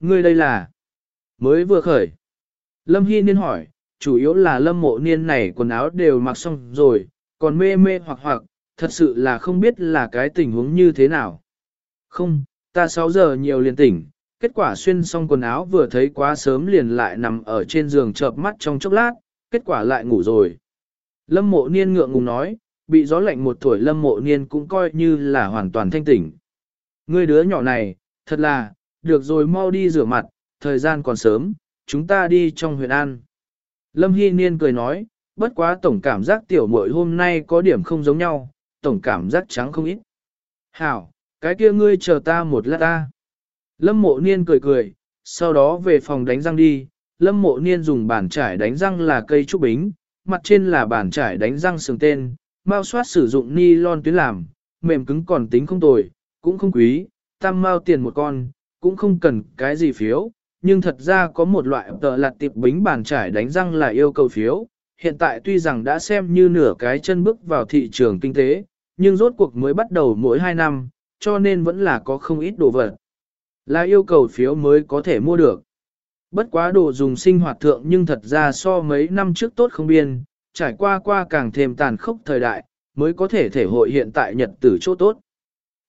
Ngươi đây là mới vừa khởi. Lâm Hy Niên hỏi, chủ yếu là lâm mộ niên này quần áo đều mặc xong rồi, còn mê mê hoặc hoặc, thật sự là không biết là cái tình huống như thế nào. Không, ta 6 giờ nhiều liền tỉnh, kết quả xuyên xong quần áo vừa thấy quá sớm liền lại nằm ở trên giường chợp mắt trong chốc lát, kết quả lại ngủ rồi. Lâm mộ niên ngượng ngùng nói, bị gió lạnh một tuổi lâm mộ niên cũng coi như là hoàn toàn thanh tỉnh. Ngươi đứa nhỏ này, thật là, được rồi mau đi rửa mặt, thời gian còn sớm, chúng ta đi trong huyện An. Lâm Hy Niên cười nói, bất quá tổng cảm giác tiểu muội hôm nay có điểm không giống nhau, tổng cảm giác trắng không ít. Hảo, cái kia ngươi chờ ta một lát ta. Lâm mộ niên cười cười, sau đó về phòng đánh răng đi, lâm mộ niên dùng bàn trải đánh răng là cây trúc bính, mặt trên là bàn trải đánh răng sừng tên, mao soát sử dụng ni lon tuyến làm, mềm cứng còn tính không tồi, cũng không quý, tam mao tiền một con, cũng không cần cái gì phiếu, nhưng thật ra có một loại tờ lạt tiệp bính bàn trải đánh răng là yêu cầu phiếu. Hiện tại tuy rằng đã xem như nửa cái chân bước vào thị trường kinh tế, nhưng rốt cuộc mới bắt đầu mỗi 2 năm, cho nên vẫn là có không ít đồ vật. Là yêu cầu phiếu mới có thể mua được. Bất quá đồ dùng sinh hoạt thượng nhưng thật ra so mấy năm trước tốt không biên, trải qua qua càng thêm tàn khốc thời đại, mới có thể thể hội hiện tại nhật tử chỗ tốt.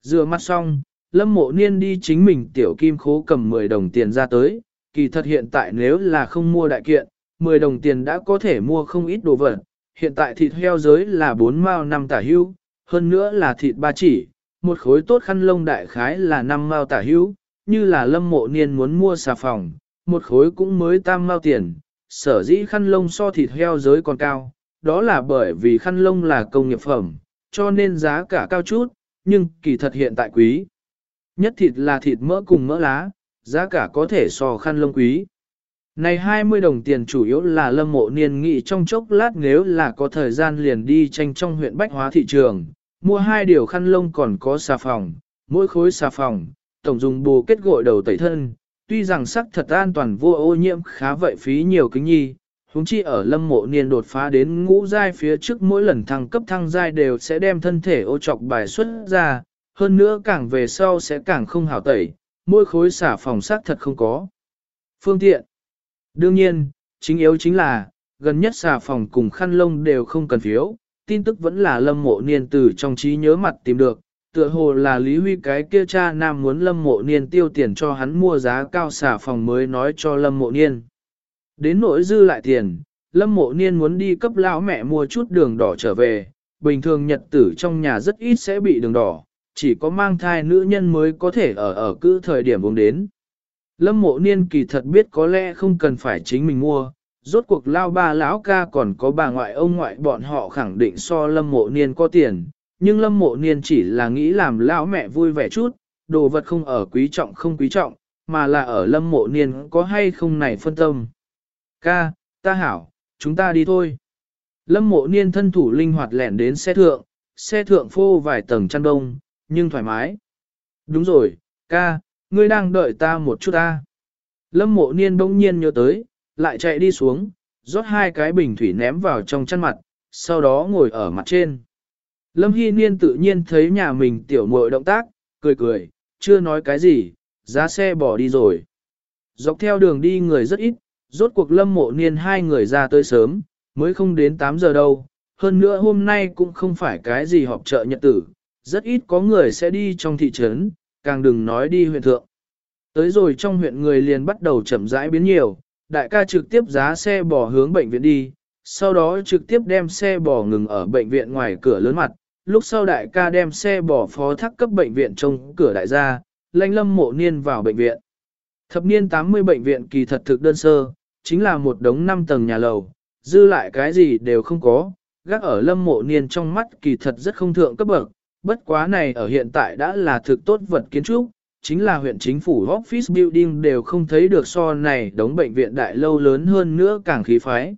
dừa mắt xong, lâm mộ niên đi chính mình tiểu kim khố cầm 10 đồng tiền ra tới, kỳ thật hiện tại nếu là không mua đại kiện, 10 đồng tiền đã có thể mua không ít đồ vật, hiện tại thịt heo giới là 4 mao 5 tả hưu, hơn nữa là thịt ba chỉ, một khối tốt khăn lông đại khái là 5 mao tả hưu, như là lâm mộ niên muốn mua xà phòng, một khối cũng mới tam mao tiền, sở dĩ khăn lông so thịt heo giới còn cao, đó là bởi vì khăn lông là công nghiệp phẩm, cho nên giá cả cao chút, nhưng kỳ thật hiện tại quý. Nhất thịt là thịt mỡ cùng mỡ lá, giá cả có thể so khăn lông quý. Này 20 đồng tiền chủ yếu là lâm mộ niên nghị trong chốc lát nếu là có thời gian liền đi tranh trong huyện Bách Hóa thị trường, mua hai điều khăn lông còn có xà phòng, mỗi khối xà phòng, tổng dùng bù kết gội đầu tẩy thân, tuy rằng sắc thật an toàn vô ô nhiễm khá vậy phí nhiều kính nhi, huống chi ở lâm mộ niên đột phá đến ngũ giai phía trước mỗi lần thăng cấp thăng giai đều sẽ đem thân thể ô trọc bài xuất ra, hơn nữa càng về sau sẽ càng không hảo tẩy, mỗi khối xả phòng sắc thật không có. Phương tiện. Đương nhiên, chính yếu chính là, gần nhất xà phòng cùng khăn lông đều không cần phiếu, tin tức vẫn là lâm mộ niên từ trong trí nhớ mặt tìm được, tựa hồ là Lý Huy cái kia cha nam muốn lâm mộ niên tiêu tiền cho hắn mua giá cao xà phòng mới nói cho lâm mộ niên. Đến nỗi dư lại tiền, lâm mộ niên muốn đi cấp lão mẹ mua chút đường đỏ trở về, bình thường nhật tử trong nhà rất ít sẽ bị đường đỏ, chỉ có mang thai nữ nhân mới có thể ở ở cứ thời điểm uống đến. Lâm mộ niên kỳ thật biết có lẽ không cần phải chính mình mua, rốt cuộc lao ba lão ca còn có bà ngoại ông ngoại bọn họ khẳng định so lâm mộ niên có tiền, nhưng lâm mộ niên chỉ là nghĩ làm lão mẹ vui vẻ chút, đồ vật không ở quý trọng không quý trọng, mà là ở lâm mộ niên có hay không này phân tâm. Ca, ta hảo, chúng ta đi thôi. Lâm mộ niên thân thủ linh hoạt lẻn đến xe thượng, xe thượng phô vài tầng chăn đông, nhưng thoải mái. Đúng rồi, ca, ngươi đang đợi ta một chút ta. Lâm mộ niên bỗng nhiên nhớ tới, lại chạy đi xuống, rót hai cái bình thủy ném vào trong chăn mặt, sau đó ngồi ở mặt trên. Lâm Hy Niên tự nhiên thấy nhà mình tiểu muội động tác, cười cười, chưa nói cái gì, giá xe bỏ đi rồi. Dọc theo đường đi người rất ít, rốt cuộc lâm mộ niên hai người ra tới sớm, mới không đến 8 giờ đâu. Hơn nữa hôm nay cũng không phải cái gì họp chợ nhật tử, rất ít có người sẽ đi trong thị trấn, càng đừng nói đi huyện thượng. Tới rồi trong huyện người liền bắt đầu chậm rãi biến nhiều, đại ca trực tiếp giá xe bò hướng bệnh viện đi, sau đó trực tiếp đem xe bò ngừng ở bệnh viện ngoài cửa lớn mặt, lúc sau đại ca đem xe bò phó thác cấp bệnh viện trong cửa đại gia, lanh lâm mộ niên vào bệnh viện. Thập niên 80 bệnh viện kỳ thật thực đơn sơ, chính là một đống năm tầng nhà lầu, dư lại cái gì đều không có, gác ở lâm mộ niên trong mắt kỳ thật rất không thượng cấp bậc, bất quá này ở hiện tại đã là thực tốt vật kiến trúc, chính là huyện chính phủ office building đều không thấy được so này đống bệnh viện đại lâu lớn hơn nữa càng khí phái.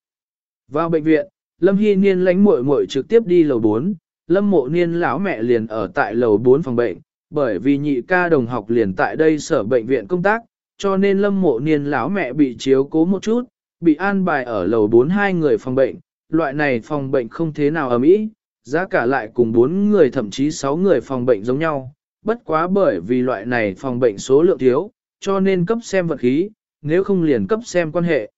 Vào bệnh viện, Lâm Hy Niên lánh muội muội trực tiếp đi lầu 4, Lâm Mộ Niên lão mẹ liền ở tại lầu 4 phòng bệnh, bởi vì nhị ca đồng học liền tại đây sở bệnh viện công tác, cho nên Lâm Mộ Niên lão mẹ bị chiếu cố một chút, bị an bài ở lầu 4 hai người phòng bệnh, loại này phòng bệnh không thế nào ấm ý, giá cả lại cùng 4 người thậm chí 6 người phòng bệnh giống nhau, bất quá bởi vì loại này phòng bệnh số lượng thiếu, cho nên cấp xem vật khí, nếu không liền cấp xem quan hệ.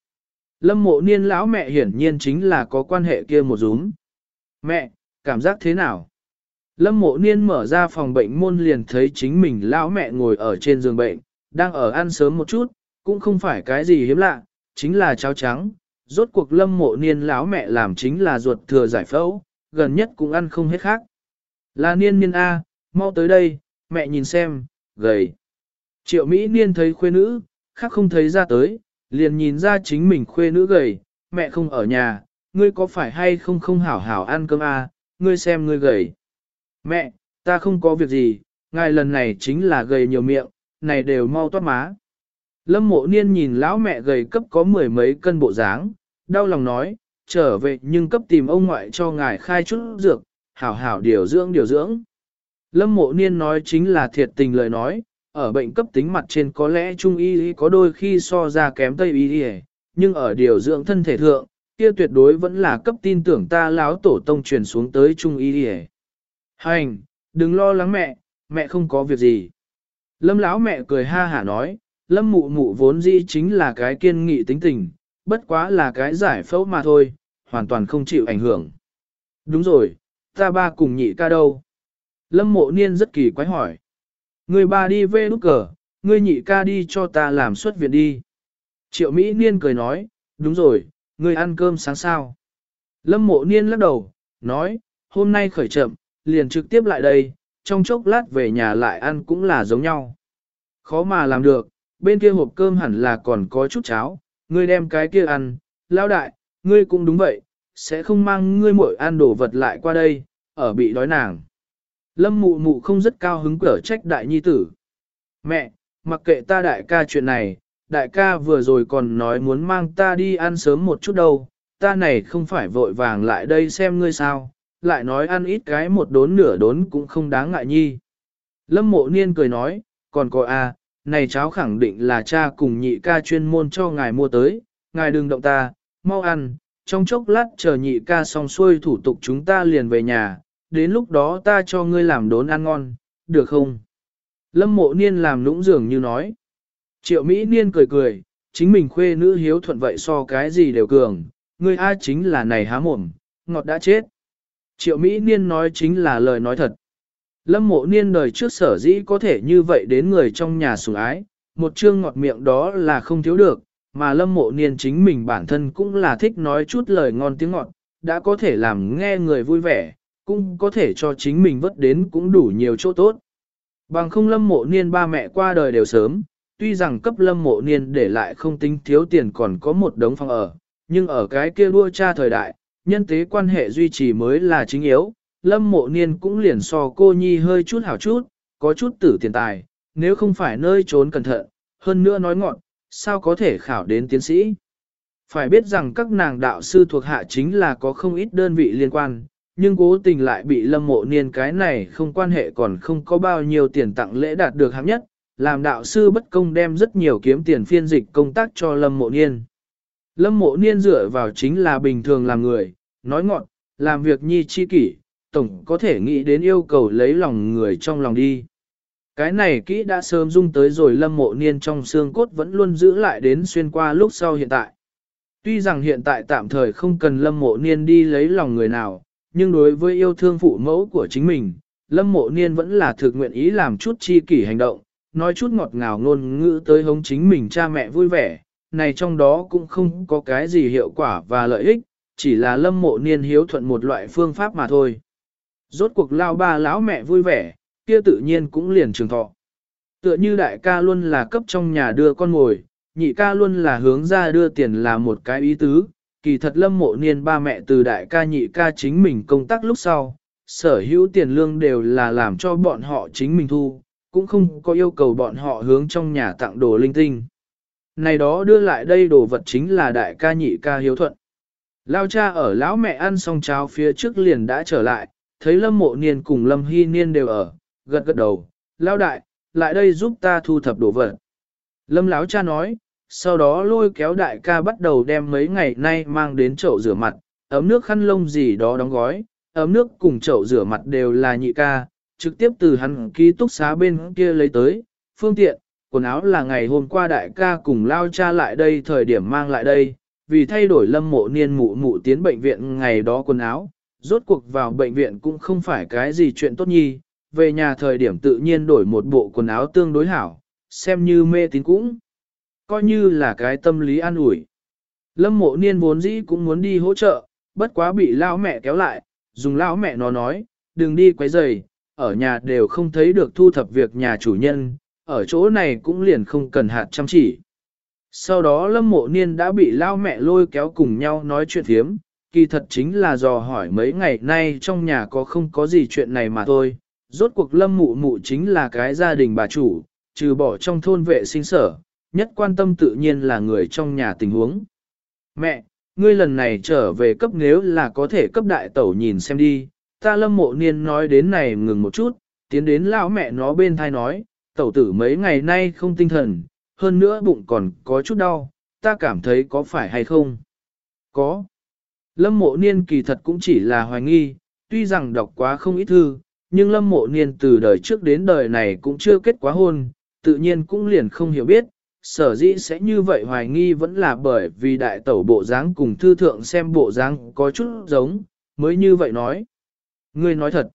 Lâm mộ niên lão mẹ hiển nhiên chính là có quan hệ kia một rúm. Mẹ, cảm giác thế nào? Lâm mộ niên mở ra phòng bệnh môn liền thấy chính mình lão mẹ ngồi ở trên giường bệnh, đang ở ăn sớm một chút, cũng không phải cái gì hiếm lạ, chính là cháo trắng. Rốt cuộc lâm mộ niên lão mẹ làm chính là ruột thừa giải phẫu, gần nhất cũng ăn không hết khác. Là niên niên A, mau tới đây, mẹ nhìn xem, gầy. Triệu Mỹ niên thấy khuê nữ, khác không thấy ra tới, liền nhìn ra chính mình khuê nữ gầy, mẹ không ở nhà, ngươi có phải hay không không hảo hảo ăn cơm A, ngươi xem ngươi gầy. Mẹ, ta không có việc gì, ngài lần này chính là gầy nhiều miệng, này đều mau toát má. Lâm mộ niên nhìn lão mẹ gầy cấp có mười mấy cân bộ dáng, đau lòng nói, trở về nhưng cấp tìm ông ngoại cho ngài khai chút dược, hảo hảo điều dưỡng điều dưỡng. Lâm mộ niên nói chính là thiệt tình lời nói, ở bệnh cấp tính mặt trên có lẽ trung y có đôi khi so ra kém tây y nhưng ở điều dưỡng thân thể thượng, kia tuyệt đối vẫn là cấp tin tưởng ta láo tổ tông truyền xuống tới trung y Hành, đừng lo lắng mẹ, mẹ không có việc gì. Lâm lão mẹ cười ha hả nói, lâm mụ mụ vốn dĩ chính là cái kiên nghị tính tình, bất quá là cái giải phẫu mà thôi, hoàn toàn không chịu ảnh hưởng. Đúng rồi, ta ba cùng nhị ca đâu? Lâm mộ niên rất kỳ quái hỏi. Người ba đi về nút cờ, người nhị ca đi cho ta làm xuất viện đi. Triệu Mỹ niên cười nói, đúng rồi, người ăn cơm sáng sao? Lâm mộ niên lắc đầu, nói, hôm nay khởi chậm, liền trực tiếp lại đây, trong chốc lát về nhà lại ăn cũng là giống nhau. Khó mà làm được, bên kia hộp cơm hẳn là còn có chút cháo, ngươi đem cái kia ăn, lao đại, ngươi cũng đúng vậy, sẽ không mang ngươi muội ăn đồ vật lại qua đây, ở bị đói nàng. Lâm mụ mụ không rất cao hứng cở trách đại nhi tử. Mẹ, mặc kệ ta đại ca chuyện này, đại ca vừa rồi còn nói muốn mang ta đi ăn sớm một chút đâu, ta này không phải vội vàng lại đây xem ngươi sao, lại nói ăn ít cái một đốn nửa đốn cũng không đáng ngại nhi. Lâm mộ niên cười nói, còn có a, à, này cháu khẳng định là cha cùng nhị ca chuyên môn cho ngài mua tới, ngài đừng động ta, mau ăn, trong chốc lát chờ nhị ca xong xuôi thủ tục chúng ta liền về nhà, đến lúc đó ta cho ngươi làm đốn ăn ngon, được không? Lâm mộ niên làm nũng dường như nói. Triệu Mỹ niên cười cười, chính mình khuê nữ hiếu thuận vậy so cái gì đều cường, ngươi ai chính là này há mồm, ngọt đã chết. Triệu Mỹ Niên nói chính là lời nói thật. Lâm mộ niên đời trước sở dĩ có thể như vậy đến người trong nhà sủng ái, một chương ngọt miệng đó là không thiếu được, mà lâm mộ niên chính mình bản thân cũng là thích nói chút lời ngon tiếng ngọt, đã có thể làm nghe người vui vẻ, cũng có thể cho chính mình vất đến cũng đủ nhiều chỗ tốt. Bằng không lâm mộ niên ba mẹ qua đời đều sớm, tuy rằng cấp lâm mộ niên để lại không tính thiếu tiền còn có một đống phòng ở, nhưng ở cái kia đua cha thời đại, nhân tế quan hệ duy trì mới là chính yếu, lâm mộ niên cũng liền so cô nhi hơi chút hảo chút, có chút tử tiền tài, nếu không phải nơi trốn cẩn thận, hơn nữa nói ngọn, sao có thể khảo đến tiến sĩ. Phải biết rằng các nàng đạo sư thuộc hạ chính là có không ít đơn vị liên quan, nhưng cố tình lại bị lâm mộ niên cái này không quan hệ còn không có bao nhiêu tiền tặng lễ đạt được hạng nhất, làm đạo sư bất công đem rất nhiều kiếm tiền phiên dịch công tác cho lâm mộ niên. Lâm mộ niên dựa vào chính là bình thường làm người, nói ngọn, làm việc nhi chi kỷ, tổng có thể nghĩ đến yêu cầu lấy lòng người trong lòng đi. Cái này kỹ đã sớm dung tới rồi lâm mộ niên trong xương cốt vẫn luôn giữ lại đến xuyên qua lúc sau hiện tại. Tuy rằng hiện tại tạm thời không cần lâm mộ niên đi lấy lòng người nào, nhưng đối với yêu thương phụ mẫu của chính mình, lâm mộ niên vẫn là thực nguyện ý làm chút chi kỷ hành động, nói chút ngọt ngào ngôn ngữ tới hống chính mình cha mẹ vui vẻ, này trong đó cũng không có cái gì hiệu quả và lợi ích, chỉ là lâm mộ niên hiếu thuận một loại phương pháp mà thôi. Rốt cuộc lao ba lão mẹ vui vẻ, kia tự nhiên cũng liền trường thọ. Tựa như đại ca luôn là cấp trong nhà đưa con ngồi, nhị ca luôn là hướng ra đưa tiền là một cái ý tứ, kỳ thật lâm mộ niên ba mẹ từ đại ca nhị ca chính mình công tác lúc sau, sở hữu tiền lương đều là làm cho bọn họ chính mình thu, cũng không có yêu cầu bọn họ hướng trong nhà tặng đồ linh tinh. Này đó đưa lại đây đồ vật chính là đại ca nhị ca hiếu thuận. Lao cha ở lão mẹ ăn xong cháo phía trước liền đã trở lại, thấy lâm mộ niên cùng lâm hy niên đều ở, gật gật đầu, lao đại, lại đây giúp ta thu thập đồ vật. Lâm lão cha nói, sau đó lôi kéo đại ca bắt đầu đem mấy ngày nay mang đến chậu rửa mặt, ấm nước khăn lông gì đó đóng gói, ấm nước cùng chậu rửa mặt đều là nhị ca, trực tiếp từ hắn ký túc xá bên kia lấy tới, phương tiện, quần áo là ngày hôm qua đại ca cùng lao cha lại đây thời điểm mang lại đây, vì thay đổi lâm mộ niên mụ mụ tiến bệnh viện ngày đó quần áo, rốt cuộc vào bệnh viện cũng không phải cái gì chuyện tốt nhi, về nhà thời điểm tự nhiên đổi một bộ quần áo tương đối hảo, xem như mê tín cũng, coi như là cái tâm lý an ủi. Lâm mộ niên vốn dĩ cũng muốn đi hỗ trợ, bất quá bị lão mẹ kéo lại, dùng lão mẹ nó nói, đừng đi quấy rầy, ở nhà đều không thấy được thu thập việc nhà chủ nhân, ở chỗ này cũng liền không cần hạt chăm chỉ. Sau đó lâm mộ niên đã bị lao mẹ lôi kéo cùng nhau nói chuyện thiếm, kỳ thật chính là dò hỏi mấy ngày nay trong nhà có không có gì chuyện này mà thôi. Rốt cuộc lâm mụ mụ chính là cái gia đình bà chủ, trừ bỏ trong thôn vệ sinh sở, nhất quan tâm tự nhiên là người trong nhà tình huống. Mẹ, ngươi lần này trở về cấp nếu là có thể cấp đại tẩu nhìn xem đi, ta lâm mộ niên nói đến này ngừng một chút, tiến đến lão mẹ nó bên thai nói, tẩu tử mấy ngày nay không tinh thần, hơn nữa bụng còn có chút đau, ta cảm thấy có phải hay không? Có. Lâm mộ niên kỳ thật cũng chỉ là hoài nghi, tuy rằng đọc quá không ít thư, nhưng lâm mộ niên từ đời trước đến đời này cũng chưa kết quá hôn, tự nhiên cũng liền không hiểu biết, sở dĩ sẽ như vậy hoài nghi vẫn là bởi vì đại tẩu bộ dáng cùng thư thượng xem bộ dáng có chút giống, mới như vậy nói. Ngươi nói thật.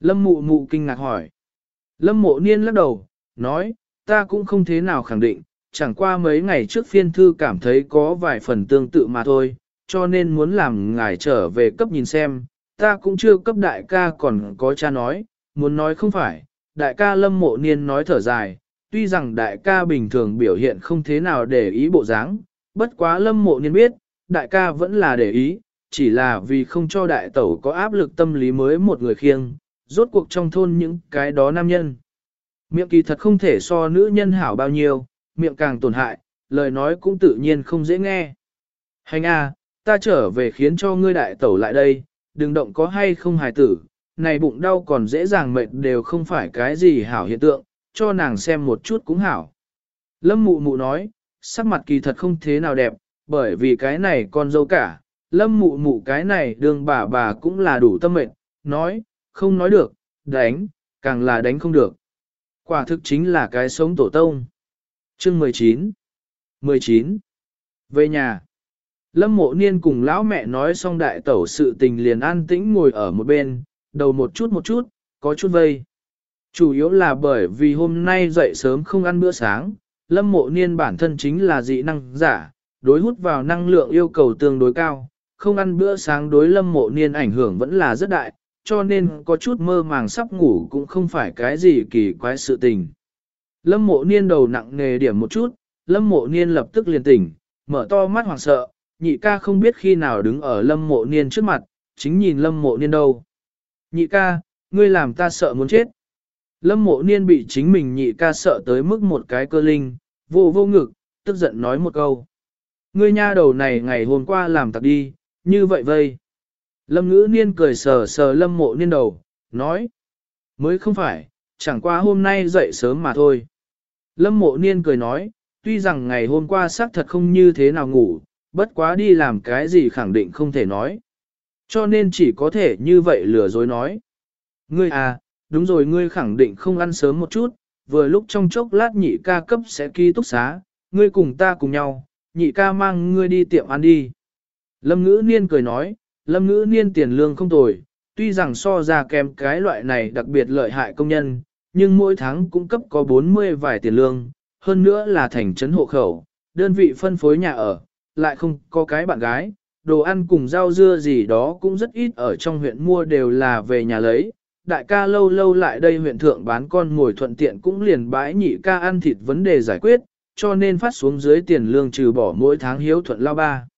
Lâm mụ mụ kinh ngạc hỏi. Lâm mộ niên lắc đầu, nói, ta cũng không thế nào khẳng định, chẳng qua mấy ngày trước phiên thư cảm thấy có vài phần tương tự mà thôi, cho nên muốn làm ngài trở về cấp nhìn xem, ta cũng chưa cấp đại ca còn có cha nói, muốn nói không phải, đại ca lâm mộ niên nói thở dài, tuy rằng đại ca bình thường biểu hiện không thế nào để ý bộ dáng, bất quá lâm mộ niên biết, đại ca vẫn là để ý, chỉ là vì không cho đại tẩu có áp lực tâm lý mới một người khiêng, rốt cuộc trong thôn những cái đó nam nhân. Miệng kỳ thật không thể so nữ nhân hảo bao nhiêu, miệng càng tổn hại, lời nói cũng tự nhiên không dễ nghe. Hành a, ta trở về khiến cho ngươi đại tẩu lại đây, đừng động có hay không hài tử, này bụng đau còn dễ dàng mệt đều không phải cái gì hảo hiện tượng, cho nàng xem một chút cũng hảo. Lâm mụ mụ nói, sắc mặt kỳ thật không thế nào đẹp, bởi vì cái này con dâu cả, lâm mụ mụ cái này đường bà bà cũng là đủ tâm mệnh, nói, không nói được, đánh, càng là đánh không được. Quả thực chính là cái sống tổ tông. Chương 19 19 Về nhà Lâm mộ niên cùng lão mẹ nói xong đại tẩu sự tình liền an tĩnh ngồi ở một bên, đầu một chút một chút, có chút vây. Chủ yếu là bởi vì hôm nay dậy sớm không ăn bữa sáng, lâm mộ niên bản thân chính là dị năng giả, đối hút vào năng lượng yêu cầu tương đối cao, không ăn bữa sáng đối lâm mộ niên ảnh hưởng vẫn là rất đại, cho nên có chút mơ màng sắp ngủ cũng không phải cái gì kỳ quái sự tình. Lâm mộ niên đầu nặng nề điểm một chút, lâm mộ niên lập tức liền tỉnh, mở to mắt hoảng sợ, nhị ca không biết khi nào đứng ở lâm mộ niên trước mặt, chính nhìn lâm mộ niên đâu. Nhị ca, ngươi làm ta sợ muốn chết. Lâm mộ niên bị chính mình nhị ca sợ tới mức một cái cơ linh, vô vô ngực, tức giận nói một câu. Ngươi nha đầu này ngày hôm qua làm tặc đi, như vậy vây. Lâm ngữ niên cười sờ sờ lâm mộ niên đầu, nói. Mới không phải, chẳng qua hôm nay dậy sớm mà thôi. Lâm mộ niên cười nói, tuy rằng ngày hôm qua xác thật không như thế nào ngủ, bất quá đi làm cái gì khẳng định không thể nói. Cho nên chỉ có thể như vậy lừa dối nói. Ngươi à, đúng rồi ngươi khẳng định không ăn sớm một chút, vừa lúc trong chốc lát nhị ca cấp sẽ ký túc xá, ngươi cùng ta cùng nhau, nhị ca mang ngươi đi tiệm ăn đi. Lâm ngữ niên cười nói, lâm ngữ niên tiền lương không tồi, tuy rằng so ra kèm cái loại này đặc biệt lợi hại công nhân, nhưng mỗi tháng cũng cấp có 40 vài tiền lương, hơn nữa là thành trấn hộ khẩu, đơn vị phân phối nhà ở, lại không có cái bạn gái, đồ ăn cùng rau dưa gì đó cũng rất ít ở trong huyện mua đều là về nhà lấy. Đại ca lâu lâu lại đây huyện thượng bán con ngồi thuận tiện cũng liền bãi nhị ca ăn thịt vấn đề giải quyết, cho nên phát xuống dưới tiền lương trừ bỏ mỗi tháng hiếu thuận lao ba.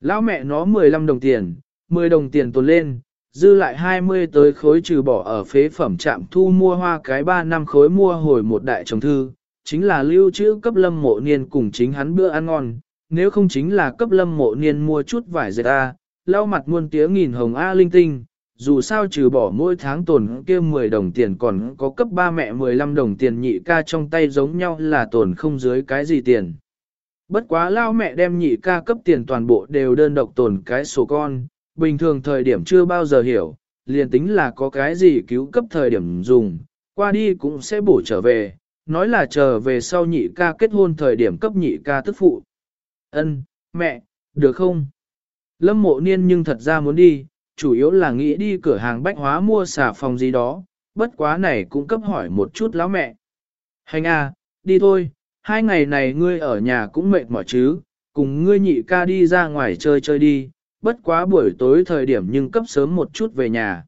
Lão mẹ nó 15 đồng tiền, 10 đồng tiền tồn lên, dư lại 20 tới khối trừ bỏ ở phế phẩm trạm thu mua hoa cái 3 năm khối mua hồi một đại chồng thư, chính là lưu trữ cấp lâm mộ niên cùng chính hắn bữa ăn ngon, nếu không chính là cấp lâm mộ niên mua chút vải dệt A, lau mặt muôn tía nghìn hồng A linh tinh, dù sao trừ bỏ mỗi tháng tổn kia 10 đồng tiền còn có cấp ba mẹ 15 đồng tiền nhị ca trong tay giống nhau là tổn không dưới cái gì tiền. Bất quá lao mẹ đem nhị ca cấp tiền toàn bộ đều đơn độc tổn cái sổ con, bình thường thời điểm chưa bao giờ hiểu, liền tính là có cái gì cứu cấp thời điểm dùng, qua đi cũng sẽ bổ trở về, nói là chờ về sau nhị ca kết hôn thời điểm cấp nhị ca tức phụ. Ân, mẹ, được không? Lâm mộ niên nhưng thật ra muốn đi, chủ yếu là nghĩ đi cửa hàng bách hóa mua xà phòng gì đó, bất quá này cũng cấp hỏi một chút lão mẹ. Hành à, đi thôi, hai ngày này ngươi ở nhà cũng mệt mỏi chứ, cùng ngươi nhị ca đi ra ngoài chơi chơi đi, bất quá buổi tối thời điểm nhưng cấp sớm một chút về nhà.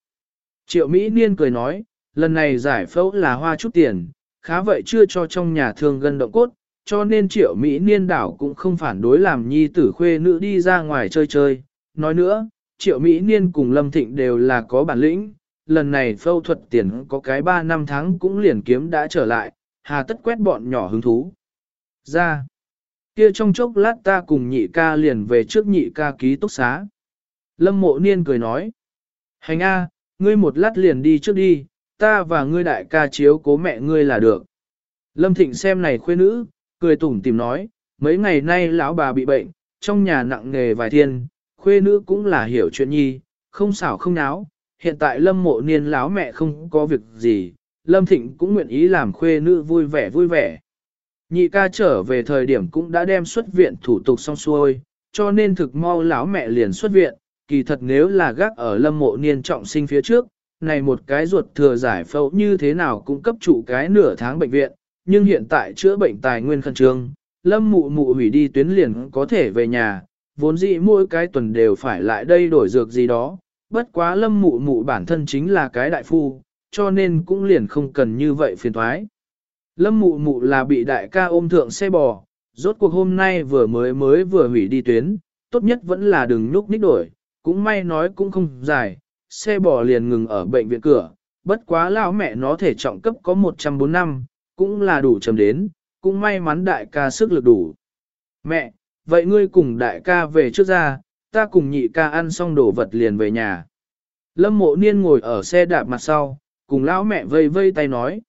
Triệu Mỹ Niên cười nói, lần này giải phẫu là hoa chút tiền, khá vậy chưa cho trong nhà thương gân động cốt, cho nên triệu Mỹ Niên đảo cũng không phản đối làm nhi tử khuê nữ đi ra ngoài chơi chơi. Nói nữa, triệu Mỹ Niên cùng Lâm Thịnh đều là có bản lĩnh, lần này phẫu thuật tiền có cái 3 năm tháng cũng liền kiếm đã trở lại, hà tất quét bọn nhỏ hứng thú. Ra, kia trong chốc lát ta cùng nhị ca liền về trước nhị ca ký túc xá. Lâm mộ niên cười nói, hành a, ngươi một lát liền đi trước đi, ta và ngươi đại ca chiếu cố mẹ ngươi là được. Lâm Thịnh xem này khuê nữ, cười tủm tìm nói, mấy ngày nay lão bà bị bệnh, trong nhà nặng nghề vài thiên, khuê nữ cũng là hiểu chuyện nhi, không xảo không náo, hiện tại lâm mộ niên lão mẹ không có việc gì, lâm thịnh cũng nguyện ý làm khuê nữ vui vẻ vui vẻ. Nhị ca trở về thời điểm cũng đã đem xuất viện thủ tục xong xuôi, cho nên thực mau lão mẹ liền xuất viện, kỳ thật nếu là gác ở lâm mộ niên trọng sinh phía trước, này một cái ruột thừa giải phẫu như thế nào cũng cấp trụ cái nửa tháng bệnh viện, nhưng hiện tại chữa bệnh tài nguyên khẩn trương, lâm mụ mụ hủy đi tuyến liền có thể về nhà, vốn dĩ mỗi cái tuần đều phải lại đây đổi dược gì đó, bất quá lâm mụ mụ bản thân chính là cái đại phu, cho nên cũng liền không cần như vậy phiền thoái. Lâm mụ mụ là bị đại ca ôm thượng xe bò, rốt cuộc hôm nay vừa mới mới vừa hủy đi tuyến, tốt nhất vẫn là đừng núp ních đổi, cũng may nói cũng không dài, xe bò liền ngừng ở bệnh viện cửa, bất quá lão mẹ nó thể trọng cấp có 104 năm, cũng là đủ chầm đến, cũng may mắn đại ca sức lực đủ. Mẹ, vậy ngươi cùng đại ca về trước ra, ta cùng nhị ca ăn xong đồ vật liền về nhà. Lâm mộ niên ngồi ở xe đạp mặt sau, cùng lão mẹ vây vây tay nói.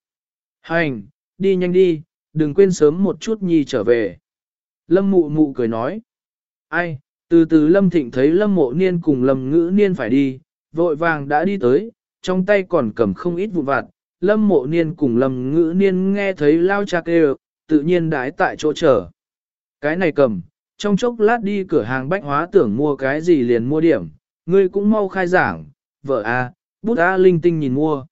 Hành, đi nhanh đi, đừng quên sớm một chút nhi trở về. Lâm mụ mụ cười nói. Ai, từ từ Lâm Thịnh thấy Lâm mộ niên cùng Lâm ngữ niên phải đi, vội vàng đã đi tới, trong tay còn cầm không ít vụ vặt. Lâm mộ niên cùng Lâm ngữ niên nghe thấy lao cha kêu, tự nhiên đái tại chỗ chờ. Cái này cầm, trong chốc lát đi cửa hàng bách hóa tưởng mua cái gì liền mua điểm, ngươi cũng mau khai giảng, vợ a, bút a linh tinh nhìn mua.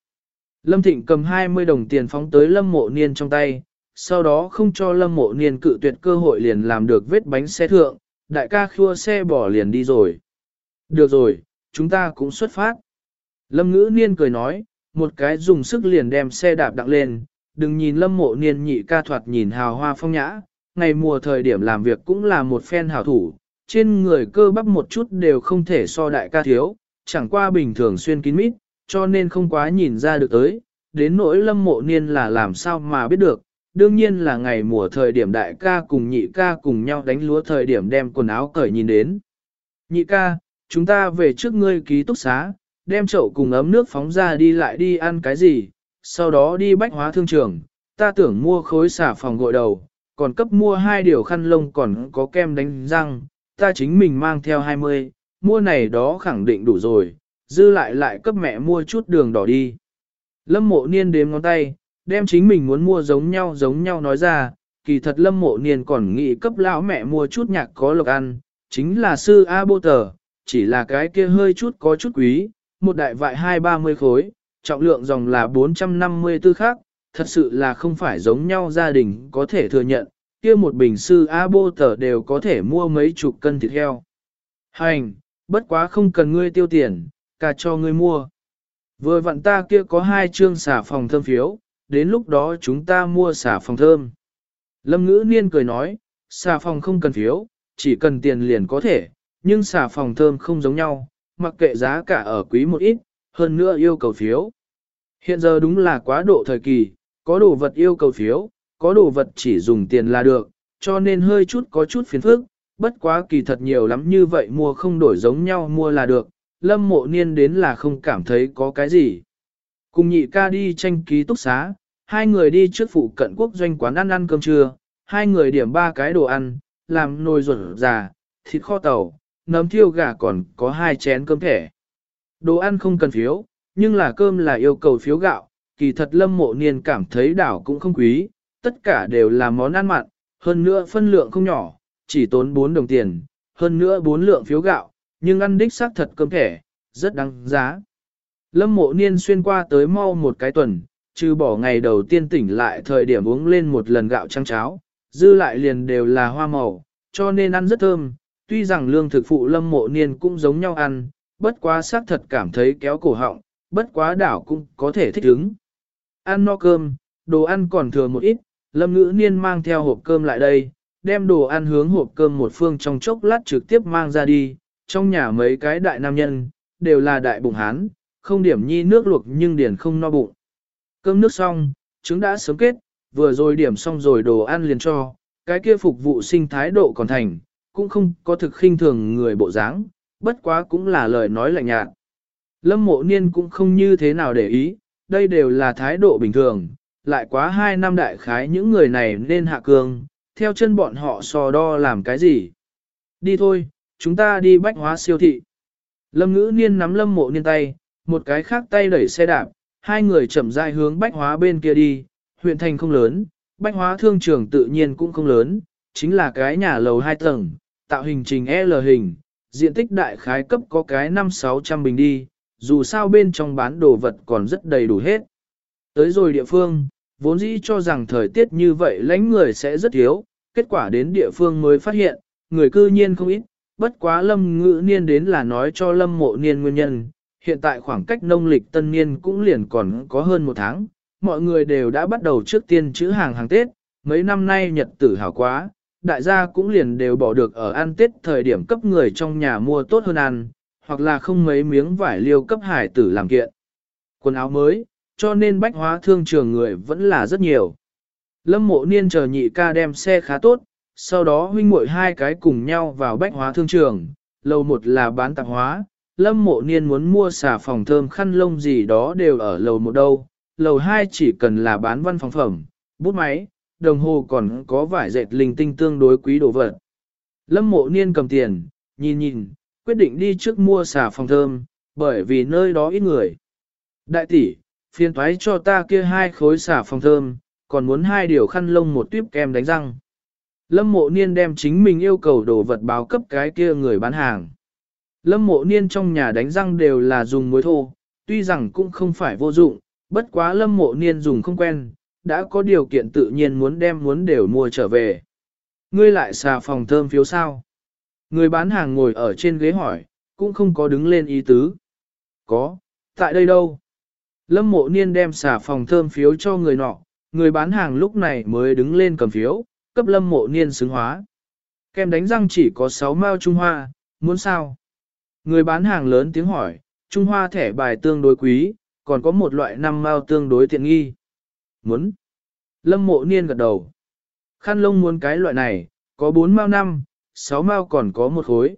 Lâm Thịnh cầm 20 đồng tiền phóng tới Lâm Mộ Niên trong tay, sau đó không cho Lâm Mộ Niên cự tuyệt cơ hội liền làm được vết bánh xe thượng, đại ca khua xe bỏ liền đi rồi. Được rồi, chúng ta cũng xuất phát. Lâm Ngữ Niên cười nói, một cái dùng sức liền đem xe đạp đặng lên, đừng nhìn Lâm Mộ Niên nhị ca thoạt nhìn hào hoa phong nhã, ngày mùa thời điểm làm việc cũng là một phen hảo thủ, trên người cơ bắp một chút đều không thể so đại ca thiếu, chẳng qua bình thường xuyên kín mít, cho nên không quá nhìn ra được tới, đến nỗi lâm mộ niên là làm sao mà biết được, đương nhiên là ngày mùa thời điểm đại ca cùng nhị ca cùng nhau đánh lúa thời điểm đem quần áo cởi nhìn đến. Nhị ca, chúng ta về trước ngươi ký túc xá, đem chậu cùng ấm nước phóng ra đi lại đi ăn cái gì, sau đó đi bách hóa thương trường, ta tưởng mua khối xả phòng gội đầu, còn cấp mua hai điều khăn lông còn có kem đánh răng, ta chính mình mang theo 20, mua này đó khẳng định đủ rồi, dư lại lại cấp mẹ mua chút đường đỏ đi. Lâm mộ niên đếm ngón tay, đem chính mình muốn mua giống nhau giống nhau nói ra, kỳ thật lâm mộ niên còn nghĩ cấp lão mẹ mua chút nhạc có lộc ăn, chính là sư A Bô Tờ, chỉ là cái kia hơi chút có chút quý, một đại vại hai ba mươi khối, trọng lượng dòng là 450 tư khác, thật sự là không phải giống nhau gia đình có thể thừa nhận, kia một bình sư A Bô Tờ đều có thể mua mấy chục cân thịt heo. Hành, bất quá không cần ngươi tiêu tiền, cả cho ngươi mua. Vừa vặn ta kia có hai chương xả phòng thơm phiếu, đến lúc đó chúng ta mua xả phòng thơm. Lâm ngữ niên cười nói, xả phòng không cần phiếu, chỉ cần tiền liền có thể, nhưng xả phòng thơm không giống nhau, mặc kệ giá cả ở quý một ít, hơn nữa yêu cầu phiếu. Hiện giờ đúng là quá độ thời kỳ, có đồ vật yêu cầu phiếu, có đồ vật chỉ dùng tiền là được, cho nên hơi chút có chút phiền phức, bất quá kỳ thật nhiều lắm như vậy mua không đổi giống nhau mua là được, lâm mộ niên đến là không cảm thấy có cái gì. Cùng nhị ca đi tranh ký túc xá, hai người đi trước phụ cận quốc doanh quán ăn ăn cơm trưa, hai người điểm ba cái đồ ăn, làm nồi ruột già, thịt kho tàu, nấm thiêu gà còn có hai chén cơm thẻ. Đồ ăn không cần phiếu, nhưng là cơm là yêu cầu phiếu gạo, kỳ thật lâm mộ niên cảm thấy đảo cũng không quý, tất cả đều là món ăn mặn, hơn nữa phân lượng không nhỏ, chỉ tốn 4 đồng tiền, hơn nữa 4 lượng phiếu gạo, nhưng ăn đích xác thật cơm thẻ, rất đáng giá. Lâm mộ niên xuyên qua tới mau một cái tuần, trừ bỏ ngày đầu tiên tỉnh lại thời điểm uống lên một lần gạo trăng cháo, dư lại liền đều là hoa màu, cho nên ăn rất thơm, tuy rằng lương thực phụ lâm mộ niên cũng giống nhau ăn, bất quá xác thật cảm thấy kéo cổ họng, bất quá đảo cũng có thể thích ứng. Ăn no cơm, đồ ăn còn thừa một ít, lâm ngữ niên mang theo hộp cơm lại đây, đem đồ ăn hướng hộp cơm một phương trong chốc lát trực tiếp mang ra đi, trong nhà mấy cái đại nam nhân, đều là đại bụng hán, không điểm nhi nước luộc nhưng điển không no bụng. Cơm nước xong, trứng đã sớm kết, vừa rồi điểm xong rồi đồ ăn liền cho, cái kia phục vụ sinh thái độ còn thành, cũng không có thực khinh thường người bộ dáng, bất quá cũng là lời nói lạnh nhạt. Lâm mộ niên cũng không như thế nào để ý, đây đều là thái độ bình thường, lại quá hai năm đại khái những người này nên hạ cường, theo chân bọn họ so đo làm cái gì. Đi thôi, chúng ta đi bách hóa siêu thị. Lâm ngữ niên nắm lâm mộ niên tay, một cái khác tay đẩy xe đạp, hai người chậm rãi hướng bách hóa bên kia đi, huyện thành không lớn, bách hóa thương trường tự nhiên cũng không lớn, chính là cái nhà lầu hai tầng, tạo hình trình L hình, diện tích đại khái cấp có cái 5-600 bình đi, dù sao bên trong bán đồ vật còn rất đầy đủ hết. Tới rồi địa phương, vốn dĩ cho rằng thời tiết như vậy lãnh người sẽ rất thiếu, kết quả đến địa phương mới phát hiện, người cư nhiên không ít, bất quá lâm ngữ niên đến là nói cho lâm mộ niên nguyên nhân, hiện tại khoảng cách nông lịch tân niên cũng liền còn có hơn một tháng, mọi người đều đã bắt đầu trước tiên chữ hàng hàng Tết, mấy năm nay nhật tử hảo quá, đại gia cũng liền đều bỏ được ở ăn Tết thời điểm cấp người trong nhà mua tốt hơn ăn, hoặc là không mấy miếng vải liêu cấp hải tử làm kiện. Quần áo mới, cho nên bách hóa thương trường người vẫn là rất nhiều. Lâm mộ niên chờ nhị ca đem xe khá tốt, sau đó huynh muội hai cái cùng nhau vào bách hóa thương trường, lầu một là bán tạp hóa, lâm mộ niên muốn mua xà phòng thơm khăn lông gì đó đều ở lầu một đâu, lầu hai chỉ cần là bán văn phòng phẩm, bút máy, đồng hồ còn có vải dệt linh tinh tương đối quý đồ vật. Lâm mộ niên cầm tiền, nhìn nhìn, quyết định đi trước mua xà phòng thơm, bởi vì nơi đó ít người. Đại tỷ, phiền thoái cho ta kia hai khối xà phòng thơm, còn muốn hai điều khăn lông một tuyếp kem đánh răng. Lâm mộ niên đem chính mình yêu cầu đồ vật báo cấp cái kia người bán hàng. Lâm mộ niên trong nhà đánh răng đều là dùng muối thô, tuy rằng cũng không phải vô dụng, bất quá lâm mộ niên dùng không quen, đã có điều kiện tự nhiên muốn đem muốn đều mua trở về. Ngươi lại xà phòng thơm phiếu sao? Người bán hàng ngồi ở trên ghế hỏi, cũng không có đứng lên ý tứ. Có, tại đây đâu? Lâm mộ niên đem xà phòng thơm phiếu cho người nọ, người bán hàng lúc này mới đứng lên cầm phiếu, cấp lâm mộ niên xứng hóa. Kem đánh răng chỉ có 6 mao Trung Hoa, muốn sao? Người bán hàng lớn tiếng hỏi, Trung Hoa thẻ bài tương đối quý, còn có một loại năm mao tương đối tiện nghi. Muốn. Lâm mộ niên gật đầu. Khăn lông muốn cái loại này, có 4 mao năm, 6 mao còn có một khối.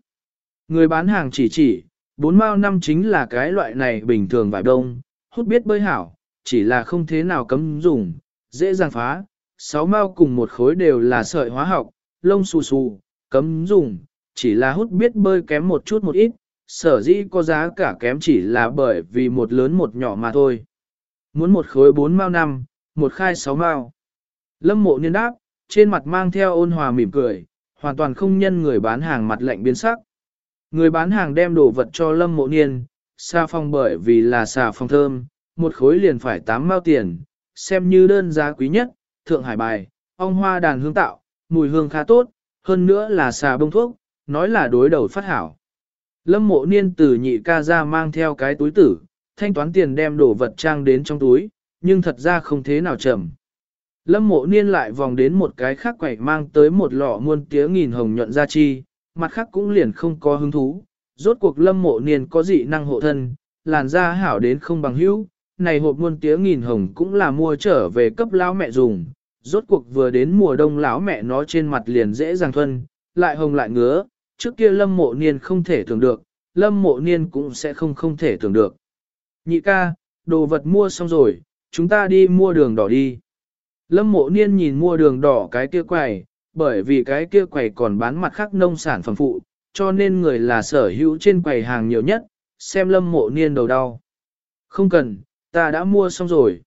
Người bán hàng chỉ chỉ, 4 mao năm chính là cái loại này bình thường vải đông, hút biết bơi hảo, chỉ là không thế nào cấm dùng, dễ dàng phá. 6 mao cùng một khối đều là sợi hóa học, lông xù xù, cấm dùng, chỉ là hút biết bơi kém một chút một ít, sở dĩ có giá cả kém chỉ là bởi vì một lớn một nhỏ mà thôi. Muốn một khối 4 mao năm, một khai sáu mao. Lâm mộ niên đáp, trên mặt mang theo ôn hòa mỉm cười, hoàn toàn không nhân người bán hàng mặt lạnh biến sắc. Người bán hàng đem đồ vật cho lâm mộ niên, xà phòng bởi vì là xà phòng thơm, một khối liền phải tám mao tiền, xem như đơn giá quý nhất, thượng hải bài, ong hoa đàn hương tạo, mùi hương khá tốt, hơn nữa là xà bông thuốc, nói là đối đầu phát hảo. Lâm mộ niên từ nhị ca ra mang theo cái túi tử, thanh toán tiền đem đồ vật trang đến trong túi, nhưng thật ra không thế nào chậm. Lâm mộ niên lại vòng đến một cái khác quẩy mang tới một lọ muôn tía nghìn hồng nhuận ra chi, mặt khác cũng liền không có hứng thú. Rốt cuộc lâm mộ niên có dị năng hộ thân, làn da hảo đến không bằng hữu, này hộp muôn tía nghìn hồng cũng là mua trở về cấp lão mẹ dùng. Rốt cuộc vừa đến mùa đông lão mẹ nó trên mặt liền dễ dàng thuần, lại hồng lại ngứa, trước kia lâm mộ niên không thể tưởng được, lâm mộ niên cũng sẽ không không thể tưởng được. Nhị ca, đồ vật mua xong rồi, chúng ta đi mua đường đỏ đi. Lâm mộ niên nhìn mua đường đỏ cái kia quầy, bởi vì cái kia quầy còn bán mặt khác nông sản phẩm phụ, cho nên người là sở hữu trên quầy hàng nhiều nhất, xem lâm mộ niên đầu đau. Không cần, ta đã mua xong rồi.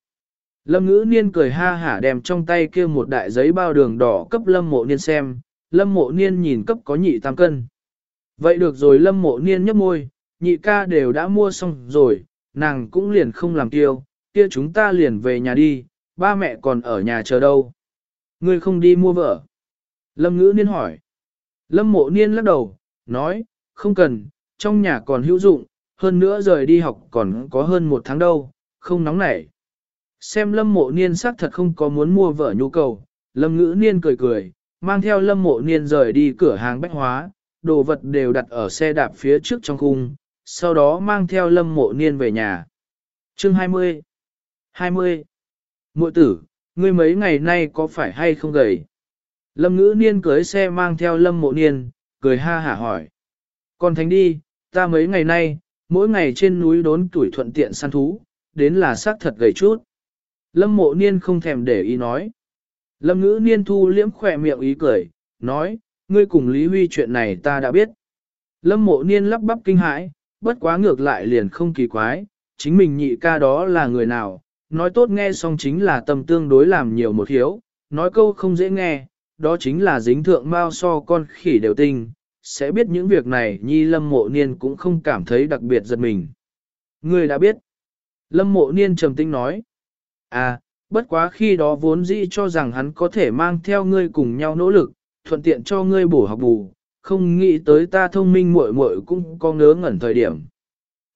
Lâm ngữ niên cười ha hả đem trong tay kia một đại giấy bao đường đỏ cấp lâm mộ niên xem, lâm mộ niên nhìn cấp có nhị tam cân. Vậy được rồi lâm mộ niên nhấp môi, nhị ca đều đã mua xong rồi, nàng cũng liền không làm tiêu, kia chúng ta liền về nhà đi, ba mẹ còn ở nhà chờ đâu. Ngươi không đi mua vợ. Lâm ngữ niên hỏi. Lâm mộ niên lắc đầu, nói, không cần, trong nhà còn hữu dụng, hơn nữa rời đi học còn có hơn một tháng đâu, không nóng nảy. Xem lâm mộ niên xác thật không có muốn mua vợ nhu cầu, lâm ngữ niên cười cười, mang theo lâm mộ niên rời đi cửa hàng bách hóa, đồ vật đều đặt ở xe đạp phía trước trong khung, sau đó mang theo lâm mộ niên về nhà. Chương 20 20 Mội tử, ngươi mấy ngày nay có phải hay không gầy? Lâm ngữ niên cưới xe mang theo lâm mộ niên, cười ha hả hỏi. Còn thánh đi, ta mấy ngày nay, mỗi ngày trên núi đốn tuổi thuận tiện săn thú, đến là xác thật gầy chút. Lâm mộ niên không thèm để ý nói. Lâm ngữ niên thu liễm khỏe miệng ý cười, nói, ngươi cùng Lý Huy chuyện này ta đã biết. Lâm mộ niên lắp bắp kinh hãi, bất quá ngược lại liền không kỳ quái, chính mình nhị ca đó là người nào, nói tốt nghe xong chính là tâm tương đối làm nhiều một hiếu, nói câu không dễ nghe, đó chính là dính thượng mao so con khỉ đều tinh, sẽ biết những việc này nhi lâm mộ niên cũng không cảm thấy đặc biệt giật mình. người đã biết. Lâm mộ niên trầm tinh nói. À, bất quá khi đó vốn dĩ cho rằng hắn có thể mang theo ngươi cùng nhau nỗ lực, thuận tiện cho ngươi bổ học bù, không nghĩ tới ta thông minh muội muội cũng có ngớ ngẩn thời điểm.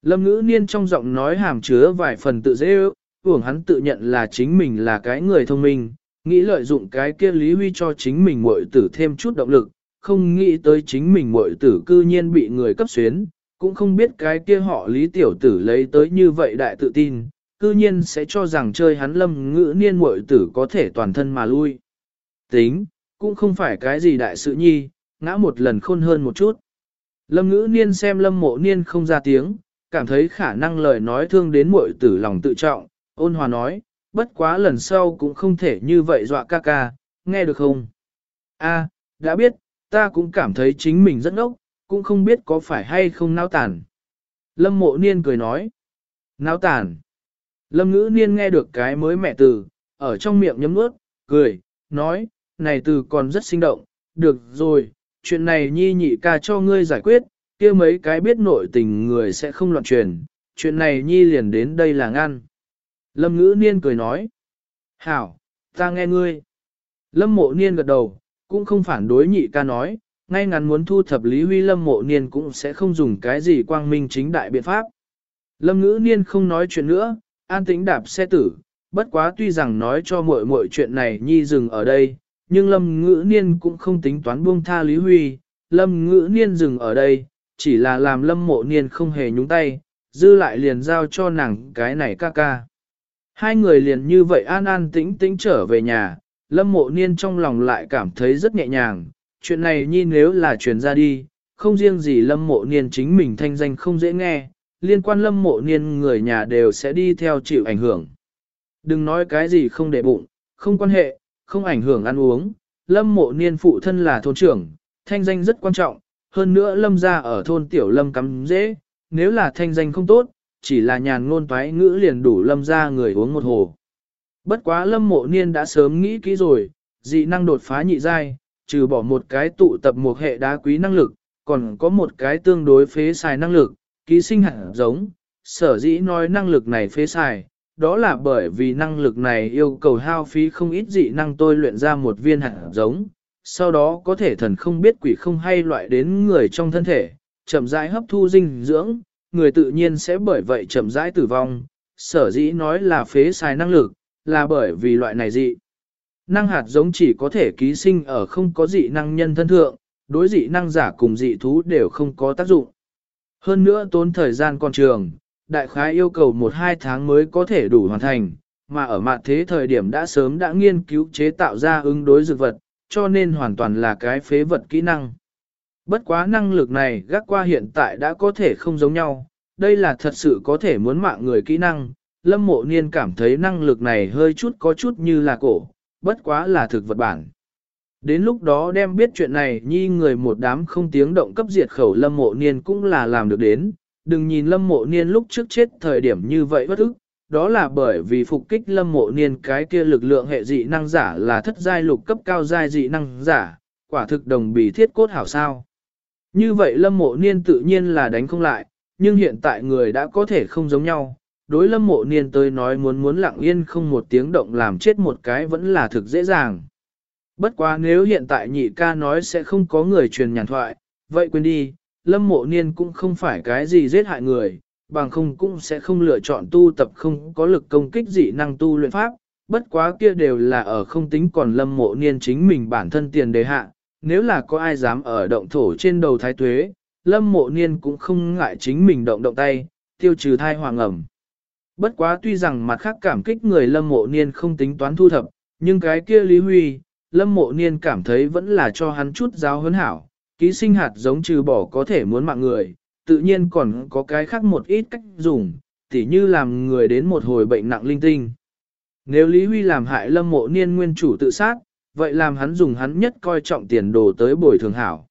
Lâm ngữ niên trong giọng nói hàm chứa vài phần tự dễ ước, tưởng hắn tự nhận là chính mình là cái người thông minh, nghĩ lợi dụng cái kia Lý Huy cho chính mình muội tử thêm chút động lực, không nghĩ tới chính mình muội tử cư nhiên bị người cấp xuyến, cũng không biết cái kia họ Lý tiểu tử lấy tới như vậy đại tự tin, cư nhiên sẽ cho rằng chơi hắn lâm ngữ niên muội tử có thể toàn thân mà lui. Tính, cũng không phải cái gì đại sự nhi, ngã một lần khôn hơn một chút. Lâm ngữ niên xem lâm mộ niên không ra tiếng, cảm thấy khả năng lời nói thương đến muội tử lòng tự trọng, ôn hòa nói, bất quá lần sau cũng không thể như vậy dọa ca ca, nghe được không? A, đã biết, ta cũng cảm thấy chính mình rất ngốc, cũng không biết có phải hay không náo tản. Lâm mộ niên cười nói, náo tản. Lâm ngữ niên nghe được cái mới mẹ từ, ở trong miệng nhấm nuốt, cười, nói, này từ còn rất sinh động, được rồi, chuyện này nhi nhị ca cho ngươi giải quyết, kia mấy cái biết nội tình người sẽ không loạn truyền, chuyện này nhi liền đến đây là ngăn. Lâm ngữ niên cười nói, hảo, ta nghe ngươi. Lâm mộ niên gật đầu, cũng không phản đối nhị ca nói, ngay ngắn muốn thu thập Lý Huy Lâm mộ niên cũng sẽ không dùng cái gì quang minh chính đại biện pháp. Lâm ngữ niên không nói chuyện nữa, an tĩnh đạp xe tử, bất quá tuy rằng nói cho muội muội chuyện này nhi dừng ở đây, nhưng Lâm ngữ niên cũng không tính toán buông tha Lý Huy, Lâm ngữ niên dừng ở đây, chỉ là làm Lâm mộ niên không hề nhúng tay, dư lại liền giao cho nàng cái này ca ca. Hai người liền như vậy an an tĩnh tĩnh trở về nhà, Lâm mộ niên trong lòng lại cảm thấy rất nhẹ nhàng, chuyện này nhi nếu là truyền ra đi, không riêng gì Lâm mộ niên chính mình thanh danh không dễ nghe, liên quan Lâm mộ niên người nhà đều sẽ đi theo chịu ảnh hưởng. Đừng nói cái gì không để bụng, không quan hệ, không ảnh hưởng ăn uống, Lâm mộ niên phụ thân là thôn trưởng, thanh danh rất quan trọng, hơn nữa Lâm ra ở thôn tiểu Lâm cắm dễ, nếu là thanh danh không tốt, chỉ là nhàn ngôn toái ngữ liền đủ Lâm ra người uống một hồ. Bất quá lâm mộ niên đã sớm nghĩ kỹ rồi, dị năng đột phá nhị giai, trừ bỏ một cái tụ tập một hệ đá quý năng lực, còn có một cái tương đối phế xài năng lực, ký sinh hẳn giống. Sở dĩ nói năng lực này phế xài, đó là bởi vì năng lực này yêu cầu hao phí không ít dị năng tôi luyện ra một viên hạt giống, sau đó có thể thần không biết quỷ không hay loại đến người trong thân thể, chậm rãi hấp thu dinh dưỡng, người tự nhiên sẽ bởi vậy chậm rãi tử vong. Sở dĩ nói là phế xài năng lực, là bởi vì loại này dị. Năng hạt giống chỉ có thể ký sinh ở không có dị năng nhân thân thượng, đối dị năng giả cùng dị thú đều không có tác dụng. Hơn nữa tốn thời gian còn trường, đại khái yêu cầu 1-2 tháng mới có thể đủ hoàn thành, mà ở mặt thế thời điểm đã sớm đã nghiên cứu chế tạo ra ứng đối dược vật, cho nên hoàn toàn là cái phế vật kỹ năng. Bất quá năng lực này gác qua hiện tại đã có thể không giống nhau, đây là thật sự có thể muốn mạng người kỹ năng, lâm mộ niên cảm thấy năng lực này hơi chút có chút như là cổ, bất quá là thực vật bản. Đến lúc đó đem biết chuyện này nhi người một đám không tiếng động cấp diệt khẩu lâm mộ niên cũng là làm được đến, đừng nhìn lâm mộ niên lúc trước chết thời điểm như vậy bất ức, đó là bởi vì phục kích lâm mộ niên cái kia lực lượng hệ dị năng giả là thất giai lục cấp cao giai dị năng giả, quả thực đồng bì thiết cốt hảo sao. Như vậy lâm mộ niên tự nhiên là đánh không lại, nhưng hiện tại người đã có thể không giống nhau. Đối lâm mộ niên tới nói muốn muốn lặng yên không một tiếng động làm chết một cái vẫn là thực dễ dàng. Bất quá nếu hiện tại nhị ca nói sẽ không có người truyền nhàn thoại, vậy quên đi, lâm mộ niên cũng không phải cái gì giết hại người, bằng không cũng sẽ không lựa chọn tu tập không có lực công kích dị năng tu luyện pháp, bất quá kia đều là ở không tính còn lâm mộ niên chính mình bản thân tiền đề hạ, nếu là có ai dám ở động thổ trên đầu thái tuế, lâm mộ niên cũng không ngại chính mình động động tay, tiêu trừ thai hoàng ẩm. Bất quá tuy rằng mặt khác cảm kích người lâm mộ niên không tính toán thu thập, nhưng cái kia Lý Huy, lâm mộ niên cảm thấy vẫn là cho hắn chút giáo huấn hảo, ký sinh hạt giống trừ bỏ có thể muốn mạng người, tự nhiên còn có cái khác một ít cách dùng, tỉ như làm người đến một hồi bệnh nặng linh tinh. Nếu Lý Huy làm hại lâm mộ niên nguyên chủ tự sát, vậy làm hắn dùng hắn nhất coi trọng tiền đồ tới bồi thường hảo.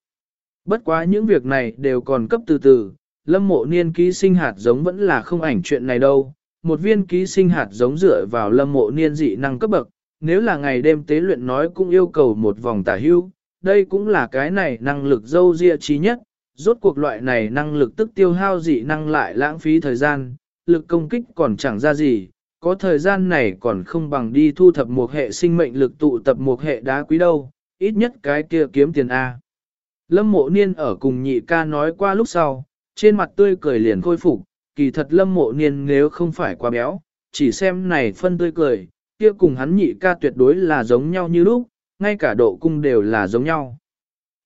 Bất quá những việc này đều còn cấp từ từ, lâm mộ niên ký sinh hạt giống vẫn là không ảnh chuyện này đâu. Một viên ký sinh hạt giống dựa vào lâm mộ niên dị năng cấp bậc, nếu là ngày đêm tế luyện nói cũng yêu cầu một vòng tả hưu, đây cũng là cái này năng lực dâu ria trí nhất, rốt cuộc loại này năng lực tức tiêu hao dị năng lại lãng phí thời gian, lực công kích còn chẳng ra gì, có thời gian này còn không bằng đi thu thập một hệ sinh mệnh lực tụ tập một hệ đá quý đâu, ít nhất cái kia kiếm tiền A. Lâm mộ niên ở cùng nhị ca nói qua lúc sau, trên mặt tươi cười liền khôi phục, kỳ thật lâm mộ niên nếu không phải quá béo, chỉ xem này phân tươi cười, kia cùng hắn nhị ca tuyệt đối là giống nhau như lúc, ngay cả độ cung đều là giống nhau.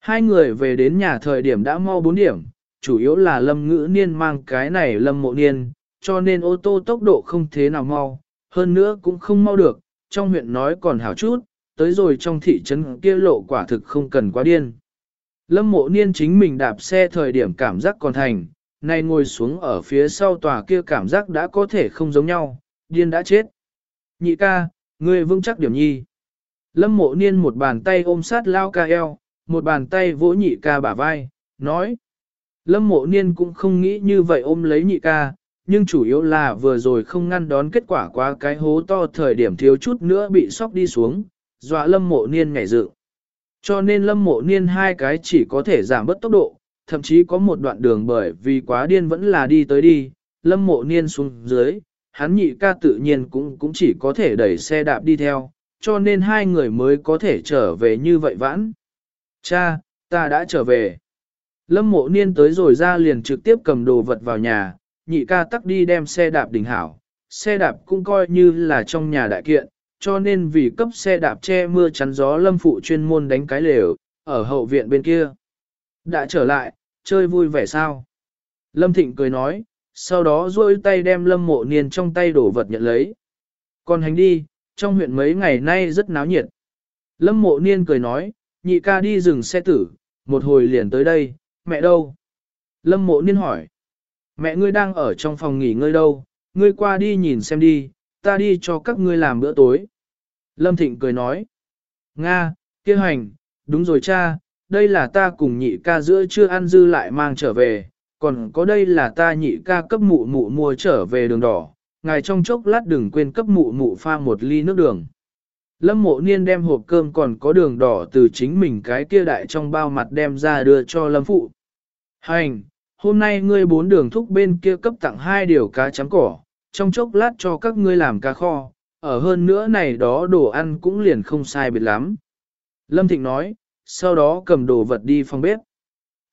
Hai người về đến nhà thời điểm đã mau bốn điểm, chủ yếu là lâm ngữ niên mang cái này lâm mộ niên, cho nên ô tô tốc độ không thế nào mau, hơn nữa cũng không mau được, trong huyện nói còn hảo chút, tới rồi trong thị trấn kia lộ quả thực không cần quá điên. Lâm mộ niên chính mình đạp xe thời điểm cảm giác còn thành, nay ngồi xuống ở phía sau tòa kia cảm giác đã có thể không giống nhau, điên đã chết. Nhị ca, ngươi vững chắc điểm nhi. Lâm mộ niên một bàn tay ôm sát lao ca eo, một bàn tay vỗ nhị ca bả vai, nói. Lâm mộ niên cũng không nghĩ như vậy ôm lấy nhị ca, nhưng chủ yếu là vừa rồi không ngăn đón kết quả quá cái hố to thời điểm thiếu chút nữa bị sóc đi xuống, dọa lâm mộ niên nhảy dự. Cho nên lâm mộ niên hai cái chỉ có thể giảm bớt tốc độ, thậm chí có một đoạn đường bởi vì quá điên vẫn là đi tới đi, lâm mộ niên xuống dưới, hắn nhị ca tự nhiên cũng cũng chỉ có thể đẩy xe đạp đi theo, cho nên hai người mới có thể trở về như vậy vãn. Cha, ta đã trở về. Lâm mộ niên tới rồi ra liền trực tiếp cầm đồ vật vào nhà, nhị ca tắc đi đem xe đạp đỉnh hảo. Xe đạp cũng coi như là trong nhà đại kiện, cho nên vì cấp xe đạp che mưa chắn gió lâm phụ chuyên môn đánh cái lều, ở hậu viện bên kia. Đã trở lại, chơi vui vẻ sao? Lâm Thịnh cười nói, sau đó duỗi tay đem lâm mộ niên trong tay đổ vật nhận lấy. Còn hành đi, trong huyện mấy ngày nay rất náo nhiệt. Lâm mộ niên cười nói, nhị ca đi dừng xe tử, một hồi liền tới đây, mẹ đâu? Lâm mộ niên hỏi, mẹ ngươi đang ở trong phòng nghỉ ngơi đâu, ngươi qua đi nhìn xem đi, ta đi cho các ngươi làm bữa tối. Lâm Thịnh cười nói, Nga, kia hành, đúng rồi cha, đây là ta cùng nhị ca giữa chưa ăn dư lại mang trở về, còn có đây là ta nhị ca cấp mụ mụ mua trở về đường đỏ, ngài trong chốc lát đừng quên cấp mụ mụ pha một ly nước đường. Lâm mộ niên đem hộp cơm còn có đường đỏ từ chính mình cái kia đại trong bao mặt đem ra đưa cho lâm phụ. Hành, hôm nay ngươi bốn đường thúc bên kia cấp tặng hai điều cá chấm cỏ, trong chốc lát cho các ngươi làm cá kho, ở hơn nữa này đó đồ ăn cũng liền không sai biệt lắm. Lâm Thịnh nói, sau đó cầm đồ vật đi phòng bếp.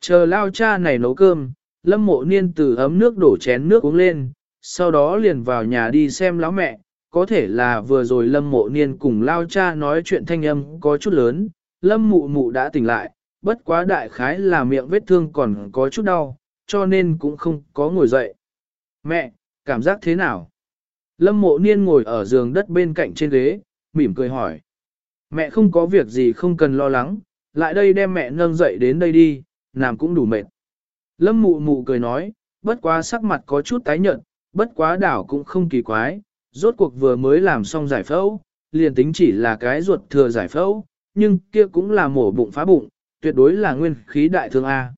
Chờ lao cha này nấu cơm, Lâm mộ niên từ ấm nước đổ chén nước uống lên, sau đó liền vào nhà đi xem lão mẹ, có thể là vừa rồi lâm mộ niên cùng lao cha nói chuyện thanh âm có chút lớn, lâm mụ mụ đã tỉnh lại, bất quá đại khái là miệng vết thương còn có chút đau, cho nên cũng không có ngồi dậy. Mẹ, cảm giác thế nào? Lâm mộ niên ngồi ở giường đất bên cạnh trên ghế, mỉm cười hỏi. Mẹ không có việc gì không cần lo lắng, lại đây đem mẹ nâng dậy đến đây đi, nằm cũng đủ mệt. Lâm mụ mụ cười nói, bất quá sắc mặt có chút tái nhợt, bất quá đảo cũng không kỳ quái, rốt cuộc vừa mới làm xong giải phẫu, liền tính chỉ là cái ruột thừa giải phẫu, nhưng kia cũng là mổ bụng phá bụng, tuyệt đối là nguyên khí đại thương A.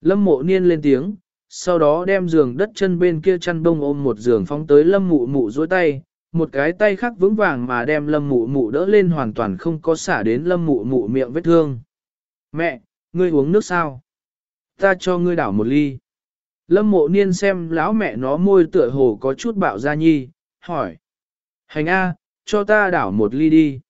Lâm mộ niên lên tiếng, sau đó đem giường đất chân bên kia chăn bông ôm một giường phóng tới lâm mụ mụ dối tay, một cái tay khác vững vàng mà đem lâm mụ mụ đỡ lên hoàn toàn không có xả đến lâm mụ mụ miệng vết thương. Mẹ, ngươi uống nước sao? Ta cho ngươi đảo một ly. Lâm mộ niên xem lão mẹ nó môi tựa hồ có chút bạo ra nhi, hỏi. Hành A, cho ta đảo một ly đi.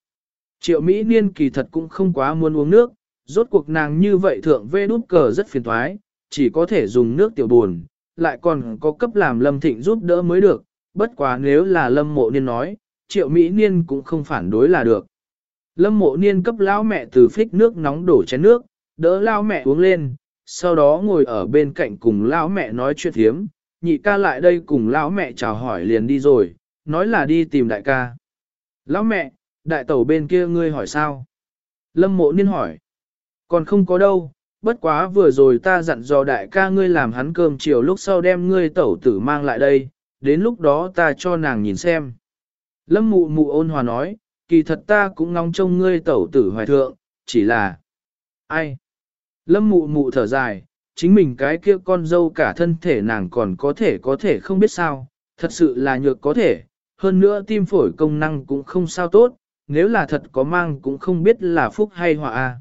Triệu Mỹ niên kỳ thật cũng không quá muốn uống nước, rốt cuộc nàng như vậy thượng vê đút cờ rất phiền thoái, chỉ có thể dùng nước tiểu buồn, lại còn có cấp làm lâm thịnh giúp đỡ mới được, bất quá nếu là lâm mộ niên nói, triệu Mỹ niên cũng không phản đối là được. Lâm mộ niên cấp lão mẹ từ phích nước nóng đổ chén nước, đỡ lão mẹ uống lên, sau đó ngồi ở bên cạnh cùng lão mẹ nói chuyện thiếm, nhị ca lại đây cùng lão mẹ chào hỏi liền đi rồi, nói là đi tìm đại ca. Lão mẹ, đại tẩu bên kia ngươi hỏi sao? Lâm mộ niên hỏi. Còn không có đâu, bất quá vừa rồi ta dặn dò đại ca ngươi làm hắn cơm chiều lúc sau đem ngươi tẩu tử mang lại đây, đến lúc đó ta cho nàng nhìn xem. Lâm mụ mụ ôn hòa nói, kỳ thật ta cũng ngóng trông ngươi tẩu tử hoài thượng, chỉ là... Ai? Lâm mụ mụ thở dài, chính mình cái kia con dâu cả thân thể nàng còn có thể có thể không biết sao, thật sự là nhược có thể, hơn nữa tim phổi công năng cũng không sao tốt, nếu là thật có mang cũng không biết là phúc hay họa a.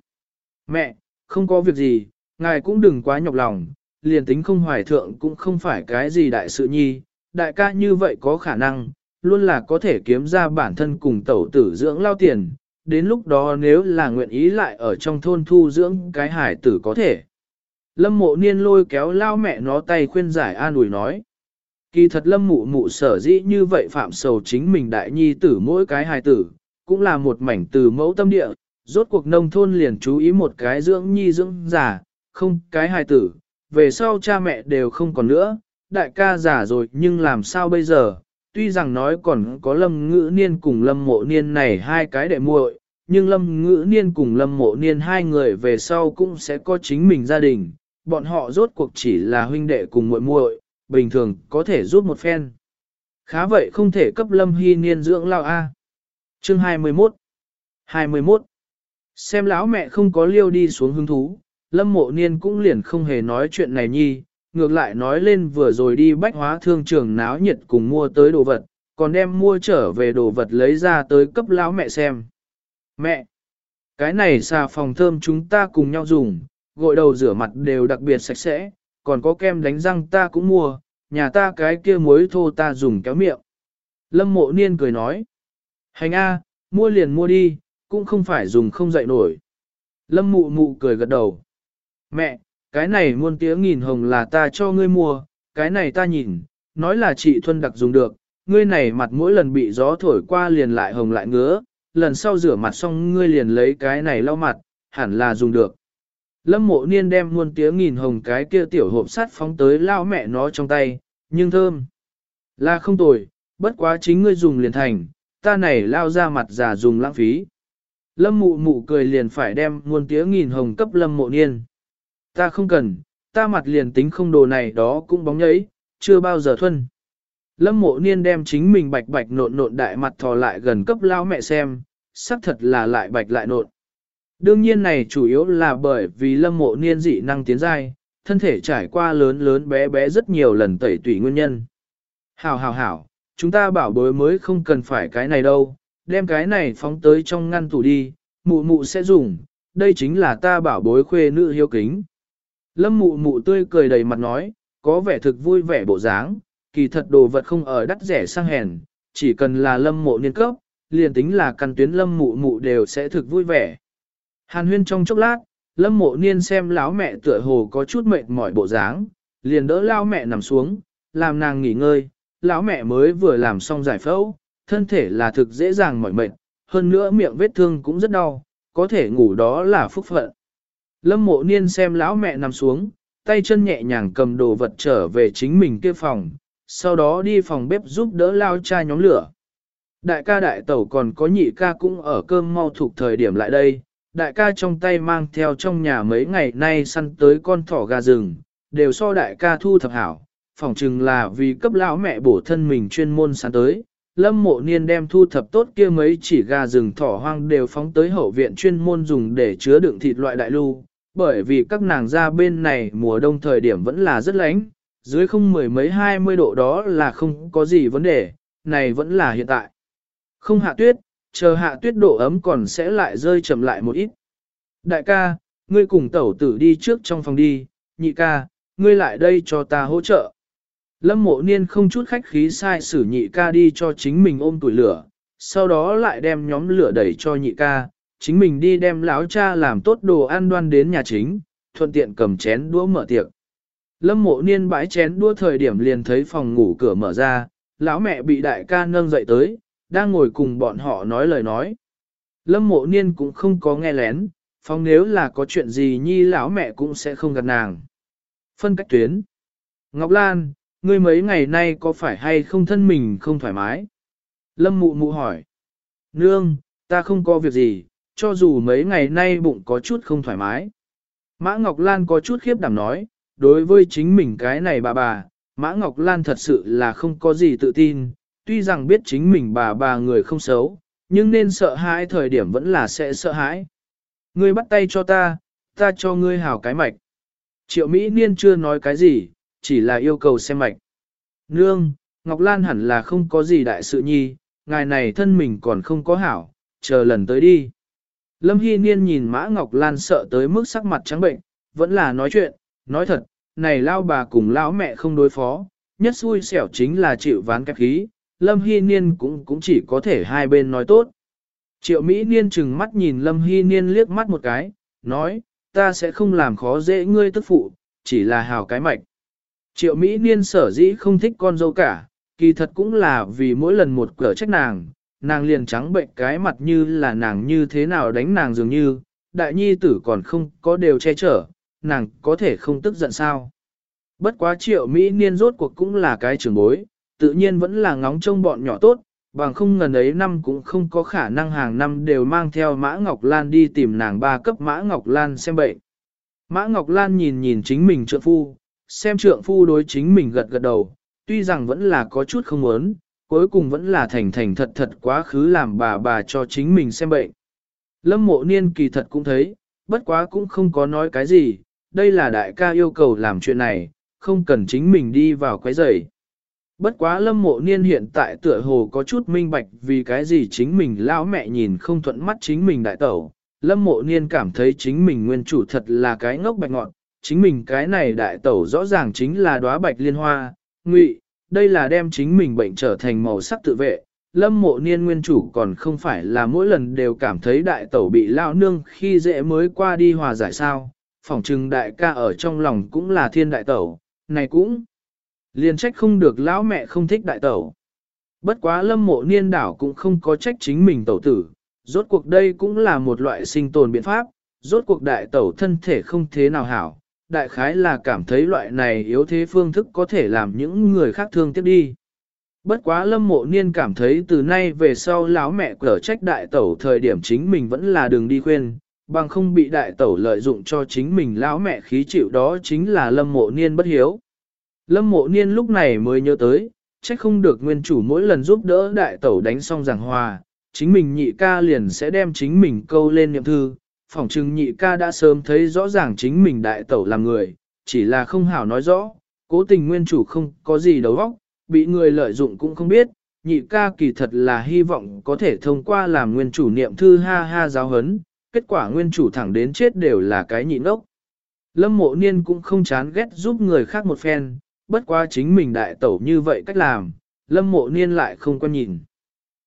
Mẹ, không có việc gì, ngài cũng đừng quá nhọc lòng, liền tính không hoài thượng cũng không phải cái gì đại sự nhi, đại ca như vậy có khả năng, luôn là có thể kiếm ra bản thân cùng tẩu tử dưỡng lao tiền, đến lúc đó nếu là nguyện ý lại ở trong thôn thu dưỡng cái hải tử có thể. Lâm mộ niên lôi kéo lao mẹ nó tay khuyên giải an ủi nói. Kỳ thật lâm mụ mụ sở dĩ như vậy phạm sầu chính mình đại nhi tử mỗi cái hài tử, cũng là một mảnh từ mẫu tâm địa, rốt cuộc nông thôn liền chú ý một cái dưỡng nhi dưỡng giả không cái hài tử, về sau cha mẹ đều không còn nữa, đại ca giả rồi nhưng làm sao bây giờ, tuy rằng nói còn có lâm ngữ niên cùng lâm mộ niên này hai cái đệ muội, nhưng lâm ngữ niên cùng lâm mộ niên hai người về sau cũng sẽ có chính mình gia đình, bọn họ rốt cuộc chỉ là huynh đệ cùng muội muội, bình thường có thể giúp một phen. Khá vậy không thể cấp lâm hy niên dưỡng lao A. Chương 21 21 Xem lão mẹ không có liêu đi xuống hứng thú, lâm mộ niên cũng liền không hề nói chuyện này nhi, ngược lại nói lên vừa rồi đi bách hóa thương trường náo nhiệt cùng mua tới đồ vật, còn đem mua trở về đồ vật lấy ra tới cấp lão mẹ xem. Mẹ! Cái này xà phòng thơm chúng ta cùng nhau dùng, gội đầu rửa mặt đều đặc biệt sạch sẽ, còn có kem đánh răng ta cũng mua, nhà ta cái kia muối thô ta dùng kéo miệng. Lâm mộ niên cười nói. Hành A, mua liền mua đi, cũng không phải dùng không dậy nổi. Lâm mụ mụ cười gật đầu. Mẹ, cái này muôn tía nghìn hồng là ta cho ngươi mua, cái này ta nhìn, nói là chị Thuân đặc dùng được, ngươi này mặt mỗi lần bị gió thổi qua liền lại hồng lại ngứa, lần sau rửa mặt xong ngươi liền lấy cái này lau mặt, hẳn là dùng được. Lâm mộ niên đem muôn tía nghìn hồng cái kia tiểu hộp sắt phóng tới lao mẹ nó trong tay, nhưng thơm. Là không tồi, bất quá chính ngươi dùng liền thành, ta này lao ra mặt già dùng lãng phí. Lâm mụ mụ cười liền phải đem muôn tía nghìn hồng cấp lâm mộ niên. Ta không cần, ta mặt liền tính không đồ này đó cũng bóng nhấy, chưa bao giờ thuân. Lâm mộ niên đem chính mình bạch bạch nộn nộn đại mặt thò lại gần cấp lao mẹ xem, xác thật là lại bạch lại nộn. Đương nhiên này chủ yếu là bởi vì lâm mộ niên dị năng tiến giai, thân thể trải qua lớn lớn bé bé rất nhiều lần tẩy tủy nguyên nhân. Hảo hảo hảo, chúng ta bảo bối mới không cần phải cái này đâu, đem cái này phóng tới trong ngăn tủ đi, mụ mụ sẽ dùng, đây chính là ta bảo bối khuê nữ hiếu kính. Lâm mụ mụ tươi cười đầy mặt nói, có vẻ thực vui vẻ bộ dáng, kỳ thật đồ vật không ở đắt rẻ sang hèn, chỉ cần là lâm mộ niên cấp, liền tính là căn tuyến lâm mụ mụ đều sẽ thực vui vẻ. Hàn huyên trong chốc lát, lâm mộ niên xem lão mẹ tựa hồ có chút mệt mỏi bộ dáng, liền đỡ lao mẹ nằm xuống, làm nàng nghỉ ngơi, lão mẹ mới vừa làm xong giải phẫu, thân thể là thực dễ dàng mỏi mệt, hơn nữa miệng vết thương cũng rất đau, có thể ngủ đó là phúc phận. Lâm mộ niên xem lão mẹ nằm xuống, tay chân nhẹ nhàng cầm đồ vật trở về chính mình kia phòng, sau đó đi phòng bếp giúp đỡ lao cha nhóm lửa. Đại ca đại tẩu còn có nhị ca cũng ở cơm mau thuộc thời điểm lại đây, đại ca trong tay mang theo trong nhà mấy ngày nay săn tới con thỏ gà rừng, đều so đại ca thu thập hảo, phỏng chừng là vì cấp lão mẹ bổ thân mình chuyên môn săn tới. Lâm mộ niên đem thu thập tốt kia mấy chỉ gà rừng thỏ hoang đều phóng tới hậu viện chuyên môn dùng để chứa đựng thịt loại đại lưu, bởi vì các nàng ra bên này mùa đông thời điểm vẫn là rất lạnh, Dưới không mười mấy hai mươi độ đó là không có gì vấn đề, này vẫn là hiện tại. Không hạ tuyết, chờ hạ tuyết độ ấm còn sẽ lại rơi chậm lại một ít. Đại ca, ngươi cùng tẩu tử đi trước trong phòng đi, nhị ca, ngươi lại đây cho ta hỗ trợ. Lâm mộ niên không chút khách khí sai sử nhị ca đi cho chính mình ôm tuổi lửa, sau đó lại đem nhóm lửa đẩy cho nhị ca, chính mình đi đem lão cha làm tốt đồ ăn đoan đến nhà chính, thuận tiện cầm chén đũa mở tiệc. Lâm mộ niên bãi chén đũa thời điểm liền thấy phòng ngủ cửa mở ra, lão mẹ bị đại ca nâng dậy tới, đang ngồi cùng bọn họ nói lời nói. Lâm mộ niên cũng không có nghe lén, phòng nếu là có chuyện gì nhi lão mẹ cũng sẽ không gặp nàng. Phân cách tuyến. Ngọc Lan, ngươi mấy ngày nay có phải hay không thân mình không thoải mái? Lâm mụ mụ hỏi. Nương, ta không có việc gì, cho dù mấy ngày nay bụng có chút không thoải mái. Mã Ngọc Lan có chút khiếp đảm nói, đối với chính mình cái này bà bà, Mã Ngọc Lan thật sự là không có gì tự tin, tuy rằng biết chính mình bà bà người không xấu, nhưng nên sợ hãi thời điểm vẫn là sẽ sợ hãi. Ngươi bắt tay cho ta, ta cho ngươi hảo cái mạch. Triệu Mỹ Niên chưa nói cái gì, chỉ là yêu cầu xem mạch. Nương, Ngọc Lan hẳn là không có gì đại sự nhi, ngài này thân mình còn không có hảo, chờ lần tới đi. Lâm Hy Niên nhìn Mã Ngọc Lan sợ tới mức sắc mặt trắng bệnh, vẫn là nói chuyện, nói thật, này lao bà cùng lão mẹ không đối phó, nhất xui xẻo chính là chịu ván kẹp khí, Lâm Hy Niên cũng cũng chỉ có thể hai bên nói tốt. Triệu Mỹ Niên chừng mắt nhìn Lâm Hy Niên liếc mắt một cái, nói, ta sẽ không làm khó dễ ngươi tức phụ, chỉ là hào cái mạch. Triệu Mỹ Niên sở dĩ không thích con dâu cả, kỳ thật cũng là vì mỗi lần một cửa trách nàng, nàng liền trắng bệnh cái mặt như là nàng như thế nào đánh nàng dường như, đại nhi tử còn không có đều che chở, nàng có thể không tức giận sao. Bất quá triệu Mỹ niên rốt cuộc cũng là cái trưởng bối, tự nhiên vẫn là ngóng trông bọn nhỏ tốt, bằng không ngần ấy năm cũng không có khả năng hàng năm đều mang theo Mã Ngọc Lan đi tìm nàng ba cấp Mã Ngọc Lan xem bệnh. Mã Ngọc Lan nhìn nhìn chính mình trượng phu, xem trượng phu đối chính mình gật gật đầu, tuy rằng vẫn là có chút không muốn, cuối cùng vẫn là thành thành thật thật quá khứ làm bà bà cho chính mình xem bệnh. Lâm mộ niên kỳ thật cũng thấy, bất quá cũng không có nói cái gì, đây là đại ca yêu cầu làm chuyện này, không cần chính mình đi vào quấy rầy. Bất quá lâm mộ niên hiện tại tựa hồ có chút minh bạch vì cái gì chính mình lão mẹ nhìn không thuận mắt chính mình đại tẩu. Lâm mộ niên cảm thấy chính mình nguyên chủ thật là cái ngốc bạch ngọn, chính mình cái này đại tẩu rõ ràng chính là đóa bạch liên hoa, ngụy, đây là đem chính mình bệnh trở thành màu sắc tự vệ. Lâm mộ niên nguyên chủ còn không phải là mỗi lần đều cảm thấy đại tẩu bị lao nương khi dễ mới qua đi hòa giải sao, phỏng trừng đại ca ở trong lòng cũng là thiên đại tẩu, này cũng liền trách không được lão mẹ không thích đại tẩu. Bất quá lâm mộ niên đảo cũng không có trách chính mình tẩu tử, rốt cuộc đây cũng là một loại sinh tồn biện pháp, rốt cuộc đại tẩu thân thể không thế nào hảo, đại khái là cảm thấy loại này yếu thế phương thức có thể làm những người khác thương tiếc đi. Bất quá lâm mộ niên cảm thấy từ nay về sau lão mẹ cở trách đại tẩu thời điểm chính mình vẫn là đường đi khuyên, bằng không bị đại tẩu lợi dụng cho chính mình lão mẹ khí chịu đó chính là lâm mộ niên bất hiếu. Lâm mộ niên lúc này mới nhớ tới, trách không được nguyên chủ mỗi lần giúp đỡ đại tẩu đánh xong giảng hòa, chính mình nhị ca liền sẽ đem chính mình câu lên niệm thư, phỏng chừng nhị ca đã sớm thấy rõ ràng chính mình đại tẩu làm người, chỉ là không hảo nói rõ, cố tình nguyên chủ không có gì đầu óc, bị người lợi dụng cũng không biết, nhị ca kỳ thật là hy vọng có thể thông qua làm nguyên chủ niệm thư ha ha giáo hấn, kết quả nguyên chủ thẳng đến chết đều là cái nhịn ốc. Lâm mộ niên cũng không chán ghét giúp người khác một phen, bất quá chính mình đại tẩu như vậy cách làm, lâm mộ niên lại không quen nhìn.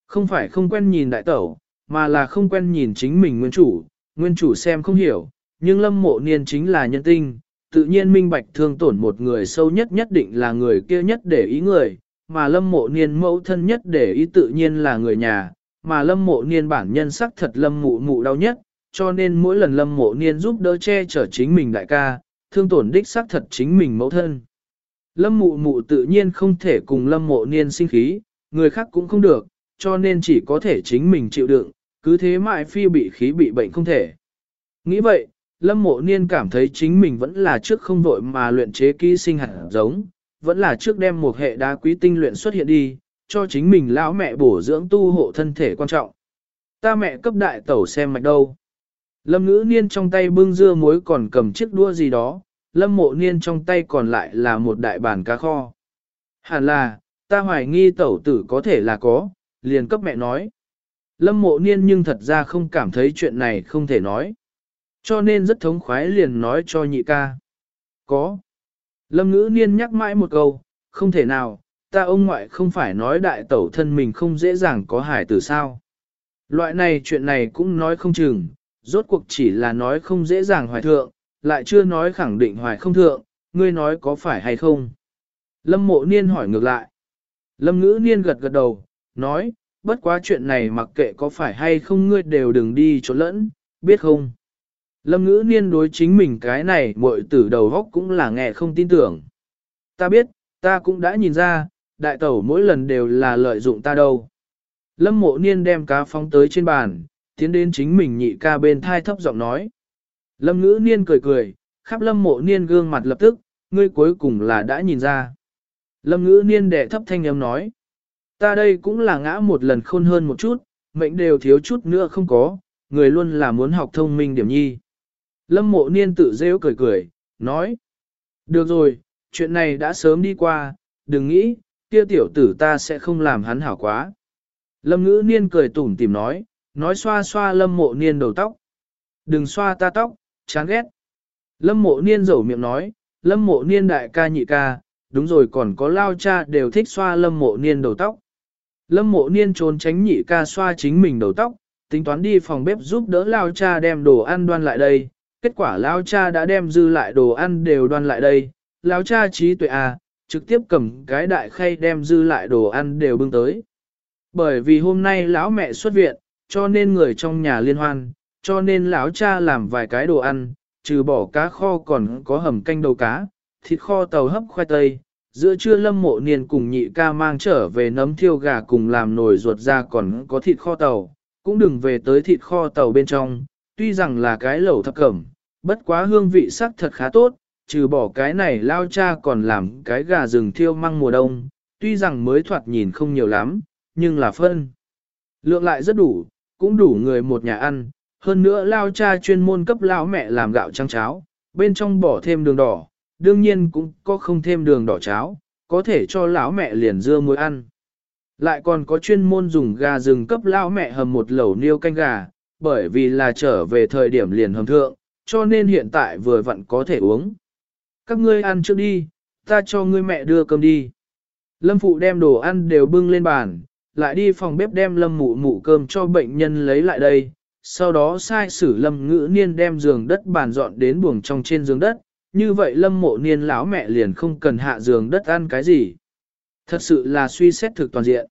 Không phải không quen nhìn đại tẩu, mà là không quen nhìn chính mình nguyên chủ, nguyên chủ xem không hiểu, nhưng lâm mộ niên chính là nhân tinh, tự nhiên minh bạch thương tổn một người sâu nhất nhất định là người kia nhất để ý người, mà lâm mộ niên mẫu thân nhất để ý tự nhiên là người nhà, mà lâm mộ niên bản nhân sắc thật lâm mụ mụ đau nhất, cho nên mỗi lần lâm mộ niên giúp đỡ che chở chính mình đại ca, thương tổn đích sắc thật chính mình mẫu thân. Lâm mụ mụ tự nhiên không thể cùng lâm mộ niên sinh khí, người khác cũng không được, cho nên chỉ có thể chính mình chịu đựng, cứ thế mãi phi bị khí bị bệnh không thể. Nghĩ vậy, lâm mộ niên cảm thấy chính mình vẫn là trước không vội mà luyện chế ký sinh hạt giống, vẫn là trước đem một hệ đá quý tinh luyện xuất hiện đi, cho chính mình lão mẹ bổ dưỡng tu hộ thân thể quan trọng. Ta mẹ cấp đại tẩu xem mạch đâu. Lâm ngữ niên trong tay bưng dưa muối còn cầm chiếc đua gì đó, lâm mộ niên trong tay còn lại là một đại bàn cá kho. Hẳn là, ta hoài nghi tẩu tử có thể là có, liền cấp mẹ nói. Lâm mộ niên nhưng thật ra không cảm thấy chuyện này không thể nói. Cho nên rất thống khoái liền nói cho nhị ca. Có. Lâm ngữ niên nhắc mãi một câu, không thể nào, ta ông ngoại không phải nói đại tẩu thân mình không dễ dàng có hải tử sao. Loại này chuyện này cũng nói không chừng, rốt cuộc chỉ là nói không dễ dàng hoài thượng, lại chưa nói khẳng định hoài không thượng, ngươi nói có phải hay không. Lâm mộ niên hỏi ngược lại. Lâm ngữ niên gật gật đầu, nói, bất quá chuyện này mặc kệ có phải hay không ngươi đều đừng đi chỗ lẫn, biết không? Lâm ngữ niên đối chính mình cái này muội tử đầu góc cũng là nghe không tin tưởng. Ta biết, ta cũng đã nhìn ra, đại tẩu mỗi lần đều là lợi dụng ta đâu. Lâm mộ niên đem cá phóng tới trên bàn, tiến đến chính mình nhị ca bên thai thấp giọng nói. Lâm ngữ niên cười cười, khắp lâm mộ niên gương mặt lập tức, ngươi cuối cùng là đã nhìn ra. Lâm ngữ niên đệ thấp thanh âm nói. Ta đây cũng là ngã một lần khôn hơn một chút, mệnh đều thiếu chút nữa không có, người luôn là muốn học thông minh điểm nhi. Lâm mộ niên tự rêu cười cười, nói. Được rồi, chuyện này đã sớm đi qua, đừng nghĩ, kia tiểu tử ta sẽ không làm hắn hảo quá. Lâm ngữ niên cười tủm tìm nói, nói xoa xoa lâm mộ niên đầu tóc. Đừng xoa ta tóc, chán ghét. Lâm mộ niên rầu miệng nói, lâm mộ niên đại ca nhị ca, đúng rồi còn có lao cha đều thích xoa lâm mộ niên đầu tóc. Lâm mộ niên trốn tránh nhị ca xoa chính mình đầu tóc, tính toán đi phòng bếp giúp đỡ lao cha đem đồ ăn đoan lại đây. Kết quả lao cha đã đem dư lại đồ ăn đều đoan lại đây. Lao cha trí tuệ à, trực tiếp cầm cái đại khay đem dư lại đồ ăn đều bưng tới. Bởi vì hôm nay lão mẹ xuất viện, cho nên người trong nhà liên hoan, cho nên lão cha làm vài cái đồ ăn, trừ bỏ cá kho còn có hầm canh đầu cá, thịt kho tàu hấp khoai tây. Giữa trưa lâm mộ niên cùng nhị ca mang trở về nấm thiêu gà cùng làm nồi ruột ra còn có thịt kho tàu, cũng đừng về tới thịt kho tàu bên trong, tuy rằng là cái lẩu thập cẩm, bất quá hương vị sắc thật khá tốt, trừ bỏ cái này lao cha còn làm cái gà rừng thiêu măng mùa đông, tuy rằng mới thoạt nhìn không nhiều lắm, nhưng là phân. Lượng lại rất đủ, cũng đủ người một nhà ăn, hơn nữa lao cha chuyên môn cấp lao mẹ làm gạo trắng cháo, bên trong bỏ thêm đường đỏ, đương nhiên cũng có không thêm đường đỏ cháo, có thể cho lão mẹ liền dưa muối ăn. Lại còn có chuyên môn dùng gà rừng cấp lão mẹ hầm một lẩu niêu canh gà, bởi vì là trở về thời điểm liền hầm thượng, cho nên hiện tại vừa vặn có thể uống. Các ngươi ăn trước đi, ta cho ngươi mẹ đưa cơm đi. Lâm phụ đem đồ ăn đều bưng lên bàn, lại đi phòng bếp đem lâm mụ mụ cơm cho bệnh nhân lấy lại đây, sau đó sai sử lâm ngữ niên đem giường đất bàn dọn đến buồng trong trên giường đất, như vậy lâm mộ niên lão mẹ liền không cần hạ giường đất ăn cái gì. Thật sự là suy xét thực toàn diện.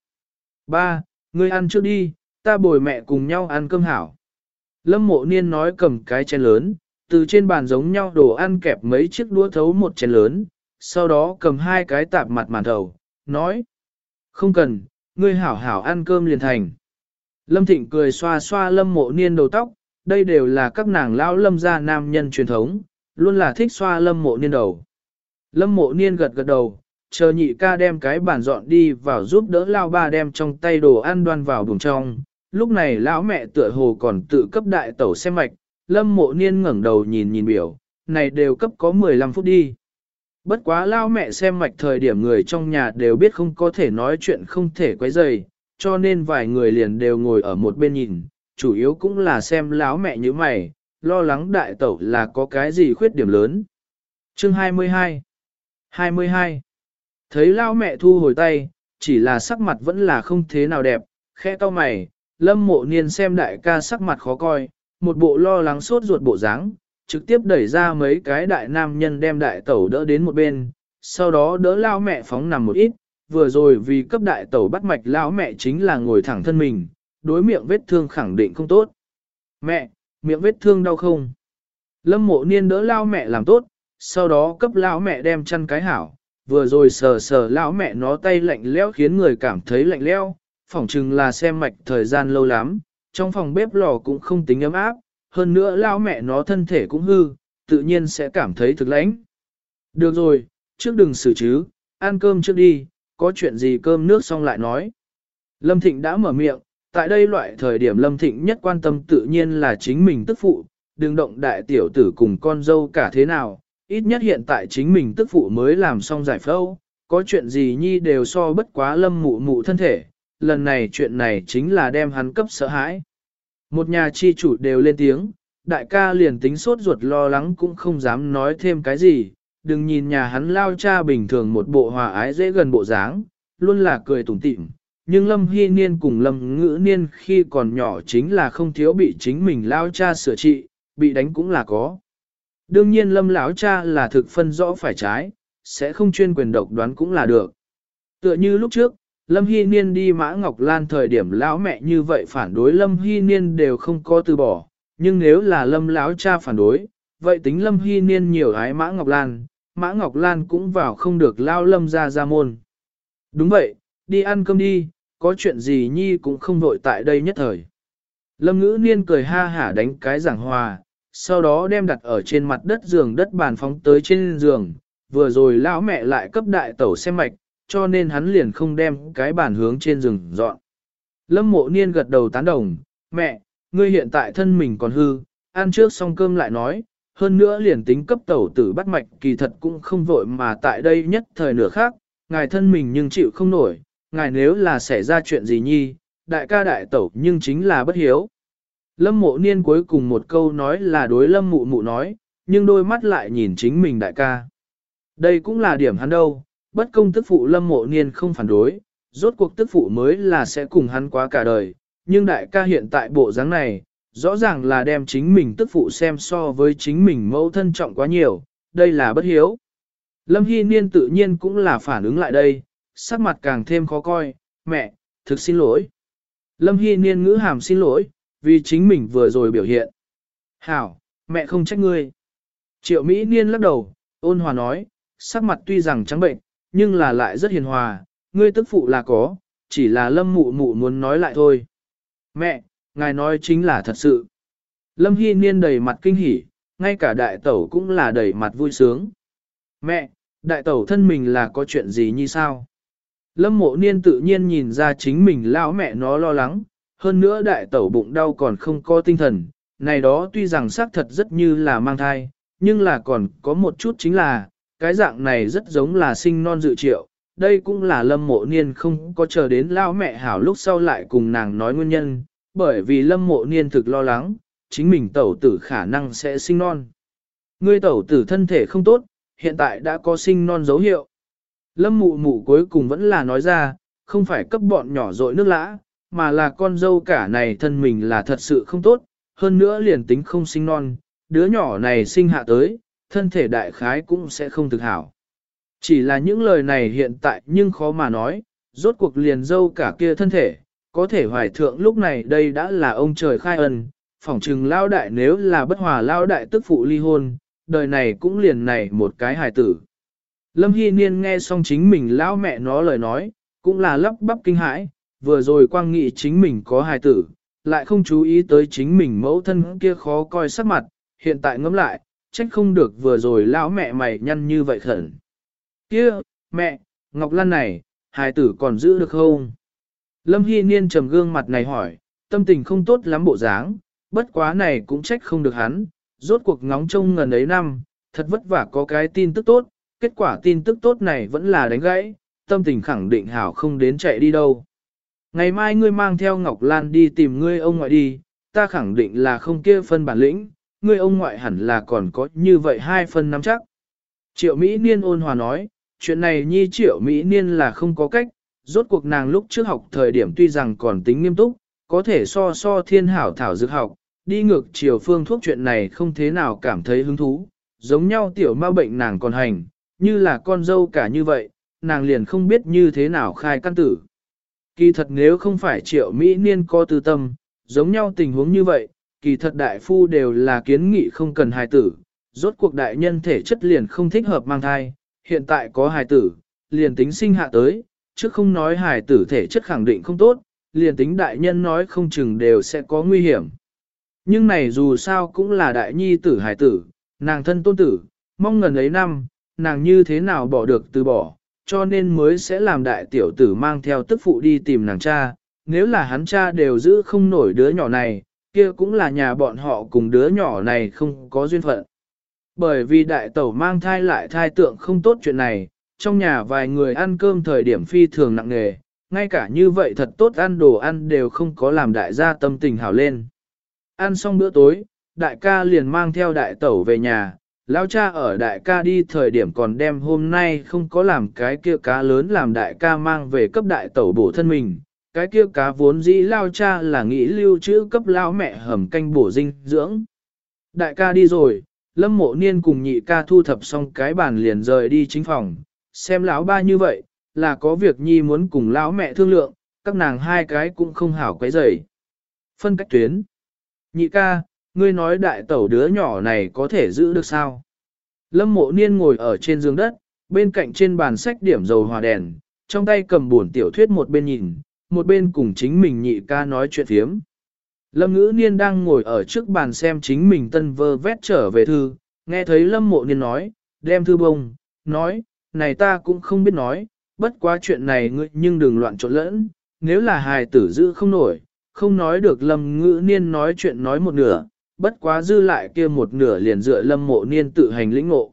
Ba, ngươi ăn trước đi, ta bồi mẹ cùng nhau ăn cơm hảo. Lâm mộ niên nói cầm cái chén lớn, từ trên bàn giống nhau đồ ăn kẹp mấy chiếc đũa thấu một chén lớn, sau đó cầm hai cái tạp mặt màn thầu, nói. Không cần, ngươi hảo hảo ăn cơm liền thành. Lâm Thịnh cười xoa xoa lâm mộ niên đầu tóc, đây đều là các nàng lão lâm gia nam nhân truyền thống, luôn là thích xoa lâm mộ niên đầu. Lâm mộ niên gật gật đầu, chờ nhị ca đem cái bàn dọn đi vào giúp đỡ lao ba đem trong tay đồ ăn đoan vào buồng trong. Lúc này lão mẹ tựa hồ còn tự cấp đại tẩu xem mạch, lâm mộ niên ngẩng đầu nhìn nhìn biểu, này đều cấp có 15 phút đi. Bất quá lao mẹ xem mạch thời điểm người trong nhà đều biết không có thể nói chuyện không thể quấy rầy, cho nên vài người liền đều ngồi ở một bên nhìn, chủ yếu cũng là xem lão mẹ như mày, lo lắng đại tẩu là có cái gì khuyết điểm lớn. Chương 22 22 Thấy lao mẹ thu hồi tay, chỉ là sắc mặt vẫn là không thế nào đẹp, khẽ to mày, lâm mộ niên xem đại ca sắc mặt khó coi, một bộ lo lắng suốt ruột bộ dáng, trực tiếp đẩy ra mấy cái đại nam nhân đem đại tẩu đỡ đến một bên, sau đó đỡ lao mẹ phóng nằm một ít, vừa rồi vì cấp đại tẩu bắt mạch lao mẹ chính là ngồi thẳng thân mình, đối miệng vết thương khẳng định không tốt. Mẹ, miệng vết thương đau không? Lâm mộ niên đỡ lao mẹ làm tốt, sau đó cấp lao mẹ đem chăn cái hảo, vừa rồi sờ sờ lao mẹ nó tay lạnh lẽo khiến người cảm thấy lạnh lẽo, phỏng chừng là xem mạch thời gian lâu lắm, trong phòng bếp lò cũng không tính ấm áp, hơn nữa lao mẹ nó thân thể cũng hư, tự nhiên sẽ cảm thấy thực lãnh. Được rồi, trước đừng xử chứ, ăn cơm trước đi, có chuyện gì cơm nước xong lại nói. Lâm Thịnh đã mở miệng, tại đây loại thời điểm Lâm Thịnh nhất quan tâm tự nhiên là chính mình tức phụ, đừng động đại tiểu tử cùng con dâu cả thế nào, ít nhất hiện tại chính mình tức phụ mới làm xong giải phẫu, có chuyện gì nhi đều so bất quá lâm mụ mụ thân thể, lần này chuyện này chính là đem hắn cấp sợ hãi. Một nhà chi chủ đều lên tiếng, đại ca liền tính sốt ruột lo lắng cũng không dám nói thêm cái gì, đừng nhìn nhà hắn lao cha bình thường một bộ hòa ái dễ gần bộ dáng, luôn là cười tủm tỉm. Nhưng Lâm Hy Niên cùng Lâm Ngữ Niên khi còn nhỏ chính là không thiếu bị chính mình lao cha sửa trị, bị đánh cũng là có. Đương nhiên Lâm lão cha là thực phân rõ phải trái, sẽ không chuyên quyền độc đoán cũng là được. Tựa như lúc trước, Lâm Hy Niên đi Mã Ngọc Lan thời điểm lão mẹ như vậy phản đối Lâm Hy Niên đều không có từ bỏ, nhưng nếu là Lâm lão cha phản đối, vậy tính Lâm Hy Niên nhiều ái Mã Ngọc Lan, Mã Ngọc Lan cũng vào không được lao Lâm ra ra môn. Đúng vậy, đi ăn cơm đi, có chuyện gì nhi cũng không vội tại đây nhất thời. Lâm ngữ niên cười ha hả đánh cái giảng hòa, sau đó đem đặt ở trên mặt đất giường đất bàn phóng tới trên giường, vừa rồi lão mẹ lại cấp đại tẩu xem mạch, cho nên hắn liền không đem cái bàn hướng trên giường dọn. Lâm mộ niên gật đầu tán đồng, mẹ, ngươi hiện tại thân mình còn hư, ăn trước xong cơm lại nói, hơn nữa liền tính cấp tẩu tử bắt mạch kỳ thật cũng không vội mà tại đây nhất thời nửa khác, ngài thân mình nhưng chịu không nổi, ngài nếu là xảy ra chuyện gì nhi, đại ca đại tẩu nhưng chính là bất hiếu. Lâm mộ niên cuối cùng một câu nói là đối lâm mụ mụ nói, nhưng đôi mắt lại nhìn chính mình đại ca. Đây cũng là điểm hắn đâu, bất công tức phụ lâm mộ niên không phản đối, rốt cuộc tức phụ mới là sẽ cùng hắn quá cả đời, nhưng đại ca hiện tại bộ dáng này, rõ ràng là đem chính mình tức phụ xem so với chính mình mẫu thân trọng quá nhiều, đây là bất hiếu. Lâm Hy Niên tự nhiên cũng là phản ứng lại đây, sắc mặt càng thêm khó coi, mẹ, thực xin lỗi. Lâm Hy Niên ngữ hàm xin lỗi, vì chính mình vừa rồi biểu hiện. Hảo, mẹ không trách ngươi. Triệu Mỹ Niên lắc đầu, ôn hòa nói, sắc mặt tuy rằng trắng bệnh, nhưng là lại rất hiền hòa, ngươi tức phụ là có, chỉ là lâm mụ mụ muốn nói lại thôi. Mẹ, ngài nói chính là thật sự. Lâm Hy Niên đầy mặt kinh hỉ, ngay cả đại tẩu cũng là đầy mặt vui sướng. Mẹ, đại tẩu thân mình là có chuyện gì như sao? Lâm mộ niên tự nhiên nhìn ra chính mình lão mẹ nó lo lắng, hơn nữa đại tẩu bụng đau còn không có tinh thần, này đó tuy rằng xác thật rất như là mang thai, nhưng là còn có một chút chính là, cái dạng này rất giống là sinh non dự triệu, đây cũng là lâm mộ niên không có chờ đến lão mẹ hảo lúc sau lại cùng nàng nói nguyên nhân, bởi vì lâm mộ niên thực lo lắng, chính mình tẩu tử khả năng sẽ sinh non. Ngươi tẩu tử thân thể không tốt, hiện tại đã có sinh non dấu hiệu. Lâm mụ mụ cuối cùng vẫn là nói ra, không phải cấp bọn nhỏ dội nước lã, mà là con dâu cả này thân mình là thật sự không tốt, hơn nữa liền tính không sinh non, đứa nhỏ này sinh hạ tới, thân thể đại khái cũng sẽ không thực hảo. Chỉ là những lời này hiện tại nhưng khó mà nói, rốt cuộc liền dâu cả kia thân thể, có thể hoài thượng lúc này đây đã là ông trời khai ân, phỏng chừng lao đại nếu là bất hòa lao đại tức phụ ly hôn, đời này cũng liền này một cái hài tử. Lâm Hy Niên nghe xong chính mình lão mẹ nó lời nói, cũng là lắp bắp kinh hãi, vừa rồi quang nghị chính mình có hài tử, lại không chú ý tới chính mình mẫu thân kia khó coi sắc mặt, hiện tại ngẫm lại, trách không được vừa rồi lão mẹ mày nhăn như vậy khẩn. Kia, mẹ, Ngọc Lan này, hài tử còn giữ được không? Lâm Hy Niên trầm gương mặt này hỏi, tâm tình không tốt lắm bộ dáng, bất quá này cũng trách không được hắn, rốt cuộc ngóng trông ngần ấy năm, thật vất vả có cái tin tức tốt, kết quả tin tức tốt này vẫn là đánh gãy, tâm tình khẳng định hảo không đến chạy đi đâu. Ngày mai ngươi mang theo Ngọc Lan đi tìm ngươi ông ngoại đi, ta khẳng định là không kia phân bản lĩnh, ngươi ông ngoại hẳn là còn có như vậy hai phân nắm chắc. Triệu Mỹ Niên ôn hòa nói, chuyện này nhi Triệu Mỹ Niên là không có cách, rốt cuộc nàng lúc trước học thời điểm tuy rằng còn tính nghiêm túc, có thể so so thiên hảo thảo dược học, đi ngược chiều phương thuốc chuyện này không thế nào cảm thấy hứng thú, giống nhau tiểu ma bệnh nàng còn hành, như là con dâu cả như vậy, nàng liền không biết như thế nào khai căn tử. Kỳ thật nếu không phải triệu Mỹ niên có tư tâm, giống nhau tình huống như vậy, kỳ thật đại phu đều là kiến nghị không cần hài tử, rốt cuộc đại nhân thể chất liền không thích hợp mang thai, hiện tại có hài tử, liền tính sinh hạ tới, chứ không nói hài tử thể chất khẳng định không tốt, liền tính đại nhân nói không chừng đều sẽ có nguy hiểm. Nhưng này dù sao cũng là đại nhi tử hài tử, nàng thân tôn tử, mong ngần ấy năm, nàng như thế nào bỏ được từ bỏ, cho nên mới sẽ làm đại tiểu tử mang theo tức phụ đi tìm nàng cha, nếu là hắn cha đều giữ không nổi đứa nhỏ này, kia cũng là nhà bọn họ cùng đứa nhỏ này không có duyên phận. Bởi vì đại tẩu mang thai lại thai tượng không tốt chuyện này, trong nhà vài người ăn cơm thời điểm phi thường nặng nề, ngay cả như vậy thật tốt ăn đồ ăn đều không có làm đại gia tâm tình hảo lên. Ăn xong bữa tối, đại ca liền mang theo đại tẩu về nhà, lão cha ở đại ca đi thời điểm còn đem hôm nay không có làm cái kia cá lớn làm đại ca mang về cấp đại tẩu bổ thân mình. Cái kia cá vốn dĩ lao cha là nghĩ lưu trữ cấp lao mẹ hầm canh bổ dinh dưỡng. Đại ca đi rồi, lâm mộ niên cùng nhị ca thu thập xong cái bàn liền rời đi chính phòng, xem lão ba như vậy, là có việc nhi muốn cùng lão mẹ thương lượng, các nàng hai cái cũng không hảo quấy rầy. Phân cách tuyến. Nhị ca, ngươi nói đại tẩu đứa nhỏ này có thể giữ được sao? Lâm mộ niên ngồi ở trên giường đất, bên cạnh trên bàn sách điểm dầu hòa đèn, trong tay cầm buồn tiểu thuyết một bên nhìn, một bên cùng chính mình nhị ca nói chuyện phiếm. Lâm ngữ niên đang ngồi ở trước bàn xem chính mình tân vơ vét trở về thư, nghe thấy lâm mộ niên nói, đem thư bông, nói, này ta cũng không biết nói, bất quá chuyện này ngươi nhưng đừng loạn trộn lẫn, nếu là hài tử giữ không nổi, không nói được lâm ngữ niên nói chuyện nói một nửa, bất quá dư lại kia một nửa liền dựa lâm mộ niên tự hành lĩnh ngộ.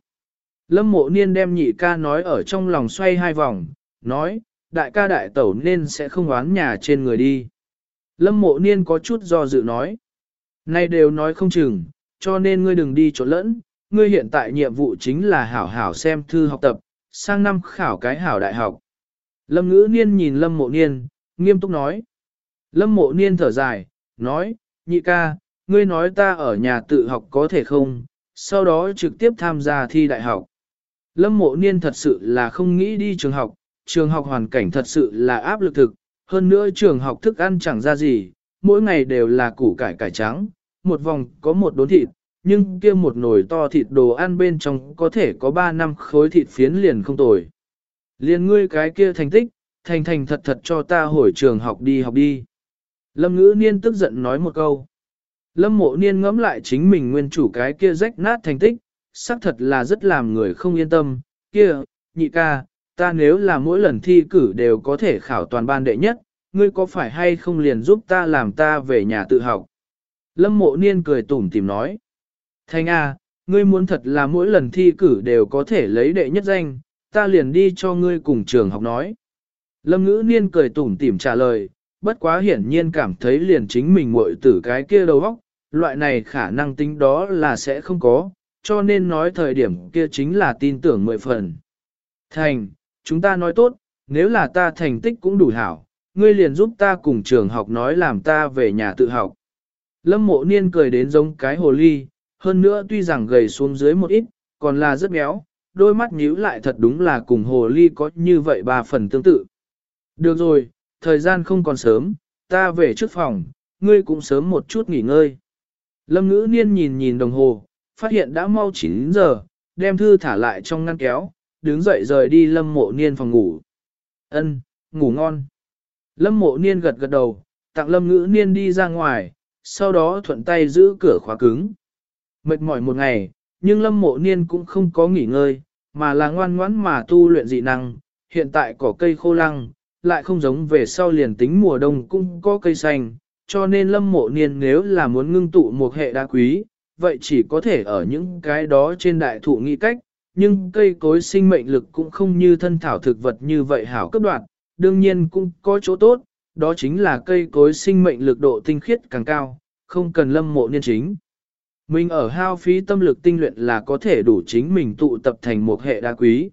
Lâm mộ niên đem nhị ca nói ở trong lòng xoay hai vòng, nói, đại ca đại tẩu nên sẽ không oán nhà trên người đi. Lâm mộ niên có chút do dự nói, nay đều nói không chừng, cho nên ngươi đừng đi trộn lẫn, ngươi hiện tại nhiệm vụ chính là hảo hảo xem thư học tập, sang năm khảo cái hảo đại học. Lâm ngữ niên nhìn lâm mộ niên, nghiêm túc nói. Lâm mộ niên thở dài, nói, nhị ca, ngươi nói ta ở nhà tự học có thể không, sau đó trực tiếp tham gia thi đại học. Lâm mộ niên thật sự là không nghĩ đi trường học, trường học hoàn cảnh thật sự là áp lực thực, hơn nữa trường học thức ăn chẳng ra gì, mỗi ngày đều là củ cải cải trắng, một vòng có một đốn thịt, nhưng kia một nồi to thịt đồ ăn bên trong có thể có 3 năm khối thịt phiến liền không tồi. Liền ngươi cái kia thành tích, thành thành thật thật cho ta hồi trường học đi học đi. Lâm ngữ niên tức giận nói một câu. Lâm mộ niên ngẫm lại chính mình nguyên chủ cái kia rách nát thành tích, xác thật là rất làm người không yên tâm. Kia, nhị ca, ta nếu là mỗi lần thi cử đều có thể khảo toàn ban đệ nhất, ngươi có phải hay không liền giúp ta làm ta về nhà tự học? Lâm mộ niên cười tủm tìm nói. Thanh A, ngươi muốn thật là mỗi lần thi cử đều có thể lấy đệ nhất danh, ta liền đi cho ngươi cùng trường học nói. Lâm ngữ niên cười tủm tỉm trả lời, bất quá hiển nhiên cảm thấy liền chính mình muội tử cái kia đầu óc, loại này khả năng tính đó là sẽ không có, cho nên nói thời điểm kia chính là tin tưởng mười phần. Thành, chúng ta nói tốt, nếu là ta thành tích cũng đủ hảo, ngươi liền giúp ta cùng trường học nói làm ta về nhà tự học. Lâm mộ niên cười đến giống cái hồ ly, hơn nữa tuy rằng gầy xuống dưới một ít, còn là rất béo, đôi mắt nhíu lại thật đúng là cùng hồ ly có như vậy ba phần tương tự. Được rồi, thời gian không còn sớm, ta về trước phòng, ngươi cũng sớm một chút nghỉ ngơi. Lâm ngữ niên nhìn nhìn đồng hồ, phát hiện đã mau 9 giờ, đem thư thả lại trong ngăn kéo, đứng dậy rời đi lâm mộ niên phòng ngủ. Ân, ngủ ngon. Lâm mộ niên gật gật đầu, tặng lâm ngữ niên đi ra ngoài, sau đó thuận tay giữ cửa khóa cứng. Mệt mỏi một ngày, nhưng lâm mộ niên cũng không có nghỉ ngơi, mà là ngoan ngoãn mà tu luyện dị năng. Hiện tại có cây khô lăng, lại không giống về sau liền tính mùa đông cũng có cây xanh, cho nên lâm mộ niên nếu là muốn ngưng tụ một hệ đá quý, vậy chỉ có thể ở những cái đó trên đại thụ nghĩ cách, nhưng cây cối sinh mệnh lực cũng không như thân thảo thực vật như vậy hảo cấp đoạn, đương nhiên cũng có chỗ tốt, đó chính là cây cối sinh mệnh lực độ tinh khiết càng cao, không cần lâm mộ niên chính. Mình ở hao phí tâm lực tinh luyện là có thể đủ chính mình tụ tập thành một hệ đá quý.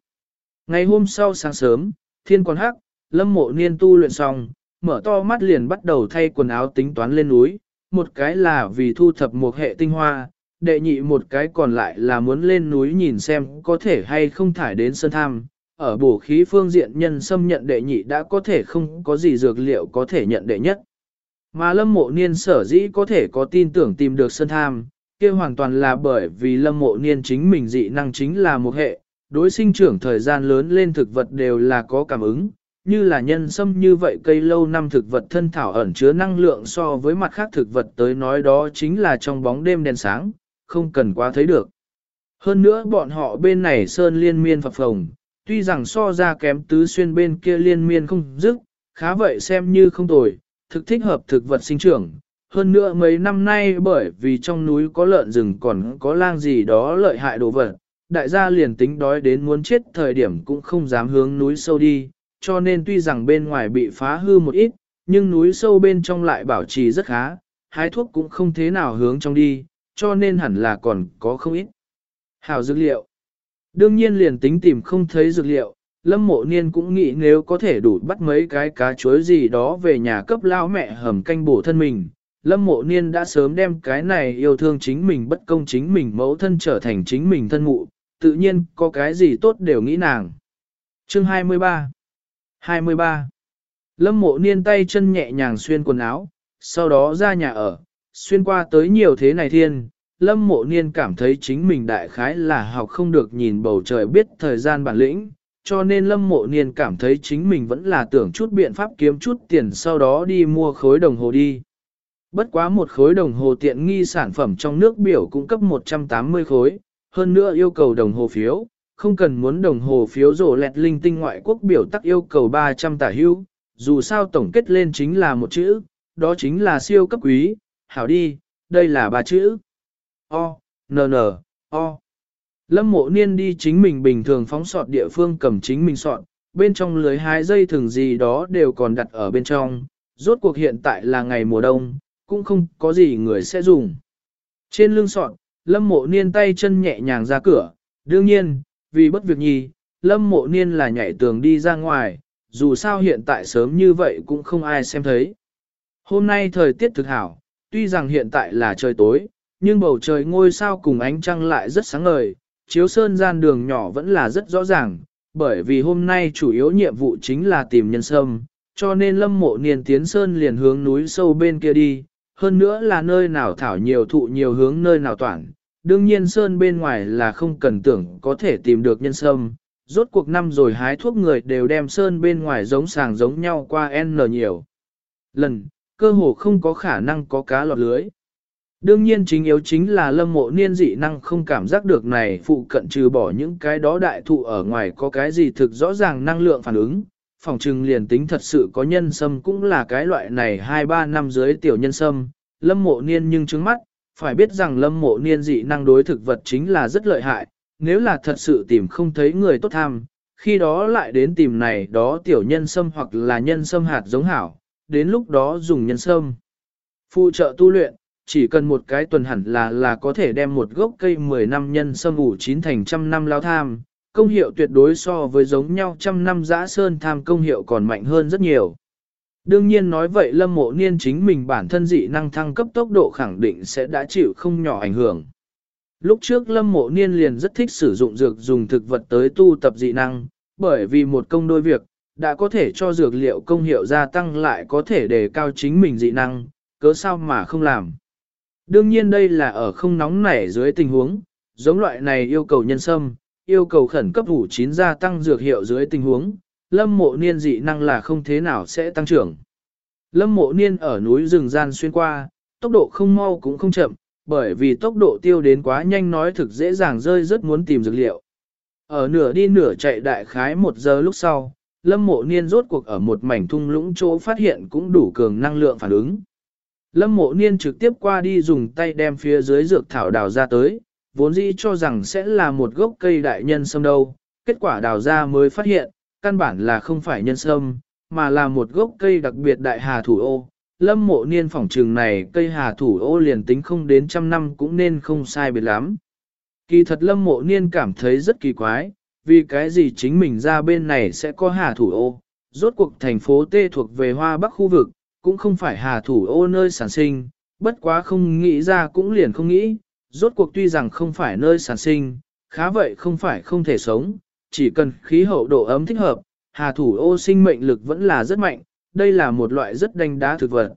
Ngày hôm sau sáng sớm, thiên còn hắc, lâm mộ niên tu luyện xong, mở to mắt liền bắt đầu thay quần áo tính toán lên núi, một cái là vì thu thập một hệ tinh hoa, đệ nhị một cái còn lại là muốn lên núi nhìn xem có thể hay không thải đến sơn tham. Ở bổ khí phương diện nhân xâm nhận đệ nhị đã có thể không có gì dược liệu có thể nhận đệ nhất. Mà lâm mộ niên sở dĩ có thể có tin tưởng tìm được sơn tham, kia hoàn toàn là bởi vì lâm mộ niên chính mình dị năng chính là một hệ, đối sinh trưởng thời gian lớn lên thực vật đều là có cảm ứng, như là nhân sâm như vậy cây lâu năm thực vật thân thảo ẩn chứa năng lượng so với mặt khác thực vật tới nói đó chính là trong bóng đêm đèn sáng, không cần quá thấy được. Hơn nữa bọn họ bên này sơn liên miên phập phồng, tuy rằng so ra kém tứ xuyên bên kia liên miên không dứt, khá vậy xem như không tồi, thực thích hợp thực vật sinh trưởng, hơn nữa mấy năm nay bởi vì trong núi có lợn rừng còn có lang gì đó lợi hại đồ vật, đại gia liền tính đói đến muốn chết thời điểm cũng không dám hướng núi sâu đi, cho nên tuy rằng bên ngoài bị phá hư một ít, nhưng núi sâu bên trong lại bảo trì rất khá, hái thuốc cũng không thế nào hướng trong đi, cho nên hẳn là còn có không ít. Hảo dược liệu Đương nhiên liền tính tìm không thấy dược liệu, Lâm Mộ Niên cũng nghĩ nếu có thể đủ bắt mấy cái cá chuối gì đó về nhà cấp lao mẹ hầm canh bổ thân mình. Lâm Mộ Niên đã sớm đem cái này yêu thương chính mình bất công chính mình mẫu thân trở thành chính mình thân mụ, tự nhiên có cái gì tốt đều nghĩ nàng. Chương 23 23 Lâm Mộ Niên tay chân nhẹ nhàng xuyên quần áo, sau đó ra nhà ở, xuyên qua tới nhiều thế này thiên, Lâm Mộ Niên cảm thấy chính mình đại khái là học không được nhìn bầu trời biết thời gian bản lĩnh, cho nên Lâm Mộ Niên cảm thấy chính mình vẫn là tưởng chút biện pháp kiếm chút tiền sau đó đi mua khối đồng hồ đi. Bất quá một khối đồng hồ tiện nghi sản phẩm trong nước biểu cung cấp 180 khối, hơn nữa yêu cầu đồng hồ phiếu, không cần muốn đồng hồ phiếu rổ lẹt linh tinh ngoại quốc biểu tắc yêu cầu 300 tả hưu, dù sao tổng kết lên chính là một chữ, đó chính là siêu cấp quý, hảo đi, đây là ba chữ. O, N, N, O. Lâm mộ niên đi chính mình bình thường phóng sọt địa phương cầm chính mình sọt, bên trong lưới hai dây thường gì đó đều còn đặt ở bên trong, rốt cuộc hiện tại là ngày mùa đông, cũng không có gì người sẽ dùng. Trên lưng sọt, lâm mộ niên tay chân nhẹ nhàng ra cửa, đương nhiên, vì bất việc nhi lâm mộ niên là nhảy tường đi ra ngoài, dù sao hiện tại sớm như vậy cũng không ai xem thấy. Hôm nay thời tiết thực hảo, tuy rằng hiện tại là trời tối, nhưng bầu trời ngôi sao cùng ánh trăng lại rất sáng ngời, chiếu sơn gian đường nhỏ vẫn là rất rõ ràng, bởi vì hôm nay chủ yếu nhiệm vụ chính là tìm nhân sâm, cho nên lâm mộ niên tiến sơn liền hướng núi sâu bên kia đi, hơn nữa là nơi nào thảo nhiều thụ nhiều hướng nơi nào toàn. Đương nhiên sơn bên ngoài là không cần tưởng có thể tìm được nhân sâm, rốt cuộc năm rồi hái thuốc người đều đem sơn bên ngoài giống sàng giống nhau qua N nhiều. Lần, cơ hồ không có khả năng có cá lọt lưới. Đương nhiên chính yếu chính là lâm mộ niên dị năng không cảm giác được này phụ cận trừ bỏ những cái đó đại thụ ở ngoài có cái gì thực rõ ràng năng lượng phản ứng. Phòng trừng liền tính thật sự có nhân sâm cũng là cái loại này 2-3 năm dưới tiểu nhân sâm, lâm mộ niên nhưng trứng mắt, phải biết rằng lâm mộ niên dị năng đối thực vật chính là rất lợi hại, nếu là thật sự tìm không thấy người tốt tham, khi đó lại đến tìm này đó tiểu nhân sâm hoặc là nhân sâm hạt giống hảo, đến lúc đó dùng nhân sâm. Phụ trợ tu luyện, chỉ cần một cái tuần hẳn là là có thể đem một gốc cây 10 năm nhân sâm ủ chín thành trăm năm lao tham, công hiệu tuyệt đối so với giống nhau trăm năm giã sơn tham công hiệu còn mạnh hơn rất nhiều. Đương nhiên nói vậy lâm mộ niên chính mình bản thân dị năng thăng cấp tốc độ khẳng định sẽ đã chịu không nhỏ ảnh hưởng. Lúc trước lâm mộ niên liền rất thích sử dụng dược dùng thực vật tới tu tập dị năng, bởi vì một công đôi việc, đã có thể cho dược liệu công hiệu gia tăng lại có thể đề cao chính mình dị năng, cớ sao mà không làm. Đương nhiên đây là ở không nóng nảy dưới tình huống, giống loại này yêu cầu nhân sâm, yêu cầu khẩn cấp ủ chín gia tăng dược hiệu dưới tình huống, lâm mộ niên dị năng là không thế nào sẽ tăng trưởng. Lâm mộ niên ở núi rừng gian xuyên qua, tốc độ không mau cũng không chậm, bởi vì tốc độ tiêu đến quá nhanh nói thực dễ dàng rơi rất muốn tìm dược liệu. Ở nửa đi nửa chạy đại khái một giờ lúc sau, lâm mộ niên rốt cuộc ở một mảnh thung lũng chỗ phát hiện cũng đủ cường năng lượng phản ứng. Lâm mộ niên trực tiếp qua đi dùng tay đem phía dưới dược thảo đào ra tới, vốn dĩ cho rằng sẽ là một gốc cây đại nhân sâm đâu, kết quả đào ra mới phát hiện, căn bản là không phải nhân sâm, mà là một gốc cây đặc biệt đại hà thủ ô. Lâm mộ niên phỏng trường này cây hà thủ ô liền tính không đến trăm năm cũng nên không sai biệt lắm. Kỳ thật lâm mộ niên cảm thấy rất kỳ quái, vì cái gì chính mình ra bên này sẽ có hà thủ ô. Rốt cuộc thành phố Tê thuộc về Hoa Bắc khu vực, cũng không phải hà thủ ô nơi sản sinh, bất quá không nghĩ ra cũng liền không nghĩ, rốt cuộc tuy rằng không phải nơi sản sinh, khá vậy không phải không thể sống, chỉ cần khí hậu độ ấm thích hợp, hà thủ ô sinh mệnh lực vẫn là rất mạnh, đây là một loại rất đanh đá thực vật.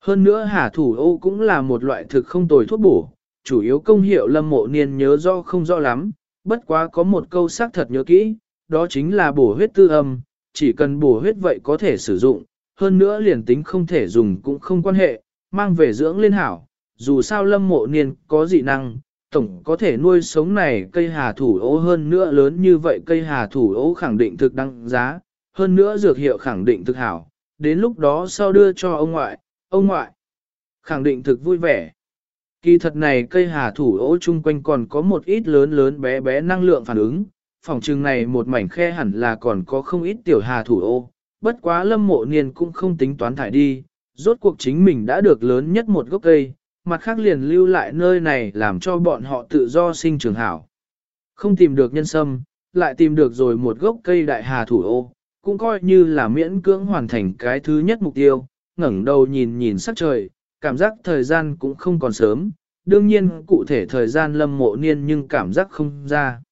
Hơn nữa hà thủ ô cũng là một loại thực không tồi thuốc bổ, chủ yếu công hiệu lâm mộ niên nhớ do không rõ lắm, bất quá có một câu xác thật nhớ kỹ, đó chính là bổ huyết tư âm, chỉ cần bổ huyết vậy có thể sử dụng, hơn nữa liền tính không thể dùng cũng không quan hệ, mang về dưỡng lên hảo, dù sao lâm mộ niên có dị năng, tổng có thể nuôi sống này cây hà thủ ố hơn nữa lớn như vậy cây hà thủ ố khẳng định thực đăng giá, hơn nữa dược hiệu khẳng định thực hảo, đến lúc đó sau đưa cho ông ngoại, ông ngoại. khẳng định thực vui vẻ. Kỳ thật này cây hà thủ ô chung quanh còn có một ít lớn lớn bé bé năng lượng phản ứng, phòng trừng này một mảnh khe hẳn là còn có không ít tiểu hà thủ ô, bất quá lâm mộ niên cũng không tính toán thải đi, rốt cuộc chính mình đã được lớn nhất một gốc cây, mặt khác liền lưu lại nơi này làm cho bọn họ tự do sinh trường hảo. Không tìm được nhân sâm, lại tìm được rồi một gốc cây đại hà thủ ô, cũng coi như là miễn cưỡng hoàn thành cái thứ nhất mục tiêu, ngẩng đầu nhìn nhìn sắc trời, cảm giác thời gian cũng không còn sớm, đương nhiên cụ thể thời gian lâm mộ niên nhưng cảm giác không ra.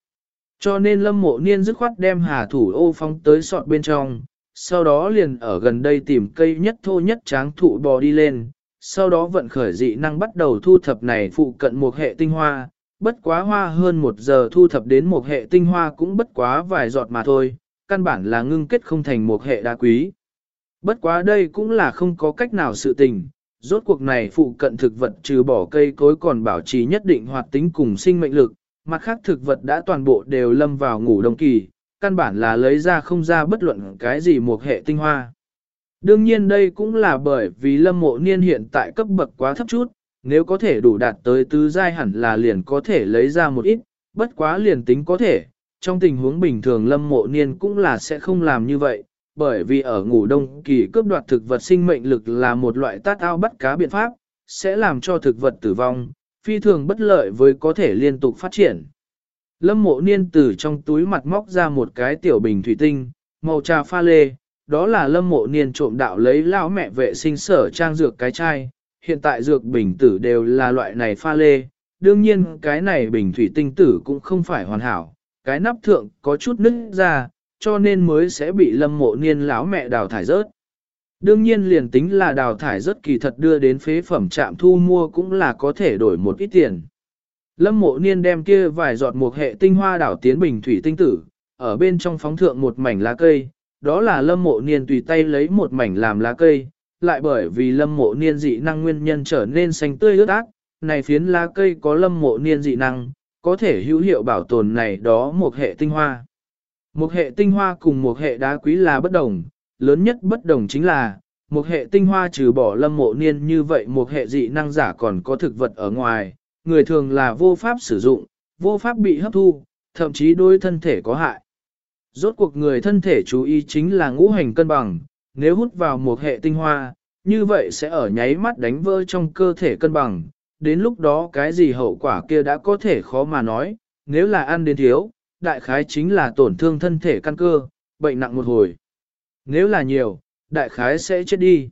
Cho nên lâm mộ niên dứt khoát đem hà thủ ô phóng tới sọt bên trong, sau đó liền ở gần đây tìm cây nhất thô nhất tráng thụ bò đi lên, sau đó vận khởi dị năng bắt đầu thu thập này phụ cận một hệ tinh hoa, bất quá hoa hơn một giờ thu thập đến một hệ tinh hoa cũng bất quá vài giọt mà thôi, căn bản là ngưng kết không thành một hệ đá quý. Bất quá đây cũng là không có cách nào sự tình, rốt cuộc này phụ cận thực vật trừ bỏ cây cối còn bảo trì nhất định hoạt tính cùng sinh mệnh lực, mặt khác thực vật đã toàn bộ đều lâm vào ngủ đông kỳ, căn bản là lấy ra không ra bất luận cái gì một hệ tinh hoa. Đương nhiên đây cũng là bởi vì lâm mộ niên hiện tại cấp bậc quá thấp chút, nếu có thể đủ đạt tới tứ giai hẳn là liền có thể lấy ra một ít, bất quá liền tính có thể, trong tình huống bình thường lâm mộ niên cũng là sẽ không làm như vậy, bởi vì ở ngủ đông kỳ cướp đoạt thực vật sinh mệnh lực là một loại tát ao bắt cá biện pháp, sẽ làm cho thực vật tử vong, phi thường bất lợi với có thể liên tục phát triển. Lâm mộ niên từ trong túi mặt móc ra một cái tiểu bình thủy tinh, màu trà pha lê, đó là lâm mộ niên trộm đạo lấy lão mẹ vệ sinh sở trang dược cái chai, hiện tại dược bình tử đều là loại này pha lê, đương nhiên cái này bình thủy tinh tử cũng không phải hoàn hảo, cái nắp thượng có chút nứt ra, cho nên mới sẽ bị lâm mộ niên lão mẹ đào thải rớt. Đương nhiên liền tính là đào thải rất kỳ thật đưa đến phế phẩm trạm thu mua cũng là có thể đổi một ít tiền. Lâm mộ niên đem kia vài giọt một hệ tinh hoa đảo tiến bình thủy tinh tử, ở bên trong phóng thượng một mảnh lá cây, đó là lâm mộ niên tùy tay lấy một mảnh làm lá cây, lại bởi vì lâm mộ niên dị năng nguyên nhân trở nên xanh tươi ướt ác, này phiến lá cây có lâm mộ niên dị năng, có thể hữu hiệu bảo tồn này đó một hệ tinh hoa. Một hệ tinh hoa cùng một hệ đá quý là bất đồng, lớn nhất bất đồng chính là, một hệ tinh hoa trừ bỏ lâm mộ niên như vậy một hệ dị năng giả còn có thực vật ở ngoài, người thường là vô pháp sử dụng, vô pháp bị hấp thu, thậm chí đôi thân thể có hại. Rốt cuộc người thân thể chú ý chính là ngũ hành cân bằng, nếu hút vào một hệ tinh hoa, như vậy sẽ ở nháy mắt đánh vỡ trong cơ thể cân bằng, đến lúc đó cái gì hậu quả kia đã có thể khó mà nói, nếu là ăn đến thiếu, đại khái chính là tổn thương thân thể căn cơ, bệnh nặng một hồi. Nếu là nhiều, đại khái sẽ chết đi.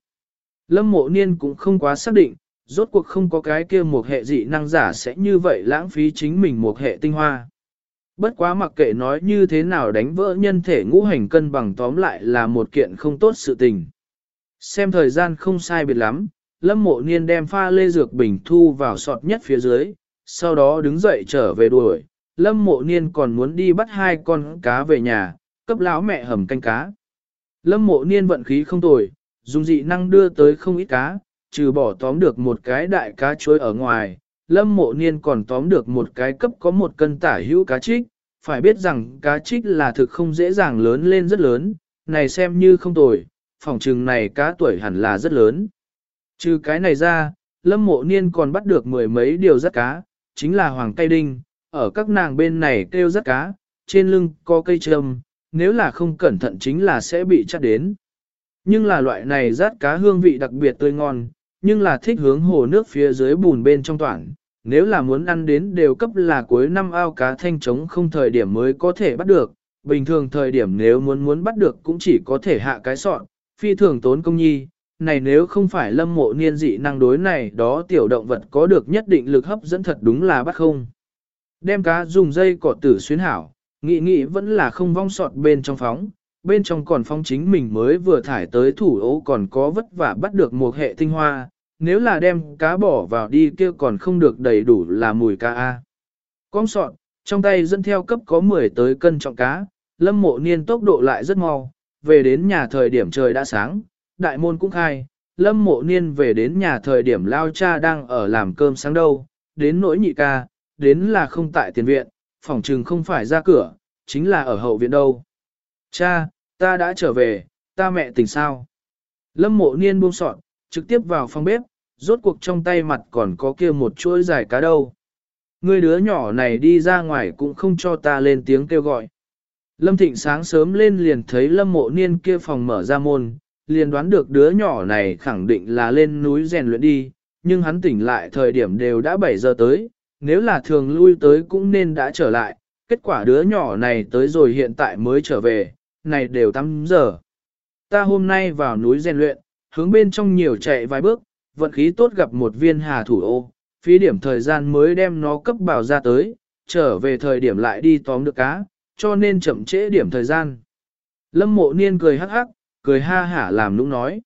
Lâm mộ niên cũng không quá xác định, rốt cuộc không có cái kia một hệ dị năng giả sẽ như vậy lãng phí chính mình một hệ tinh hoa. Bất quá mặc kệ nói như thế nào đánh vỡ nhân thể ngũ hành cân bằng tóm lại là một kiện không tốt sự tình. Xem thời gian không sai biệt lắm, lâm mộ niên đem pha lê dược bình thu vào sọt nhất phía dưới, sau đó đứng dậy trở về đuổi. Lâm mộ niên còn muốn đi bắt hai con cá về nhà, cấp lão mẹ hầm canh cá. Lâm mộ niên vận khí không tồi, dùng dị năng đưa tới không ít cá, trừ bỏ tóm được một cái đại cá chuối ở ngoài, lâm mộ niên còn tóm được một cái cấp có một cân tả hữu cá trích, phải biết rằng cá trích là thực không dễ dàng lớn lên rất lớn, này xem như không tồi, phòng trừng này cá tuổi hẳn là rất lớn. Trừ cái này ra, lâm mộ niên còn bắt được mười mấy điều rất cá, chính là hoàng cây đinh, ở các nàng bên này kêu rất cá, trên lưng có cây trâm, nếu là không cẩn thận chính là sẽ bị chắt đến. Nhưng là loại này rát cá hương vị đặc biệt tươi ngon, nhưng là thích hướng hồ nước phía dưới bùn bên trong toàn. Nếu là muốn ăn đến đều cấp là cuối năm ao cá thanh trống không thời điểm mới có thể bắt được, bình thường thời điểm nếu muốn muốn bắt được cũng chỉ có thể hạ cái sọn, phi thường tốn công nhi. Này nếu không phải lâm mộ niên dị năng đối này đó tiểu động vật có được nhất định lực hấp dẫn thật đúng là bắt không. Đem cá dùng dây cỏ tử xuyến hảo, nghĩ nghĩ vẫn là không vong sọt bên trong phóng, bên trong còn phong chính mình mới vừa thải tới thủ ấu còn có vất vả bắt được một hệ tinh hoa, nếu là đem cá bỏ vào đi kia còn không được đầy đủ là mùi cá A. Con sọn trong tay dẫn theo cấp có 10 tới cân trọng cá, lâm mộ niên tốc độ lại rất mau, về đến nhà thời điểm trời đã sáng, đại môn cũng khai, lâm mộ niên về đến nhà thời điểm lao cha đang ở làm cơm sáng đâu, đến nỗi nhị ca, đến là không tại tiền viện, phòng trừng không phải ra cửa, chính là ở hậu viện đâu. Cha, ta đã trở về, ta mẹ tỉnh sao? Lâm mộ niên buông sọn, trực tiếp vào phòng bếp, rốt cuộc trong tay mặt còn có kia một chuỗi dài cá đâu. Người đứa nhỏ này đi ra ngoài cũng không cho ta lên tiếng kêu gọi. Lâm Thịnh sáng sớm lên liền thấy Lâm Mộ Niên kia phòng mở ra môn, liền đoán được đứa nhỏ này khẳng định là lên núi rèn luyện đi, nhưng hắn tỉnh lại thời điểm đều đã 7 giờ tới, nếu là thường lui tới cũng nên đã trở lại, kết quả đứa nhỏ này tới rồi hiện tại mới trở về, này đều 8 giờ. Ta hôm nay vào núi rèn luyện, hướng bên trong nhiều chạy vài bước, vận khí tốt gặp một viên hà thủ ô, phí điểm thời gian mới đem nó cấp bảo ra tới, trở về thời điểm lại đi tóm được cá, cho nên chậm trễ điểm thời gian. Lâm mộ niên cười hắc hắc, cười ha hả làm nũng nói.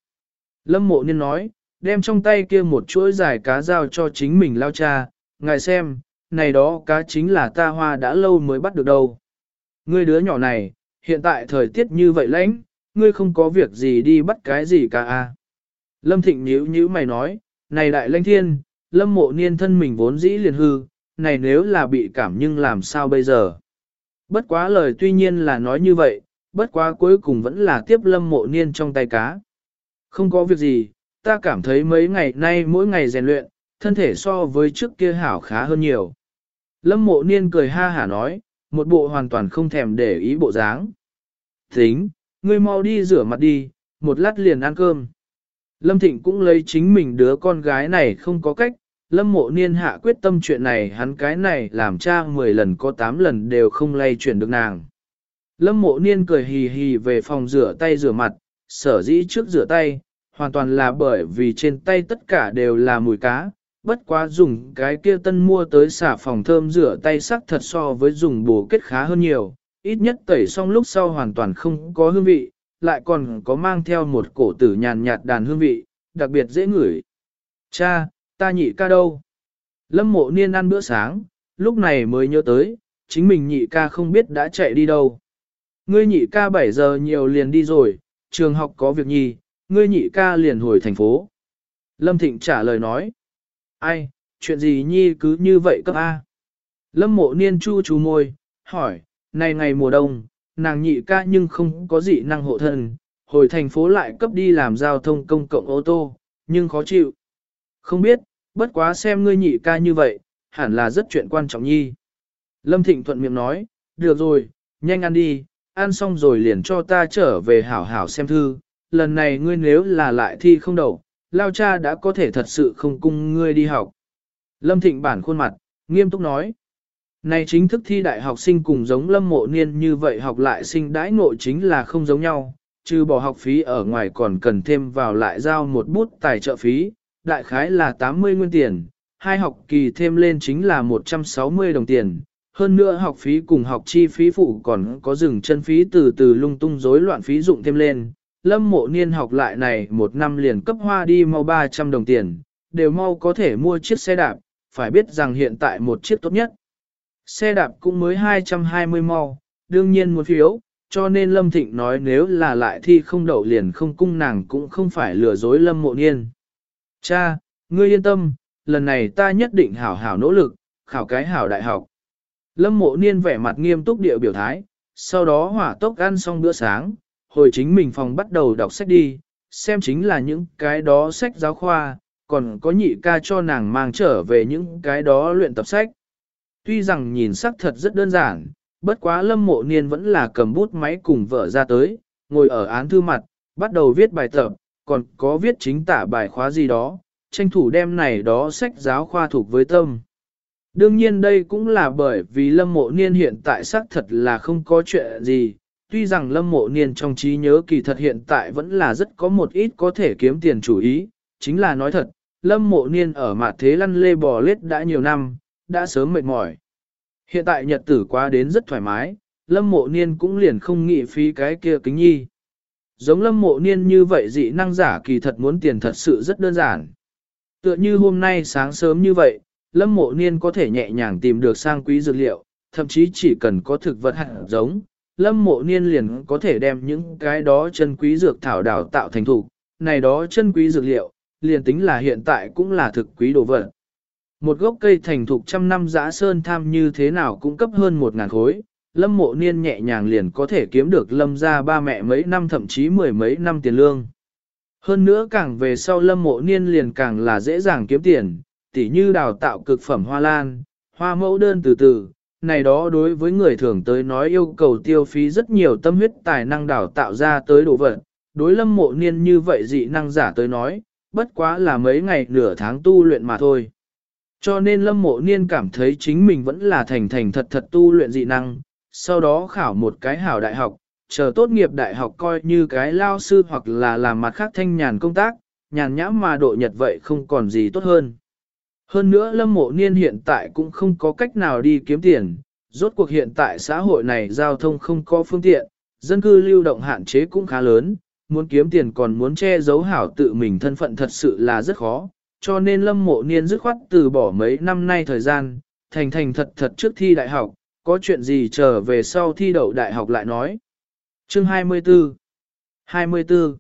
Lâm mộ niên nói, đem trong tay kia một chuỗi dài cá dao cho chính mình lao cha, ngài xem, này đó cá chính là ta hoa đã lâu mới bắt được đâu. Ngươi đứa nhỏ này, hiện tại thời tiết như vậy lãnh, ngươi không có việc gì đi bắt cái gì cả à. Lâm Thịnh nhíu nhíu mày nói, này đại lãnh thiên, lâm mộ niên thân mình vốn dĩ liền hư, này nếu là bị cảm nhưng làm sao bây giờ. Bất quá lời tuy nhiên là nói như vậy, bất quá cuối cùng vẫn là tiếp lâm mộ niên trong tay cá. Không có việc gì, ta cảm thấy mấy ngày nay mỗi ngày rèn luyện, thân thể so với trước kia hảo khá hơn nhiều. Lâm mộ niên cười ha hả nói, một bộ hoàn toàn không thèm để ý bộ dáng. Tính, ngươi mau đi rửa mặt đi, một lát liền ăn cơm. Lâm Thịnh cũng lấy chính mình đứa con gái này không có cách, Lâm mộ niên hạ quyết tâm chuyện này hắn cái này làm cha 10 lần có 8 lần đều không lay chuyển được nàng. Lâm mộ niên cười hì hì về phòng rửa tay rửa mặt, sở dĩ trước rửa tay, hoàn toàn là bởi vì trên tay tất cả đều là mùi cá, bất quá dùng cái kia tân mua tới xả phòng thơm rửa tay sắc thật so với dùng bổ kết khá hơn nhiều, ít nhất tẩy xong lúc sau hoàn toàn không có hương vị, lại còn có mang theo một cổ tử nhàn nhạt đàn hương vị, đặc biệt dễ ngửi. Cha, ta nhị ca đâu? Lâm mộ niên ăn bữa sáng, lúc này mới nhớ tới, chính mình nhị ca không biết đã chạy đi đâu. Ngươi nhị ca 7 giờ nhiều liền đi rồi, trường học có việc nhi, ngươi nhị ca liền hồi thành phố. Lâm Thịnh trả lời nói. Ai, chuyện gì nhi cứ như vậy cấp A? Lâm mộ niên chu chú môi, hỏi, này ngày mùa đông, nàng nhị ca nhưng không có gì năng hộ thân, hồi thành phố lại cấp đi làm giao thông công cộng ô tô, nhưng khó chịu. Không biết, bất quá xem ngươi nhị ca như vậy, hẳn là rất chuyện quan trọng nhi. Lâm Thịnh thuận miệng nói, được rồi, nhanh ăn đi, ăn xong rồi liền cho ta trở về hảo hảo xem thư, lần này ngươi nếu là lại thi không đậu, lao cha đã có thể thật sự không cung ngươi đi học. Lâm Thịnh bản khuôn mặt, nghiêm túc nói. Này chính thức thi đại học sinh cùng giống lâm mộ niên như vậy học lại sinh đãi ngộ chính là không giống nhau, trừ bỏ học phí ở ngoài còn cần thêm vào lại giao một bút tài trợ phí, đại khái là 80 nguyên tiền, hai học kỳ thêm lên chính là 160 đồng tiền. Hơn nữa học phí cùng học chi phí phụ còn có dừng chân phí từ từ lung tung rối loạn phí dụng thêm lên, lâm mộ niên học lại này một năm liền cấp hoa đi mau 300 đồng tiền, đều mau có thể mua chiếc xe đạp, phải biết rằng hiện tại một chiếc tốt nhất. Xe đạp cũng mới 220 mau, đương nhiên muốn phiếu, cho nên Lâm Thịnh nói nếu là lại thi không đậu liền không cung nàng cũng không phải lừa dối Lâm mộ niên. Cha, ngươi yên tâm, lần này ta nhất định hảo hảo nỗ lực, khảo cái hảo đại học. Lâm mộ niên vẻ mặt nghiêm túc địa biểu thái, sau đó hỏa tốc ăn xong bữa sáng, hồi chính mình phòng bắt đầu đọc sách đi, xem chính là những cái đó sách giáo khoa, còn có nhị ca cho nàng mang trở về những cái đó luyện tập sách. Tuy rằng nhìn sắc thật rất đơn giản, bất quá lâm mộ niên vẫn là cầm bút máy cùng vợ ra tới, ngồi ở án thư mặt, bắt đầu viết bài tập, còn có viết chính tả bài khóa gì đó, tranh thủ đem này đó sách giáo khoa thuộc với tâm. Đương nhiên đây cũng là bởi vì lâm mộ niên hiện tại xác thật là không có chuyện gì, tuy rằng lâm mộ niên trong trí nhớ kỳ thật hiện tại vẫn là rất có một ít có thể kiếm tiền chủ ý, chính là nói thật, lâm mộ niên ở mặt thế lăn lê bò lết đã nhiều năm, đã sớm mệt mỏi. Hiện tại nhật tử qua đến rất thoải mái, lâm mộ niên cũng liền không nghĩ phí cái kia kính nhi. Giống lâm mộ niên như vậy dị năng giả kỳ thật muốn tiền thật sự rất đơn giản. Tựa như hôm nay sáng sớm như vậy, lâm mộ niên có thể nhẹ nhàng tìm được sang quý dược liệu, thậm chí chỉ cần có thực vật hạt giống, lâm mộ niên liền có thể đem những cái đó chân quý dược thảo đào tạo thành thủ, này đó chân quý dược liệu, liền tính là hiện tại cũng là thực quý đồ vật. Một gốc cây thành thục trăm năm giã sơn tham như thế nào cũng cấp hơn một ngàn khối, lâm mộ niên nhẹ nhàng liền có thể kiếm được lâm ra ba mẹ mấy năm thậm chí mười mấy năm tiền lương. Hơn nữa càng về sau lâm mộ niên liền càng là dễ dàng kiếm tiền, tỉ như đào tạo cực phẩm hoa lan, hoa mẫu đơn từ từ, này đó đối với người thường tới nói yêu cầu tiêu phí rất nhiều tâm huyết tài năng đào tạo ra tới đồ vật. Đối lâm mộ niên như vậy dị năng giả tới nói, bất quá là mấy ngày nửa tháng tu luyện mà thôi. Cho nên lâm mộ niên cảm thấy chính mình vẫn là thành thành thật thật tu luyện dị năng, sau đó khảo một cái hảo đại học, chờ tốt nghiệp đại học coi như cái lao sư hoặc là làm mặt khác thanh nhàn công tác, nhàn nhã mà độ nhật vậy không còn gì tốt hơn. Hơn nữa lâm mộ niên hiện tại cũng không có cách nào đi kiếm tiền, rốt cuộc hiện tại xã hội này giao thông không có phương tiện, dân cư lưu động hạn chế cũng khá lớn, muốn kiếm tiền còn muốn che giấu hảo tự mình thân phận thật sự là rất khó, cho nên lâm mộ niên dứt khoát từ bỏ mấy năm nay thời gian, thành thành thật thật trước thi đại học, có chuyện gì trở về sau thi đậu đại học lại nói. Chương 24 24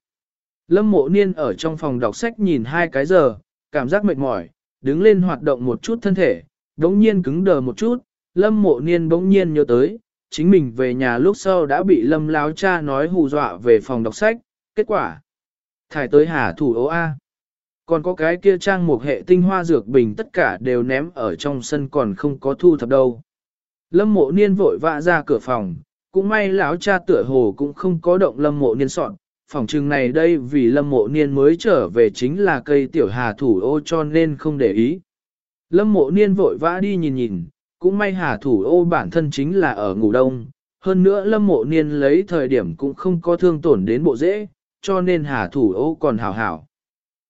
Lâm mộ niên ở trong phòng đọc sách nhìn hai cái giờ, cảm giác mệt mỏi, đứng lên hoạt động một chút thân thể, đống nhiên cứng đờ một chút, lâm mộ niên bỗng nhiên nhớ tới, chính mình về nhà lúc sau đã bị lâm láo cha nói hù dọa về phòng đọc sách, kết quả. Thải tới hà thủ Ố A. Còn có cái kia trang một hệ tinh hoa dược bình tất cả đều ném ở trong sân còn không có thu thập đâu. Lâm mộ niên vội vã ra cửa phòng, cũng may lão cha tựa hồ cũng không có động lâm mộ niên soạn, phòng trừng này đây vì lâm mộ niên mới trở về chính là cây tiểu hà thủ ô cho nên không để ý. Lâm mộ niên vội vã đi nhìn nhìn, cũng may hà thủ ô bản thân chính là ở ngủ đông, hơn nữa lâm mộ niên lấy thời điểm cũng không có thương tổn đến bộ dễ, cho nên hà thủ ô còn hảo hảo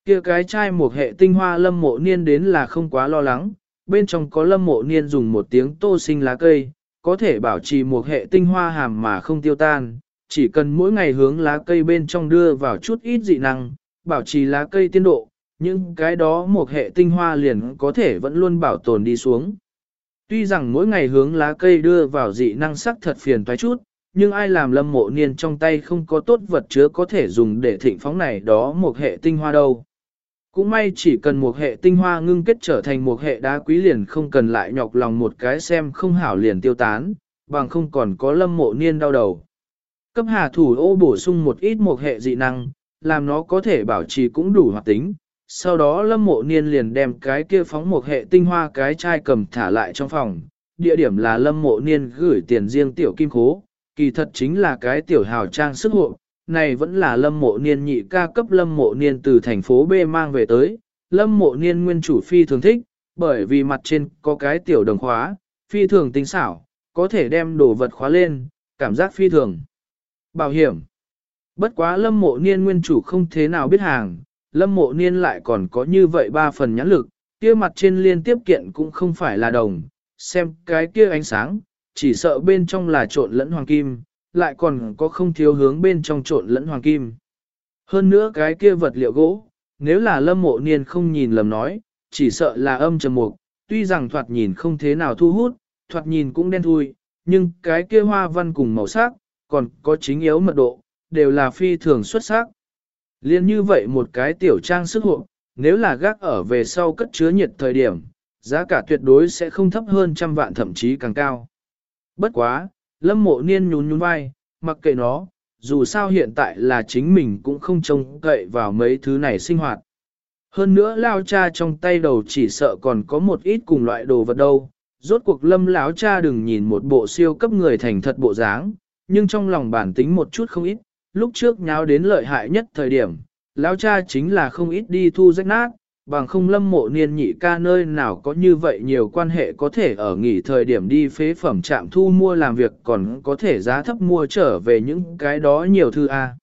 kia cái chai một hệ tinh hoa lâm mộ niên đến là không quá lo lắng, bên trong có lâm mộ niên dùng một tiếng tô sinh lá cây, có thể bảo trì một hệ tinh hoa hàm mà không tiêu tan, chỉ cần mỗi ngày hướng lá cây bên trong đưa vào chút ít dị năng, bảo trì lá cây tiến độ, nhưng cái đó một hệ tinh hoa liền có thể vẫn luôn bảo tồn đi xuống. Tuy rằng mỗi ngày hướng lá cây đưa vào dị năng sắc thật phiền toái chút, nhưng ai làm lâm mộ niên trong tay không có tốt vật chứa có thể dùng để thịnh phóng này đó một hệ tinh hoa đâu. Cũng may chỉ cần một hệ tinh hoa ngưng kết trở thành một hệ đá quý liền không cần lại nhọc lòng một cái xem không hảo liền tiêu tán, bằng không còn có lâm mộ niên đau đầu. Cấp hà thủ ô bổ sung một ít một hệ dị năng, làm nó có thể bảo trì cũng đủ hoạt tính. Sau đó lâm mộ niên liền đem cái kia phóng một hệ tinh hoa cái chai cầm thả lại trong phòng. Địa điểm là lâm mộ niên gửi tiền riêng tiểu kim khố, kỳ thật chính là cái tiểu hào trang sức hộ. Này vẫn là lâm mộ niên nhị ca cấp lâm mộ niên từ thành phố B mang về tới. Lâm mộ niên nguyên chủ phi thường thích, bởi vì mặt trên có cái tiểu đồng khóa, phi thường tinh xảo, có thể đem đồ vật khóa lên, cảm giác phi thường. Bảo hiểm. Bất quá lâm mộ niên nguyên chủ không thế nào biết hàng, lâm mộ niên lại còn có như vậy ba phần nhãn lực, kia mặt trên liên tiếp kiện cũng không phải là đồng, xem cái kia ánh sáng, chỉ sợ bên trong là trộn lẫn hoàng kim, lại còn có không thiếu hướng bên trong trộn lẫn hoàng kim. Hơn nữa cái kia vật liệu gỗ, nếu là lâm mộ niên không nhìn lầm nói, chỉ sợ là âm trầm mục, tuy rằng thoạt nhìn không thế nào thu hút, thoạt nhìn cũng đen thui, nhưng cái kia hoa văn cùng màu sắc, còn có chính yếu mật độ, đều là phi thường xuất sắc. Liên như vậy một cái tiểu trang sức hộ, nếu là gác ở về sau cất chứa nhiệt thời điểm, giá cả tuyệt đối sẽ không thấp hơn trăm vạn thậm chí càng cao. Bất quá, lâm mộ niên nhún nhún vai, mặc kệ nó, dù sao hiện tại là chính mình cũng không trông cậy vào mấy thứ này sinh hoạt. Hơn nữa lao cha trong tay đầu chỉ sợ còn có một ít cùng loại đồ vật đâu. Rốt cuộc lâm lão cha đừng nhìn một bộ siêu cấp người thành thật bộ dáng, nhưng trong lòng bản tính một chút không ít, lúc trước nháo đến lợi hại nhất thời điểm, lão cha chính là không ít đi thu rách nát, bằng không lâm mộ niên nhị ca nơi nào có như vậy nhiều quan hệ có thể ở nghỉ thời điểm đi phế phẩm trạm thu mua làm việc còn có thể giá thấp mua trở về những cái đó nhiều thư A.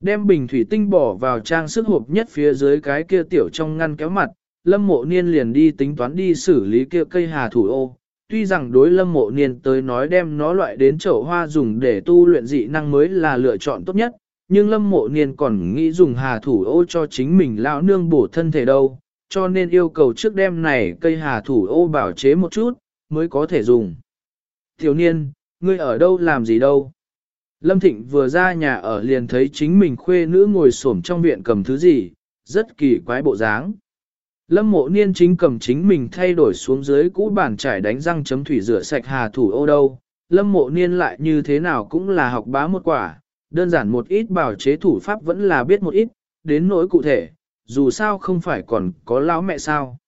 Đem bình thủy tinh bỏ vào trang sức hộp nhất phía dưới cái kia tiểu trong ngăn kéo mặt, lâm mộ niên liền đi tính toán đi xử lý kia cây hà thủ ô, Tuy rằng đối lâm mộ niên tới nói đem nó loại đến chậu hoa dùng để tu luyện dị năng mới là lựa chọn tốt nhất, nhưng lâm mộ niên còn nghĩ dùng hà thủ ô cho chính mình lão nương bổ thân thể đâu, cho nên yêu cầu trước đêm này cây hà thủ ô bảo chế một chút, mới có thể dùng. Thiếu niên, ngươi ở đâu làm gì đâu? Lâm Thịnh vừa ra nhà ở liền thấy chính mình khuê nữ ngồi xổm trong viện cầm thứ gì, rất kỳ quái bộ dáng. Lâm mộ niên chính cầm chính mình thay đổi xuống dưới cũ bàn trải đánh răng chấm thủy rửa sạch hà thủ ô đâu. Lâm mộ niên lại như thế nào cũng là học bá một quả, đơn giản một ít bảo chế thủ pháp vẫn là biết một ít, đến nỗi cụ thể, dù sao không phải còn có lão mẹ sao.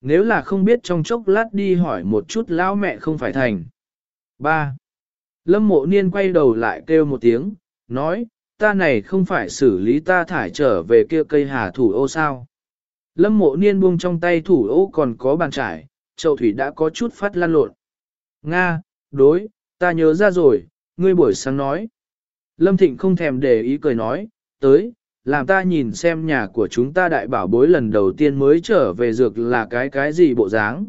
Nếu là không biết trong chốc lát đi hỏi một chút lão mẹ không phải thành. 3. Lâm mộ niên quay đầu lại kêu một tiếng, nói, ta này không phải xử lý ta thải trở về kia cây hà thủ ô sao. Lâm mộ niên buông trong tay thủ ô còn có bàn trải, chậu thủy đã có chút phát lan lộn. Nga, đối, ta nhớ ra rồi, ngươi buổi sáng nói. Lâm Thịnh không thèm để ý cười nói, tới, làm ta nhìn xem nhà của chúng ta đại bảo bối lần đầu tiên mới trở về dược là cái cái gì bộ dáng.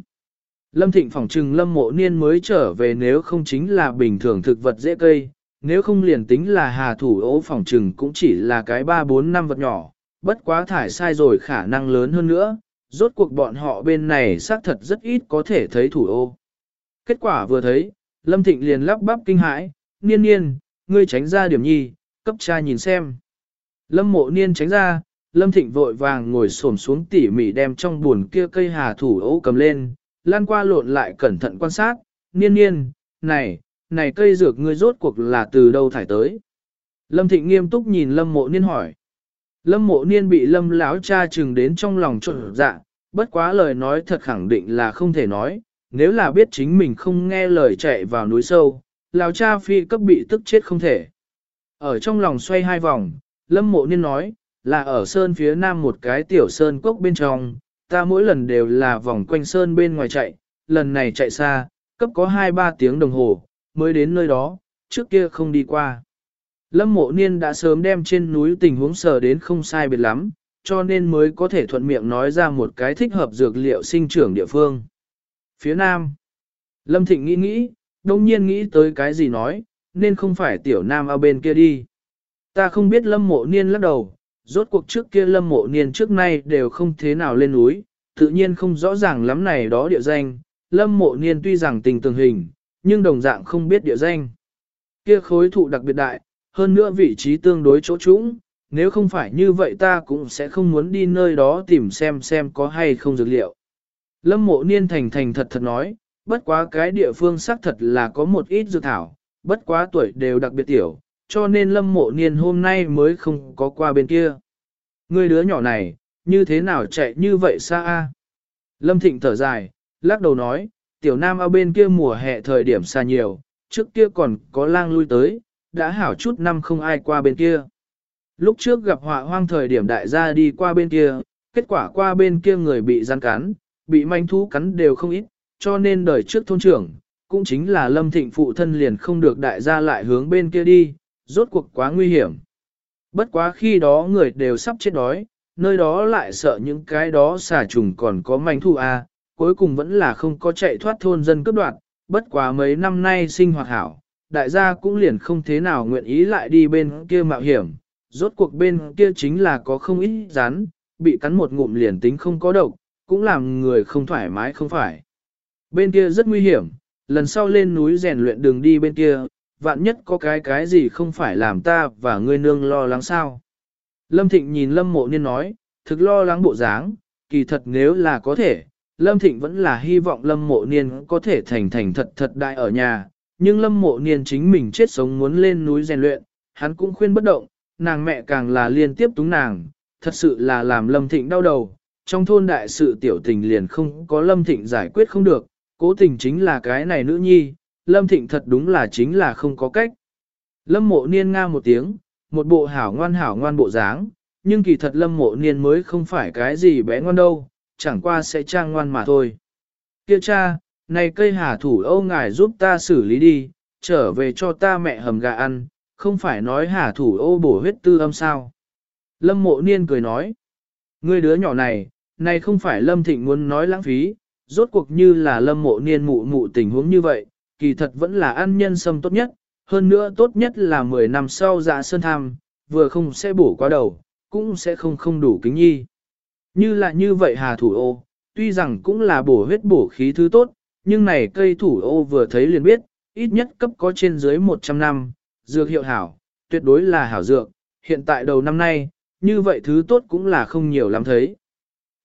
Lâm Thịnh phỏng trừng Lâm Mộ Niên mới trở về nếu không chính là bình thường thực vật dễ cây, nếu không liền tính là hà thủ ố phỏng trừng cũng chỉ là cái 3-4 năm vật nhỏ, bất quá thải sai rồi khả năng lớn hơn nữa, rốt cuộc bọn họ bên này xác thật rất ít có thể thấy thủ ô. Kết quả vừa thấy, Lâm Thịnh liền lắp bắp kinh hãi, niên niên, ngươi tránh ra điểm nhi, cấp cha nhìn xem. Lâm mộ niên tránh ra, Lâm Thịnh vội vàng ngồi xổm xuống tỉ mỉ đem trong buồn kia cây hà thủ ấu cầm lên, lan qua lộn lại cẩn thận quan sát, niên niên, này, này cây dược ngươi rốt cuộc là từ đâu thải tới. Lâm Thịnh nghiêm túc nhìn Lâm mộ niên hỏi. Lâm mộ niên bị Lâm lão cha chừng đến trong lòng trộn dạ, bất quá lời nói thật khẳng định là không thể nói, nếu là biết chính mình không nghe lời chạy vào núi sâu, lão cha phi cấp bị tức chết không thể. Ở trong lòng xoay hai vòng, Lâm mộ niên nói, là ở sơn phía nam một cái tiểu sơn cốc bên trong, ta mỗi lần đều là vòng quanh sơn bên ngoài chạy, lần này chạy xa, cấp có 2-3 tiếng đồng hồ, mới đến nơi đó, trước kia không đi qua. Lâm mộ niên đã sớm đem trên núi tình huống sờ đến không sai biệt lắm, cho nên mới có thể thuận miệng nói ra một cái thích hợp dược liệu sinh trưởng địa phương. Phía Nam Lâm Thịnh nghĩ nghĩ, đông nhiên nghĩ tới cái gì nói, nên không phải tiểu Nam ở bên kia đi. Ta không biết Lâm mộ niên lắc đầu, rốt cuộc trước kia Lâm mộ niên trước nay đều không thế nào lên núi, tự nhiên không rõ ràng lắm này đó địa danh. Lâm mộ niên tuy rằng tình tường hình, nhưng đồng dạng không biết địa danh. Kia khối thụ đặc biệt đại, hơn nữa vị trí tương đối chỗ trũng, nếu không phải như vậy ta cũng sẽ không muốn đi nơi đó tìm xem xem có hay không dược liệu. Lâm mộ niên thành thành thật thật nói, bất quá cái địa phương xác thật là có một ít dược thảo, bất quá tuổi đều đặc biệt tiểu, cho nên lâm mộ niên hôm nay mới không có qua bên kia. Người đứa nhỏ này, như thế nào chạy như vậy xa a? Lâm thịnh thở dài, lắc đầu nói, tiểu nam ở bên kia mùa hè thời điểm xa nhiều, trước kia còn có lang lui tới, đã hảo chút năm không ai qua bên kia. Lúc trước gặp họa hoang thời điểm đại gia đi qua bên kia, kết quả qua bên kia người bị gian cắn, bị manh thú cắn đều không ít, cho nên đời trước thôn trưởng, cũng chính là lâm thịnh phụ thân liền không được đại gia lại hướng bên kia đi, rốt cuộc quá nguy hiểm. Bất quá khi đó người đều sắp chết đói, nơi đó lại sợ những cái đó xà trùng còn có manh thu a, à, cuối cùng vẫn là không có chạy thoát thôn dân cướp đoạt. bất quá mấy năm nay sinh hoạt hảo, đại gia cũng liền không thế nào nguyện ý lại đi bên kia mạo hiểm, rốt cuộc bên kia chính là có không ít rắn, bị cắn một ngụm liền tính không có độc, cũng làm người không thoải mái không phải. Bên kia rất nguy hiểm, lần sau lên núi rèn luyện đường đi bên kia, vạn nhất có cái cái gì không phải làm ta và ngươi nương lo lắng sao. Lâm Thịnh nhìn Lâm Mộ Niên nói, thực lo lắng bộ dáng, kỳ thật nếu là có thể, Lâm Thịnh vẫn là hy vọng Lâm Mộ Niên có thể thành thành thật thật đại ở nhà, nhưng Lâm Mộ Niên chính mình chết sống muốn lên núi rèn luyện, hắn cũng khuyên bất động, nàng mẹ càng là liên tiếp túng nàng, thật sự là làm Lâm Thịnh đau đầu, trong thôn đại sự tiểu tình liền không có Lâm Thịnh giải quyết không được, cố tình chính là cái này nữ nhi, Lâm Thịnh thật đúng là chính là không có cách. Lâm mộ niên nga một tiếng, một bộ hảo ngoan hảo ngoan bộ dáng, nhưng kỳ thật lâm mộ niên mới không phải cái gì bé ngoan đâu, chẳng qua sẽ trang ngoan mà thôi. Kia cha, này cây hà thủ Âu ngài giúp ta xử lý đi, trở về cho ta mẹ hầm gà ăn, không phải nói hà thủ ô bổ huyết tư âm sao. Lâm mộ niên cười nói, ngươi đứa nhỏ này, này không phải lâm thịnh muốn nói lãng phí, rốt cuộc như là lâm mộ niên mụ mụ tình huống như vậy, kỳ thật vẫn là ăn nhân sâm tốt nhất, hơn nữa tốt nhất là 10 năm sau dạ sơn tham, vừa không sẽ bổ qua đầu, cũng sẽ không không đủ kính nhi. Như là như vậy hà thủ ô, tuy rằng cũng là bổ huyết bổ khí thứ tốt, nhưng này cây thủ ô vừa thấy liền biết, ít nhất cấp có trên dưới 100 năm, dược hiệu hảo, tuyệt đối là hảo dược, hiện tại đầu năm nay, như vậy thứ tốt cũng là không nhiều lắm thấy.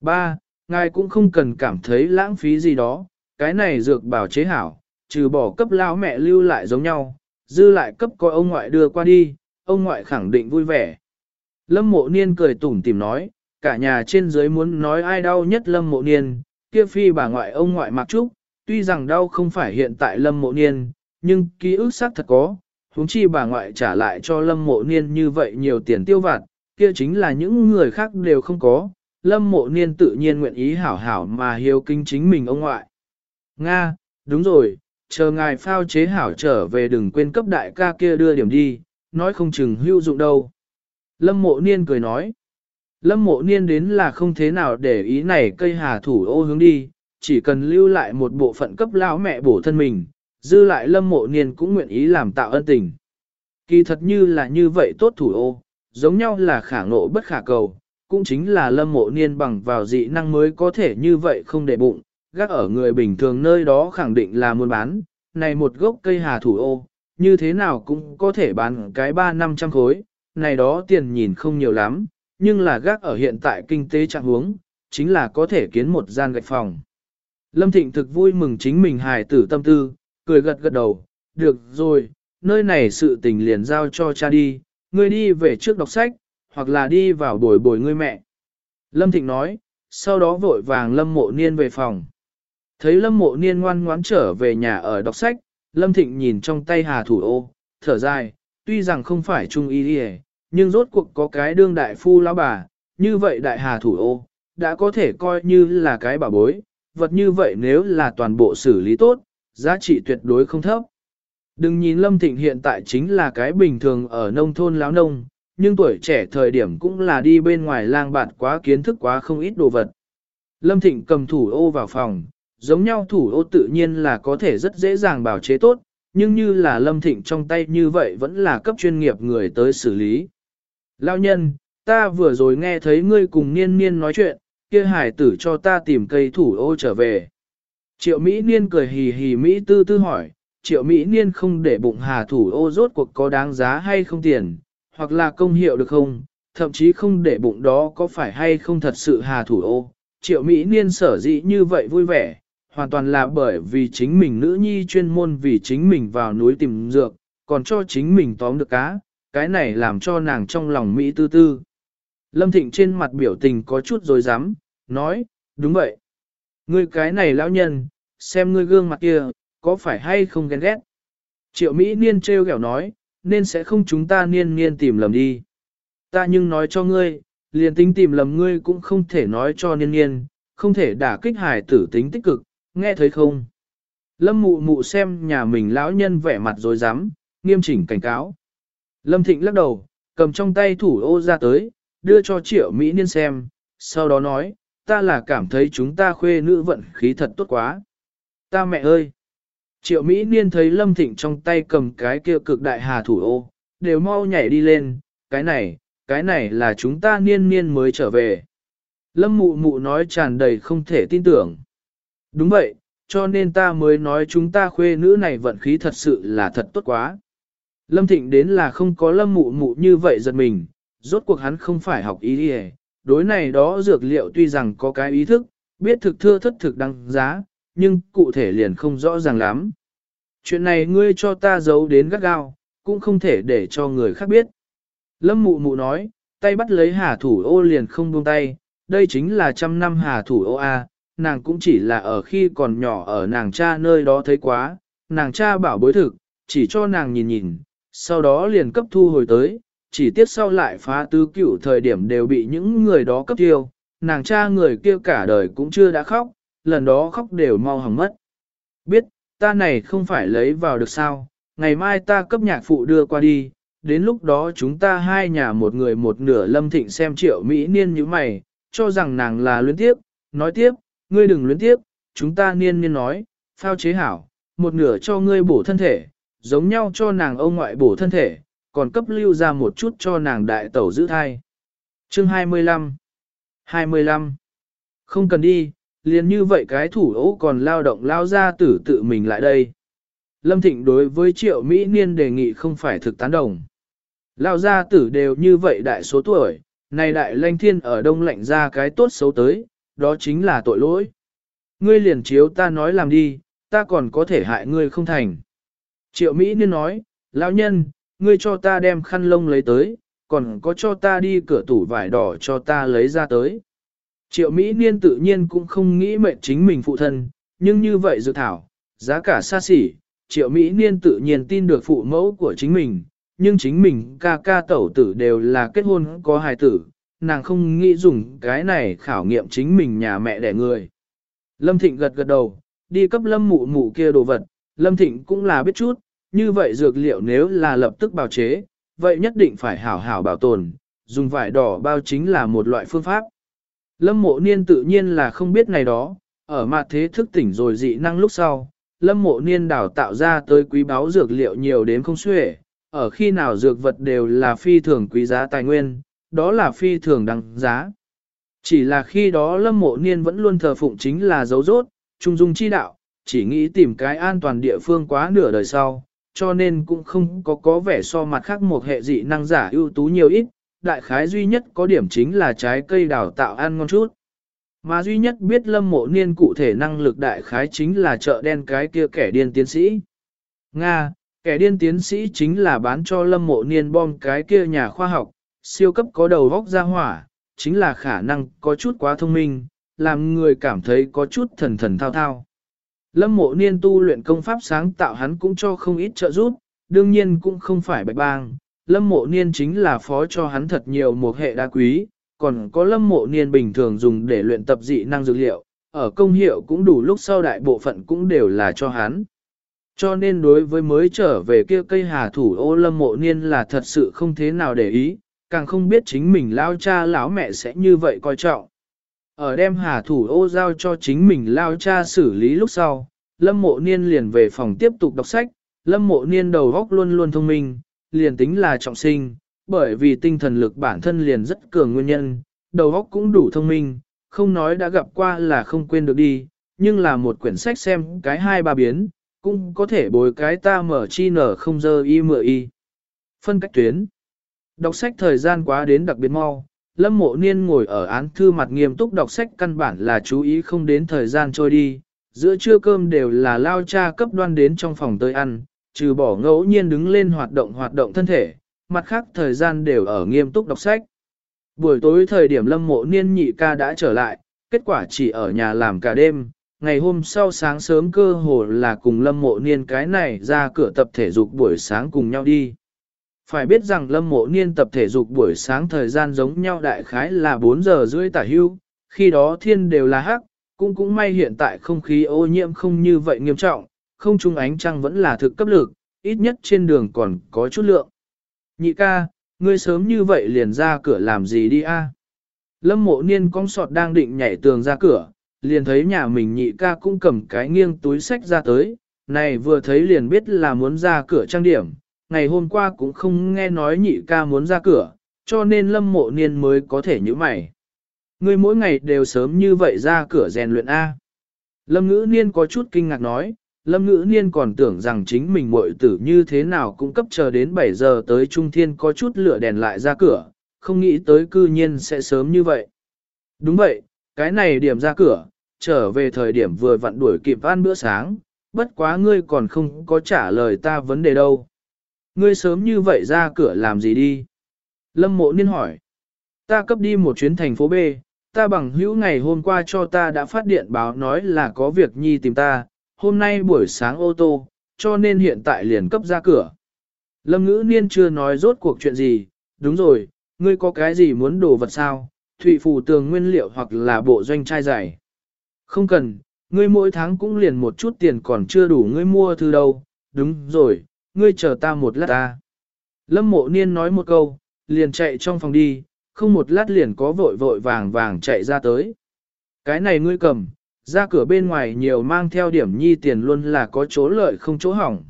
Ba, Ngài cũng không cần cảm thấy lãng phí gì đó, cái này dược bảo chế hảo, trừ bỏ cấp lão mẹ lưu lại giống nhau, dư lại cấp coi ông ngoại đưa qua đi, ông ngoại khẳng định vui vẻ. Lâm mộ niên cười tủm tìm nói, cả nhà trên dưới muốn nói ai đau nhất lâm mộ niên, kia phi bà ngoại ông ngoại mặc trúc, tuy rằng đau không phải hiện tại lâm mộ niên, nhưng ký ức xác thật có, huống chi bà ngoại trả lại cho lâm mộ niên như vậy nhiều tiền tiêu vặt, kia chính là những người khác đều không có, lâm mộ niên tự nhiên nguyện ý hảo hảo mà hiếu kinh chính mình ông ngoại. Nga, đúng rồi, chờ ngài phao chế hảo trở về đừng quên cấp đại ca kia đưa điểm đi, nói không chừng hữu dụng đâu. Lâm mộ niên cười nói. Lâm mộ niên đến là không thế nào để ý này cây hà thủ ô hướng đi, chỉ cần lưu lại một bộ phận cấp lão mẹ bổ thân mình, dư lại lâm mộ niên cũng nguyện ý làm tạo ân tình. Kỳ thật như là như vậy tốt thủ ô, giống nhau là khả ngộ bất khả cầu, cũng chính là lâm mộ niên bằng vào dị năng mới có thể như vậy không để bụng, gác ở người bình thường nơi đó khẳng định là muốn bán, này một gốc cây hà thủ ô, như thế nào cũng có thể bán cái ba năm trăm khối, này đó tiền nhìn không nhiều lắm, nhưng là gác ở hiện tại kinh tế trạng huống, chính là có thể kiến một gian gạch phòng. Lâm Thịnh thực vui mừng chính mình hài tử tâm tư, cười gật gật đầu, được rồi, nơi này sự tình liền giao cho cha đi, ngươi đi về trước đọc sách, hoặc là đi vào bồi bồi ngươi mẹ. Lâm Thịnh nói, sau đó vội vàng Lâm Mộ Niên về phòng. Thấy Lâm Mộ Niên ngoan ngoãn trở về nhà ở đọc sách, Lâm Thịnh nhìn trong tay Hà Thủ ô, thở dài, tuy rằng không phải trung y đi nhưng rốt cuộc có cái đương đại phu lão bà, như vậy đại Hà Thủ ô, đã có thể coi như là cái bảo bối, vật như vậy nếu là toàn bộ xử lý tốt, giá trị tuyệt đối không thấp. Đừng nhìn Lâm Thịnh hiện tại chính là cái bình thường ở nông thôn láo nông, nhưng tuổi trẻ thời điểm cũng là đi bên ngoài lang bạt quá kiến thức quá không ít đồ vật. Lâm Thịnh cầm thủ ô vào phòng, giống nhau thủ ô tự nhiên là có thể rất dễ dàng bảo chế tốt, nhưng như là Lâm Thịnh trong tay như vậy vẫn là cấp chuyên nghiệp người tới xử lý. Lao nhân, ta vừa rồi nghe thấy ngươi cùng niên niên nói chuyện, kia hải tử cho ta tìm cây thủ ô trở về. Triệu Mỹ Niên cười hì hì Mỹ tư tư hỏi, Triệu Mỹ Niên không để bụng hà thủ ô rốt cuộc có đáng giá hay không tiền, hoặc là công hiệu được không, thậm chí không để bụng đó có phải hay không thật sự hà thủ ô. Triệu Mỹ Niên sở dĩ như vậy vui vẻ, hoàn toàn là bởi vì chính mình nữ nhi chuyên môn vì chính mình vào núi tìm dược, còn cho chính mình tóm được cá, cái này làm cho nàng trong lòng Mỹ tư tư. Lâm Thịnh trên mặt biểu tình có chút rồi dám, nói, đúng vậy. Ngươi cái này lão nhân, xem ngươi gương mặt kia, có phải hay không ghen ghét. Triệu Mỹ Niên trêu ghẹo nói, nên sẽ không chúng ta niên niên tìm lầm đi. Ta nhưng nói cho ngươi, liền tính tìm lầm ngươi cũng không thể nói cho niên niên, không thể đả kích hài tử tính tích cực, nghe thấy không? Lâm mụ mụ xem nhà mình lão nhân vẻ mặt rồi dám, nghiêm chỉnh cảnh cáo. Lâm Thịnh lắc đầu, cầm trong tay thủ ô ra tới, đưa cho triệu Mỹ Niên xem, sau đó nói, ta là cảm thấy chúng ta khuê nữ vận khí thật tốt quá. Ta mẹ ơi! Triệu Mỹ Niên thấy Lâm Thịnh trong tay cầm cái kia cực đại hà thủ ô, đều mau nhảy đi lên, cái này, cái này là chúng ta niên niên mới trở về. Lâm mụ mụ nói tràn đầy không thể tin tưởng. Đúng vậy, cho nên ta mới nói chúng ta khuê nữ này vận khí thật sự là thật tốt quá. Lâm Thịnh đến là không có lâm mụ mụ như vậy giật mình, rốt cuộc hắn không phải học ý đi đối này đó dược liệu tuy rằng có cái ý thức, biết thực thưa thất thực đăng giá, nhưng cụ thể liền không rõ ràng lắm. Chuyện này ngươi cho ta giấu đến gắt gao, cũng không thể để cho người khác biết. Lâm mụ mụ nói, tay bắt lấy hà thủ ô liền không buông tay, đây chính là trăm năm hà thủ ô A, nàng cũng chỉ là ở khi còn nhỏ ở nàng cha nơi đó thấy quá, nàng cha bảo bối thực, chỉ cho nàng nhìn nhìn, sau đó liền cấp thu hồi tới, chỉ tiếp sau lại phá tứ cựu thời điểm đều bị những người đó cấp tiêu, nàng cha người kia cả đời cũng chưa đã khóc, lần đó khóc đều mau hỏng mất. Biết, ta này không phải lấy vào được sao, ngày mai ta cấp nhạc phụ đưa qua đi, đến lúc đó chúng ta hai nhà một người một nửa lâm thịnh xem triệu Mỹ niên như mày, cho rằng nàng là luyến tiếp, nói tiếp, ngươi đừng luyến tiếp, chúng ta niên niên nói, phao chế hảo, một nửa cho ngươi bổ thân thể, giống nhau cho nàng ông ngoại bổ thân thể, còn cấp lưu ra một chút cho nàng đại tẩu giữ thai. Chương 25 25 Không cần đi, liền như vậy cái thủ ấu còn lao động lao ra tử tự mình lại đây. Lâm Thịnh đối với triệu Mỹ Niên đề nghị không phải thực tán đồng. Lao gia tử đều như vậy đại số tuổi, này đại lanh thiên ở đông lạnh ra cái tốt xấu tới, đó chính là tội lỗi. Ngươi liền chiếu ta nói làm đi, ta còn có thể hại ngươi không thành. Triệu Mỹ Niên nói, lão nhân, ngươi cho ta đem khăn lông lấy tới, còn có cho ta đi cửa tủ vải đỏ cho ta lấy ra tới. Triệu Mỹ Niên tự nhiên cũng không nghĩ mệnh chính mình phụ thân, nhưng như vậy dự thảo, giá cả xa xỉ, Triệu Mỹ Niên tự nhiên tin được phụ mẫu của chính mình, nhưng chính mình ca ca tẩu tử đều là kết hôn có hài tử, nàng không nghĩ dùng cái này khảo nghiệm chính mình nhà mẹ đẻ người. Lâm Thịnh gật gật đầu, đi cấp Lâm mụ mụ kia đồ vật, Lâm Thịnh cũng là biết chút, như vậy dược liệu nếu là lập tức bào chế, vậy nhất định phải hảo hảo bảo tồn, dùng vải đỏ bao chính là một loại phương pháp. Lâm mộ niên tự nhiên là không biết này đó, ở mặt thế thức tỉnh rồi dị năng lúc sau, lâm mộ niên đào tạo ra tới quý báu dược liệu nhiều đến không xuể, ở khi nào dược vật đều là phi thường quý giá tài nguyên, đó là phi thường đăng giá. Chỉ là khi đó lâm mộ niên vẫn luôn thờ phụng chính là dấu rốt, trung dung chi đạo, chỉ nghĩ tìm cái an toàn địa phương quá nửa đời sau, cho nên cũng không có có vẻ so mặt khác một hệ dị năng giả ưu tú nhiều ít, đại khái duy nhất có điểm chính là trái cây đào tạo ăn ngon chút. Mà duy nhất biết lâm mộ niên cụ thể năng lực đại khái chính là chợ đen cái kia kẻ điên tiến sĩ. Nga, kẻ điên tiến sĩ chính là bán cho lâm mộ niên bom cái kia nhà khoa học, siêu cấp có đầu vóc ra hỏa, chính là khả năng có chút quá thông minh, làm người cảm thấy có chút thần thần thao thao. Lâm mộ niên tu luyện công pháp sáng tạo hắn cũng cho không ít trợ giúp, đương nhiên cũng không phải bạch bang. Lâm mộ niên chính là phó cho hắn thật nhiều một hệ đa quý, còn có lâm mộ niên bình thường dùng để luyện tập dị năng dược liệu, ở công hiệu cũng đủ lúc sau đại bộ phận cũng đều là cho hắn. Cho nên đối với mới trở về kia cây hà thủ ô lâm mộ niên là thật sự không thế nào để ý, càng không biết chính mình lao cha lão mẹ sẽ như vậy coi trọng. Ở đem hà thủ ô giao cho chính mình lao cha xử lý lúc sau, lâm mộ niên liền về phòng tiếp tục đọc sách, lâm mộ niên đầu góc luôn luôn thông minh, liền tính là trọng sinh, bởi vì tinh thần lực bản thân liền rất cường nguyên nhân, đầu óc cũng đủ thông minh, không nói đã gặp qua là không quên được đi, nhưng là một quyển sách xem cái hai ba biến, cũng có thể bồi cái ta mở chi nở không dơ y mựa y. Phân cách tuyến Đọc sách thời gian quá đến đặc biệt mau, Lâm Mộ Niên ngồi ở án thư mặt nghiêm túc đọc sách căn bản là chú ý không đến thời gian trôi đi, giữa trưa cơm đều là lao cha cấp đoan đến trong phòng tới ăn, trừ bỏ ngẫu nhiên đứng lên hoạt động hoạt động thân thể, mặt khác thời gian đều ở nghiêm túc đọc sách. Buổi tối thời điểm lâm mộ niên nhị ca đã trở lại, kết quả chỉ ở nhà làm cả đêm, ngày hôm sau sáng sớm cơ hồ là cùng lâm mộ niên cái này ra cửa tập thể dục buổi sáng cùng nhau đi. Phải biết rằng lâm mộ niên tập thể dục buổi sáng thời gian giống nhau đại khái là 4 giờ rưỡi tả hưu, khi đó thiên đều là hắc, cũng cũng may hiện tại không khí ô nhiễm không như vậy nghiêm trọng, không trung ánh trăng vẫn là thực cấp lực, ít nhất trên đường còn có chút lượng. Nhị ca, ngươi sớm như vậy liền ra cửa làm gì đi a? Lâm mộ niên cong sọt đang định nhảy tường ra cửa, liền thấy nhà mình nhị ca cũng cầm cái nghiêng túi sách ra tới, này vừa thấy liền biết là muốn ra cửa trang điểm, ngày hôm qua cũng không nghe nói nhị ca muốn ra cửa, cho nên lâm mộ niên mới có thể như mày. Ngươi mỗi ngày đều sớm như vậy ra cửa rèn luyện A. Lâm ngữ niên có chút kinh ngạc nói, Lâm ngữ niên còn tưởng rằng chính mình muội tử như thế nào cũng cấp chờ đến 7 giờ tới Trung Thiên có chút lửa đèn lại ra cửa, không nghĩ tới cư nhiên sẽ sớm như vậy. Đúng vậy, cái này điểm ra cửa, trở về thời điểm vừa vặn đuổi kịp ăn bữa sáng, bất quá ngươi còn không có trả lời ta vấn đề đâu. Ngươi sớm như vậy ra cửa làm gì đi? Lâm mộ niên hỏi. Ta cấp đi một chuyến thành phố B, ta bằng hữu ngày hôm qua cho ta đã phát điện báo nói là có việc nhi tìm ta, hôm nay buổi sáng ô tô, cho nên hiện tại liền cấp ra cửa. Lâm ngữ niên chưa nói rốt cuộc chuyện gì, đúng rồi, ngươi có cái gì muốn đồ vật sao, thụy phù tường nguyên liệu hoặc là bộ doanh trai giày. Không cần, ngươi mỗi tháng cũng liền một chút tiền còn chưa đủ ngươi mua thư đâu, đúng rồi, ngươi chờ ta một lát ta. Lâm mộ niên nói một câu, liền chạy trong phòng đi, không một lát liền có vội vội vàng vàng chạy ra tới. Cái này ngươi cầm, ra cửa bên ngoài nhiều mang theo điểm nhi tiền luôn là có chỗ lợi không chỗ hỏng.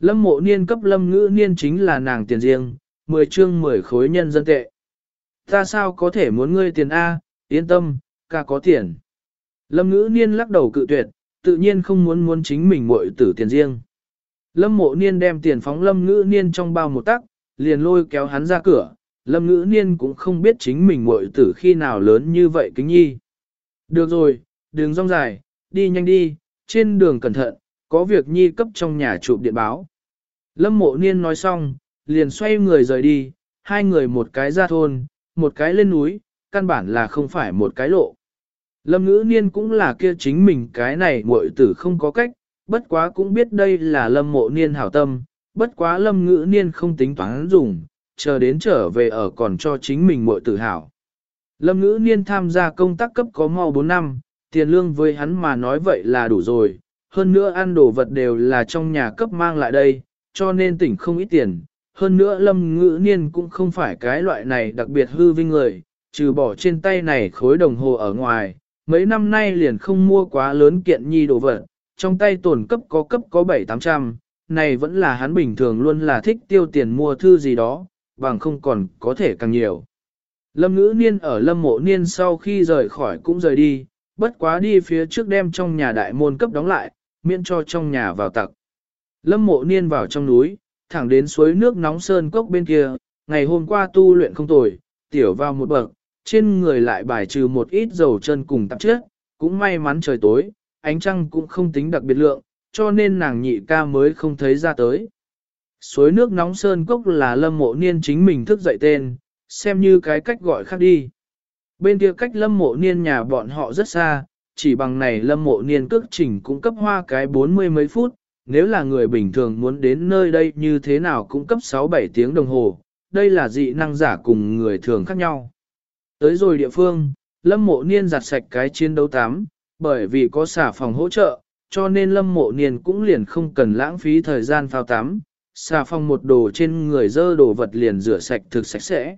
Lâm mộ niên cấp lâm ngữ niên chính là nàng tiền riêng, 10 chương 10 khối nhân dân tệ. Ta sao có thể muốn ngươi tiền A, yên tâm, ca có tiền. Lâm ngữ niên lắc đầu cự tuyệt, tự nhiên không muốn muốn chính mình muội tử tiền riêng. Lâm mộ niên đem tiền phóng lâm ngữ niên trong bao một tắc, liền lôi kéo hắn ra cửa. Lâm ngữ niên cũng không biết chính mình muội tử khi nào lớn như vậy kính nhi. Được rồi, đường rong dài, đi nhanh đi, trên đường cẩn thận, có việc nhi cấp trong nhà chụp điện báo. Lâm mộ niên nói xong, liền xoay người rời đi, hai người một cái ra thôn, một cái lên núi, căn bản là không phải một cái lộ. Lâm ngữ niên cũng là kia chính mình cái này muội tử không có cách, bất quá cũng biết đây là lâm mộ niên hảo tâm, bất quá lâm ngữ niên không tính toán dùng, chờ đến trở về ở còn cho chính mình muội tử hảo. Lâm ngữ niên tham gia công tác cấp có mau 4 năm, tiền lương với hắn mà nói vậy là đủ rồi, hơn nữa ăn đồ vật đều là trong nhà cấp mang lại đây, cho nên tỉnh không ít tiền. Hơn nữa lâm ngữ niên cũng không phải cái loại này đặc biệt hư vinh người, trừ bỏ trên tay này khối đồng hồ ở ngoài, mấy năm nay liền không mua quá lớn kiện nhi đồ vật, trong tay tổn cấp có cấp có 7-800, này vẫn là hắn bình thường luôn là thích tiêu tiền mua thư gì đó, bằng không còn có thể càng nhiều. Lâm ngữ niên ở lâm mộ niên sau khi rời khỏi cũng rời đi, bất quá đi phía trước đem trong nhà đại môn cấp đóng lại, miễn cho trong nhà vào tặc. Lâm mộ niên vào trong núi, thẳng đến suối nước nóng sơn cốc bên kia, ngày hôm qua tu luyện không tồi, tiểu vào một bậc, trên người lại bài trừ một ít dầu chân cùng tạp chất, cũng may mắn trời tối, ánh trăng cũng không tính đặc biệt lượng, cho nên nàng nhị ca mới không thấy ra tới. Suối nước nóng sơn cốc là lâm mộ niên chính mình thức dậy tên, xem như cái cách gọi khác đi. Bên kia cách lâm mộ niên nhà bọn họ rất xa, chỉ bằng này lâm mộ niên cước trình cũng cấp hoa cái bốn mươi mấy phút, nếu là người bình thường muốn đến nơi đây như thế nào cũng cấp 6-7 tiếng đồng hồ, đây là dị năng giả cùng người thường khác nhau. Tới rồi địa phương, lâm mộ niên giặt sạch cái chiến đấu tám, bởi vì có xả phòng hỗ trợ, cho nên lâm mộ niên cũng liền không cần lãng phí thời gian phao tắm, xà phòng một đồ trên người dơ đồ vật liền rửa sạch thực sạch sẽ.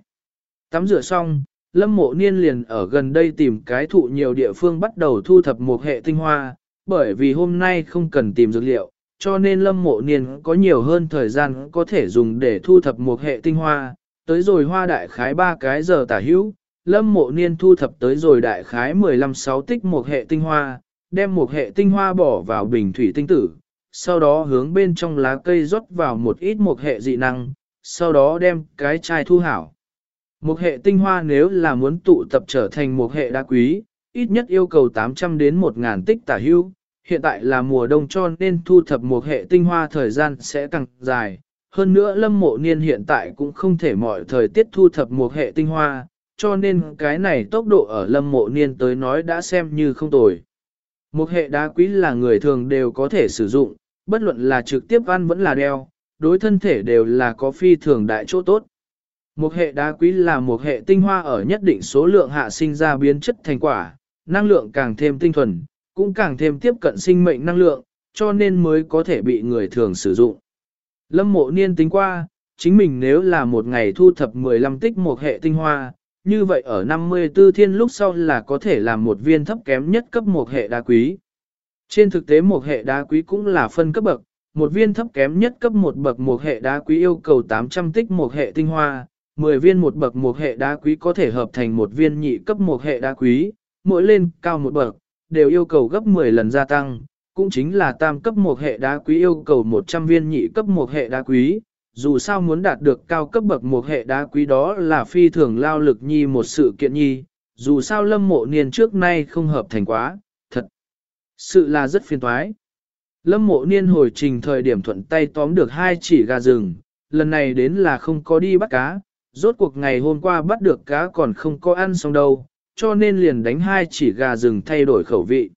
Tắm rửa xong, lâm mộ niên liền ở gần đây tìm cái thụ nhiều địa phương bắt đầu thu thập một hệ tinh hoa, bởi vì hôm nay không cần tìm dược liệu, cho nên lâm mộ niên có nhiều hơn thời gian có thể dùng để thu thập một hệ tinh hoa, tới rồi hoa đại khái ba cái giờ tả hữu, lâm mộ niên thu thập tới rồi đại khái 15-6 tích một hệ tinh hoa, đem một hệ tinh hoa bỏ vào bình thủy tinh tử, sau đó hướng bên trong lá cây rót vào một ít một hệ dị năng, sau đó đem cái chai thu hảo. Một hệ tinh hoa nếu là muốn tụ tập trở thành một hệ đá quý, ít nhất yêu cầu 800 đến 1.000 tích tả hưu. Hiện tại là mùa đông cho nên thu thập một hệ tinh hoa thời gian sẽ càng dài. Hơn nữa lâm mộ niên hiện tại cũng không thể mọi thời tiết thu thập một hệ tinh hoa, cho nên cái này tốc độ ở lâm mộ niên tới nói đã xem như không tồi. Một hệ đá quý là người thường đều có thể sử dụng, bất luận là trực tiếp ăn vẫn là đeo, đối thân thể đều là có phi thường đại chỗ tốt. Một hệ đá quý là một hệ tinh hoa ở nhất định số lượng hạ sinh ra biến chất thành quả, năng lượng càng thêm tinh thuần, cũng càng thêm tiếp cận sinh mệnh năng lượng, cho nên mới có thể bị người thường sử dụng. Lâm mộ niên tính qua, chính mình nếu là một ngày thu thập 15 tích một hệ tinh hoa, như vậy ở 54 thiên lúc sau là có thể làm một viên thấp kém nhất cấp một hệ đá quý. Trên thực tế một hệ đá quý cũng là phân cấp bậc, một viên thấp kém nhất cấp một bậc một hệ đá quý yêu cầu 800 tích một hệ tinh hoa, 10 viên một bậc một hệ đá quý có thể hợp thành một viên nhị cấp một hệ đá quý, mỗi lên cao một bậc, đều yêu cầu gấp 10 lần gia tăng, cũng chính là tam cấp một hệ đá quý yêu cầu 100 viên nhị cấp một hệ đá quý. Dù sao muốn đạt được cao cấp bậc một hệ đá quý đó là phi thường lao lực nhi một sự kiện nhi, dù sao lâm mộ niên trước nay không hợp thành quá, thật. Sự là rất phiền toái. Lâm mộ niên hồi trình thời điểm thuận tay tóm được hai chỉ gà rừng, lần này đến là không có đi bắt cá, rốt cuộc ngày hôm qua bắt được cá còn không có ăn xong đâu, cho nên liền đánh hai chỉ gà rừng thay đổi khẩu vị.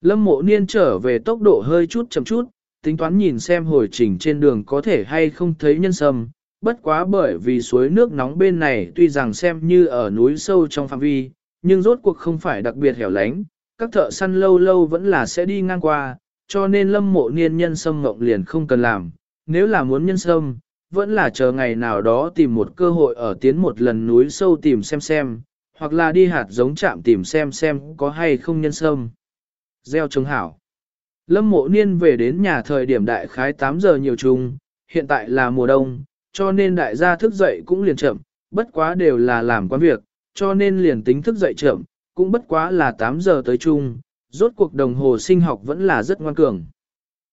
Lâm mộ niên trở về tốc độ hơi chút chậm chút, tính toán nhìn xem hồi trình trên đường có thể hay không thấy nhân sâm, bất quá bởi vì suối nước nóng bên này tuy rằng xem như ở núi sâu trong phạm vi, nhưng rốt cuộc không phải đặc biệt hẻo lánh, các thợ săn lâu lâu vẫn là sẽ đi ngang qua, cho nên lâm mộ niên nhân sâm ngộng liền không cần làm, nếu là muốn nhân sâm, vẫn là chờ ngày nào đó tìm một cơ hội ở tiến một lần núi sâu tìm xem xem, hoặc là đi hạt giống chạm tìm xem xem có hay không nhân sâm. Gieo trồng hảo. Lâm mộ niên về đến nhà thời điểm đại khái 8 giờ nhiều chung, hiện tại là mùa đông, cho nên đại gia thức dậy cũng liền chậm, bất quá đều là làm quan việc, cho nên liền tính thức dậy chậm, cũng bất quá là 8 giờ tới chung, rốt cuộc đồng hồ sinh học vẫn là rất ngoan cường.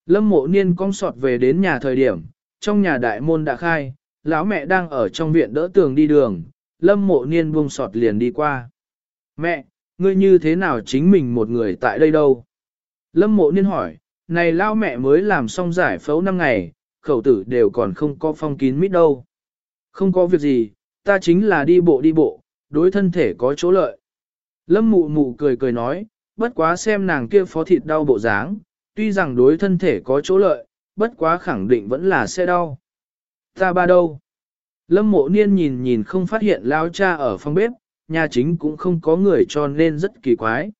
Lâm mộ niên cong sọt về đến nhà thời điểm, trong nhà đại môn đã khai, lão mẹ đang ở trong viện đỡ tường đi đường, lâm mộ niên buông sọt liền đi qua. Mẹ, ngươi như thế nào chính mình một người tại đây đâu? Lâm mộ niên hỏi, này lao mẹ mới làm xong giải phẫu năm ngày, khẩu tử đều còn không có phong kín mít đâu. Không có việc gì, ta chính là đi bộ đi bộ, đối thân thể có chỗ lợi. Lâm mụ mụ cười cười nói, bất quá xem nàng kia phó thịt đau bộ dáng, tuy rằng đối thân thể có chỗ lợi, bất quá khẳng định vẫn là sẽ đau. Ta ba đâu? Lâm mộ niên nhìn nhìn không phát hiện lao cha ở phòng bếp, nhà chính cũng không có người cho nên rất kỳ quái.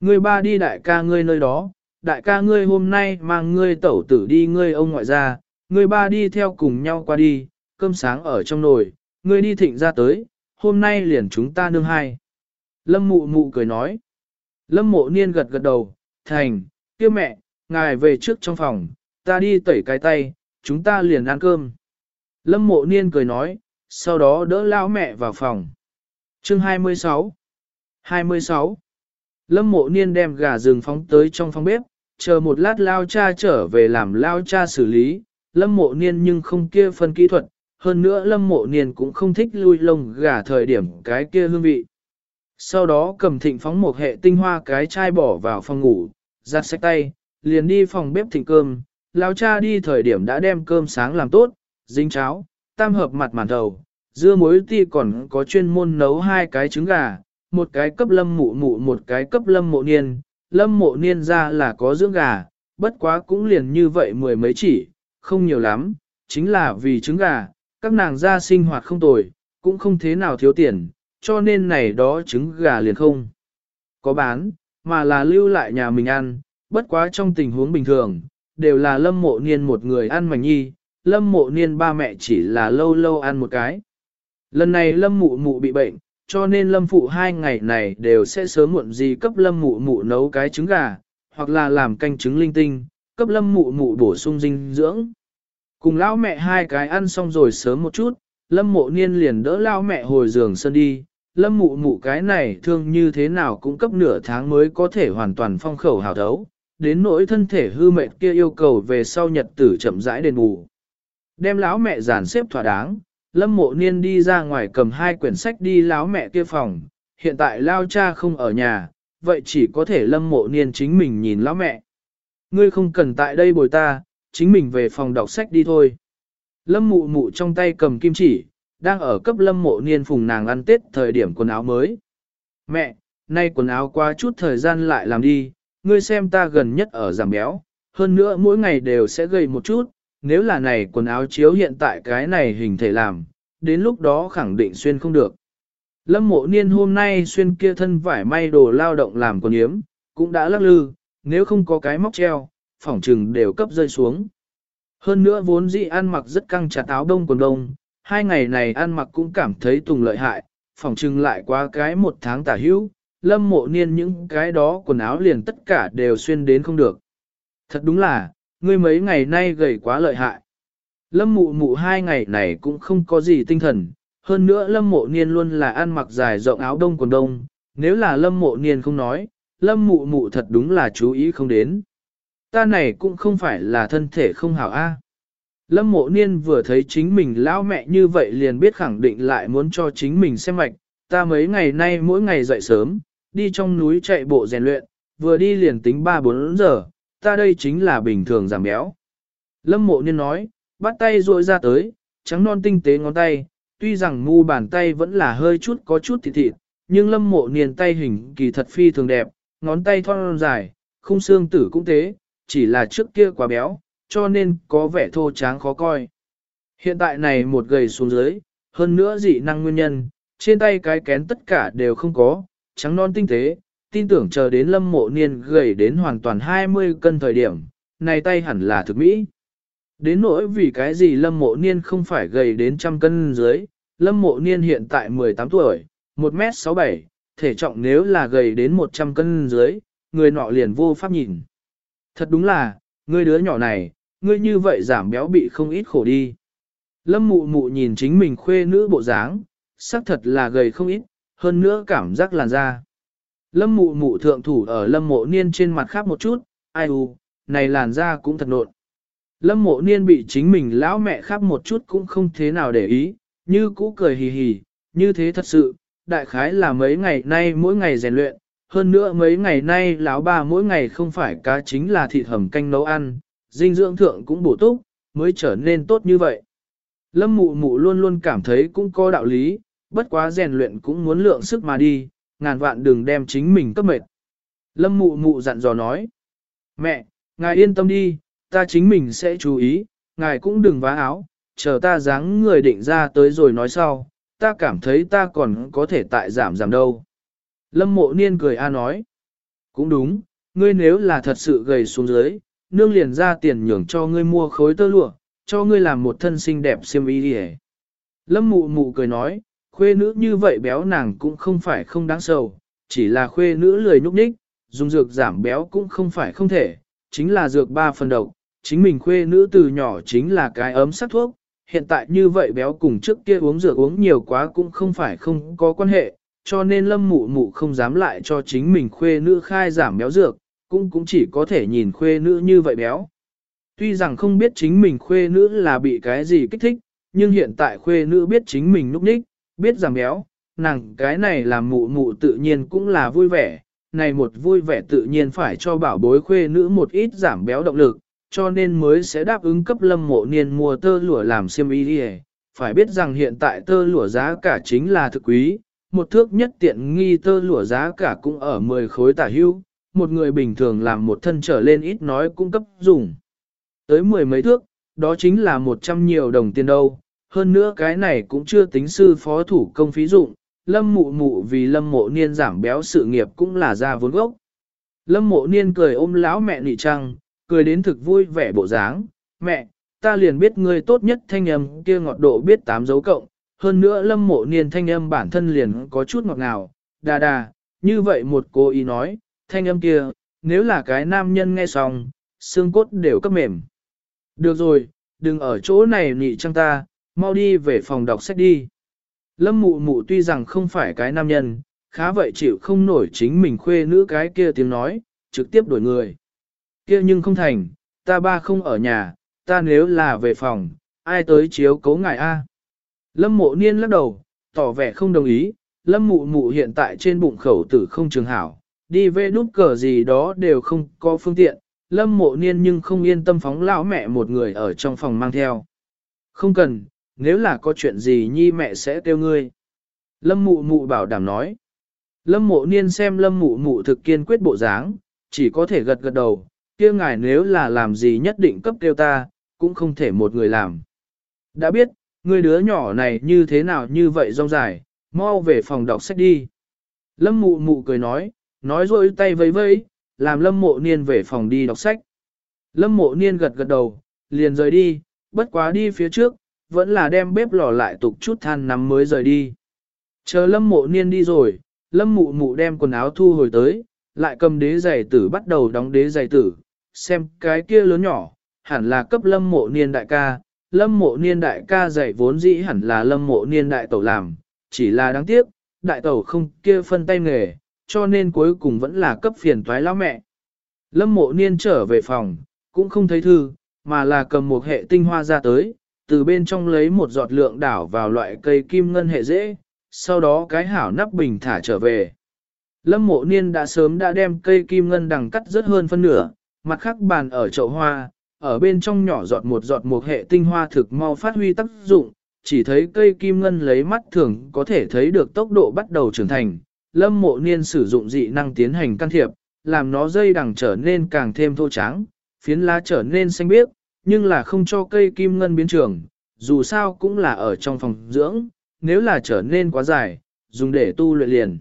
Ngươi ba đi đại ca ngươi nơi đó, đại ca ngươi hôm nay mang ngươi tẩu tử đi ngươi ông ngoại ra, ngươi ba đi theo cùng nhau qua đi, cơm sáng ở trong nồi, ngươi đi thịnh ra tới, hôm nay liền chúng ta nương hai. Lâm mụ mụ cười nói. Lâm mộ niên gật gật đầu, thành, kia mẹ, ngài về trước trong phòng, ta đi tẩy cái tay, chúng ta liền ăn cơm. Lâm mộ niên cười nói, sau đó đỡ lao mẹ vào phòng. Chương 26 26 Lâm mộ niên đem gà rừng phóng tới trong phòng bếp, chờ một lát lao cha trở về làm lao cha xử lý, lâm mộ niên nhưng không kia phân kỹ thuật, hơn nữa lâm mộ niên cũng không thích lui lông gà thời điểm cái kia hương vị. Sau đó cầm thịnh phóng một hệ tinh hoa cái chai bỏ vào phòng ngủ, giặt sạch tay, liền đi phòng bếp thịnh cơm, lao cha đi thời điểm đã đem cơm sáng làm tốt, dính cháo, tam hợp mặt màn đầu. dưa muối ti còn có chuyên môn nấu hai cái trứng gà, một cái cấp lâm mụ mụ một cái cấp lâm mộ niên, lâm mộ niên ra là có dưỡng gà, bất quá cũng liền như vậy mười mấy chỉ, không nhiều lắm, chính là vì trứng gà, các nàng ra sinh hoạt không tồi, cũng không thế nào thiếu tiền, cho nên này đó trứng gà liền không có bán, mà là lưu lại nhà mình ăn, bất quá trong tình huống bình thường, đều là lâm mộ niên một người ăn mảnh nhi, lâm mộ niên ba mẹ chỉ là lâu lâu ăn một cái. Lần này lâm mụ mụ bị bệnh, cho nên lâm phụ hai ngày này đều sẽ sớm muộn gì cấp lâm mụ mụ nấu cái trứng gà, hoặc là làm canh trứng linh tinh, cấp lâm mụ mụ bổ sung dinh dưỡng. Cùng lão mẹ hai cái ăn xong rồi sớm một chút, lâm mộ niên liền đỡ lão mẹ hồi giường sân đi, lâm mụ mụ cái này thương như thế nào cũng cấp nửa tháng mới có thể hoàn toàn phong khẩu hào thấu, đến nỗi thân thể hư mệt kia yêu cầu về sau nhật tử chậm rãi đền bù. Đem lão mẹ giàn xếp thỏa đáng, lâm mộ niên đi ra ngoài cầm hai quyển sách đi lão mẹ kia phòng, hiện tại lao cha không ở nhà, vậy chỉ có thể lâm mộ niên chính mình nhìn lão mẹ. Ngươi không cần tại đây bồi ta, chính mình về phòng đọc sách đi thôi. Lâm mụ mụ trong tay cầm kim chỉ, đang ở cấp lâm mộ niên phùng nàng ăn tết thời điểm quần áo mới. Mẹ, nay quần áo qua chút thời gian lại làm đi, ngươi xem ta gần nhất ở giảm béo, hơn nữa mỗi ngày đều sẽ gầy một chút, nếu là này quần áo chiếu hiện tại cái này hình thể làm, đến lúc đó khẳng định xuyên không được. Lâm mộ niên hôm nay xuyên kia thân vải may đồ lao động làm quần yếm, cũng đã lắc lư, nếu không có cái móc treo, phỏng trừng đều cấp rơi xuống. Hơn nữa vốn dĩ ăn mặc rất căng chặt áo đông quần đông, hai ngày này ăn mặc cũng cảm thấy tùng lợi hại, phỏng trừng lại qua cái một tháng tả hữu, lâm mộ niên những cái đó quần áo liền tất cả đều xuyên đến không được. Thật đúng là, ngươi mấy ngày nay gầy quá lợi hại. Lâm mụ mụ hai ngày này cũng không có gì tinh thần, hơn nữa lâm mộ niên luôn là ăn mặc dài rộng áo đông quần đông, nếu là lâm mộ niên không nói, lâm mụ mụ thật đúng là chú ý không đến. Ta này cũng không phải là thân thể không hảo a. Lâm mộ niên vừa thấy chính mình lão mẹ như vậy liền biết khẳng định lại muốn cho chính mình xem mạch, ta mấy ngày nay mỗi ngày dậy sớm, đi trong núi chạy bộ rèn luyện, vừa đi liền tính 3-4 giờ, ta đây chính là bình thường giảm béo. Lâm mộ niên nói, bắt tay rội ra tới, trắng non tinh tế ngón tay, tuy rằng mu bàn tay vẫn là hơi chút có chút thịt thịt, nhưng lâm mộ niên tay hình kỳ thật phi thường đẹp, ngón tay thon dài, khung xương tử cũng thế, chỉ là trước kia quá béo, cho nên có vẻ thô tráng khó coi. Hiện tại này một gầy xuống dưới, hơn nữa dị năng nguyên nhân, trên tay cái kén tất cả đều không có, trắng non tinh tế, tin tưởng chờ đến lâm mộ niên gầy đến hoàn toàn 20 cân thời điểm, này tay hẳn là thực mỹ. Đến nỗi vì cái gì lâm mộ niên không phải gầy đến trăm cân dưới, lâm mộ niên hiện tại 18 tuổi, 1m67, thể trọng nếu là gầy đến 100 cân dưới, người nọ liền vô pháp nhìn. Thật đúng là, ngươi đứa nhỏ này, ngươi như vậy giảm béo bị không ít khổ đi. Lâm mụ mụ nhìn chính mình khuê nữ bộ dáng, xác thật là gầy không ít, hơn nữa cảm giác làn da. Lâm mụ mụ thượng thủ ở lâm mộ niên trên mặt khác một chút, ai u, này làn da cũng thật nộn. Lâm mộ niên bị chính mình lão mẹ khác một chút cũng không thế nào để ý, như cũ cười hì hì, như thế thật sự, đại khái là mấy ngày nay mỗi ngày rèn luyện, hơn nữa mấy ngày nay lão ba mỗi ngày không phải cá chính là thịt hầm canh nấu ăn, dinh dưỡng thượng cũng bổ túc, mới trở nên tốt như vậy. Lâm mụ mụ luôn luôn cảm thấy cũng có đạo lý, bất quá rèn luyện cũng muốn lượng sức mà đi, ngàn vạn đừng đem chính mình cấp mệt. Lâm mụ mụ dặn dò nói, mẹ, ngài yên tâm đi, ta chính mình sẽ chú ý, ngài cũng đừng vá áo, chờ ta dáng người định ra tới rồi nói sau, ta cảm thấy ta còn có thể tại giảm giảm đâu. Lâm mộ niên cười a nói, cũng đúng, ngươi nếu là thật sự gầy xuống dưới, nương liền ra tiền nhường cho ngươi mua khối tơ lụa, cho ngươi làm một thân xinh đẹp xiêm y đi Lâm mụ mụ cười nói, khuê nữ như vậy béo nàng cũng không phải không đáng sầu, chỉ là khuê nữ lười nhúc nhích, dùng dược giảm béo cũng không phải không thể, chính là dược ba phần độc, chính mình khuê nữ từ nhỏ chính là cái ấm sắc thuốc, hiện tại như vậy béo cùng trước kia uống dược uống nhiều quá cũng không phải không có quan hệ, cho nên lâm mụ mụ không dám lại cho chính mình khuê nữ khai giảm béo dược, cũng cũng chỉ có thể nhìn khuê nữ như vậy béo. Tuy rằng không biết chính mình khuê nữ là bị cái gì kích thích, nhưng hiện tại khuê nữ biết chính mình núp ních, biết giảm béo, nàng cái này làm mụ mụ tự nhiên cũng là vui vẻ, này một vui vẻ tự nhiên phải cho bảo bối khuê nữ một ít giảm béo động lực, cho nên mới sẽ đáp ứng cấp lâm mộ niên mua tơ lụa làm xiêm y đi Phải biết rằng hiện tại tơ lụa giá cả chính là thực quý, một thước nhất tiện nghi tơ lụa giá cả cũng ở 10 khối tả hưu, một người bình thường làm một thân trở lên ít nói cung cấp dùng. Tới mười mấy thước, đó chính là một trăm nhiều đồng tiền đâu, hơn nữa cái này cũng chưa tính sư phó thủ công phí dụng, lâm mụ mụ vì lâm mộ niên giảm béo sự nghiệp cũng là ra vốn gốc. Lâm mộ niên cười ôm lão mẹ nị trăng, cười đến thực vui vẻ bộ dáng, mẹ, ta liền biết ngươi tốt nhất thanh âm kia ngọt độ biết tám dấu cộng, hơn nữa lâm mộ niên thanh âm bản thân liền có chút ngọt ngào, đà đà, như vậy một cô ý nói, thanh âm kia, nếu là cái nam nhân nghe xong, xương cốt đều cấp mềm. Được rồi, đừng ở chỗ này nị trăng ta, mau đi về phòng đọc sách đi. Lâm mụ mụ tuy rằng không phải cái nam nhân, khá vậy chịu không nổi chính mình khuê nữ cái kia tiếng nói, trực tiếp đổi người. Kia nhưng không thành, ta ba không ở nhà, ta nếu là về phòng, ai tới chiếu cấu ngài A. Lâm mộ niên lắc đầu, tỏ vẻ không đồng ý, lâm mụ mụ hiện tại trên bụng khẩu tử không trường hảo, đi về đút cờ gì đó đều không có phương tiện, lâm mộ niên nhưng không yên tâm phóng lão mẹ một người ở trong phòng mang theo. Không cần, nếu là có chuyện gì nhi mẹ sẽ kêu ngươi. Lâm mụ mụ bảo đảm nói. Lâm mộ niên xem lâm mụ mụ thực kiên quyết bộ dáng, chỉ có thể gật gật đầu, kia ngài nếu là làm gì nhất định cấp kêu ta, cũng không thể một người làm. Đã biết, người đứa nhỏ này như thế nào như vậy rong dài, mau về phòng đọc sách đi. Lâm mụ mụ cười nói, nói rồi tay vẫy vẫy, làm lâm mộ niên về phòng đi đọc sách. Lâm mộ niên gật gật đầu, liền rời đi, bất quá đi phía trước, vẫn là đem bếp lò lại tục chút than nắm mới rời đi. Chờ lâm mộ niên đi rồi, lâm mụ mụ đem quần áo thu hồi tới, lại cầm đế giày tử bắt đầu đóng đế giày tử, xem cái kia lớn nhỏ, hẳn là cấp lâm mộ niên đại ca, lâm mộ niên đại ca giày vốn dĩ hẳn là lâm mộ niên đại tẩu làm, chỉ là đáng tiếc, đại tẩu không kia phân tay nghề, cho nên cuối cùng vẫn là cấp phiền toái lão mẹ. Lâm mộ niên trở về phòng, cũng không thấy thư, mà là cầm một hệ tinh hoa ra tới, từ bên trong lấy một giọt lượng đảo vào loại cây kim ngân hệ dễ, sau đó cái hảo nắp bình thả trở về. Lâm mộ niên đã sớm đã đem cây kim ngân đằng cắt rất hơn phân nửa, mặt khác bàn ở chậu hoa, ở bên trong nhỏ giọt một giọt một hệ tinh hoa thực mau phát huy tác dụng, chỉ thấy cây kim ngân lấy mắt thường có thể thấy được tốc độ bắt đầu trưởng thành. Lâm mộ niên sử dụng dị năng tiến hành can thiệp, làm nó dây đằng trở nên càng thêm thô trắng, phiến lá trở nên xanh biếc, nhưng là không cho cây kim ngân biến trường, dù sao cũng là ở trong phòng dưỡng, nếu là trở nên quá dài, dùng để tu luyện liền.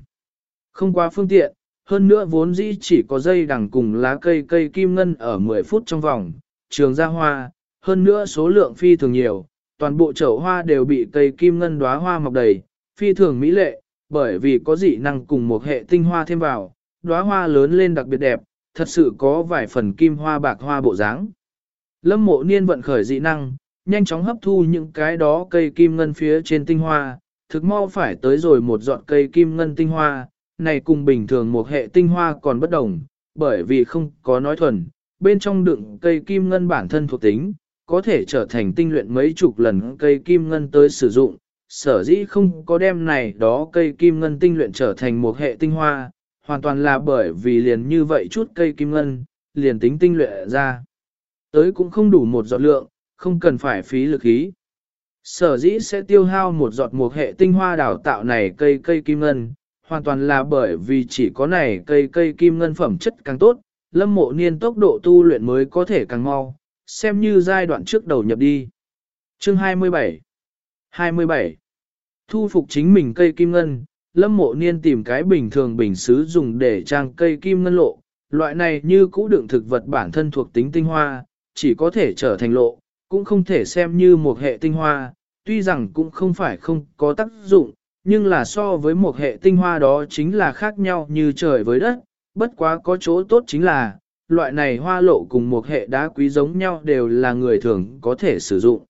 Không quá phương tiện, hơn nữa vốn dĩ chỉ có dây đằng cùng lá cây cây kim ngân ở 10 phút trong vòng, trường ra hoa, hơn nữa số lượng phi thường nhiều, toàn bộ chậu hoa đều bị cây kim ngân đóa hoa mọc đầy, phi thường mỹ lệ, bởi vì có dị năng cùng một hệ tinh hoa thêm vào, đóa hoa lớn lên đặc biệt đẹp, thật sự có vài phần kim hoa bạc hoa bộ dáng. Lâm mộ niên vận khởi dị năng, nhanh chóng hấp thu những cái đó cây kim ngân phía trên tinh hoa, thực mau phải tới rồi một giọt cây kim ngân tinh hoa, này cùng bình thường một hệ tinh hoa còn bất đồng, bởi vì không có nói thuần, bên trong đựng cây kim ngân bản thân thuộc tính, có thể trở thành tinh luyện mấy chục lần cây kim ngân tới sử dụng, sở dĩ không có đem này đó cây kim ngân tinh luyện trở thành một hệ tinh hoa, hoàn toàn là bởi vì liền như vậy chút cây kim ngân, liền tính tinh luyện ra. Tới cũng không đủ một giọt lượng, không cần phải phí lực ý. Sở dĩ sẽ tiêu hao một giọt một hệ tinh hoa đào tạo này cây cây kim ngân, hoàn toàn là bởi vì chỉ có này cây cây kim ngân phẩm chất càng tốt, lâm mộ niên tốc độ tu luyện mới có thể càng mau, xem như giai đoạn trước đầu nhập đi. Chương 27 27 Thu phục chính mình cây kim ngân, lâm mộ niên tìm cái bình thường bình xứ dùng để trang cây kim ngân lộ, loại này như cũ đựng thực vật bản thân thuộc tính tinh hoa, chỉ có thể trở thành lộ, cũng không thể xem như một hệ tinh hoa, tuy rằng cũng không phải không có tác dụng, nhưng là so với một hệ tinh hoa đó chính là khác nhau như trời với đất, bất quá có chỗ tốt chính là, loại này hoa lộ cùng một hệ đá quý giống nhau đều là người thường có thể sử dụng.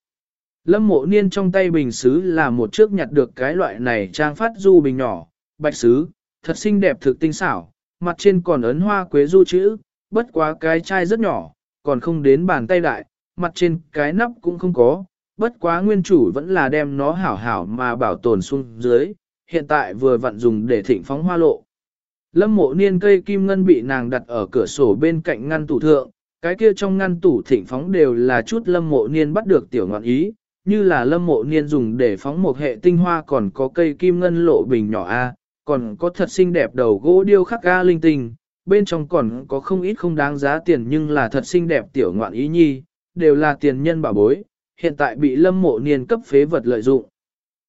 Lâm mộ niên trong tay bình xứ là một chiếc nhặt được cái loại này trang phát du bình nhỏ, bạch xứ, thật xinh đẹp thực tinh xảo, mặt trên còn ấn hoa quế du chữ, bất quá cái chai rất nhỏ, còn không đến bàn tay đại, mặt trên cái nắp cũng không có, bất quá nguyên chủ vẫn là đem nó hảo hảo mà bảo tồn xuống dưới, hiện tại vừa vặn dùng để thịnh phóng hoa lộ. Lâm mộ niên cây kim ngân bị nàng đặt ở cửa sổ bên cạnh ngăn tủ thượng, cái kia trong ngăn tủ thịnh phóng đều là chút lâm mộ niên bắt được tiểu ngọn ý, như là lâm mộ niên dùng để phóng một hệ tinh hoa còn có cây kim ngân lộ bình nhỏ A, còn có thật xinh đẹp đầu gỗ điêu khắc A linh tinh, bên trong còn có không ít không đáng giá tiền nhưng là thật xinh đẹp tiểu ngoạn ý nhi, đều là tiền nhân bảo bối, hiện tại bị lâm mộ niên cấp phế vật lợi dụng.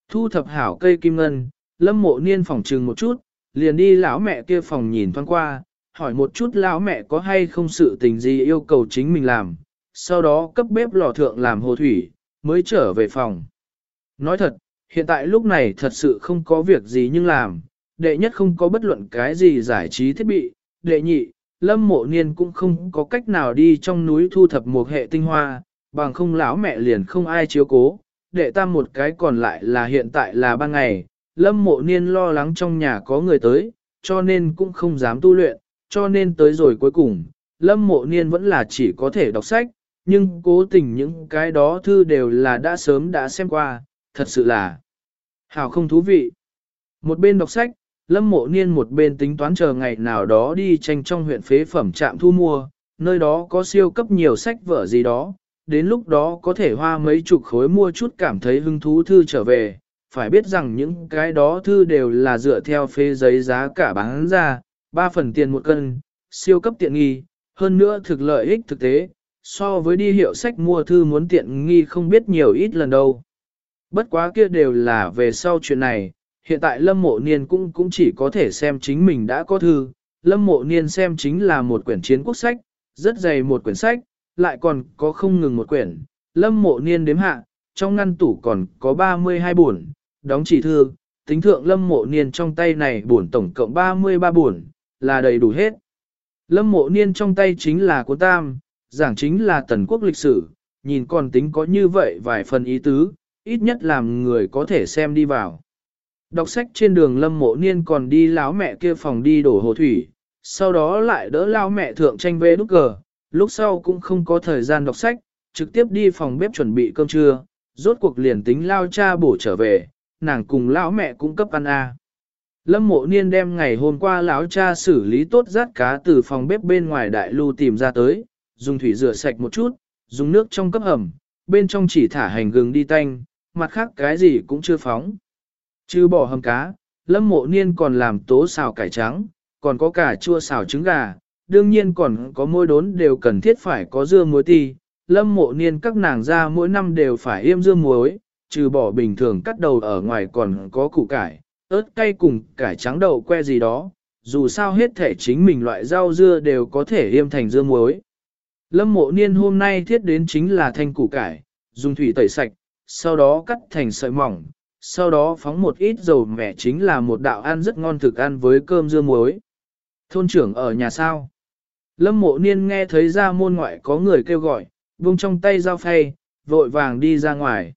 Thu thập hảo cây kim ngân, lâm mộ niên phòng trừng một chút, liền đi lão mẹ kia phòng nhìn thoáng qua, hỏi một chút lão mẹ có hay không sự tình gì yêu cầu chính mình làm, sau đó cấp bếp lò thượng làm hồ thủy, mới trở về phòng. Nói thật, hiện tại lúc này thật sự không có việc gì nhưng làm, đệ nhất không có bất luận cái gì giải trí thiết bị, đệ nhị, lâm mộ niên cũng không có cách nào đi trong núi thu thập một hệ tinh hoa, bằng không lão mẹ liền không ai chiếu cố, đệ tam một cái còn lại là hiện tại là ban ngày, lâm mộ niên lo lắng trong nhà có người tới, cho nên cũng không dám tu luyện, cho nên tới rồi cuối cùng, lâm mộ niên vẫn là chỉ có thể đọc sách, nhưng cố tình những cái đó thư đều là đã sớm đã xem qua, thật sự là hào không thú vị. Một bên đọc sách, lâm mộ niên một bên tính toán chờ ngày nào đó đi tranh trong huyện phế phẩm trạm thu mua, nơi đó có siêu cấp nhiều sách vở gì đó, đến lúc đó có thể hoa mấy chục khối mua chút cảm thấy hứng thú thư trở về, phải biết rằng những cái đó thư đều là dựa theo phê giấy giá cả bán ra, 3 phần tiền một cân, siêu cấp tiện nghi, hơn nữa thực lợi ích thực tế, so với đi hiệu sách mua thư muốn tiện nghi không biết nhiều ít lần đâu. Bất quá kia đều là về sau chuyện này, hiện tại Lâm Mộ Niên cũng cũng chỉ có thể xem chính mình đã có thư, Lâm Mộ Niên xem chính là một quyển chiến quốc sách, rất dày một quyển sách, lại còn có không ngừng một quyển, Lâm Mộ Niên đếm hạ, trong ngăn tủ còn có 32 buồn, đóng chỉ thư, tính thượng Lâm Mộ Niên trong tay này buồn tổng cộng 33 buồn, là đầy đủ hết. Lâm Mộ Niên trong tay chính là cuốn tam, giảng chính là tần quốc lịch sử, nhìn còn tính có như vậy vài phần ý tứ, ít nhất làm người có thể xem đi vào. Đọc sách trên đường lâm mộ niên còn đi láo mẹ kia phòng đi đổ hồ thủy, sau đó lại đỡ lao mẹ thượng tranh vê đúc cờ, lúc sau cũng không có thời gian đọc sách, trực tiếp đi phòng bếp chuẩn bị cơm trưa, rốt cuộc liền tính lao cha bổ trở về, nàng cùng lão mẹ cũng cấp ăn a. Lâm mộ niên đem ngày hôm qua lão cha xử lý tốt rát cá từ phòng bếp bên ngoài đại lưu tìm ra tới, dùng thủy rửa sạch một chút, dùng nước trong cấp hầm, bên trong chỉ thả hành gừng đi tanh, mặt khác cái gì cũng chưa phóng. Chứ bỏ hầm cá, lâm mộ niên còn làm tố xào cải trắng, còn có cả chua xào trứng gà, đương nhiên còn có môi đốn đều cần thiết phải có dưa muối ti. Lâm mộ niên các nàng ra mỗi năm đều phải yêm dưa muối, trừ bỏ bình thường cắt đầu ở ngoài còn có củ cải, ớt cay cùng cải trắng đậu que gì đó, dù sao hết thể chính mình loại rau dưa đều có thể yêm thành dưa muối. Lâm mộ niên hôm nay thiết đến chính là thanh củ cải, dùng thủy tẩy sạch, sau đó cắt thành sợi mỏng, sau đó phóng một ít dầu mẻ chính là một đạo ăn rất ngon thực ăn với cơm dưa muối. Thôn trưởng ở nhà sao? Lâm mộ niên nghe thấy ra môn ngoại có người kêu gọi, buông trong tay dao phay, vội vàng đi ra ngoài.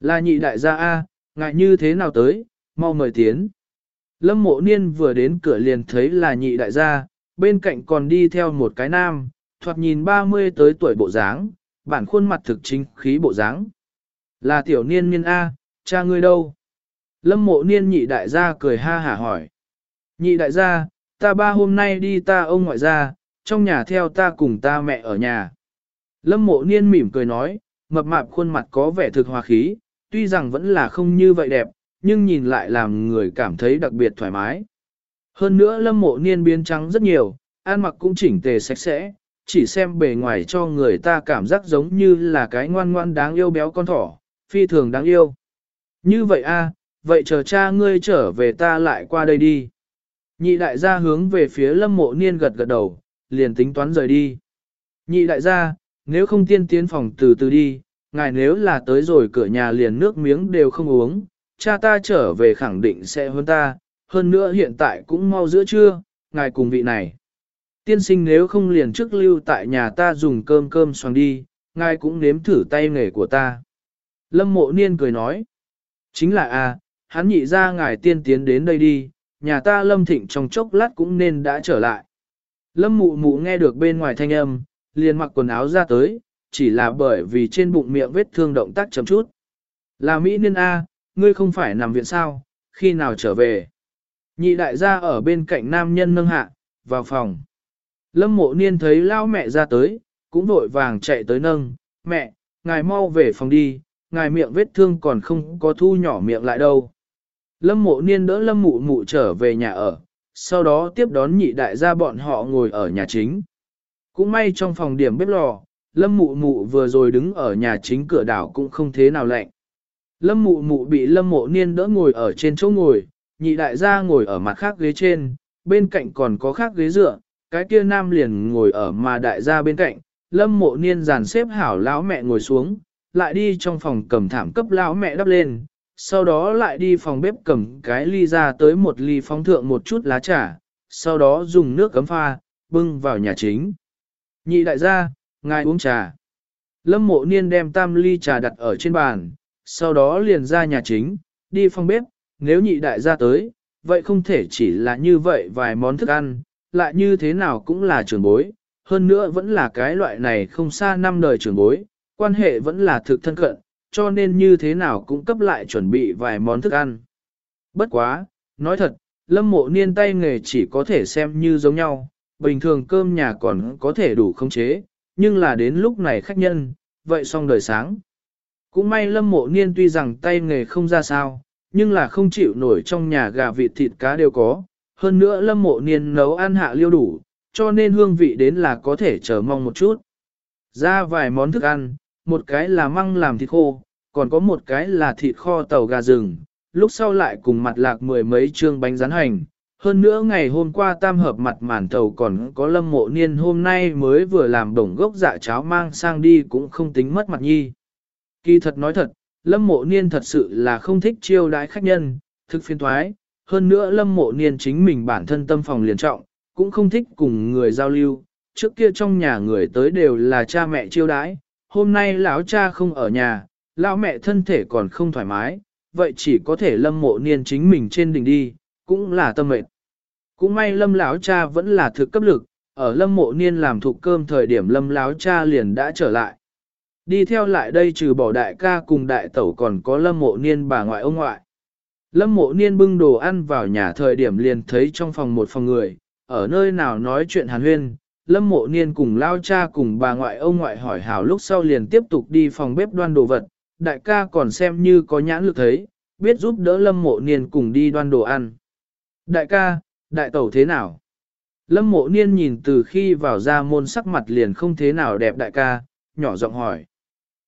Là nhị đại gia A, ngại như thế nào tới, mau mời tiến. Lâm mộ niên vừa đến cửa liền thấy là nhị đại gia, bên cạnh còn đi theo một cái nam, thoạt nhìn 30 tới tuổi bộ dáng, bản khuôn mặt thực chính khí bộ dáng. Là tiểu niên niên A, cha ngươi đâu? Lâm mộ niên nhị đại gia cười ha hả hỏi. Nhị đại gia, ta ba hôm nay đi ta ông ngoại gia, trong nhà theo ta cùng ta mẹ ở nhà. Lâm mộ niên mỉm cười nói, mập mạp khuôn mặt có vẻ thực hòa khí, tuy rằng vẫn là không như vậy đẹp, nhưng nhìn lại làm người cảm thấy đặc biệt thoải mái. Hơn nữa lâm mộ niên biến trắng rất nhiều, ăn mặc cũng chỉnh tề sạch sẽ, chỉ xem bề ngoài cho người ta cảm giác giống như là cái ngoan ngoan đáng yêu béo con thỏ, phi thường đáng yêu. Như vậy a, vậy chờ cha ngươi trở về ta lại qua đây đi. Nhị đại gia hướng về phía lâm mộ niên gật gật đầu, liền tính toán rời đi. Nhị đại gia, nếu không tiên tiến phòng từ từ đi, ngài nếu là tới rồi cửa nhà liền nước miếng đều không uống, cha ta trở về khẳng định sẽ hơn ta, hơn nữa hiện tại cũng mau giữa trưa, ngài cùng vị này. Tiên sinh nếu không liền trước lưu tại nhà ta dùng cơm cơm xoàng đi, ngài cũng nếm thử tay nghề của ta. Lâm mộ niên cười nói, chính là a, hắn nhị ra ngài tiên tiến đến đây đi, nhà ta lâm thịnh trong chốc lát cũng nên đã trở lại. Lâm mụ mụ nghe được bên ngoài thanh âm, liền mặc quần áo ra tới, chỉ là bởi vì trên bụng miệng vết thương động tác chậm chút. Là Mỹ Niên A, ngươi không phải nằm viện sao, khi nào trở về? Nhị đại gia ở bên cạnh nam nhân nâng hạ, vào phòng. Lâm mộ niên thấy lao mẹ ra tới, cũng vội vàng chạy tới nâng, mẹ, ngài mau về phòng đi, ngài miệng vết thương còn không có thu nhỏ miệng lại đâu. Lâm mộ niên đỡ lâm mụ mụ trở về nhà ở, sau đó tiếp đón nhị đại gia bọn họ ngồi ở nhà chính. Cũng may trong phòng điểm bếp lò, lâm mụ mụ vừa rồi đứng ở nhà chính cửa đảo cũng không thế nào lạnh. Lâm mụ mụ bị lâm mộ niên đỡ ngồi ở trên chỗ ngồi, nhị đại gia ngồi ở mặt khác ghế trên, bên cạnh còn có khác ghế dựa, cái kia nam liền ngồi ở mà đại gia bên cạnh, lâm mộ niên dàn xếp hảo lão mẹ ngồi xuống, lại đi trong phòng cầm thảm cấp lão mẹ đắp lên, sau đó lại đi phòng bếp cầm cái ly ra tới một ly phóng thượng một chút lá trà, sau đó dùng nước cấm pha, bưng vào nhà chính. Nhị đại gia, ngài uống trà. Lâm mộ niên đem tam ly trà đặt ở trên bàn, sau đó liền ra nhà chính, đi phòng bếp, nếu nhị đại gia tới, vậy không thể chỉ là như vậy vài món thức ăn, lại như thế nào cũng là trường bối, hơn nữa vẫn là cái loại này không xa năm đời trường bối, quan hệ vẫn là thực thân cận, cho nên như thế nào cũng cấp lại chuẩn bị vài món thức ăn. Bất quá, nói thật, lâm mộ niên tay nghề chỉ có thể xem như giống nhau, bình thường cơm nhà còn có thể đủ khống chế, nhưng là đến lúc này khách nhân, vậy xong đời sáng. Cũng may lâm mộ niên tuy rằng tay nghề không ra sao, nhưng là không chịu nổi trong nhà gà vịt thịt cá đều có, hơn nữa lâm mộ niên nấu ăn hạ liêu đủ, cho nên hương vị đến là có thể chờ mong một chút. Ra vài món thức ăn, một cái là măng làm thịt khô, còn có một cái là thịt kho tàu gà rừng, lúc sau lại cùng mặt lạc mười mấy trương bánh rán hành. Hơn nữa ngày hôm qua tam hợp mặt màn tàu còn có lâm mộ niên hôm nay mới vừa làm đồng gốc dạ cháo mang sang đi cũng không tính mất mặt nhi. Kỳ thật nói thật, lâm mộ niên thật sự là không thích chiêu đãi khách nhân, thực phiên thoái, hơn nữa lâm mộ niên chính mình bản thân tâm phòng liền trọng, cũng không thích cùng người giao lưu, trước kia trong nhà người tới đều là cha mẹ chiêu đãi, hôm nay lão cha không ở nhà, lão mẹ thân thể còn không thoải mái, vậy chỉ có thể lâm mộ niên chính mình trên đỉnh đi, cũng là tâm mệnh. Cũng may lâm lão cha vẫn là thực cấp lực, ở lâm mộ niên làm thụ cơm thời điểm lâm lão cha liền đã trở lại. Đi theo lại đây trừ bỏ đại ca cùng đại tẩu còn có lâm mộ niên bà ngoại ông ngoại. Lâm mộ niên bưng đồ ăn vào nhà thời điểm liền thấy trong phòng một phòng người, ở nơi nào nói chuyện hàn huyên, lâm mộ niên cùng lao cha cùng bà ngoại ông ngoại hỏi hảo lúc sau liền tiếp tục đi phòng bếp đoan đồ vật, đại ca còn xem như có nhãn lực thấy, biết giúp đỡ lâm mộ niên cùng đi đoan đồ ăn. Đại ca, đại tẩu thế nào? Lâm mộ niên nhìn từ khi vào ra môn sắc mặt liền không thế nào đẹp đại ca, nhỏ giọng hỏi.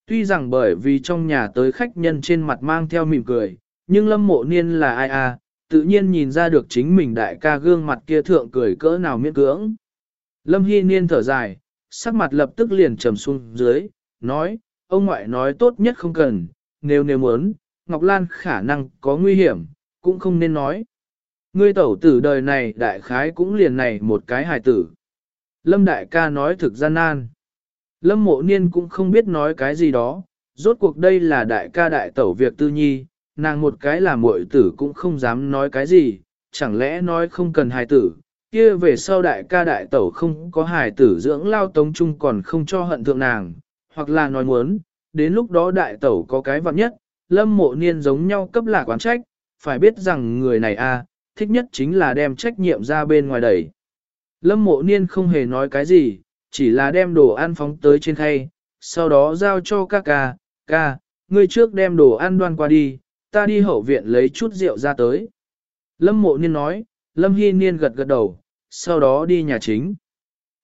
Tuy rằng bởi vì trong nhà tới khách nhân trên mặt mang theo mỉm cười, nhưng lâm mộ niên là ai à, tự nhiên nhìn ra được chính mình đại ca gương mặt kia thượng cười cỡ nào miễn cưỡng. Lâm Hy Niên thở dài, sắc mặt lập tức liền trầm xuống dưới, nói, ông ngoại nói tốt nhất không cần, nếu nếu muốn, Ngọc Lan khả năng có nguy hiểm, cũng không nên nói. Ngươi tẩu tử đời này đại khái cũng liền này một cái hài tử. Lâm đại ca nói thực gian nan. Lâm mộ niên cũng không biết nói cái gì đó, rốt cuộc đây là đại ca đại tẩu việc tư nhi, nàng một cái là muội tử cũng không dám nói cái gì, chẳng lẽ nói không cần hài tử, kia về sau đại ca đại tẩu không có hài tử dưỡng lao tống chung còn không cho hận thượng nàng, hoặc là nói muốn, đến lúc đó đại tẩu có cái vặn nhất, lâm mộ niên giống nhau cấp lạc quán trách, phải biết rằng người này a thích nhất chính là đem trách nhiệm ra bên ngoài đẩy. Lâm mộ niên không hề nói cái gì, chỉ là đem đồ ăn phóng tới trên khay, sau đó giao cho ca ca, ca, ngươi trước đem đồ ăn đoan qua đi, ta đi hậu viện lấy chút rượu ra tới. Lâm mộ niên nói, Lâm Hy Niên gật gật đầu, sau đó đi nhà chính.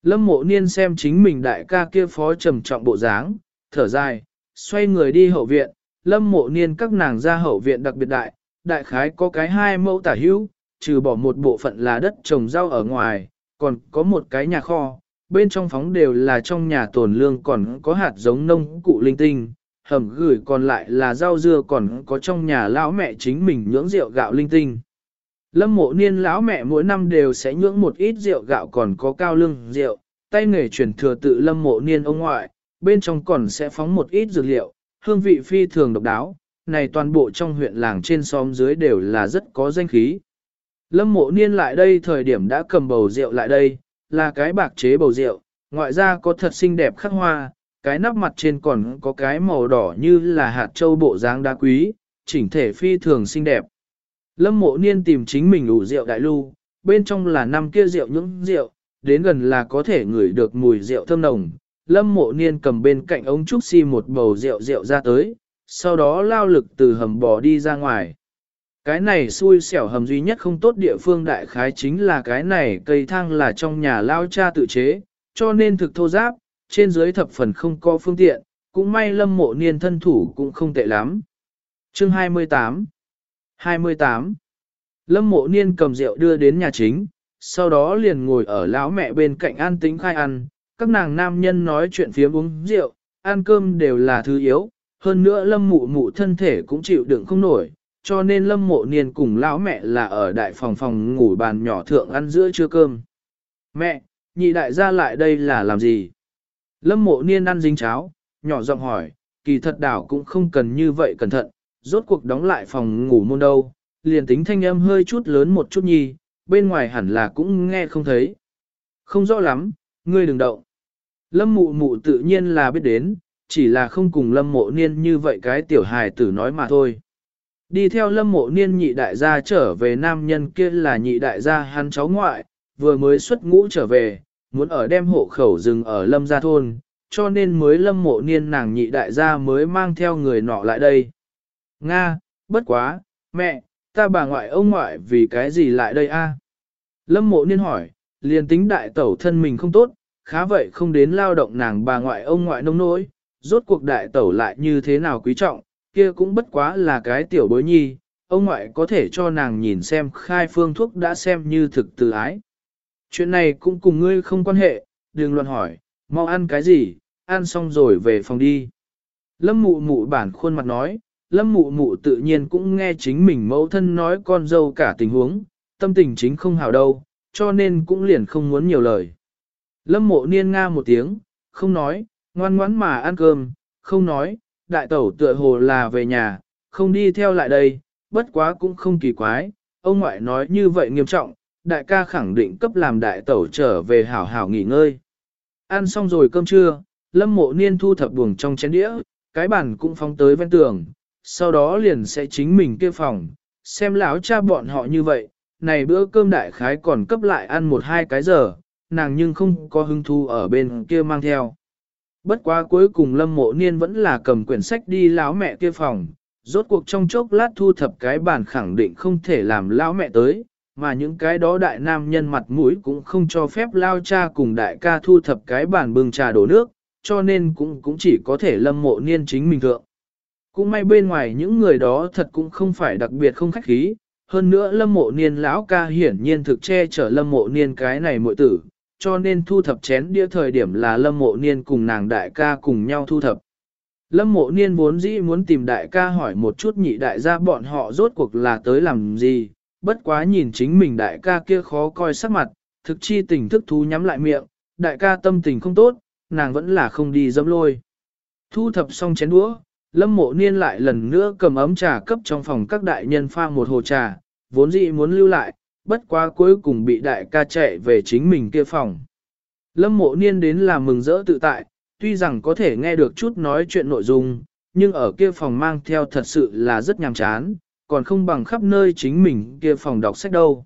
Lâm mộ niên xem chính mình đại ca kia phó trầm trọng bộ dáng, thở dài, xoay người đi hậu viện, lâm mộ niên các nàng ra hậu viện đặc biệt đại, đại khái có cái hai mẫu tả hữu, trừ bỏ một bộ phận là đất trồng rau ở ngoài, còn có một cái nhà kho, bên trong phóng đều là trong nhà tồn lương còn có hạt giống nông cụ linh tinh, hầm gửi còn lại là rau dưa còn có trong nhà lão mẹ chính mình nhưỡng rượu gạo linh tinh. Lâm mộ niên lão mẹ mỗi năm đều sẽ nhưỡng một ít rượu gạo còn có cao lương rượu, tay nghề truyền thừa tự lâm mộ niên ông ngoại, bên trong còn sẽ phóng một ít dược liệu, hương vị phi thường độc đáo, này toàn bộ trong huyện làng trên xóm dưới đều là rất có danh khí. Lâm mộ niên lại đây thời điểm đã cầm bầu rượu lại đây, là cái bạc chế bầu rượu, ngoại ra có thật xinh đẹp khắc hoa, cái nắp mặt trên còn có cái màu đỏ như là hạt châu bộ dáng đá quý, chỉnh thể phi thường xinh đẹp. Lâm mộ niên tìm chính mình ủ rượu đại lưu, bên trong là năm kia rượu những rượu, đến gần là có thể ngửi được mùi rượu thơm nồng. Lâm mộ niên cầm bên cạnh ống trúc xi si một bầu rượu rượu ra tới, sau đó lao lực từ hầm bò đi ra ngoài. Cái này xui xẻo hầm duy nhất không tốt địa phương đại khái chính là cái này cây thang là trong nhà lao cha tự chế, cho nên thực thô giáp, trên dưới thập phần không có phương tiện, cũng may lâm mộ niên thân thủ cũng không tệ lắm. Chương 28 28. Lâm mộ niên cầm rượu đưa đến nhà chính, sau đó liền ngồi ở lão mẹ bên cạnh an tính khai ăn, các nàng nam nhân nói chuyện phía uống rượu, ăn cơm đều là thứ yếu, hơn nữa lâm mụ mụ thân thể cũng chịu đựng không nổi, cho nên lâm mộ niên cùng lão mẹ là ở đại phòng phòng ngủ bàn nhỏ thượng ăn giữa trưa cơm. Mẹ, nhị đại gia lại đây là làm gì? Lâm mộ niên ăn dính cháo, nhỏ giọng hỏi, kỳ thật đảo cũng không cần như vậy cẩn thận, rốt cuộc đóng lại phòng ngủ môn đâu, liền tính thanh âm hơi chút lớn một chút nhi, bên ngoài hẳn là cũng nghe không thấy. Không rõ lắm, ngươi đừng động. Lâm mụ mụ tự nhiên là biết đến, chỉ là không cùng lâm mộ niên như vậy cái tiểu hài tử nói mà thôi. Đi theo lâm mộ niên nhị đại gia trở về nam nhân kia là nhị đại gia hắn cháu ngoại, vừa mới xuất ngũ trở về, muốn ở đem hộ khẩu rừng ở lâm gia thôn, cho nên mới lâm mộ niên nàng nhị đại gia mới mang theo người nọ lại đây. Nga, bất quá, mẹ, ta bà ngoại ông ngoại vì cái gì lại đây a? Lâm mộ niên hỏi, liền tính đại tẩu thân mình không tốt, khá vậy không đến lao động nàng bà ngoại ông ngoại nông nỗi, rốt cuộc đại tẩu lại như thế nào quý trọng, kia cũng bất quá là cái tiểu bối nhi, ông ngoại có thể cho nàng nhìn xem khai phương thuốc đã xem như thực từ ái. Chuyện này cũng cùng ngươi không quan hệ, đừng luận hỏi, mau ăn cái gì, ăn xong rồi về phòng đi. Lâm mụ mụ bản khuôn mặt nói, lâm mụ mụ tự nhiên cũng nghe chính mình mẫu thân nói con dâu cả tình huống, tâm tình chính không hào đâu, cho nên cũng liền không muốn nhiều lời. Lâm mộ niên nga một tiếng, không nói, ngoan ngoãn mà ăn cơm, không nói, đại tẩu tựa hồ là về nhà, không đi theo lại đây, bất quá cũng không kỳ quái, ông ngoại nói như vậy nghiêm trọng, đại ca khẳng định cấp làm đại tẩu trở về hảo hảo nghỉ ngơi. Ăn xong rồi cơm trưa, lâm mộ niên thu thập buồng trong chén đĩa, cái bàn cũng phóng tới ven tường, sau đó liền sẽ chính mình kia phòng, xem lão cha bọn họ như vậy, này bữa cơm đại khái còn cấp lại ăn một hai cái giờ, nàng nhưng không có hứng thu ở bên kia mang theo. Bất quá cuối cùng lâm mộ niên vẫn là cầm quyển sách đi lão mẹ kia phòng, rốt cuộc trong chốc lát thu thập cái bàn khẳng định không thể làm lão mẹ tới, mà những cái đó đại nam nhân mặt mũi cũng không cho phép lao cha cùng đại ca thu thập cái bàn bưng trà đổ nước, cho nên cũng cũng chỉ có thể lâm mộ niên chính mình thượng. Cũng may bên ngoài những người đó thật cũng không phải đặc biệt không khách khí, hơn nữa lâm mộ niên lão ca hiển nhiên thực che chở lâm mộ niên cái này muội tử, cho nên thu thập chén đĩa thời điểm là lâm mộ niên cùng nàng đại ca cùng nhau thu thập. Lâm mộ niên vốn dĩ muốn tìm đại ca hỏi một chút nhị đại gia bọn họ rốt cuộc là tới làm gì, bất quá nhìn chính mình đại ca kia khó coi sắc mặt, thực chi tình thức thú nhắm lại miệng, đại ca tâm tình không tốt, nàng vẫn là không đi dâm lôi. Thu thập xong chén đũa, lâm mộ niên lại lần nữa cầm ấm trà cấp trong phòng các đại nhân pha một hồ trà, vốn dĩ muốn lưu lại, bất quá cuối cùng bị đại ca chạy về chính mình kia phòng. Lâm mộ niên đến là mừng rỡ tự tại, tuy rằng có thể nghe được chút nói chuyện nội dung, nhưng ở kia phòng mang theo thật sự là rất nhàm chán, còn không bằng khắp nơi chính mình kia phòng đọc sách đâu.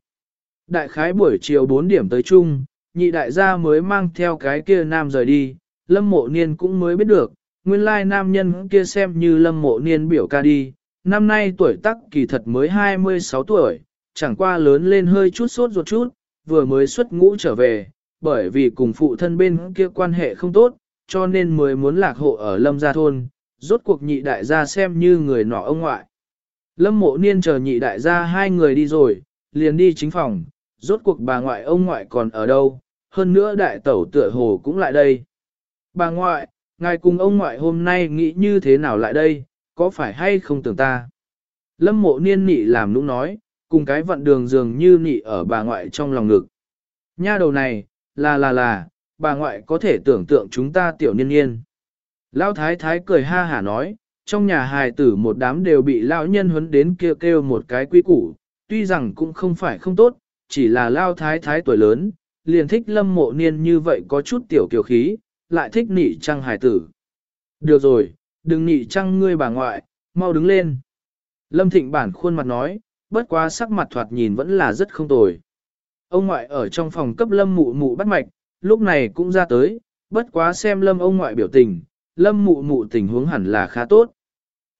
Đại khái buổi chiều 4 điểm tới chung, nhị đại gia mới mang theo cái kia nam rời đi, lâm mộ niên cũng mới biết được, nguyên lai nam nhân kia xem như lâm mộ niên biểu ca đi, năm nay tuổi tác kỳ thật mới 26 tuổi, chẳng qua lớn lên hơi chút sốt ruột chút, vừa mới xuất ngũ trở về, bởi vì cùng phụ thân bên kia quan hệ không tốt, cho nên mới muốn lạc hộ ở lâm gia thôn, rốt cuộc nhị đại gia xem như người nọ ông ngoại. Lâm mộ niên chờ nhị đại gia hai người đi rồi, liền đi chính phòng, rốt cuộc bà ngoại ông ngoại còn ở đâu, hơn nữa đại tẩu tựa hồ cũng lại đây. Bà ngoại, ngài cùng ông ngoại hôm nay nghĩ như thế nào lại đây, có phải hay không tưởng ta? Lâm mộ niên nị làm nũng nói, cùng cái vận đường dường như nị ở bà ngoại trong lòng ngực. Nha đầu này, là là là, bà ngoại có thể tưởng tượng chúng ta tiểu niên niên. Lão thái thái cười ha hả nói, trong nhà hài tử một đám đều bị lão nhân huấn đến kêu kêu một cái quy củ, tuy rằng cũng không phải không tốt, chỉ là lao thái thái tuổi lớn, liền thích lâm mộ niên như vậy có chút tiểu kiều khí, lại thích nị trăng hải tử. Được rồi, đừng nị trăng ngươi bà ngoại, mau đứng lên. Lâm thịnh bản khuôn mặt nói, bất quá sắc mặt thoạt nhìn vẫn là rất không tồi. Ông ngoại ở trong phòng cấp lâm mụ mụ bắt mạch, lúc này cũng ra tới, bất quá xem lâm ông ngoại biểu tình, lâm mụ mụ tình huống hẳn là khá tốt.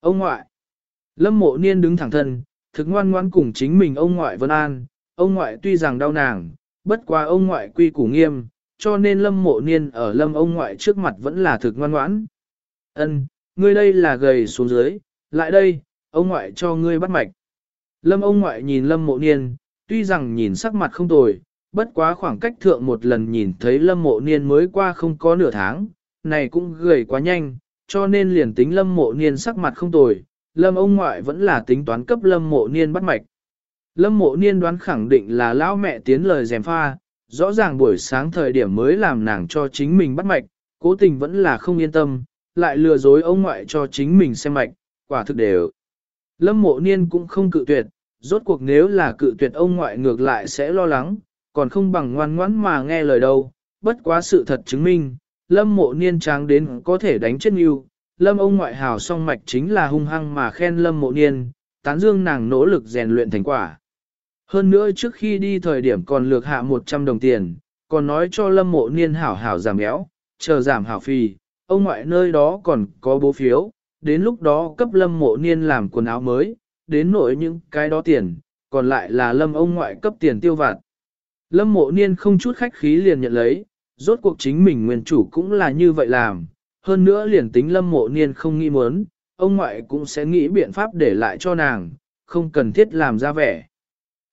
Ông ngoại, lâm mộ niên đứng thẳng thân, thực ngoan ngoan cùng chính mình ông ngoại Vân An, ông ngoại tuy rằng đau nàng, bất quá ông ngoại quy củ nghiêm, cho nên lâm mộ niên ở lâm ông ngoại trước mặt vẫn là thực ngoan ngoãn. Ân, ngươi đây là gầy xuống dưới, lại đây, ông ngoại cho ngươi bắt mạch. Lâm ông ngoại nhìn lâm mộ niên, tuy rằng nhìn sắc mặt không tồi, bất quá khoảng cách thượng một lần nhìn thấy lâm mộ niên mới qua không có nửa tháng, này cũng gầy quá nhanh, cho nên liền tính lâm mộ niên sắc mặt không tồi, lâm ông ngoại vẫn là tính toán cấp lâm mộ niên bắt mạch. Lâm mộ niên đoán khẳng định là lão mẹ tiến lời dèm pha, rõ ràng buổi sáng thời điểm mới làm nàng cho chính mình bắt mạch, cố tình vẫn là không yên tâm, lại lừa dối ông ngoại cho chính mình xem mạch, quả thực đều. Lâm mộ niên cũng không cự tuyệt, rốt cuộc nếu là cự tuyệt ông ngoại ngược lại sẽ lo lắng, còn không bằng ngoan ngoãn mà nghe lời đâu, bất quá sự thật chứng minh, lâm mộ niên tráng đến có thể đánh chết yêu, lâm ông ngoại hào song mạch chính là hung hăng mà khen lâm mộ niên, tán dương nàng nỗ lực rèn luyện thành quả. Hơn nữa trước khi đi thời điểm còn lược hạ 100 đồng tiền, còn nói cho lâm mộ niên hảo hảo giảm béo, chờ giảm hảo phì, ông ngoại nơi đó còn có bố phiếu, đến lúc đó cấp lâm mộ niên làm quần áo mới, đến nội những cái đó tiền, còn lại là lâm ông ngoại cấp tiền tiêu vặt. Lâm mộ niên không chút khách khí liền nhận lấy, rốt cuộc chính mình nguyên chủ cũng là như vậy làm, hơn nữa liền tính lâm mộ niên không nghĩ muốn, ông ngoại cũng sẽ nghĩ biện pháp để lại cho nàng, không cần thiết làm ra vẻ.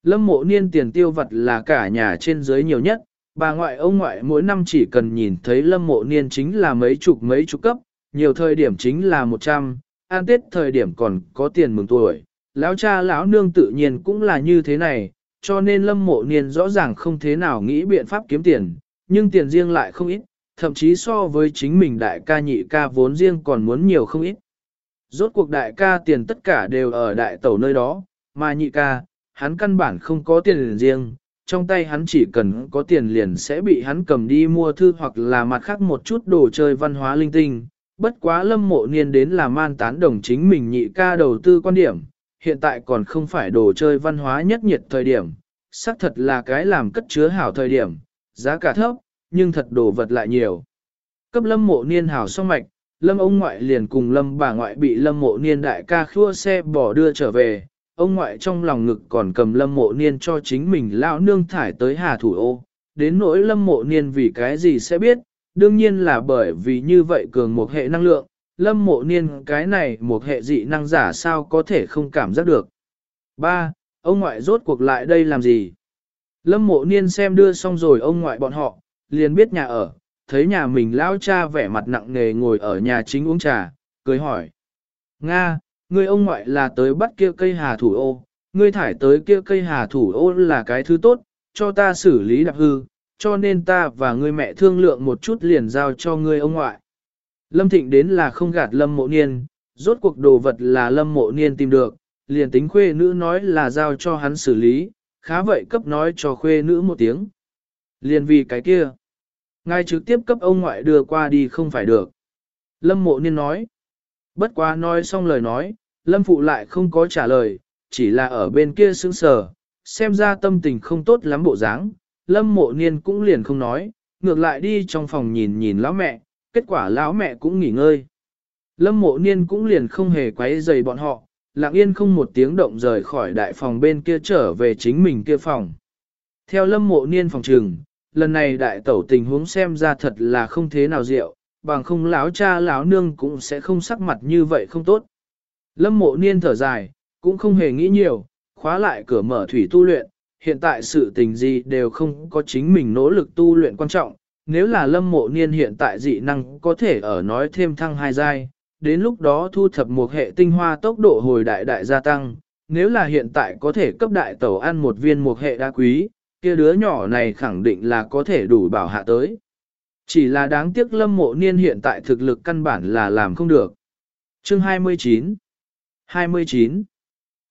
Lâm mộ niên tiền tiêu vật là cả nhà trên dưới nhiều nhất, bà ngoại ông ngoại mỗi năm chỉ cần nhìn thấy lâm mộ niên chính là mấy chục mấy chục cấp, nhiều thời điểm chính là một trăm, an tết thời điểm còn có tiền mừng tuổi. Lão cha lão nương tự nhiên cũng là như thế này, cho nên lâm mộ niên rõ ràng không thế nào nghĩ biện pháp kiếm tiền, nhưng tiền riêng lại không ít, thậm chí so với chính mình đại ca nhị ca vốn riêng còn muốn nhiều không ít. Rốt cuộc đại ca tiền tất cả đều ở đại tẩu nơi đó, mà nhị ca, hắn căn bản không có tiền riêng, trong tay hắn chỉ cần có tiền liền sẽ bị hắn cầm đi mua thư hoặc là mặt khác một chút đồ chơi văn hóa linh tinh. Bất quá lâm mộ niên đến là man tán đồng chính mình nhị ca đầu tư quan điểm, hiện tại còn không phải đồ chơi văn hóa nhất nhiệt thời điểm, xác thật là cái làm cất chứa hảo thời điểm, giá cả thấp, nhưng thật đồ vật lại nhiều. Cấp lâm mộ niên hảo xong mạch, lâm ông ngoại liền cùng lâm bà ngoại bị lâm mộ niên đại ca khua xe bỏ đưa trở về, ông ngoại trong lòng ngực còn cầm lâm mộ niên cho chính mình lão nương thải tới hà thủ ô, đến nỗi lâm mộ niên vì cái gì sẽ biết, đương nhiên là bởi vì như vậy cường một hệ năng lượng, lâm mộ niên cái này một hệ dị năng giả sao có thể không cảm giác được. 3. Ông ngoại rốt cuộc lại đây làm gì? Lâm mộ niên xem đưa xong rồi ông ngoại bọn họ, liền biết nhà ở, thấy nhà mình lão cha vẻ mặt nặng nề ngồi ở nhà chính uống trà, cười hỏi. Nga, ngươi ông ngoại là tới bắt kia cây hà thủ ô, ngươi thải tới kia cây hà thủ ô là cái thứ tốt, cho ta xử lý đặc hư, cho nên ta và ngươi mẹ thương lượng một chút liền giao cho ngươi ông ngoại. Lâm Thịnh đến là không gạt Lâm Mộ Niên, rốt cuộc đồ vật là Lâm Mộ Niên tìm được, liền tính khuê nữ nói là giao cho hắn xử lý, khá vậy cấp nói cho khuê nữ một tiếng. Liền vì cái kia, ngài trực tiếp cấp ông ngoại đưa qua đi không phải được. Lâm Mộ Niên nói, bất quá nói xong lời nói, Lâm Phụ lại không có trả lời, chỉ là ở bên kia sững sờ, xem ra tâm tình không tốt lắm bộ dáng. Lâm Mộ Niên cũng liền không nói, ngược lại đi trong phòng nhìn nhìn lão mẹ, kết quả lão mẹ cũng nghỉ ngơi. Lâm mộ niên cũng liền không hề quấy rầy bọn họ, lặng yên không một tiếng động rời khỏi đại phòng bên kia trở về chính mình kia phòng. Theo lâm mộ niên phòng trường, lần này đại tẩu tình huống xem ra thật là không thế nào rượu, bằng không lão cha lão nương cũng sẽ không sắc mặt như vậy không tốt. Lâm mộ niên thở dài, cũng không hề nghĩ nhiều, khóa lại cửa mở thủy tu luyện, hiện tại sự tình gì đều không có chính mình nỗ lực tu luyện quan trọng, nếu là lâm mộ niên hiện tại dị năng có thể ở nói thêm thăng hai giai, đến lúc đó thu thập một hệ tinh hoa tốc độ hồi đại đại gia tăng, nếu là hiện tại có thể cấp đại tẩu ăn một viên một hệ đá quý, kia đứa nhỏ này khẳng định là có thể đủ bảo hạ tới. Chỉ là đáng tiếc lâm mộ niên hiện tại thực lực căn bản là làm không được. Chương 29 29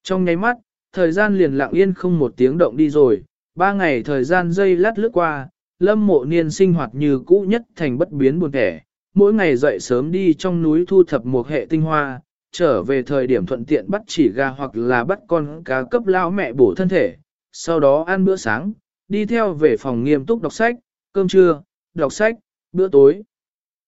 Trong nháy mắt, thời gian liền lặng yên không một tiếng động đi rồi, ba ngày thời gian dây lát lướt qua, lâm mộ niên sinh hoạt như cũ nhất thành bất biến buồn kẻ, mỗi ngày dậy sớm đi trong núi thu thập một hệ tinh hoa, trở về thời điểm thuận tiện bắt chỉ gà hoặc là bắt con cá cấp lao mẹ bổ thân thể, sau đó ăn bữa sáng, đi theo về phòng nghiêm túc đọc sách, cơm trưa, đọc sách, bữa tối.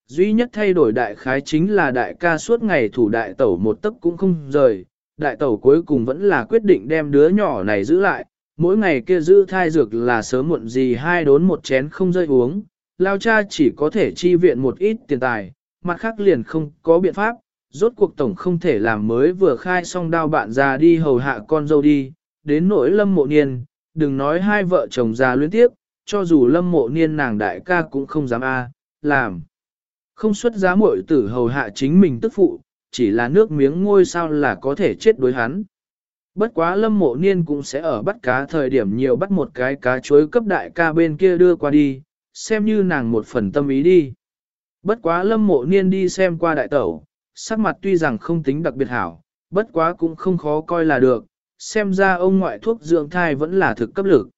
Duy nhất thay đổi đại khái chính là đại ca suốt ngày thủ đại tẩu một tấc cũng không rời, đại tẩu cuối cùng vẫn là quyết định đem đứa nhỏ này giữ lại, mỗi ngày kia giữ thai dược là sớm muộn gì hai đốn một chén không rơi uống, lao cha chỉ có thể chi viện một ít tiền tài, mặt khác liền không có biện pháp, rốt cuộc tổng không thể làm mới vừa khai xong đao bạn già đi hầu hạ con dâu đi, đến nỗi lâm mộ niên, đừng nói hai vợ chồng già luyến tiếp, cho dù lâm mộ niên nàng đại ca cũng không dám a làm. Không xuất giá muội tử hầu hạ chính mình tức phụ, chỉ là nước miếng ngôi sao là có thể chết đối hắn. Bất quá lâm mộ niên cũng sẽ ở bắt cá thời điểm nhiều bắt một cái cá chuối cấp đại ca bên kia đưa qua đi, xem như nàng một phần tâm ý đi. Bất quá lâm mộ niên đi xem qua đại tẩu, sắc mặt tuy rằng không tính đặc biệt hảo, bất quá cũng không khó coi là được, xem ra ông ngoại thuốc dưỡng thai vẫn là thực cấp lực.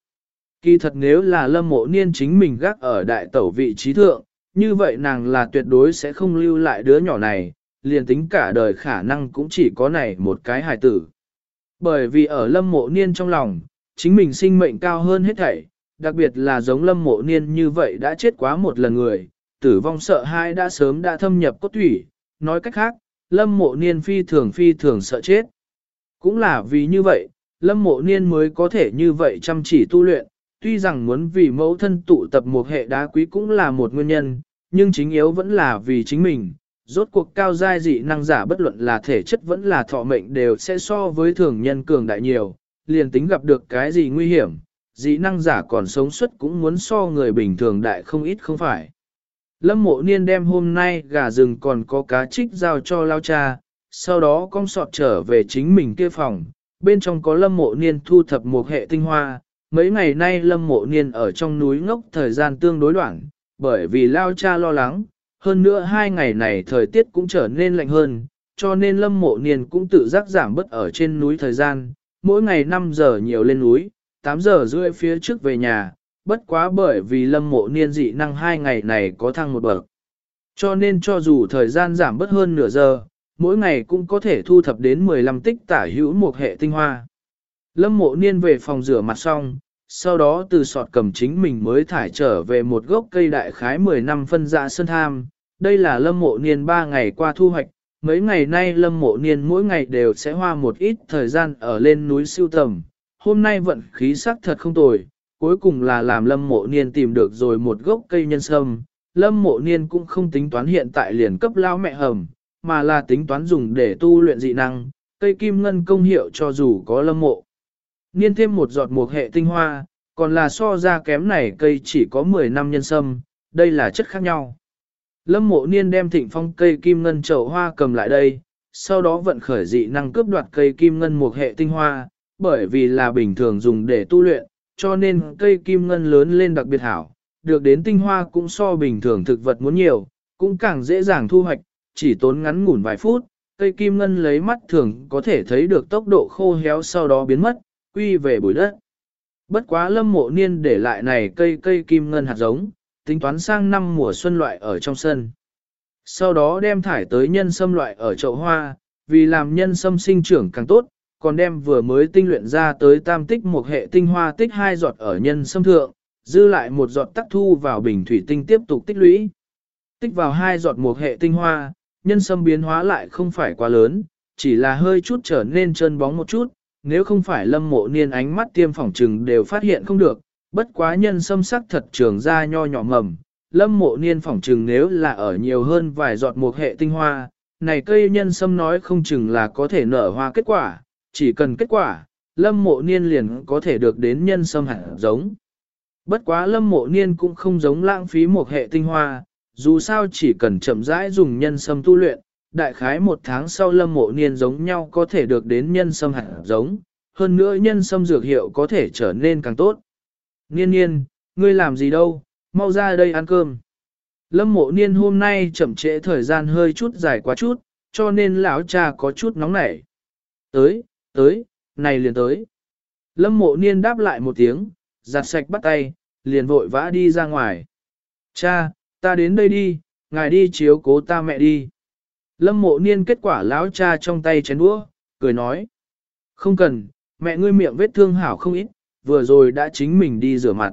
Kỳ thật nếu là lâm mộ niên chính mình gác ở đại tẩu vị trí thượng, như vậy nàng là tuyệt đối sẽ không lưu lại đứa nhỏ này, liền tính cả đời khả năng cũng chỉ có này một cái hài tử. Bởi vì ở lâm mộ niên trong lòng, chính mình sinh mệnh cao hơn hết thảy, đặc biệt là giống lâm mộ niên như vậy đã chết quá một lần người, tử vong sợ hai đã sớm đã thâm nhập cốt thủy, nói cách khác, lâm mộ niên phi thường phi thường sợ chết. Cũng là vì như vậy, lâm mộ niên mới có thể như vậy chăm chỉ tu luyện, tuy rằng muốn vì mẫu thân tụ tập một hệ đá quý cũng là một nguyên nhân, nhưng chính yếu vẫn là vì chính mình. Rốt cuộc cao giai dị năng giả bất luận là thể chất vẫn là thọ mệnh đều sẽ so với thường nhân cường đại nhiều, liền tính gặp được cái gì nguy hiểm, dị năng giả còn sống suất cũng muốn so người bình thường đại không ít không phải. Lâm mộ niên đem hôm nay gà rừng còn có cá trích giao cho lao cha, sau đó con sọt trở về chính mình kia phòng, bên trong có lâm mộ niên thu thập một hệ tinh hoa. Mấy ngày nay lâm mộ niên ở trong núi ngốc thời gian tương đối đoạn, bởi vì lao cha lo lắng, hơn nữa hai ngày này thời tiết cũng trở nên lạnh hơn, cho nên lâm mộ niên cũng tự giác giảm bớt ở trên núi thời gian, mỗi ngày 5 giờ nhiều lên núi, 8 giờ rưỡi phía trước về nhà, bất quá bởi vì lâm mộ niên dị năng hai ngày này có thăng một bậc. Cho nên cho dù thời gian giảm bớt hơn nửa giờ, mỗi ngày cũng có thể thu thập đến 15 tích tả hữu một hệ tinh hoa. Lâm mộ niên về phòng rửa mặt xong, sau đó từ sọt cầm chính mình mới thải trở về một gốc cây đại khái 10 năm phân dạ sơn tham. Đây là lâm mộ niên 3 ngày qua thu hoạch, mấy ngày nay lâm mộ niên mỗi ngày đều sẽ hoa một ít thời gian ở lên núi siêu tầm. Hôm nay vận khí sắc thật không tồi, cuối cùng là làm lâm mộ niên tìm được rồi một gốc cây nhân sâm. Lâm mộ niên cũng không tính toán hiện tại liền cấp lao mẹ hầm, mà là tính toán dùng để tu luyện dị năng, cây kim ngân công hiệu cho dù có lâm mộ. Niên thêm một giọt một hệ tinh hoa, còn là so ra kém này cây chỉ có 10 năm nhân sâm, đây là chất khác nhau. Lâm mộ niên đem thịnh phong cây kim ngân chậu hoa cầm lại đây, sau đó vận khởi dị năng cướp đoạt cây kim ngân một hệ tinh hoa, bởi vì là bình thường dùng để tu luyện, cho nên cây kim ngân lớn lên đặc biệt hảo, được đến tinh hoa cũng so bình thường thực vật muốn nhiều, cũng càng dễ dàng thu hoạch, chỉ tốn ngắn ngủn vài phút, cây kim ngân lấy mắt thường có thể thấy được tốc độ khô héo sau đó biến mất, quy về bụi đất. Bất quá lâm mộ niên để lại này cây cây kim ngân hạt giống, tính toán sang năm mùa xuân loại ở trong sân. Sau đó đem thải tới nhân sâm loại ở chậu hoa, vì làm nhân sâm sinh trưởng càng tốt, còn đem vừa mới tinh luyện ra tới tam tích một hệ tinh hoa tích hai giọt ở nhân sâm thượng, dư lại một giọt tắc thu vào bình thủy tinh tiếp tục tích lũy. Tích vào hai giọt một hệ tinh hoa, nhân sâm biến hóa lại không phải quá lớn, chỉ là hơi chút trở nên trơn bóng một chút, nếu không phải lâm mộ niên ánh mắt tiêm phỏng trừng đều phát hiện không được, bất quá nhân sâm sắc thật trường ra nho nhỏ mầm, lâm mộ niên phỏng trừng nếu là ở nhiều hơn vài giọt một hệ tinh hoa, này cây nhân sâm nói không chừng là có thể nở hoa kết quả, chỉ cần kết quả, lâm mộ niên liền có thể được đến nhân sâm hạt giống. Bất quá lâm mộ niên cũng không giống lãng phí một hệ tinh hoa, dù sao chỉ cần chậm rãi dùng nhân sâm tu luyện, đại khái một tháng sau lâm mộ niên giống nhau có thể được đến nhân sâm hạt giống, hơn nữa nhân sâm dược hiệu có thể trở nên càng tốt. Niên niên, ngươi làm gì đâu, mau ra đây ăn cơm. Lâm mộ niên hôm nay chậm trễ thời gian hơi chút dài quá chút, cho nên lão cha có chút nóng nảy. Tới, tới, này liền tới. Lâm mộ niên đáp lại một tiếng, giặt sạch bắt tay, liền vội vã đi ra ngoài. Cha, ta đến đây đi, ngài đi chiếu cố ta mẹ đi. Lâm mộ niên kết quả lão cha trong tay chén đũa, cười nói. Không cần, mẹ ngươi miệng vết thương hảo không ít, vừa rồi đã chính mình đi rửa mặt.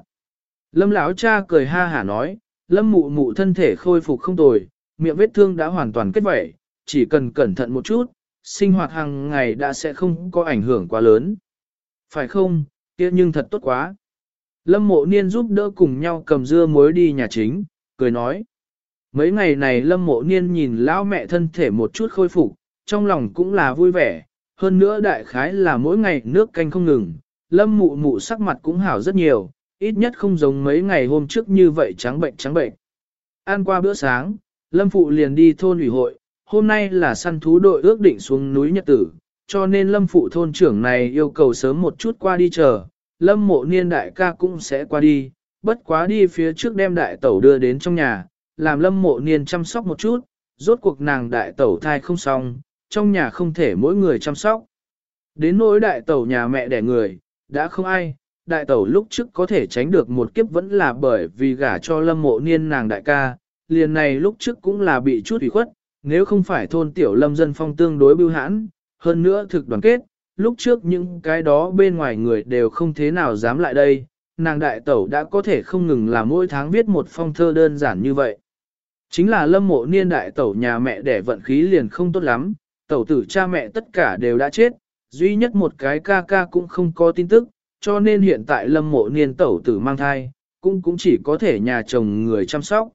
Lâm lão cha cười ha hả nói, lâm mụ mụ thân thể khôi phục không tồi, miệng vết thương đã hoàn toàn kết vẩy, chỉ cần cẩn thận một chút, sinh hoạt hàng ngày đã sẽ không có ảnh hưởng quá lớn. Phải không, kia nhưng thật tốt quá. Lâm mộ niên giúp đỡ cùng nhau cầm dưa muối đi nhà chính, cười nói. Mấy ngày này lâm mộ niên nhìn lão mẹ thân thể một chút khôi phục, trong lòng cũng là vui vẻ, hơn nữa đại khái là mỗi ngày nước canh không ngừng, lâm mụ mụ sắc mặt cũng hảo rất nhiều, ít nhất không giống mấy ngày hôm trước như vậy trắng bệnh trắng bệnh. Ăn qua bữa sáng, lâm phụ liền đi thôn ủy hội, hôm nay là săn thú đội ước định xuống núi Nhật Tử, cho nên lâm phụ thôn trưởng này yêu cầu sớm một chút qua đi chờ, lâm mộ niên đại ca cũng sẽ qua đi, bất quá đi phía trước đem đại tẩu đưa đến trong nhà, làm lâm mộ niên chăm sóc một chút, rốt cuộc nàng đại tẩu thai không xong, trong nhà không thể mỗi người chăm sóc. Đến nỗi đại tẩu nhà mẹ đẻ người, đã không ai, đại tẩu lúc trước có thể tránh được một kiếp vẫn là bởi vì gả cho lâm mộ niên nàng đại ca, liền này lúc trước cũng là bị chút ủy khuất, nếu không phải thôn tiểu lâm dân phong tương đối bưu hãn, hơn nữa thực đoàn kết, lúc trước những cái đó bên ngoài người đều không thế nào dám lại đây, nàng đại tẩu đã có thể không ngừng là mỗi tháng viết một phong thơ đơn giản như vậy. Chính là lâm mộ niên đại tẩu nhà mẹ đẻ vận khí liền không tốt lắm, tẩu tử cha mẹ tất cả đều đã chết, duy nhất một cái ca ca cũng không có tin tức, cho nên hiện tại lâm mộ niên tẩu tử mang thai, cũng cũng chỉ có thể nhà chồng người chăm sóc.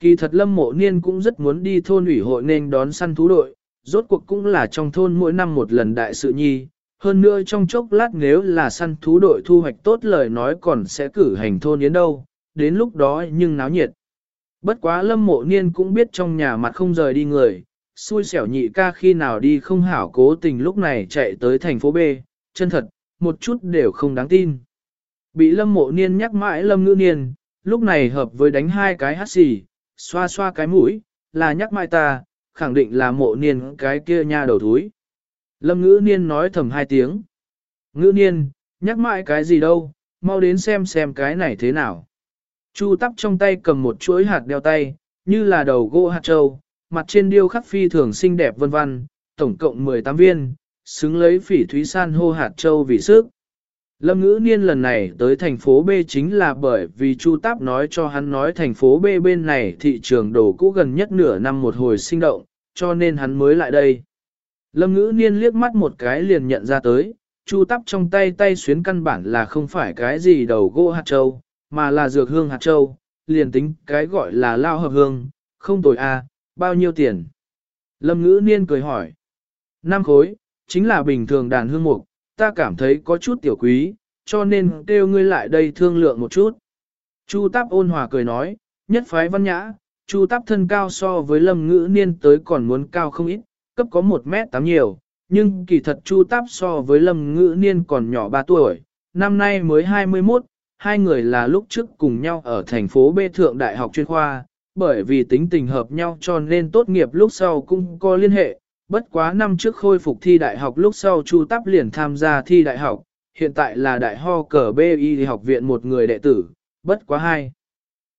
Kỳ thật lâm mộ niên cũng rất muốn đi thôn ủy hội nên đón săn thú đội, rốt cuộc cũng là trong thôn mỗi năm một lần đại sự nhi, hơn nữa trong chốc lát nếu là săn thú đội thu hoạch tốt lời nói còn sẽ cử hành thôn yến đâu, đến lúc đó nhưng náo nhiệt. Bất quá lâm mộ niên cũng biết trong nhà mặt không rời đi người, xui xẻo nhị ca khi nào đi không hảo cố tình lúc này chạy tới thành phố B, chân thật, một chút đều không đáng tin. Bị lâm mộ niên nhắc mãi lâm ngữ niên, lúc này hợp với đánh hai cái hát xì, xoa xoa cái mũi, là nhắc mãi ta, khẳng định là mộ niên cái kia nha đầu thúi. Lâm ngữ niên nói thầm hai tiếng. Ngữ niên, nhắc mãi cái gì đâu, mau đến xem xem cái này thế nào. Chu tắp trong tay cầm một chuỗi hạt đeo tay, như là đầu gỗ hạt trâu, mặt trên điêu khắc phi thường xinh đẹp vân vân, tổng cộng 18 viên, xứng lấy phỉ thúy san hô hạt châu vì sức. Lâm ngữ niên lần này tới thành phố B chính là bởi vì Chu Táp nói cho hắn nói thành phố B bên này thị trường đồ cũ gần nhất nửa năm một hồi sinh động, cho nên hắn mới lại đây. Lâm ngữ niên liếc mắt một cái liền nhận ra tới, Chu Táp trong tay tay xuyến căn bản là không phải cái gì đầu gỗ hạt châu, mà là dược hương hạt châu, liền tính cái gọi là lao hợp hương, không tồi a, à, bao nhiêu tiền? Lâm ngữ niên cười hỏi. Năm khối, chính là bình thường đàn hương mục, ta cảm thấy có chút tiểu quý, cho nên kêu ngươi lại đây thương lượng một chút. Chu Táp ôn hòa cười nói, nhất phái văn nhã, Chu Táp thân cao so với lâm ngữ niên tới còn muốn cao không ít, cấp có 1 mét 8 nhiều, nhưng kỳ thật Chu Táp so với lâm ngữ niên còn nhỏ 3 tuổi, năm nay mới 21, hai người là lúc trước cùng nhau ở thành phố B Thượng Đại học chuyên khoa, bởi vì tính tình hợp nhau cho nên tốt nghiệp lúc sau cũng có liên hệ, bất quá năm trước khôi phục thi đại học lúc sau Chu Tắp liền tham gia thi đại học, hiện tại là đại ho cờ BI học viện một người đệ tử, bất quá hai.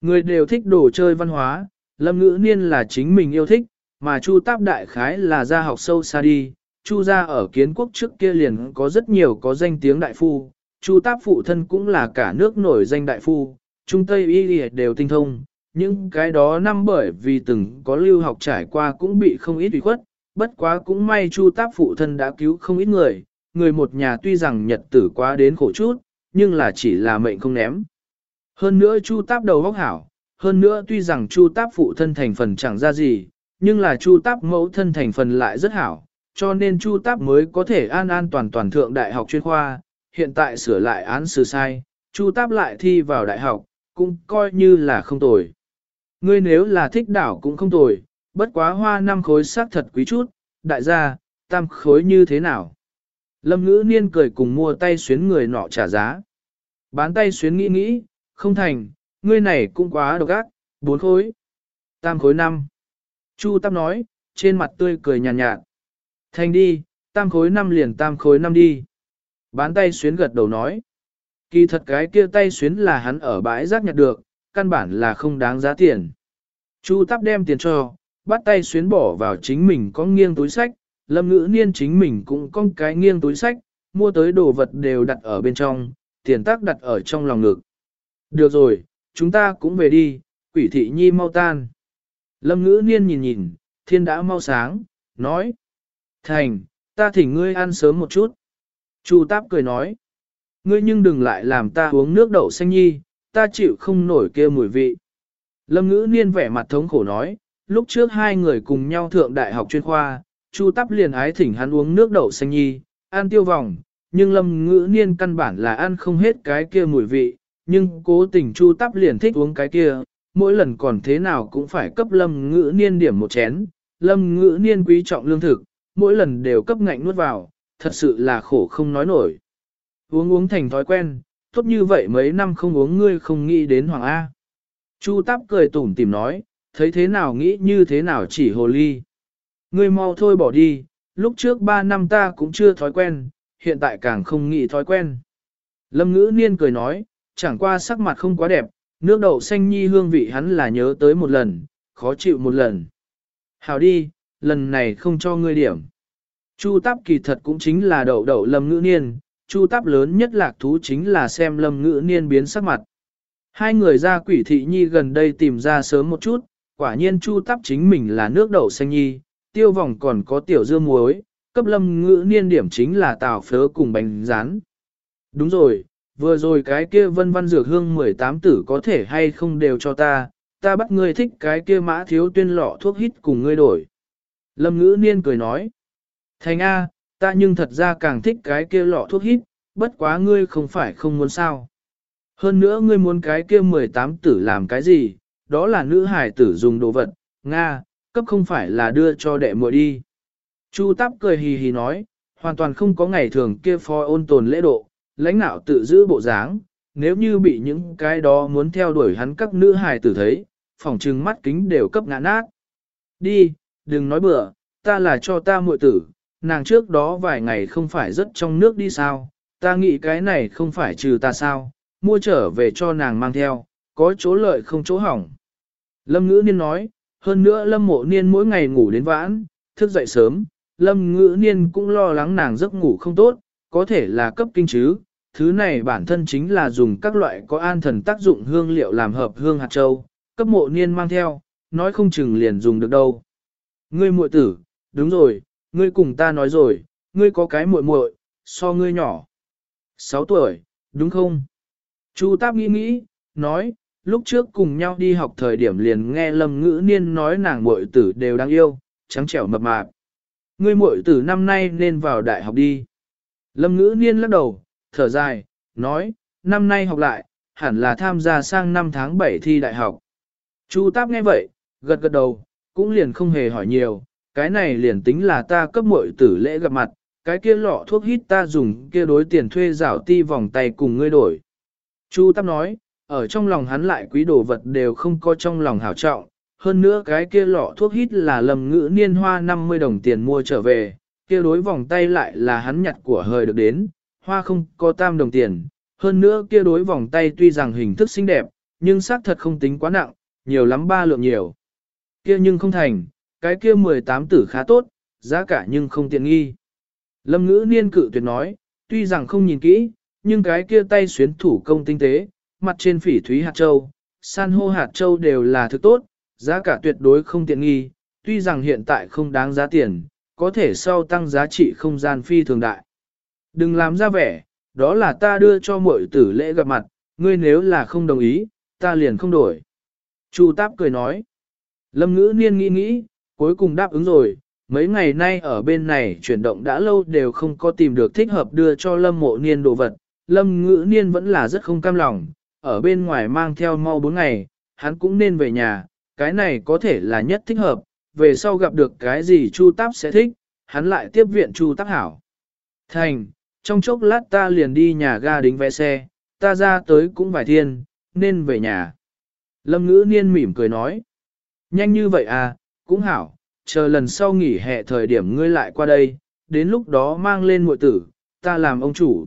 Người đều thích đồ chơi văn hóa, lâm ngữ niên là chính mình yêu thích, mà Chu Táp đại khái là gia học sâu xa đi, Chu gia ở kiến quốc trước kia liền có rất nhiều có danh tiếng đại phu, Chu Táp phụ thân cũng là cả nước nổi danh đại phu, Trung Tây Y đều tinh thông, những cái đó năm bởi vì từng có lưu học trải qua cũng bị không ít ủy khuất, bất quá cũng may Chu Táp phụ thân đã cứu không ít người, người một nhà tuy rằng nhật tử quá đến khổ chút, nhưng là chỉ là mệnh không ném. Hơn nữa Chu Táp đầu góc hảo, hơn nữa tuy rằng Chu Táp phụ thân thành phần chẳng ra gì, nhưng là Chu Táp mẫu thân thành phần lại rất hảo, cho nên Chu Táp mới có thể an an toàn toàn thượng đại học chuyên khoa, hiện tại sửa lại án xử sai, Chu Táp lại thi vào đại học, cũng coi như là không tồi. Ngươi nếu là thích đảo cũng không tồi, bất quá hoa năm khối xác thật quý chút, đại gia, tam khối như thế nào? Lâm ngữ niên cười cùng mua tay xuyến người nọ trả giá. Bán tay xuyến nghĩ nghĩ, không thành, ngươi này cũng quá độc ác, bốn khối. Tam khối năm. Chu Tam nói, trên mặt tươi cười nhàn nhạt, nhạt. Thành đi, tam khối năm liền tam khối năm đi. Bán tay xuyến gật đầu nói. Kỳ thật cái kia tay xuyến là hắn ở bãi rác nhặt được, căn bản là không đáng giá tiền. Chu Tắp đem tiền cho, bắt tay xuyến bỏ vào chính mình có nghiêng túi sách, lâm ngữ niên chính mình cũng có cái nghiêng túi sách, mua tới đồ vật đều đặt ở bên trong, tiền tác đặt ở trong lòng ngực. Được rồi, chúng ta cũng về đi, quỷ thị nhi mau tan. Lâm ngữ niên nhìn nhìn, thiên đã mau sáng, nói. Thành, ta thỉnh ngươi ăn sớm một chút. Chu Táp cười nói. Ngươi nhưng đừng lại làm ta uống nước đậu xanh nhi, ta chịu không nổi kia mùi vị. Lâm ngữ niên vẻ mặt thống khổ nói, lúc trước hai người cùng nhau thượng đại học chuyên khoa, Chu Táp liền ái thỉnh hắn uống nước đậu xanh nhi, ăn tiêu vòng, nhưng lâm ngữ niên căn bản là ăn không hết cái kia mùi vị, nhưng cố tình Chu Táp liền thích uống cái kia, mỗi lần còn thế nào cũng phải cấp lâm ngữ niên điểm một chén, lâm ngữ niên quý trọng lương thực, mỗi lần đều cấp ngạnh nuốt vào, thật sự là khổ không nói nổi. Uống uống thành thói quen, tốt như vậy mấy năm không uống ngươi không nghĩ đến Hoàng A. Chu Táp cười tủm tìm nói, thấy thế nào nghĩ như thế nào chỉ hồ ly. Ngươi mau thôi bỏ đi, lúc trước ba năm ta cũng chưa thói quen, hiện tại càng không nghĩ thói quen. Lâm ngữ niên cười nói, chẳng qua sắc mặt không quá đẹp, nước đậu xanh nhi hương vị hắn là nhớ tới một lần, khó chịu một lần. Hào đi, lần này không cho ngươi điểm. Chu táp kỳ thật cũng chính là đậu đậu lâm ngữ niên, chu táp lớn nhất lạc thú chính là xem lâm ngữ niên biến sắc mặt. Hai người ra quỷ thị nhi gần đây tìm ra sớm một chút, quả nhiên chu táp chính mình là nước đậu xanh nhi, tiêu vòng còn có tiểu dưa muối, cấp lâm ngữ niên điểm chính là tào phớ cùng bánh rán. Đúng rồi, vừa rồi cái kia vân văn dược hương 18 tử có thể hay không đều cho ta, ta bắt ngươi thích cái kia mã thiếu tuyên lọ thuốc hít cùng ngươi đổi. Lâm ngữ niên cười nói, thành A, ta nhưng thật ra càng thích cái kia lọ thuốc hít, bất quá ngươi không phải không muốn sao. Hơn nữa ngươi muốn cái kia 18 tử làm cái gì, đó là nữ hải tử dùng đồ vật, Nga, cấp không phải là đưa cho đệ muội đi. Chu Táp cười hì hì nói, hoàn toàn không có ngày thường kia phó ôn tồn lễ độ, lãnh nạo tự giữ bộ dáng, nếu như bị những cái đó muốn theo đuổi hắn các nữ hài tử thấy, phòng trừng mắt kính đều cấp ngã nát. Đi, đừng nói bừa, ta là cho ta muội tử, nàng trước đó vài ngày không phải rất trong nước đi sao, ta nghĩ cái này không phải trừ ta sao, mua trở về cho nàng mang theo, có chỗ lợi không chỗ hỏng. Lâm ngữ niên nói, hơn nữa lâm mộ niên mỗi ngày ngủ đến vãn, thức dậy sớm, lâm ngữ niên cũng lo lắng nàng giấc ngủ không tốt, có thể là cấp kinh chứ. Thứ này bản thân chính là dùng các loại có an thần tác dụng hương liệu làm hợp hương hạt châu, cấp mộ niên mang theo, nói không chừng liền dùng được đâu. Ngươi muội tử, đúng rồi, ngươi cùng ta nói rồi, ngươi có cái muội muội, so ngươi nhỏ. 6 tuổi, đúng không? Chu Táp nghĩ nghĩ, nói, lúc trước cùng nhau đi học thời điểm liền nghe Lâm Ngữ Niên nói nàng muội tử đều đáng yêu, trắng trẻo mập mạp. Ngươi muội tử năm nay nên vào đại học đi. Lâm Ngữ Niên lắc đầu, thở dài, nói, năm nay học lại, hẳn là tham gia sang năm tháng 7 thi đại học. Chu Táp nghe vậy, gật gật đầu, cũng liền không hề hỏi nhiều, cái này liền tính là ta cấp muội tử lễ gặp mặt, cái kia lọ thuốc hít ta dùng kia đối tiền thuê rảo ti vòng tay cùng ngươi đổi. Chu Táp nói, ở trong lòng hắn lại quý đồ vật đều không có trong lòng hảo trọng, hơn nữa cái kia lọ thuốc hít là lầm ngữ niên hoa 50 đồng tiền mua trở về, kia đối vòng tay lại là hắn nhặt của hời được đến, hoa không có tam đồng tiền, hơn nữa kia đối vòng tay tuy rằng hình thức xinh đẹp, nhưng xác thật không tính quá nặng, nhiều lắm ba lượng nhiều. Kia nhưng không thành, cái kia 18 tử khá tốt, giá cả nhưng không tiện nghi. Lâm ngữ niên cự tuyệt nói, tuy rằng không nhìn kỹ, nhưng cái kia tay xuyến thủ công tinh tế, mặt trên phỉ thúy hạt châu, san hô hạt châu đều là thứ tốt, giá cả tuyệt đối không tiện nghi, tuy rằng hiện tại không đáng giá tiền, có thể sau tăng giá trị không gian phi thường đại. Đừng làm ra vẻ, đó là ta đưa cho muội tử lễ gặp mặt, ngươi nếu là không đồng ý, ta liền không đổi. Chu Táp cười nói. Lâm ngữ niên nghĩ nghĩ, cuối cùng đáp ứng rồi, mấy ngày nay ở bên này chuyển động đã lâu đều không có tìm được thích hợp đưa cho Lâm mộ niên đồ vật. Lâm ngữ niên vẫn là rất không cam lòng, ở bên ngoài mang theo mau 4 ngày, hắn cũng nên về nhà, cái này có thể là nhất thích hợp, về sau gặp được cái gì Chu Táp sẽ thích, hắn lại tiếp viện Chu Táp hảo. Thành, trong chốc lát ta liền đi nhà ga đính vé xe, ta ra tới cũng vài thiên, nên về nhà. Lâm ngữ niên mỉm cười nói. Nhanh như vậy à, cũng hảo, chờ lần sau nghỉ hè thời điểm ngươi lại qua đây, đến lúc đó mang lên muội tử, ta làm ông chủ.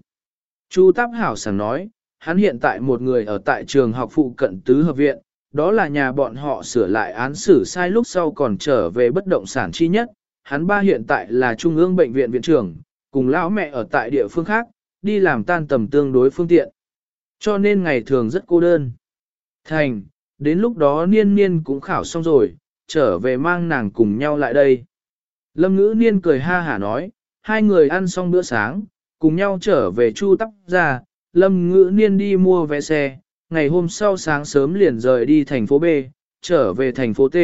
Chu Táp Hảo sẵn nói, hắn hiện tại một người ở tại trường học phụ cận tứ hợp viện, đó là nhà bọn họ sửa lại án xử sai lúc sau còn trở về bất động sản chi nhất. Hắn ba hiện tại là trung ương bệnh viện viện trưởng, cùng lão mẹ ở tại địa phương khác, đi làm tan tầm tương đối phương tiện. Cho nên ngày thường rất cô đơn. Thành, đến lúc đó niên niên cũng khảo xong rồi, trở về mang nàng cùng nhau lại đây. Lâm ngữ niên cười ha hả nói, hai người ăn xong bữa sáng, cùng nhau trở về chu tắp ra, lâm ngữ niên đi mua vé xe, ngày hôm sau sáng sớm liền rời đi thành phố B, trở về thành phố T,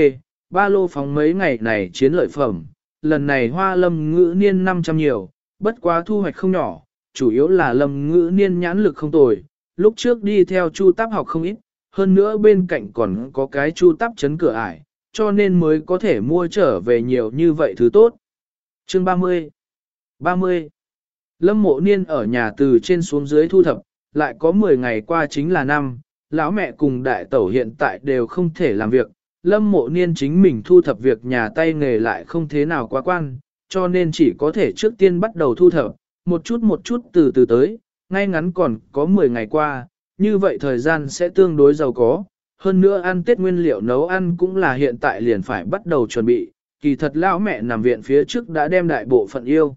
ba lô phóng mấy ngày này chiến lợi phẩm, lần này hoa lâm ngữ niên 500 nhiều, bất quá thu hoạch không nhỏ, chủ yếu là lâm ngữ niên nhãn lực không tồi, lúc trước đi theo chu tắp học không ít, hơn nữa bên cạnh còn có cái chu tắp chấn cửa ải, cho nên mới có thể mua trở về nhiều như vậy thứ tốt. Chương 30 30 Lâm mộ niên ở nhà từ trên xuống dưới thu thập, lại có 10 ngày qua chính là năm, lão mẹ cùng đại tẩu hiện tại đều không thể làm việc, lâm mộ niên chính mình thu thập việc nhà tay nghề lại không thế nào quá quan, cho nên chỉ có thể trước tiên bắt đầu thu thập, một chút một chút từ từ tới, ngay ngắn còn có 10 ngày qua, như vậy thời gian sẽ tương đối giàu có, hơn nữa ăn tết nguyên liệu nấu ăn cũng là hiện tại liền phải bắt đầu chuẩn bị, kỳ thật lão mẹ nằm viện phía trước đã đem đại bộ phận yêu.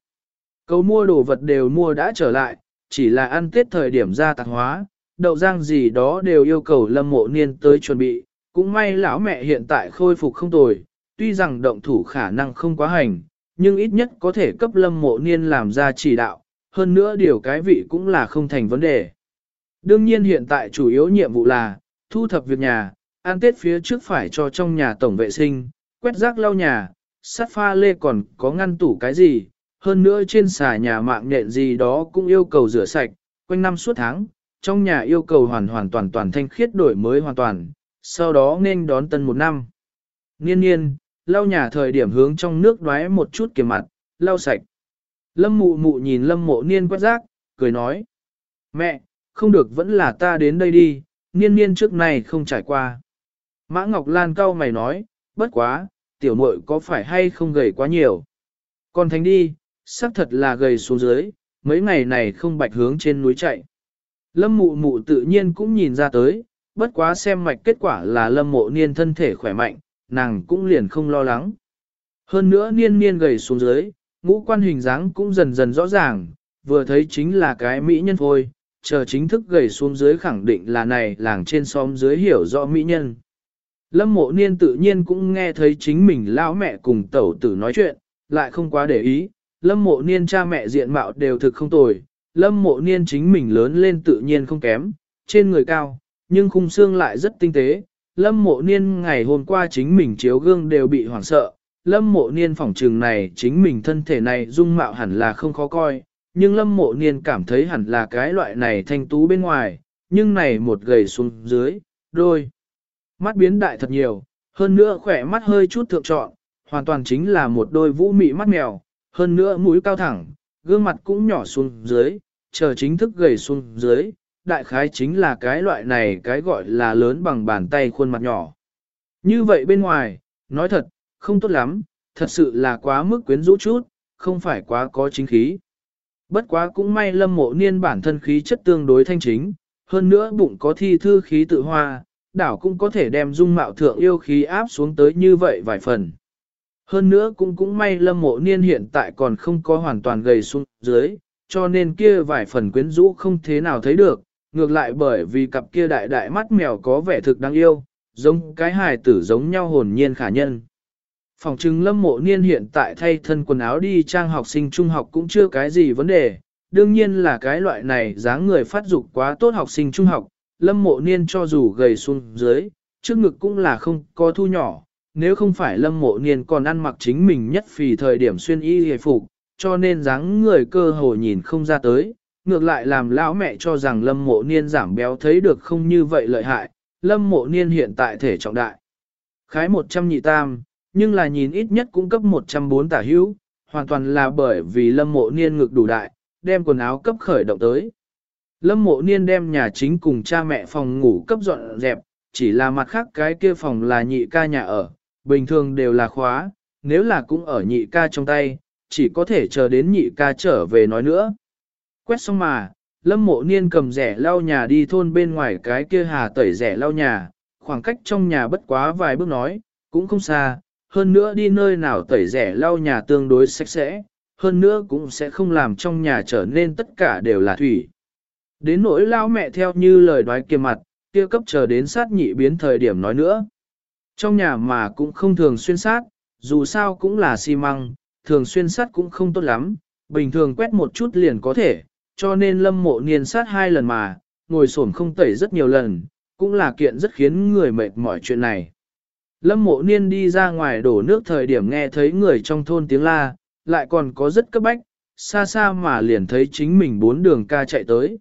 Câu mua đồ vật đều mua đã trở lại, chỉ là ăn tết thời điểm ra tạc hóa, đậu rang gì đó đều yêu cầu lâm mộ niên tới chuẩn bị, cũng may lão mẹ hiện tại khôi phục không tồi, tuy rằng động thủ khả năng không quá hành, nhưng ít nhất có thể cấp lâm mộ niên làm ra chỉ đạo, hơn nữa điều cái vị cũng là không thành vấn đề. Đương nhiên hiện tại chủ yếu nhiệm vụ là, thu thập việc nhà, ăn tết phía trước phải cho trong nhà tổng vệ sinh, quét rác lau nhà, sát pha lê còn có ngăn tủ cái gì, hơn nữa trên xà nhà mạng nện gì đó cũng yêu cầu rửa sạch, quanh năm suốt tháng, trong nhà yêu cầu hoàn hoàn toàn toàn thanh khiết đổi mới hoàn toàn, sau đó nên đón tân một năm. Niên niên, lau nhà thời điểm hướng trong nước đoái một chút kìa mặt, lau sạch. Lâm mụ mụ nhìn lâm mộ niên quét rác, cười nói. Mẹ, không được vẫn là ta đến đây đi, niên niên trước này không trải qua. Mã Ngọc Lan cau mày nói, bất quá, tiểu muội có phải hay không gầy quá nhiều. Còn Thánh đi, xác thật là gầy xuống dưới, mấy ngày này không bạch hướng trên núi chạy. Lâm mụ mụ tự nhiên cũng nhìn ra tới, bất quá xem mạch kết quả là lâm mộ niên thân thể khỏe mạnh, nàng cũng liền không lo lắng. Hơn nữa niên niên gầy xuống dưới, ngũ quan hình dáng cũng dần dần rõ ràng, vừa thấy chính là cái mỹ nhân thôi, chờ chính thức gầy xuống dưới khẳng định là này làng trên xóm dưới hiểu rõ mỹ nhân. Lâm mộ niên tự nhiên cũng nghe thấy chính mình lão mẹ cùng tẩu tử nói chuyện, lại không quá để ý, lâm mộ niên cha mẹ diện mạo đều thực không tồi, lâm mộ niên chính mình lớn lên tự nhiên không kém, trên người cao, nhưng khung xương lại rất tinh tế. Lâm mộ niên ngày hôm qua chính mình chiếu gương đều bị hoảng sợ, lâm mộ niên phỏng trường này chính mình thân thể này dung mạo hẳn là không khó coi, nhưng lâm mộ niên cảm thấy hẳn là cái loại này thanh tú bên ngoài, nhưng này một gầy xuống dưới, đôi. Mắt biến đại thật nhiều, hơn nữa khỏe mắt hơi chút thượng trọn, hoàn toàn chính là một đôi vũ mị mắt mèo, hơn nữa mũi cao thẳng, gương mặt cũng nhỏ xuống dưới, chờ chính thức gầy xuống dưới, đại khái chính là cái loại này cái gọi là lớn bằng bàn tay khuôn mặt nhỏ. Như vậy bên ngoài, nói thật, không tốt lắm, thật sự là quá mức quyến rũ chút, không phải quá có chính khí. Bất quá cũng may lâm mộ niên bản thân khí chất tương đối thanh chính, hơn nữa bụng có thi thư khí tự hoa, đảo cũng có thể đem dung mạo thượng yêu khí áp xuống tới như vậy vài phần. Hơn nữa cũng cũng may lâm mộ niên hiện tại còn không có hoàn toàn gầy xuống dưới, cho nên kia vài phần quyến rũ không thế nào thấy được, ngược lại bởi vì cặp kia đại đại mắt mèo có vẻ thực đáng yêu, giống cái hài tử giống nhau hồn nhiên khả nhân. Phòng chứng lâm mộ niên hiện tại thay thân quần áo đi trang học sinh trung học cũng chưa cái gì vấn đề, đương nhiên là cái loại này dáng người phát dục quá tốt học sinh trung học, lâm mộ niên cho dù gầy xuống dưới, trước ngực cũng là không có thu nhỏ, nếu không phải lâm mộ niên còn ăn mặc chính mình nhất vì thời điểm xuyên y hề phục, cho nên dáng người cơ hồ nhìn không ra tới, ngược lại làm lão mẹ cho rằng lâm mộ niên giảm béo thấy được không như vậy lợi hại, lâm mộ niên hiện tại thể trọng đại. Khái 100 nhị tam, nhưng là nhìn ít nhất cũng cấp 104 tả hữu, hoàn toàn là bởi vì lâm mộ niên ngực đủ đại, đem quần áo cấp khởi động tới. Lâm mộ niên đem nhà chính cùng cha mẹ phòng ngủ cấp dọn dẹp, chỉ là mặt khác cái kia phòng là nhị ca nhà ở, bình thường đều là khóa, nếu là cũng ở nhị ca trong tay, chỉ có thể chờ đến nhị ca trở về nói nữa. Quét xong mà, lâm mộ niên cầm rẻ lau nhà đi thôn bên ngoài cái kia hà tẩy rẻ lau nhà, khoảng cách trong nhà bất quá vài bước nói, cũng không xa, hơn nữa đi nơi nào tẩy rẻ lau nhà tương đối sạch sẽ, hơn nữa cũng sẽ không làm trong nhà trở nên tất cả đều là thủy. Đến nỗi lao mẹ theo như lời đoái kia mặt, kia cấp chờ đến sát nhị biến thời điểm nói nữa. Trong nhà mà cũng không thường xuyên sát, dù sao cũng là xi măng, thường xuyên sát cũng không tốt lắm, bình thường quét một chút liền có thể, cho nên lâm mộ niên sát hai lần mà, ngồi xổm không tẩy rất nhiều lần, cũng là kiện rất khiến người mệt mỏi chuyện này. Lâm mộ niên đi ra ngoài đổ nước thời điểm nghe thấy người trong thôn tiếng la, lại còn có rất cấp bách, xa xa mà liền thấy chính mình bốn đường ca chạy tới.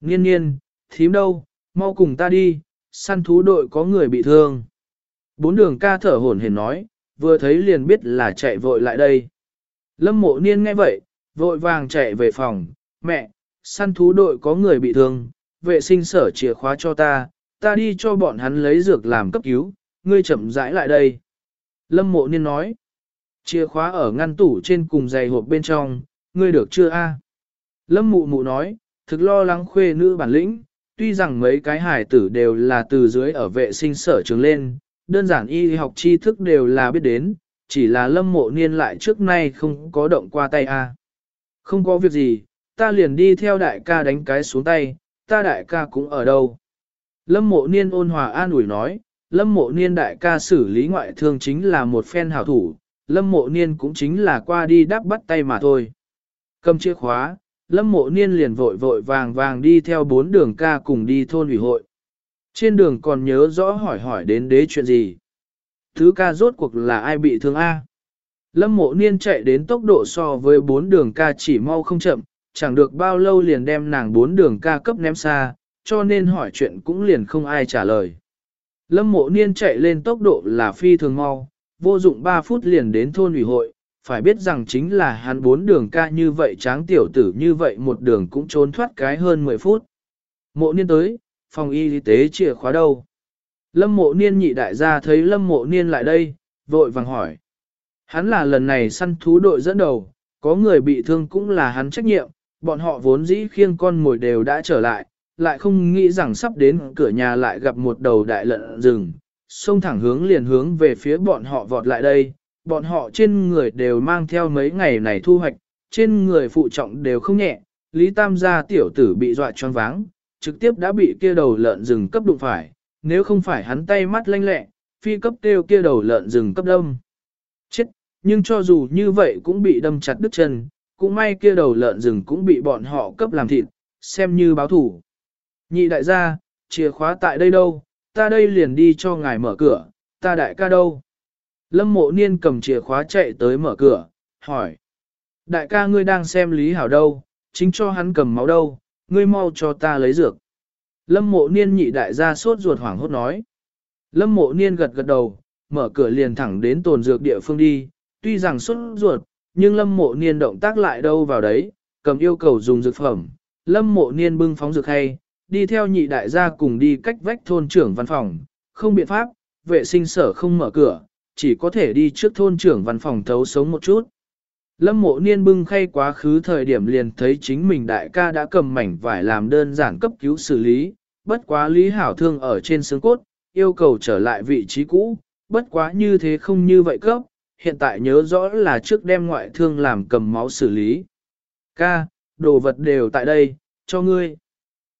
Niên niên, thím đâu, mau cùng ta đi, săn thú đội có người bị thương. Bốn đường ca thở hổn hển nói, vừa thấy liền biết là chạy vội lại đây. Lâm mộ niên nghe vậy, vội vàng chạy về phòng, mẹ, săn thú đội có người bị thương, vệ sinh sở chìa khóa cho ta, ta đi cho bọn hắn lấy dược làm cấp cứu, ngươi chậm rãi lại đây. Lâm mộ niên nói, chìa khóa ở ngăn tủ trên cùng giày hộp bên trong, ngươi được chưa a? Lâm mụ mụ nói, thực lo lắng khuê nữ bản lĩnh, tuy rằng mấy cái hải tử đều là từ dưới ở vệ sinh sở trường lên, đơn giản y học tri thức đều là biết đến, chỉ là lâm mộ niên lại trước nay không có động qua tay a. Không có việc gì, ta liền đi theo đại ca đánh cái xuống tay, ta đại ca cũng ở đâu. Lâm mộ niên ôn hòa an ủi nói, lâm mộ niên đại ca xử lý ngoại thương chính là một phen hảo thủ, lâm mộ niên cũng chính là qua đi đắp bắt tay mà thôi. Cầm chìa khóa, lâm mộ niên liền vội vội vàng vàng đi theo bốn đường ca cùng đi thôn ủy hội. Trên đường còn nhớ rõ hỏi hỏi đến đế chuyện gì. Thứ ca rốt cuộc là ai bị thương A. Lâm mộ niên chạy đến tốc độ so với bốn đường ca chỉ mau không chậm, chẳng được bao lâu liền đem nàng bốn đường ca cấp ném xa, cho nên hỏi chuyện cũng liền không ai trả lời. Lâm mộ niên chạy lên tốc độ là phi thường mau, vô dụng 3 phút liền đến thôn ủy hội, phải biết rằng chính là hắn bốn đường ca như vậy tráng tiểu tử như vậy một đường cũng trốn thoát cái hơn 10 phút. Mộ niên tới, phòng y tế chìa khóa đâu? Lâm mộ niên nhị đại gia thấy lâm mộ niên lại đây, vội vàng hỏi. Hắn là lần này săn thú đội dẫn đầu, có người bị thương cũng là hắn trách nhiệm, bọn họ vốn dĩ khiêng con mồi đều đã trở lại, lại không nghĩ rằng sắp đến cửa nhà lại gặp một đầu đại lợn rừng, xông thẳng hướng liền hướng về phía bọn họ vọt lại đây, bọn họ trên người đều mang theo mấy ngày này thu hoạch, trên người phụ trọng đều không nhẹ, Lý Tam gia tiểu tử bị dọa choáng váng, trực tiếp đã bị kia đầu lợn rừng cấp đụng phải, nếu không phải hắn tay mắt lanh lẹ, phi cấp kêu kia đầu lợn rừng cấp đâm. Chết, nhưng cho dù như vậy cũng bị đâm chặt đứt chân, cũng may kia đầu lợn rừng cũng bị bọn họ cấp làm thịt, xem như báo thủ. Nhị đại gia, chìa khóa tại đây đâu, ta đây liền đi cho ngài mở cửa, ta đại ca đâu. Lâm mộ niên cầm chìa khóa chạy tới mở cửa, hỏi. Đại ca ngươi đang xem Lý Hảo đâu, chính cho hắn cầm máu đâu, ngươi mau cho ta lấy dược. Lâm mộ niên nhị đại gia sốt ruột hoảng hốt nói. Lâm mộ niên gật gật đầu, mở cửa liền thẳng đến tồn dược địa phương đi, tuy rằng sốt ruột, nhưng lâm mộ niên động tác lại đâu vào đấy, cầm yêu cầu dùng dược phẩm. Lâm mộ niên bưng phóng dược hay, đi theo nhị đại gia cùng đi cách vách thôn trưởng văn phòng, không biện pháp, vệ sinh sở không mở cửa, chỉ có thể đi trước thôn trưởng văn phòng thấu sống một chút. Lâm mộ niên bưng khay quá khứ thời điểm liền thấy chính mình đại ca đã cầm mảnh vải làm đơn giản cấp cứu xử lý, bất quá lý hảo thương ở trên xương cốt, yêu cầu trở lại vị trí cũ, bất quá như thế không như vậy cấp, hiện tại nhớ rõ là trước đem ngoại thương làm cầm máu xử lý. Ca, đồ vật đều tại đây, cho ngươi.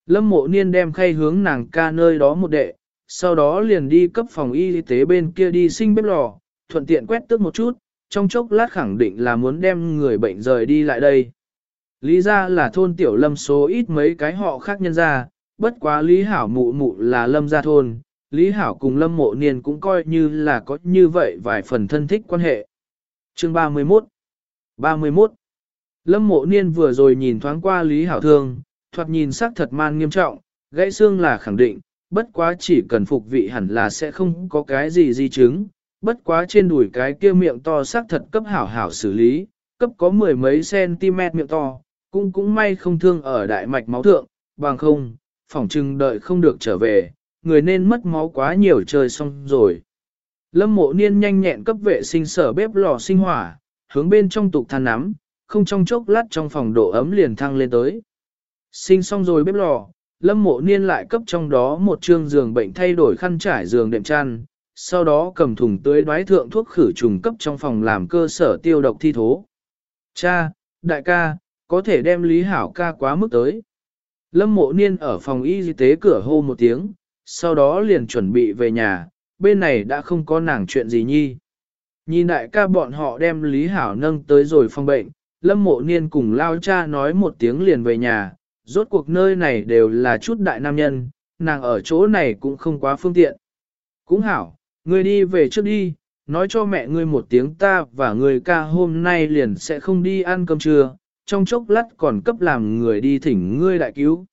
Lâm mộ niên đem khay hướng nàng ca nơi đó một đệ, sau đó liền đi cấp phòng y tế bên kia đi sinh bếp lò, thuận tiện quét tước một chút, trong chốc lát khẳng định là muốn đem người bệnh rời đi lại đây. Lý ra là thôn tiểu lâm số ít mấy cái họ khác nhân ra, bất quá Lý Hảo mụ mụ là lâm gia thôn, Lý Hảo cùng lâm mộ niên cũng coi như là có như vậy vài phần thân thích quan hệ. Chương 31 31 Lâm mộ niên vừa rồi nhìn thoáng qua Lý Hảo thương, thoạt nhìn sắc thật man nghiêm trọng, gãy xương là khẳng định, bất quá chỉ cần phục vị hẳn là sẽ không có cái gì di chứng, bất quá trên đùi cái kia miệng to sắc thật cấp hảo hảo xử lý, cấp có mười mấy cm miệng to, cũng cũng may không thương ở đại mạch máu thượng, bằng không, phỏng chừng đợi không được trở về, người nên mất máu quá nhiều chơi xong rồi. Lâm mộ niên nhanh nhẹn cấp vệ sinh sở bếp lò sinh hỏa, hướng bên trong tục than nắm, không trong chốc lát trong phòng độ ấm liền thăng lên tới. Sinh xong rồi bếp lò, lâm mộ niên lại cấp trong đó một chương giường bệnh thay đổi khăn trải giường đệm chăn, sau đó cầm thùng tưới đoái thượng thuốc khử trùng cấp trong phòng làm cơ sở tiêu độc thi thố. Cha, đại ca, có thể đem Lý Hảo ca quá mức tới. Lâm mộ niên ở phòng y tế cửa hô một tiếng, sau đó liền chuẩn bị về nhà, bên này đã không có nàng chuyện gì nhi. Nhìn đại ca bọn họ đem Lý Hảo nâng tới rồi phòng bệnh, Lâm mộ niên cùng lao cha nói một tiếng liền về nhà, rốt cuộc nơi này đều là chút đại nam nhân, nàng ở chỗ này cũng không quá phương tiện. Cũng hảo, ngươi đi về trước đi, nói cho mẹ ngươi một tiếng ta và người ca hôm nay liền sẽ không đi ăn cơm trưa, trong chốc lát còn cấp làm người đi thỉnh ngươi đại cứu.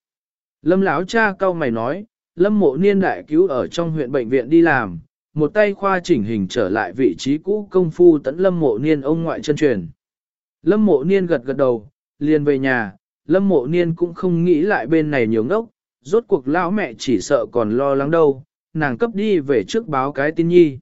Lâm lão cha cao mày nói, Lâm mộ niên đại cứu ở trong huyện bệnh viện đi làm, một tay khoa chỉnh hình trở lại vị trí cũ công phu tận Lâm mộ niên ông ngoại chân truyền. Lâm mộ niên gật gật đầu, liền về nhà, Lâm mộ niên cũng không nghĩ lại bên này nhiều ngốc, rốt cuộc lão mẹ chỉ sợ còn lo lắng đâu, nàng cấp đi về trước báo cái tin nhi.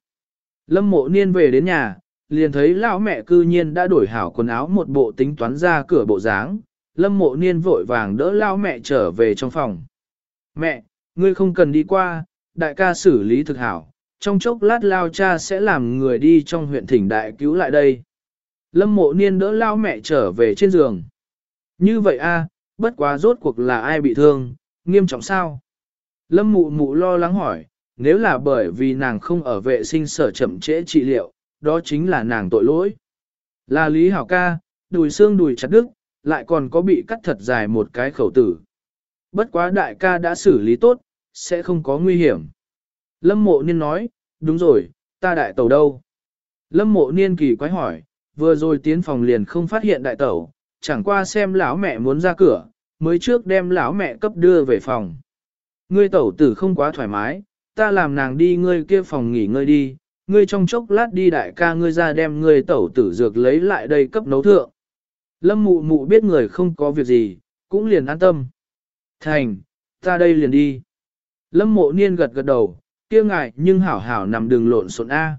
Lâm mộ niên về đến nhà, liền thấy lão mẹ cư nhiên đã đổi hảo quần áo một bộ tính toán ra cửa bộ dáng. Lâm mộ niên vội vàng đỡ lão mẹ trở về trong phòng. Mẹ, ngươi không cần đi qua, đại ca xử lý thực hảo, trong chốc lát lao cha sẽ làm người đi trong huyện thỉnh đại cứu lại đây. Lâm mộ niên đỡ lao mẹ trở về trên giường. Như vậy a, bất quá rốt cuộc là ai bị thương, nghiêm trọng sao? Lâm mụ mụ lo lắng hỏi, nếu là bởi vì nàng không ở vệ sinh sở chậm trễ trị liệu, đó chính là nàng tội lỗi. Là Lý Hảo ca, đùi xương đùi chặt đứt, lại còn có bị cắt thật dài một cái khẩu tử. Bất quá đại ca đã xử lý tốt, sẽ không có nguy hiểm. Lâm mộ niên nói, đúng rồi, ta đại tẩu đâu? Lâm mộ niên kỳ quái hỏi, vừa rồi tiến phòng liền không phát hiện đại tẩu, chẳng qua xem lão mẹ muốn ra cửa, mới trước đem lão mẹ cấp đưa về phòng. Ngươi tẩu tử không quá thoải mái, ta làm nàng đi ngươi kia phòng nghỉ ngơi đi, ngươi trong chốc lát đi đại ca ngươi ra đem ngươi tẩu tử dược lấy lại đây cấp nấu thượng. Lâm mụ mụ biết người không có việc gì, cũng liền an tâm. Thành, ta đây liền đi. Lâm mộ niên gật gật đầu, kia ngại nhưng hảo hảo nằm đường lộn xộn A.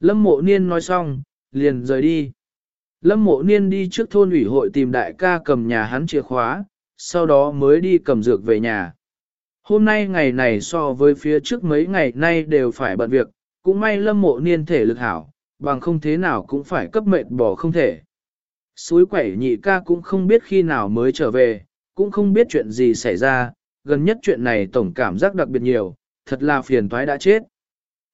Lâm mộ niên nói xong, liền rời đi. Lâm mộ niên đi trước thôn ủy hội tìm đại ca cầm nhà hắn chìa khóa, sau đó mới đi cầm dược về nhà. Hôm nay ngày này so với phía trước mấy ngày nay đều phải bận việc, cũng may lâm mộ niên thể lực hảo, bằng không thế nào cũng phải cấp mệt bỏ không thể. Suối quẩy nhị ca cũng không biết khi nào mới trở về, cũng không biết chuyện gì xảy ra, gần nhất chuyện này tổng cảm giác đặc biệt nhiều, thật là phiền toái đã chết.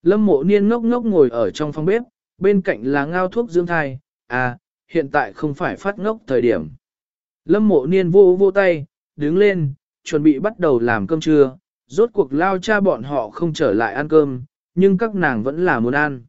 Lâm mộ niên ngốc ngốc ngồi ở trong phòng bếp, bên cạnh là ngao thuốc dưỡng thai, à, hiện tại không phải phát ngốc thời điểm. Lâm mộ niên vô vô tay, đứng lên, chuẩn bị bắt đầu làm cơm trưa, rốt cuộc lao cha bọn họ không trở lại ăn cơm, nhưng các nàng vẫn là muốn ăn.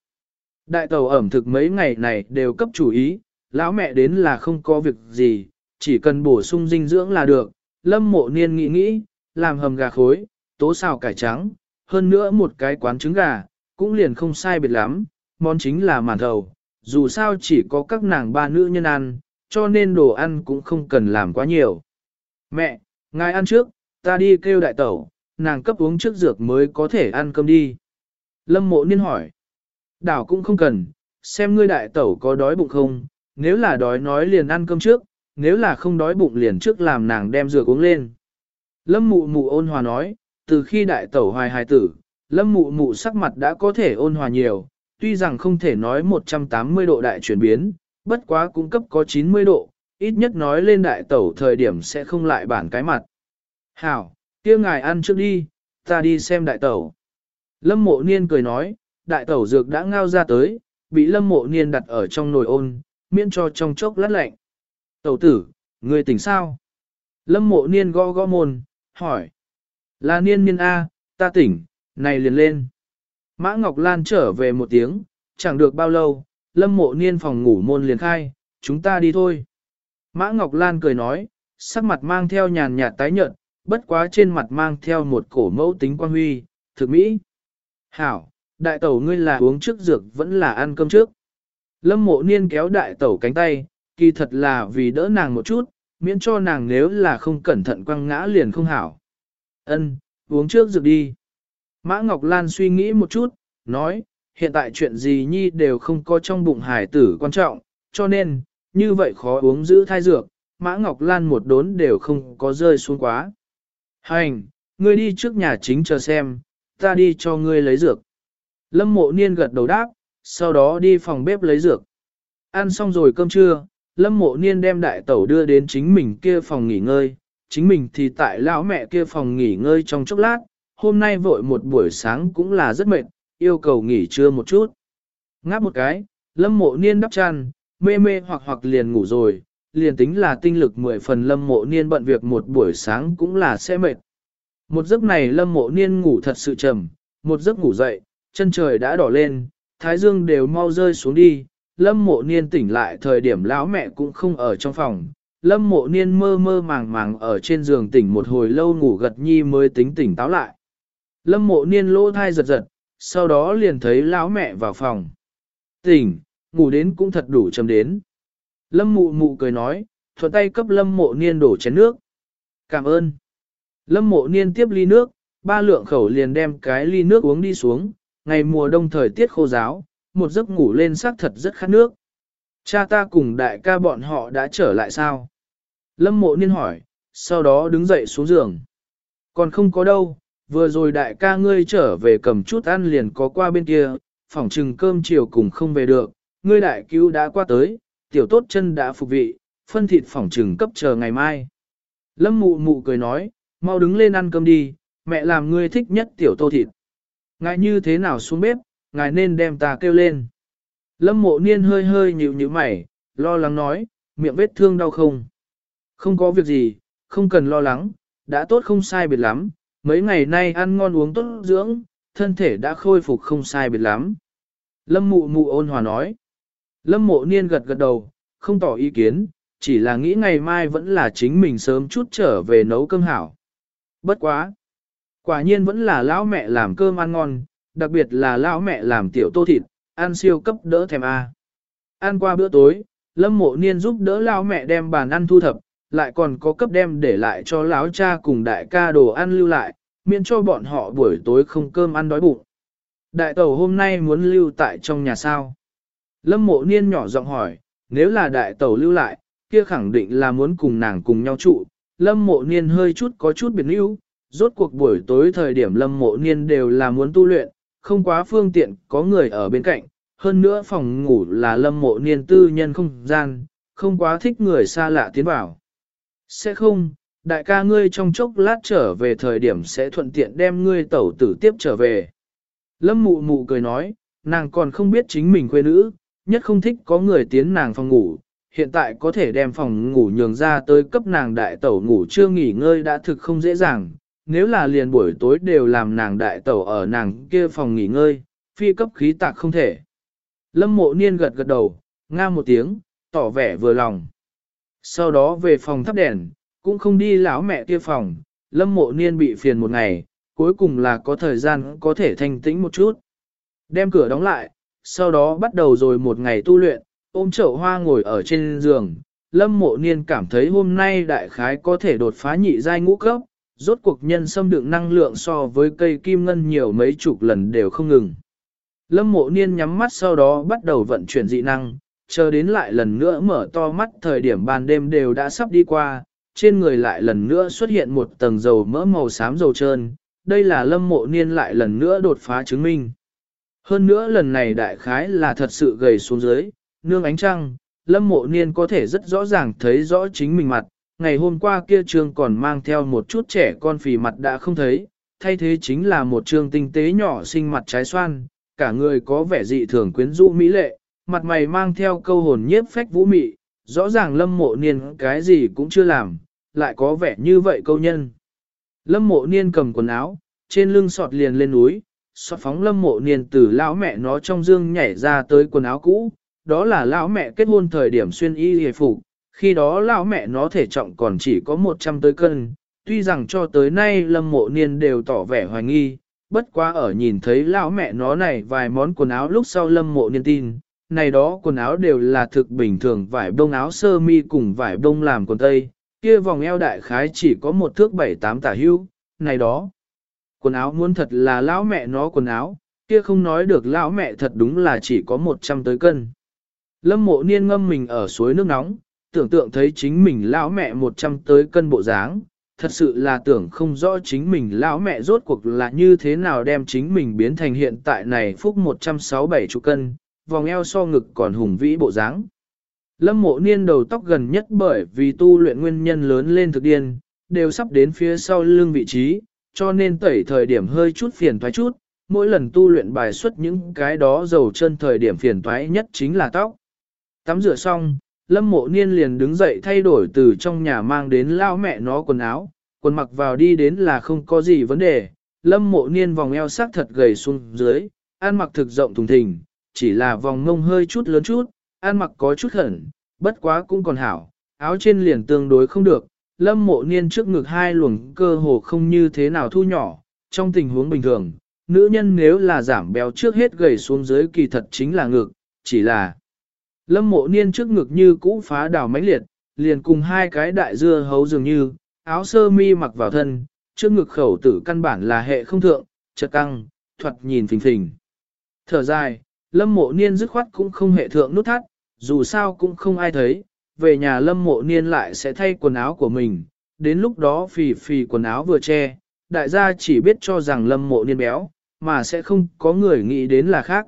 Đại tàu ẩm thực mấy ngày này đều cấp chủ ý, lão mẹ đến là không có việc gì, chỉ cần bổ sung dinh dưỡng là được. Lâm mộ niên nghĩ nghĩ, làm hầm gà khối, tố xào cải trắng, hơn nữa một cái quán trứng gà, cũng liền không sai biệt lắm, món chính là màn thầu, dù sao chỉ có các nàng ba nữ nhân ăn, cho nên đồ ăn cũng không cần làm quá nhiều. Mẹ, ngài ăn trước, ta đi kêu đại tẩu, nàng cấp uống trước dược mới có thể ăn cơm đi. Lâm mộ niên hỏi. Đảo cũng không cần, xem ngươi đại tẩu có đói bụng không, nếu là đói nói liền ăn cơm trước, nếu là không đói bụng liền trước làm nàng đem dược uống lên. Lâm mụ mụ ôn hòa nói, từ khi đại tẩu hoài hài tử, lâm mụ mụ sắc mặt đã có thể ôn hòa nhiều, tuy rằng không thể nói 180 độ đại chuyển biến, bất quá cung cấp có 90 độ, ít nhất nói lên đại tẩu thời điểm sẽ không lại bản cái mặt. Hảo, kia ngài ăn trước đi, ta đi xem đại tẩu. Lâm mộ niên cười nói, đại tẩu dược đã ngao ra tới, bị lâm mộ niên đặt ở trong nồi ôn, miễn cho trong chốc lát lạnh. Tẩu tử, người tỉnh sao? Lâm mộ niên gõ gõ môn, hỏi. Là niên niên A, ta tỉnh, này liền lên. Mã Ngọc Lan trở về một tiếng, chẳng được bao lâu, lâm mộ niên phòng ngủ môn liền khai, chúng ta đi thôi. Mã Ngọc Lan cười nói, sắc mặt mang theo nhàn nhạt tái nhợt, bất quá trên mặt mang theo một cổ mẫu tính quan huy, thực mỹ. Hảo, đại tẩu ngươi là uống trước dược vẫn là ăn cơm trước. Lâm mộ niên kéo đại tẩu cánh tay, kỳ thật là vì đỡ nàng một chút, miễn cho nàng nếu là không cẩn thận quăng ngã liền không hảo. Ân, uống trước dược đi. Mã Ngọc Lan suy nghĩ một chút, nói, hiện tại chuyện gì nhi đều không có trong bụng hải tử quan trọng, cho nên, như vậy khó uống giữ thai dược, Mã Ngọc Lan một đốn đều không có rơi xuống quá. Hành, ngươi đi trước nhà chính chờ xem, ta đi cho ngươi lấy dược. Lâm mộ niên gật đầu đáp, sau đó đi phòng bếp lấy dược. Ăn xong rồi cơm trưa, Lâm mộ niên đem đại tẩu đưa đến chính mình kia phòng nghỉ ngơi, chính mình thì tại lão mẹ kia phòng nghỉ ngơi trong chốc lát, hôm nay vội một buổi sáng cũng là rất mệt, yêu cầu nghỉ trưa một chút. Ngáp một cái, lâm mộ niên đắp chăn, mê mê hoặc hoặc liền ngủ rồi, liền tính là tinh lực mười phần lâm mộ niên bận việc một buổi sáng cũng là sẽ mệt. Một giấc này lâm mộ niên ngủ thật sự trầm, một giấc ngủ dậy, chân trời đã đỏ lên, thái dương đều mau rơi xuống đi, lâm mộ niên tỉnh lại thời điểm lão mẹ cũng không ở trong phòng. Lâm mộ niên mơ mơ màng màng ở trên giường tỉnh một hồi lâu ngủ gật nhi mới tính tỉnh táo lại. Lâm mộ niên lỗ thai giật giật, sau đó liền thấy lão mẹ vào phòng. Tỉnh, ngủ đến cũng thật đủ chấm đến. Lâm mụ mụ cười nói, thuận tay cấp lâm mộ niên đổ chén nước. Cảm ơn. Lâm mộ niên tiếp ly nước, ba lượng khẩu liền đem cái ly nước uống đi xuống, ngày mùa đông thời tiết khô giáo, một giấc ngủ lên xác thật rất khát nước. Cha ta cùng đại ca bọn họ đã trở lại sao? Lâm mộ niên hỏi, sau đó đứng dậy xuống giường. Còn không có đâu, vừa rồi đại ca ngươi trở về cầm chút ăn liền có qua bên kia, phỏng trừng cơm chiều cùng không về được, ngươi đại cứu đã qua tới, tiểu tốt chân đã phục vị, phân thịt phỏng trừng cấp chờ ngày mai. Lâm mụ mụ cười nói, mau đứng lên ăn cơm đi, mẹ làm ngươi thích nhất tiểu tô thịt. Ngài như thế nào xuống bếp, ngài nên đem ta kêu lên. Lâm mộ niên hơi hơi nhịu nhịu mày, lo lắng nói, miệng vết thương đau không? Không có việc gì, không cần lo lắng, đã tốt không sai biệt lắm, mấy ngày nay ăn ngon uống tốt dưỡng, thân thể đã khôi phục không sai biệt lắm. Lâm mụ mụ ôn hòa nói. Lâm mộ niên gật gật đầu, không tỏ ý kiến, chỉ là nghĩ ngày mai vẫn là chính mình sớm chút trở về nấu cơm hảo. Bất quá. Quả nhiên vẫn là lão mẹ làm cơm ăn ngon, đặc biệt là lão mẹ làm tiểu tô thịt, ăn siêu cấp đỡ thèm a. Ăn qua bữa tối, Lâm Mộ Niên giúp đỡ lão mẹ đem bàn ăn thu thập, lại còn có cấp đem để lại cho lão cha cùng đại ca đồ ăn lưu lại, miễn cho bọn họ buổi tối không cơm ăn đói bụng. Đại tẩu hôm nay muốn lưu tại trong nhà sao? Lâm Mộ Niên nhỏ giọng hỏi, nếu là đại tẩu lưu lại, kia khẳng định là muốn cùng nàng cùng nhau trụ. Lâm Mộ Niên hơi chút có chút biệt lưu, rốt cuộc buổi tối thời điểm Lâm Mộ Niên đều là muốn tu luyện, không quá phương tiện có người ở bên cạnh, hơn nữa phòng ngủ là lâm mộ niên tư nhân không gian, không quá thích người xa lạ tiến vào. Sẽ không, đại ca ngươi trong chốc lát trở về thời điểm sẽ thuận tiện đem ngươi tẩu tử tiếp trở về. Lâm mụ mụ cười nói, nàng còn không biết chính mình quê nữ, nhất không thích có người tiến nàng phòng ngủ, hiện tại có thể đem phòng ngủ nhường ra tới cấp nàng đại tẩu ngủ chưa nghỉ ngơi đã thực không dễ dàng, nếu là liền buổi tối đều làm nàng đại tẩu ở nàng kia phòng nghỉ ngơi, phi cấp khí tạc không thể. Lâm mộ niên gật gật đầu, nga một tiếng, tỏ vẻ vừa lòng. Sau đó về phòng thắp đèn, cũng không đi lão mẹ kia phòng, lâm mộ niên bị phiền một ngày, cuối cùng là có thời gian có thể thanh tĩnh một chút. Đem cửa đóng lại, sau đó bắt đầu rồi một ngày tu luyện, ôm chậu hoa ngồi ở trên giường. Lâm mộ niên cảm thấy hôm nay đại khái có thể đột phá nhị giai ngũ cấp, rốt cuộc nhân xâm đựng năng lượng so với cây kim ngân nhiều mấy chục lần đều không ngừng. Lâm mộ niên nhắm mắt sau đó bắt đầu vận chuyển dị năng, chờ đến lại lần nữa mở to mắt thời điểm ban đêm đều đã sắp đi qua, trên người lại lần nữa xuất hiện một tầng dầu mỡ màu xám dầu trơn, đây là lâm mộ niên lại lần nữa đột phá chứng minh. Hơn nữa lần này đại khái là thật sự gầy xuống dưới, nương ánh trăng, lâm mộ niên có thể rất rõ ràng thấy rõ chính mình mặt, ngày hôm qua kia trương còn mang theo một chút trẻ con phì mặt đã không thấy, thay thế chính là một trương tinh tế nhỏ xinh mặt trái xoan, cả người có vẻ dị thường quyến rũ mỹ lệ, mặt mày mang theo câu hồn nhiếp phách vũ mị, rõ ràng lâm mộ niên cái gì cũng chưa làm, lại có vẻ như vậy câu nhân. Lâm mộ niên cầm quần áo, trên lưng sọt liền lên núi, sọt phóng lâm mộ niên từ lão mẹ nó trong dương nhảy ra tới quần áo cũ, đó là lão mẹ kết hôn thời điểm xuyên y hề phục, khi đó lão mẹ nó thể trọng còn chỉ có 100 tới cân, tuy rằng cho tới nay lâm mộ niên đều tỏ vẻ hoài nghi, bất quá ở nhìn thấy lão mẹ nó này vài món quần áo lúc sau lâm mộ niên tin, này đó quần áo đều là thực bình thường vải bông áo sơ mi cùng vải bông làm quần tây, kia vòng eo đại khái chỉ có một thước bảy tám tả hưu, này đó. Quần áo muốn thật là lão mẹ nó quần áo, kia không nói được lão mẹ thật đúng là chỉ có 100 tới cân. Lâm mộ niên ngâm mình ở suối nước nóng, tưởng tượng thấy chính mình lão mẹ 100 tới cân bộ dáng, thật sự là tưởng không rõ chính mình lão mẹ rốt cuộc là như thế nào đem chính mình biến thành hiện tại này phúc 167 chục cân, vòng eo so ngực còn hùng vĩ bộ dáng. Lâm mộ niên đầu tóc gần nhất bởi vì tu luyện nguyên nhân lớn lên thực điên, đều sắp đến phía sau lưng vị trí, cho nên tẩy thời điểm hơi chút phiền thoái chút, mỗi lần tu luyện bài xuất những cái đó dầu chân thời điểm phiền toái nhất chính là tóc. Tắm rửa xong, Lâm mộ niên liền đứng dậy thay đổi từ trong nhà mang đến lao mẹ nó quần áo, quần mặc vào đi đến là không có gì vấn đề. Lâm mộ niên vòng eo sắc thật gầy xuống dưới, ăn mặc thực rộng thùng thình, chỉ là vòng ngông hơi chút lớn chút, ăn mặc có chút hẩn, bất quá cũng còn hảo, áo trên liền tương đối không được. Lâm mộ niên trước ngực hai luồng cơ hồ không như thế nào thu nhỏ, trong tình huống bình thường, nữ nhân nếu là giảm béo trước hết gầy xuống dưới kỳ thật chính là ngực, chỉ là Lâm mộ niên trước ngực như cũ phá đảo mãnh liệt, liền cùng hai cái đại dưa hấu dường như, áo sơ mi mặc vào thân, trước ngực khẩu tử căn bản là hệ không thượng, chật căng, thuật nhìn phình phình. Thở dài, lâm mộ niên dứt khoát cũng không hệ thượng nút thắt, dù sao cũng không ai thấy, về nhà lâm mộ niên lại sẽ thay quần áo của mình, đến lúc đó phì phì quần áo vừa che, đại gia chỉ biết cho rằng lâm mộ niên béo, mà sẽ không có người nghĩ đến là khác.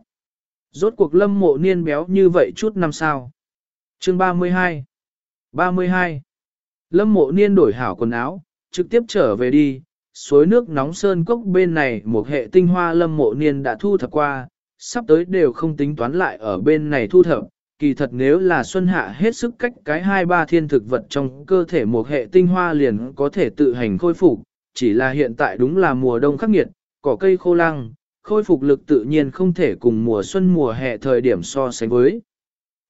Rốt cuộc lâm mộ niên béo như vậy chút năm sao. Chương 32 32 Lâm mộ niên đổi hảo quần áo, trực tiếp trở về đi, suối nước nóng sơn cốc bên này một hệ tinh hoa lâm mộ niên đã thu thập qua, sắp tới đều không tính toán lại ở bên này thu thập, kỳ thật nếu là xuân hạ hết sức cách cái hai ba thiên thực vật trong cơ thể một hệ tinh hoa liền có thể tự hành khôi phục, chỉ là hiện tại đúng là mùa đông khắc nghiệt, cỏ cây khô lăng, khôi phục lực tự nhiên không thể cùng mùa xuân mùa hè thời điểm so sánh với.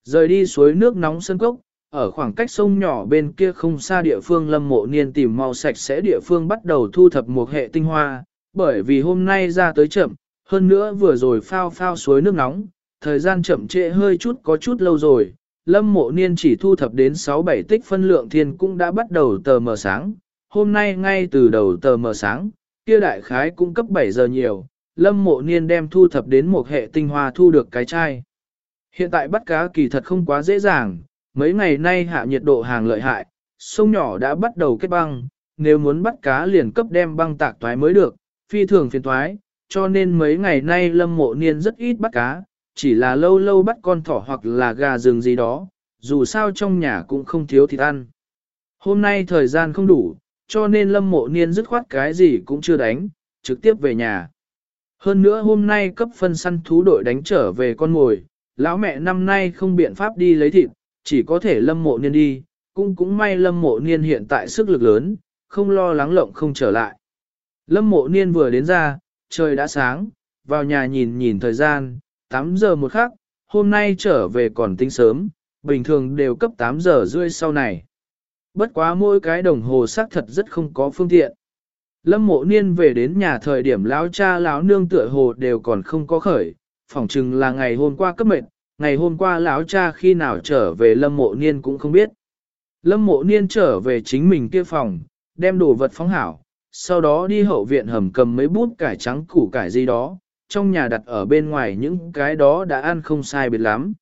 Rời đi suối nước nóng sân cốc, ở khoảng cách sông nhỏ bên kia không xa địa phương lâm mộ niên tìm mau sạch sẽ địa phương bắt đầu thu thập một hệ tinh hoa, bởi vì hôm nay ra tới chậm, hơn nữa vừa rồi phao phao suối nước nóng, thời gian chậm trễ hơi chút có chút lâu rồi, lâm mộ niên chỉ thu thập đến 6-7 tích phân lượng thiên cũng đã bắt đầu tờ mờ sáng, hôm nay ngay từ đầu tờ mờ sáng, kia đại khái cũng cấp 7 giờ nhiều, lâm mộ niên đem thu thập đến một hệ tinh hoa thu được cái chai. Hiện tại bắt cá kỳ thật không quá dễ dàng, mấy ngày nay hạ nhiệt độ hàng lợi hại, sông nhỏ đã bắt đầu kết băng, nếu muốn bắt cá liền cấp đem băng tạc toái mới được, phi thường phiền toái, cho nên mấy ngày nay lâm mộ niên rất ít bắt cá, chỉ là lâu lâu bắt con thỏ hoặc là gà rừng gì đó, dù sao trong nhà cũng không thiếu thịt ăn. Hôm nay thời gian không đủ, cho nên lâm mộ niên dứt khoát cái gì cũng chưa đánh, trực tiếp về nhà. Hơn nữa hôm nay cấp phân săn thú đội đánh trở về con mồi, lão mẹ năm nay không biện pháp đi lấy thịt, chỉ có thể lâm mộ niên đi, cũng cũng may lâm mộ niên hiện tại sức lực lớn, không lo lắng lộng không trở lại. Lâm mộ niên vừa đến ra, trời đã sáng, vào nhà nhìn nhìn thời gian, 8 giờ một khắc, hôm nay trở về còn tính sớm, bình thường đều cấp 8 giờ rưỡi sau này. Bất quá mỗi cái đồng hồ xác thật rất không có phương tiện. Lâm mộ niên về đến nhà thời điểm lão cha lão nương tựa hồ đều còn không có khởi, phỏng chừng là ngày hôm qua cấp mệt, ngày hôm qua lão cha khi nào trở về lâm mộ niên cũng không biết. Lâm mộ niên trở về chính mình kia phòng, đem đồ vật phóng hảo, sau đó đi hậu viện hầm cầm mấy bút cải trắng củ cải gì đó, trong nhà đặt ở bên ngoài những cái đó đã ăn không sai biệt lắm.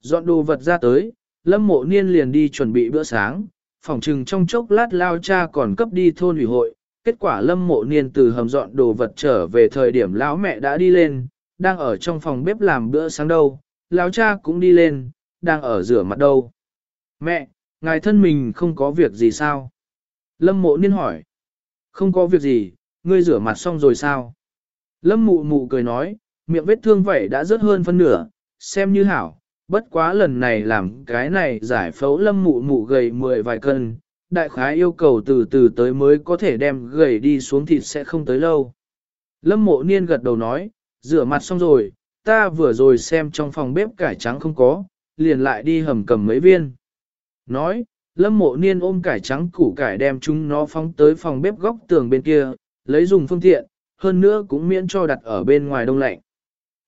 Dọn đồ vật ra tới, lâm mộ niên liền đi chuẩn bị bữa sáng, phòng trừng trong chốc lát lao cha còn cấp đi thôn ủy hội, kết quả lâm mộ niên từ hầm dọn đồ vật trở về thời điểm lão mẹ đã đi lên, đang ở trong phòng bếp làm bữa sáng đâu, lão cha cũng đi lên, đang ở rửa mặt đâu. Mẹ, ngài thân mình không có việc gì sao? Lâm mộ niên hỏi. Không có việc gì, ngươi rửa mặt xong rồi sao? Lâm mụ mụ cười nói, miệng vết thương vậy đã rớt hơn phân nửa, xem như hảo, bất quá lần này làm cái này giải phẫu lâm mụ mụ gầy mười vài cân, đại khái yêu cầu từ từ tới mới có thể đem gầy đi xuống thịt sẽ không tới lâu. Lâm mộ niên gật đầu nói, rửa mặt xong rồi, ta vừa rồi xem trong phòng bếp cải trắng không có, liền lại đi hầm cầm mấy viên. Nói, lâm mộ niên ôm cải trắng củ cải đem chúng nó phóng tới phòng bếp góc tường bên kia, lấy dùng phương tiện, hơn nữa cũng miễn cho đặt ở bên ngoài đông lạnh.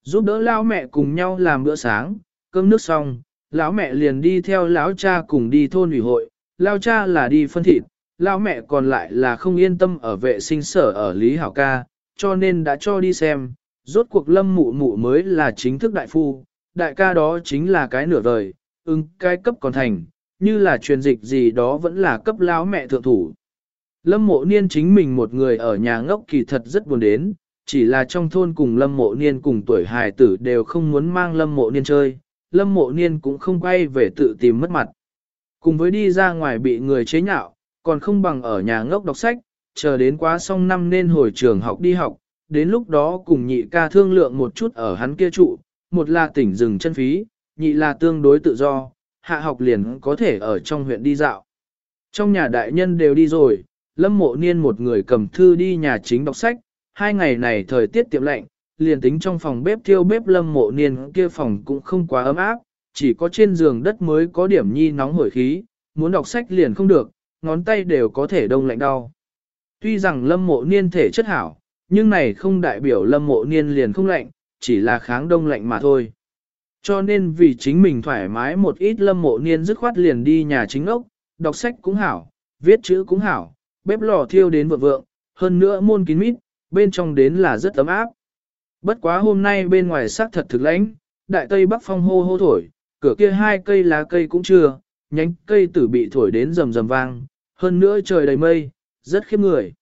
Giúp đỡ lão mẹ cùng nhau làm bữa sáng, cơm nước xong, lão mẹ liền đi theo lão cha cùng đi thôn ủy hội, lão cha là đi phân thịt, lão mẹ còn lại là không yên tâm ở vệ sinh sở ở Lý Hảo Ca, cho nên đã cho đi xem, rốt cuộc lâm mụ mụ mới là chính thức đại phu, đại ca đó chính là cái nửa đời, ưng cái cấp còn thành, như là truyền dịch gì đó vẫn là cấp lão mẹ thượng thủ. Lâm mộ niên chính mình một người ở nhà ngốc kỳ thật rất buồn đến, chỉ là trong thôn cùng lâm mộ niên cùng tuổi hài tử đều không muốn mang lâm mộ niên chơi, lâm mộ niên cũng không quay về tự tìm mất mặt. Cùng với đi ra ngoài bị người chế nhạo, còn không bằng ở nhà ngốc đọc sách, chờ đến quá xong năm nên hồi trường học đi học, đến lúc đó cùng nhị ca thương lượng một chút ở hắn kia trụ, một là tỉnh dừng chân phí, nhị là tương đối tự do, hạ học liền có thể ở trong huyện đi dạo. Trong nhà đại nhân đều đi rồi, lâm mộ niên một người cầm thư đi nhà chính đọc sách, hai ngày này thời tiết tiệm lạnh, liền tính trong phòng bếp thiêu bếp lâm mộ niên kia phòng cũng không quá ấm áp, chỉ có trên giường đất mới có điểm nhi nóng hổi khí, muốn đọc sách liền không được, ngón tay đều có thể đông lạnh đau. Tuy rằng lâm mộ niên thể chất hảo, nhưng này không đại biểu lâm mộ niên liền không lạnh, chỉ là kháng đông lạnh mà thôi. Cho nên vì chính mình thoải mái một ít lâm mộ niên dứt khoát liền đi nhà chính ốc, đọc sách cũng hảo, viết chữ cũng hảo, bếp lò thiêu đến vượng vượng, hơn nữa môn kín mít, bên trong đến là rất ấm áp. Bất quá hôm nay bên ngoài sắc thật thực lãnh, đại tây bắc phong hô hô thổi, cửa kia hai cây lá cây cũng chưa, nhánh cây tử bị thổi đến rầm rầm vang, hơn nữa trời đầy mây, rất khiếp người.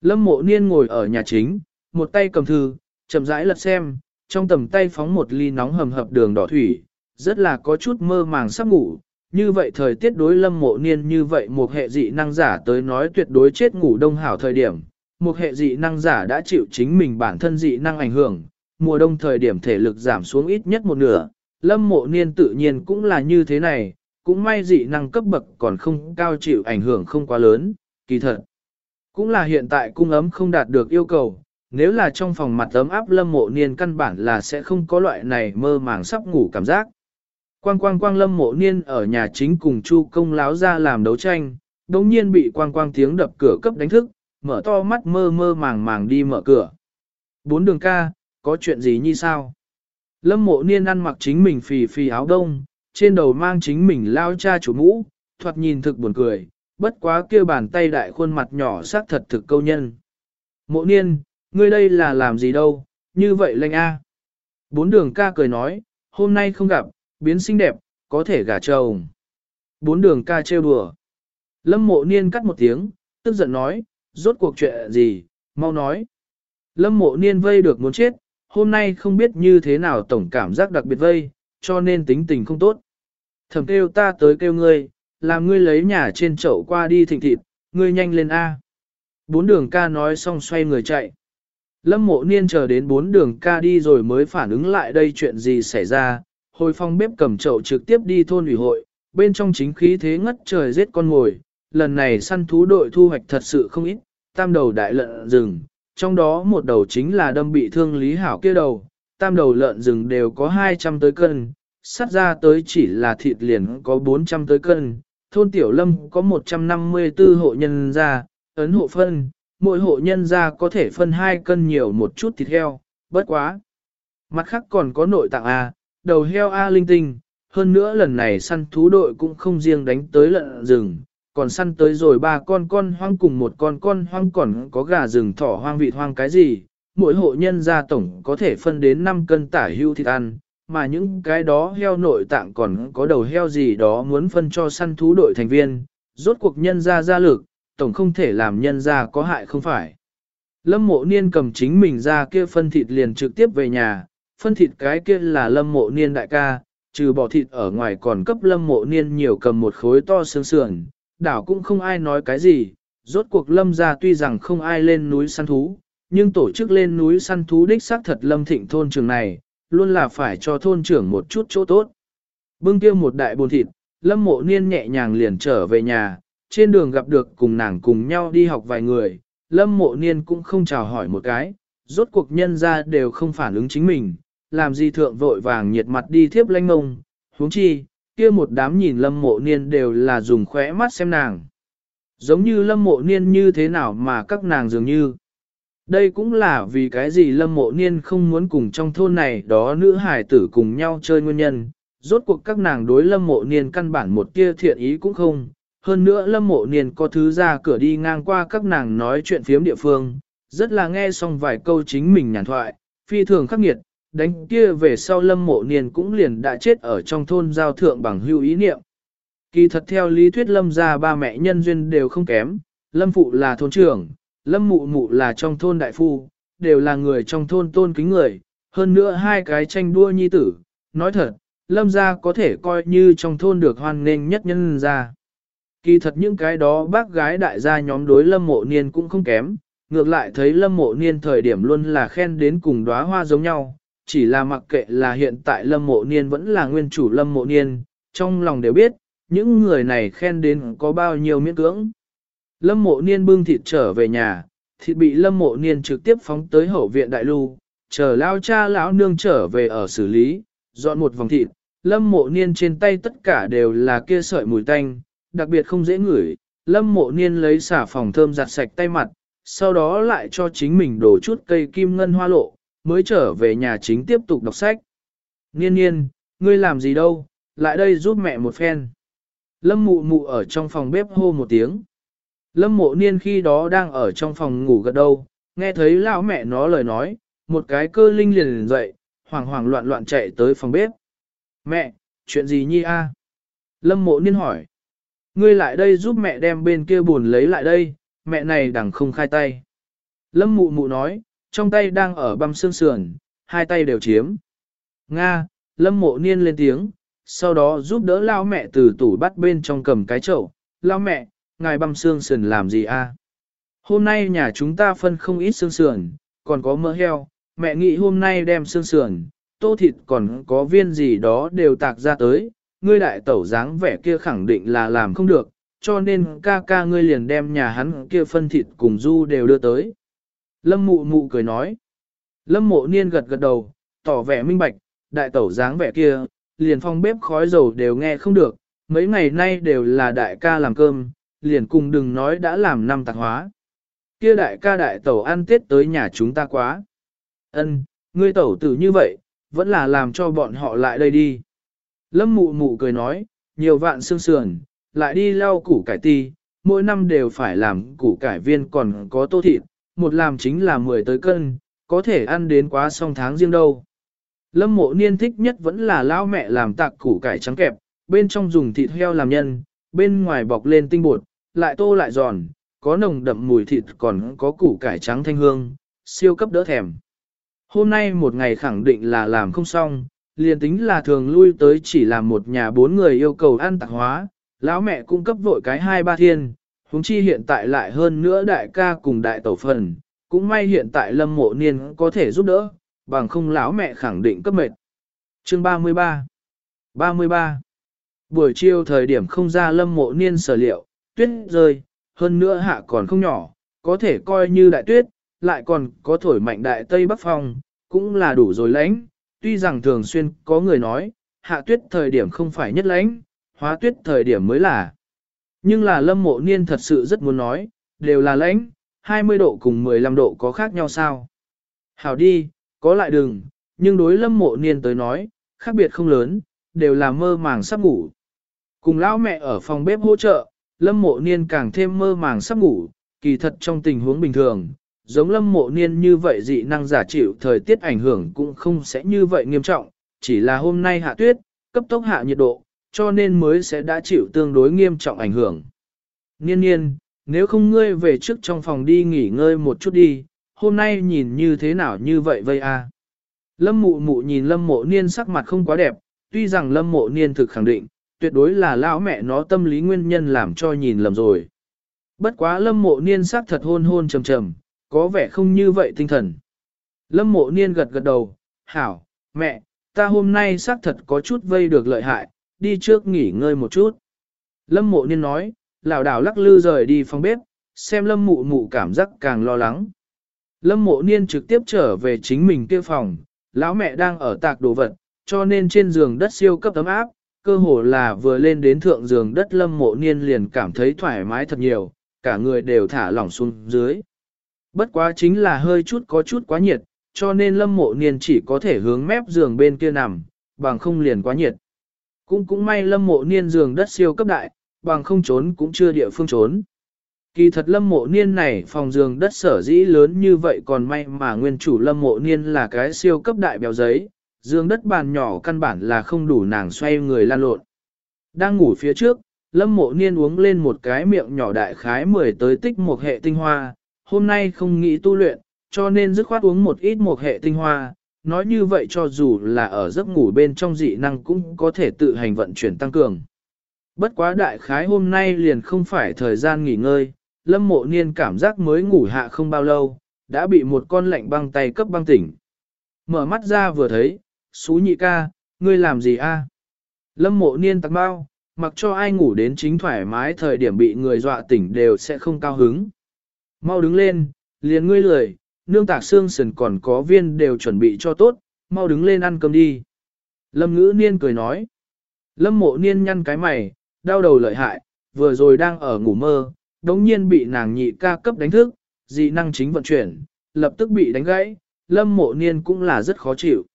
Lâm mộ niên ngồi ở nhà chính, một tay cầm thư, chậm rãi lật xem, trong tầm tay phóng một ly nóng hầm hập đường đỏ thủy, rất là có chút mơ màng sắp ngủ. Như vậy thời tiết đối lâm mộ niên như vậy một hệ dị năng giả tới nói tuyệt đối chết ngủ đông hảo thời điểm. Một hệ dị năng giả đã chịu chính mình bản thân dị năng ảnh hưởng, mùa đông thời điểm thể lực giảm xuống ít nhất một nửa. Lâm mộ niên tự nhiên cũng là như thế này, cũng may dị năng cấp bậc còn không cao chịu ảnh hưởng không quá lớn, kỳ thật. Cũng là hiện tại cung ấm không đạt được yêu cầu, nếu là trong phòng mặt ấm áp lâm mộ niên căn bản là sẽ không có loại này mơ màng sắp ngủ cảm giác. Quang quang quang lâm mộ niên ở nhà chính cùng chu công láo ra làm đấu tranh, đồng nhiên bị quang quang tiếng đập cửa cấp đánh thức, mở to mắt mơ mơ màng màng đi mở cửa. Bốn đường ca, có chuyện gì như sao? Lâm mộ niên ăn mặc chính mình phì phì áo đông, trên đầu mang chính mình lao cha chủ mũ, thoạt nhìn thực buồn cười, bất quá kia bàn tay đại khuôn mặt nhỏ sát thật thực câu nhân. Mộ niên, ngươi đây là làm gì đâu, như vậy lệnh a. Bốn đường ca cười nói, hôm nay không gặp, biến xinh đẹp, có thể gả chồng. Bốn đường ca trêu đùa. Lâm mộ niên cắt một tiếng, tức giận nói, rốt cuộc chuyện gì, mau nói. Lâm mộ niên vây được muốn chết, hôm nay không biết như thế nào tổng cảm giác đặc biệt vây, cho nên tính tình không tốt. Thầm kêu ta tới kêu ngươi, làm ngươi lấy nhà trên chậu qua đi thịnh thịt, ngươi nhanh lên A. Bốn đường ca nói xong xoay người chạy. Lâm mộ niên chờ đến bốn đường ca đi rồi mới phản ứng lại đây chuyện gì xảy ra, hồi phong bếp cầm chậu trực tiếp đi thôn ủy hội, bên trong chính khí thế ngất trời giết con ngồi, lần này săn thú đội thu hoạch thật sự không ít, tam đầu đại lợn rừng, trong đó một đầu chính là đâm bị thương Lý Hảo kia đầu, tam đầu lợn rừng đều có 200 tới cân, sắt ra tới chỉ là thịt liền có 400 tới cân, thôn Tiểu Lâm có 154 hộ nhân ra, ấn hộ phân, mỗi hộ nhân gia có thể phân hai cân nhiều một chút thịt heo, bất quá. Mặt khác còn có nội tạng A, đầu heo A linh tinh, hơn nữa lần này săn thú đội cũng không riêng đánh tới lợn rừng, còn săn tới rồi ba con con hoang cùng một con con hoang còn có gà rừng thỏ hoang vịt hoang cái gì, mỗi hộ nhân gia tổng có thể phân đến 5 cân tả hưu thịt ăn, mà những cái đó heo nội tạng còn có đầu heo gì đó muốn phân cho săn thú đội thành viên, rốt cuộc nhân gia gia lực, tổng không thể làm nhân gia có hại không phải. Lâm mộ niên cầm chính mình ra kia phân thịt liền trực tiếp về nhà, phân thịt cái kia là lâm mộ niên đại ca, trừ bỏ thịt ở ngoài còn cấp lâm mộ niên nhiều cầm một khối to xương sườn, đảo cũng không ai nói cái gì, rốt cuộc lâm ra tuy rằng không ai lên núi săn thú, nhưng tổ chức lên núi săn thú đích xác thật lâm thịnh thôn trường này, luôn là phải cho thôn trưởng một chút chỗ tốt. Bưng kia một đại bồn thịt, lâm mộ niên nhẹ nhàng liền trở về nhà, trên đường gặp được cùng nàng cùng nhau đi học vài người, lâm mộ niên cũng không chào hỏi một cái, rốt cuộc nhân ra đều không phản ứng chính mình, làm gì thượng vội vàng nhiệt mặt đi thiếp lanh ngông, huống chi, kia một đám nhìn lâm mộ niên đều là dùng khóe mắt xem nàng. Giống như lâm mộ niên như thế nào mà các nàng dường như. Đây cũng là vì cái gì lâm mộ niên không muốn cùng trong thôn này đó nữ hải tử cùng nhau chơi nguyên nhân. Rốt cuộc các nàng đối lâm mộ niên căn bản một tia thiện ý cũng không. Hơn nữa lâm mộ niên có thứ ra cửa đi ngang qua các nàng nói chuyện phiếm địa phương. Rất là nghe xong vài câu chính mình nhàn thoại, phi thường khắc nghiệt, đánh kia về sau lâm mộ niên cũng liền đã chết ở trong thôn giao thượng bằng hưu ý niệm. Kỳ thật theo lý thuyết lâm gia ba mẹ nhân duyên đều không kém, lâm phụ là thôn trưởng, lâm mụ mụ là trong thôn đại phu, đều là người trong thôn tôn kính người, hơn nữa hai cái tranh đua nhi tử, nói thật, lâm gia có thể coi như trong thôn được hoan nghênh nhất nhân gia. Kỳ thật những cái đó bác gái đại gia nhóm đối lâm mộ niên cũng không kém, ngược lại thấy lâm mộ niên thời điểm luôn là khen đến cùng đóa hoa giống nhau, chỉ là mặc kệ là hiện tại lâm mộ niên vẫn là nguyên chủ lâm mộ niên, trong lòng đều biết, những người này khen đến có bao nhiêu miễn cưỡng. Lâm mộ niên bưng thịt trở về nhà, thịt bị lâm mộ niên trực tiếp phóng tới hậu viện đại lưu, chờ lao cha lão nương trở về ở xử lý, dọn một vòng thịt, lâm mộ niên trên tay tất cả đều là kia sợi mùi tanh, đặc biệt không dễ ngửi, lâm mộ niên lấy xả phòng thơm giặt sạch tay mặt, sau đó lại cho chính mình đổ chút cây kim ngân hoa lộ, mới trở về nhà chính tiếp tục đọc sách. Niên niên, ngươi làm gì đâu, lại đây giúp mẹ một phen. Lâm mụ mụ ở trong phòng bếp hô một tiếng. Lâm mộ niên khi đó đang ở trong phòng ngủ gật đâu, nghe thấy lão mẹ nó lời nói, một cái cơ linh liền liền dậy, hoảng hoảng loạn loạn chạy tới phòng bếp. Mẹ, chuyện gì nhi a? Lâm mộ niên hỏi. Ngươi lại đây giúp mẹ đem bên kia buồn lấy lại đây, mẹ này đằng không khai tay. Lâm mụ mụ nói, trong tay đang ở băm xương sườn, hai tay đều chiếm. Nga, lâm mộ niên lên tiếng, sau đó giúp đỡ lao mẹ từ tủ bắt bên trong cầm cái chậu. Lao mẹ, ngài băm xương sườn làm gì a? Hôm nay nhà chúng ta phân không ít xương sườn, còn có mỡ heo, mẹ nghĩ hôm nay đem xương sườn, tô thịt còn có viên gì đó đều tạc ra tới, ngươi đại tẩu dáng vẻ kia khẳng định là làm không được, cho nên ca ca ngươi liền đem nhà hắn kia phân thịt cùng du đều đưa tới. Lâm mụ mụ cười nói. Lâm mộ niên gật gật đầu, tỏ vẻ minh bạch, đại tẩu dáng vẻ kia, liền phong bếp khói dầu đều nghe không được, mấy ngày nay đều là đại ca làm cơm, liền cùng đừng nói đã làm năm tạc hóa. Kia đại ca đại tẩu ăn tết tới nhà chúng ta quá. Ân, ngươi tẩu tử như vậy, vẫn là làm cho bọn họ lại đây đi. Lâm mụ mụ cười nói, nhiều vạn xương sườn, lại đi lau củ cải ti, mỗi năm đều phải làm củ cải viên còn có tô thịt, một làm chính là 10 tới cân, có thể ăn đến quá song tháng riêng đâu. Lâm mộ niên thích nhất vẫn là lao mẹ làm tạc củ cải trắng kẹp, bên trong dùng thịt heo làm nhân, bên ngoài bọc lên tinh bột, lại tô lại giòn, có nồng đậm mùi thịt còn có củ cải trắng thanh hương, siêu cấp đỡ thèm. Hôm nay một ngày khẳng định là làm không xong, liền tính là thường lui tới chỉ làm một nhà bốn người yêu cầu ăn tạc hóa, lão mẹ cung cấp vội cái hai ba thiên, huống chi hiện tại lại hơn nữa đại ca cùng đại tẩu phần, cũng may hiện tại lâm mộ niên có thể giúp đỡ, bằng không lão mẹ khẳng định cấp mệt. Chương 33 33 Buổi chiều thời điểm không ra lâm mộ niên sở liệu, tuyết rơi, hơn nữa hạ còn không nhỏ, có thể coi như đại tuyết, lại còn có thổi mạnh đại tây bắc phong, cũng là đủ rồi lãnh, tuy rằng thường xuyên có người nói, hạ tuyết thời điểm không phải nhất lãnh, hóa tuyết thời điểm mới là. Nhưng là lâm mộ niên thật sự rất muốn nói, đều là lãnh, 20 độ cùng 15 độ có khác nhau sao? Hảo đi, có lại đừng, nhưng đối lâm mộ niên tới nói, khác biệt không lớn, đều là mơ màng sắp ngủ. Cùng lão mẹ ở phòng bếp hỗ trợ, lâm mộ niên càng thêm mơ màng sắp ngủ, kỳ thật trong tình huống bình thường, giống lâm mộ niên như vậy dị năng giả chịu thời tiết ảnh hưởng cũng không sẽ như vậy nghiêm trọng, chỉ là hôm nay hạ tuyết, cấp tốc hạ nhiệt độ, cho nên mới sẽ đã chịu tương đối nghiêm trọng ảnh hưởng. Niên niên, nếu không ngươi về trước trong phòng đi nghỉ ngơi một chút đi, hôm nay nhìn như thế nào như vậy vây a? À? Lâm mụ mụ nhìn lâm mộ niên sắc mặt không quá đẹp, tuy rằng lâm mộ niên thực khẳng định, tuyệt đối là lão mẹ nó tâm lý nguyên nhân làm cho nhìn lầm rồi. Bất quá lâm mộ niên sắc thật hôn hôn trầm trầm, có vẻ không như vậy tinh thần. Lâm mộ niên gật gật đầu, hảo, mẹ, ta hôm nay xác thật có chút vây được lợi hại, đi trước nghỉ ngơi một chút. Lâm mộ niên nói, lảo đảo lắc lư rời đi phòng bếp, xem lâm mụ mụ cảm giác càng lo lắng. Lâm mộ niên trực tiếp trở về chính mình kia phòng, lão mẹ đang ở tạc đồ vật, cho nên trên giường đất siêu cấp tấm áp, cơ hồ là vừa lên đến thượng giường đất lâm mộ niên liền cảm thấy thoải mái thật nhiều, cả người đều thả lỏng xuống dưới. Bất quá chính là hơi chút có chút quá nhiệt, cho nên lâm mộ niên chỉ có thể hướng mép giường bên kia nằm, bằng không liền quá nhiệt. Cũng cũng may lâm mộ niên giường đất siêu cấp đại, bằng không trốn cũng chưa địa phương trốn. Kỳ thật lâm mộ niên này phòng giường đất sở dĩ lớn như vậy còn may mà nguyên chủ lâm mộ niên là cái siêu cấp đại béo giấy, giường đất bàn nhỏ căn bản là không đủ nàng xoay người lan lộn. Đang ngủ phía trước, lâm mộ niên uống lên một cái miệng nhỏ đại khái mười tới tích một hệ tinh hoa, hôm nay không nghĩ tu luyện, cho nên dứt khoát uống một ít một hệ tinh hoa, nói như vậy cho dù là ở giấc ngủ bên trong dị năng cũng có thể tự hành vận chuyển tăng cường. Bất quá đại khái hôm nay liền không phải thời gian nghỉ ngơi, lâm mộ niên cảm giác mới ngủ hạ không bao lâu, đã bị một con lạnh băng tay cấp băng tỉnh. Mở mắt ra vừa thấy, xú nhị ca, ngươi làm gì a? Lâm mộ niên tặc bao, mặc cho ai ngủ đến chính thoải mái thời điểm bị người dọa tỉnh đều sẽ không cao hứng. Mau đứng lên, liền ngươi lười, nương tạc xương sườn còn có viên đều chuẩn bị cho tốt, mau đứng lên ăn cơm đi. Lâm ngữ niên cười nói. Lâm mộ niên nhăn cái mày, đau đầu lợi hại, vừa rồi đang ở ngủ mơ, đống nhiên bị nàng nhị ca cấp đánh thức, dị năng chính vận chuyển, lập tức bị đánh gãy, lâm mộ niên cũng là rất khó chịu.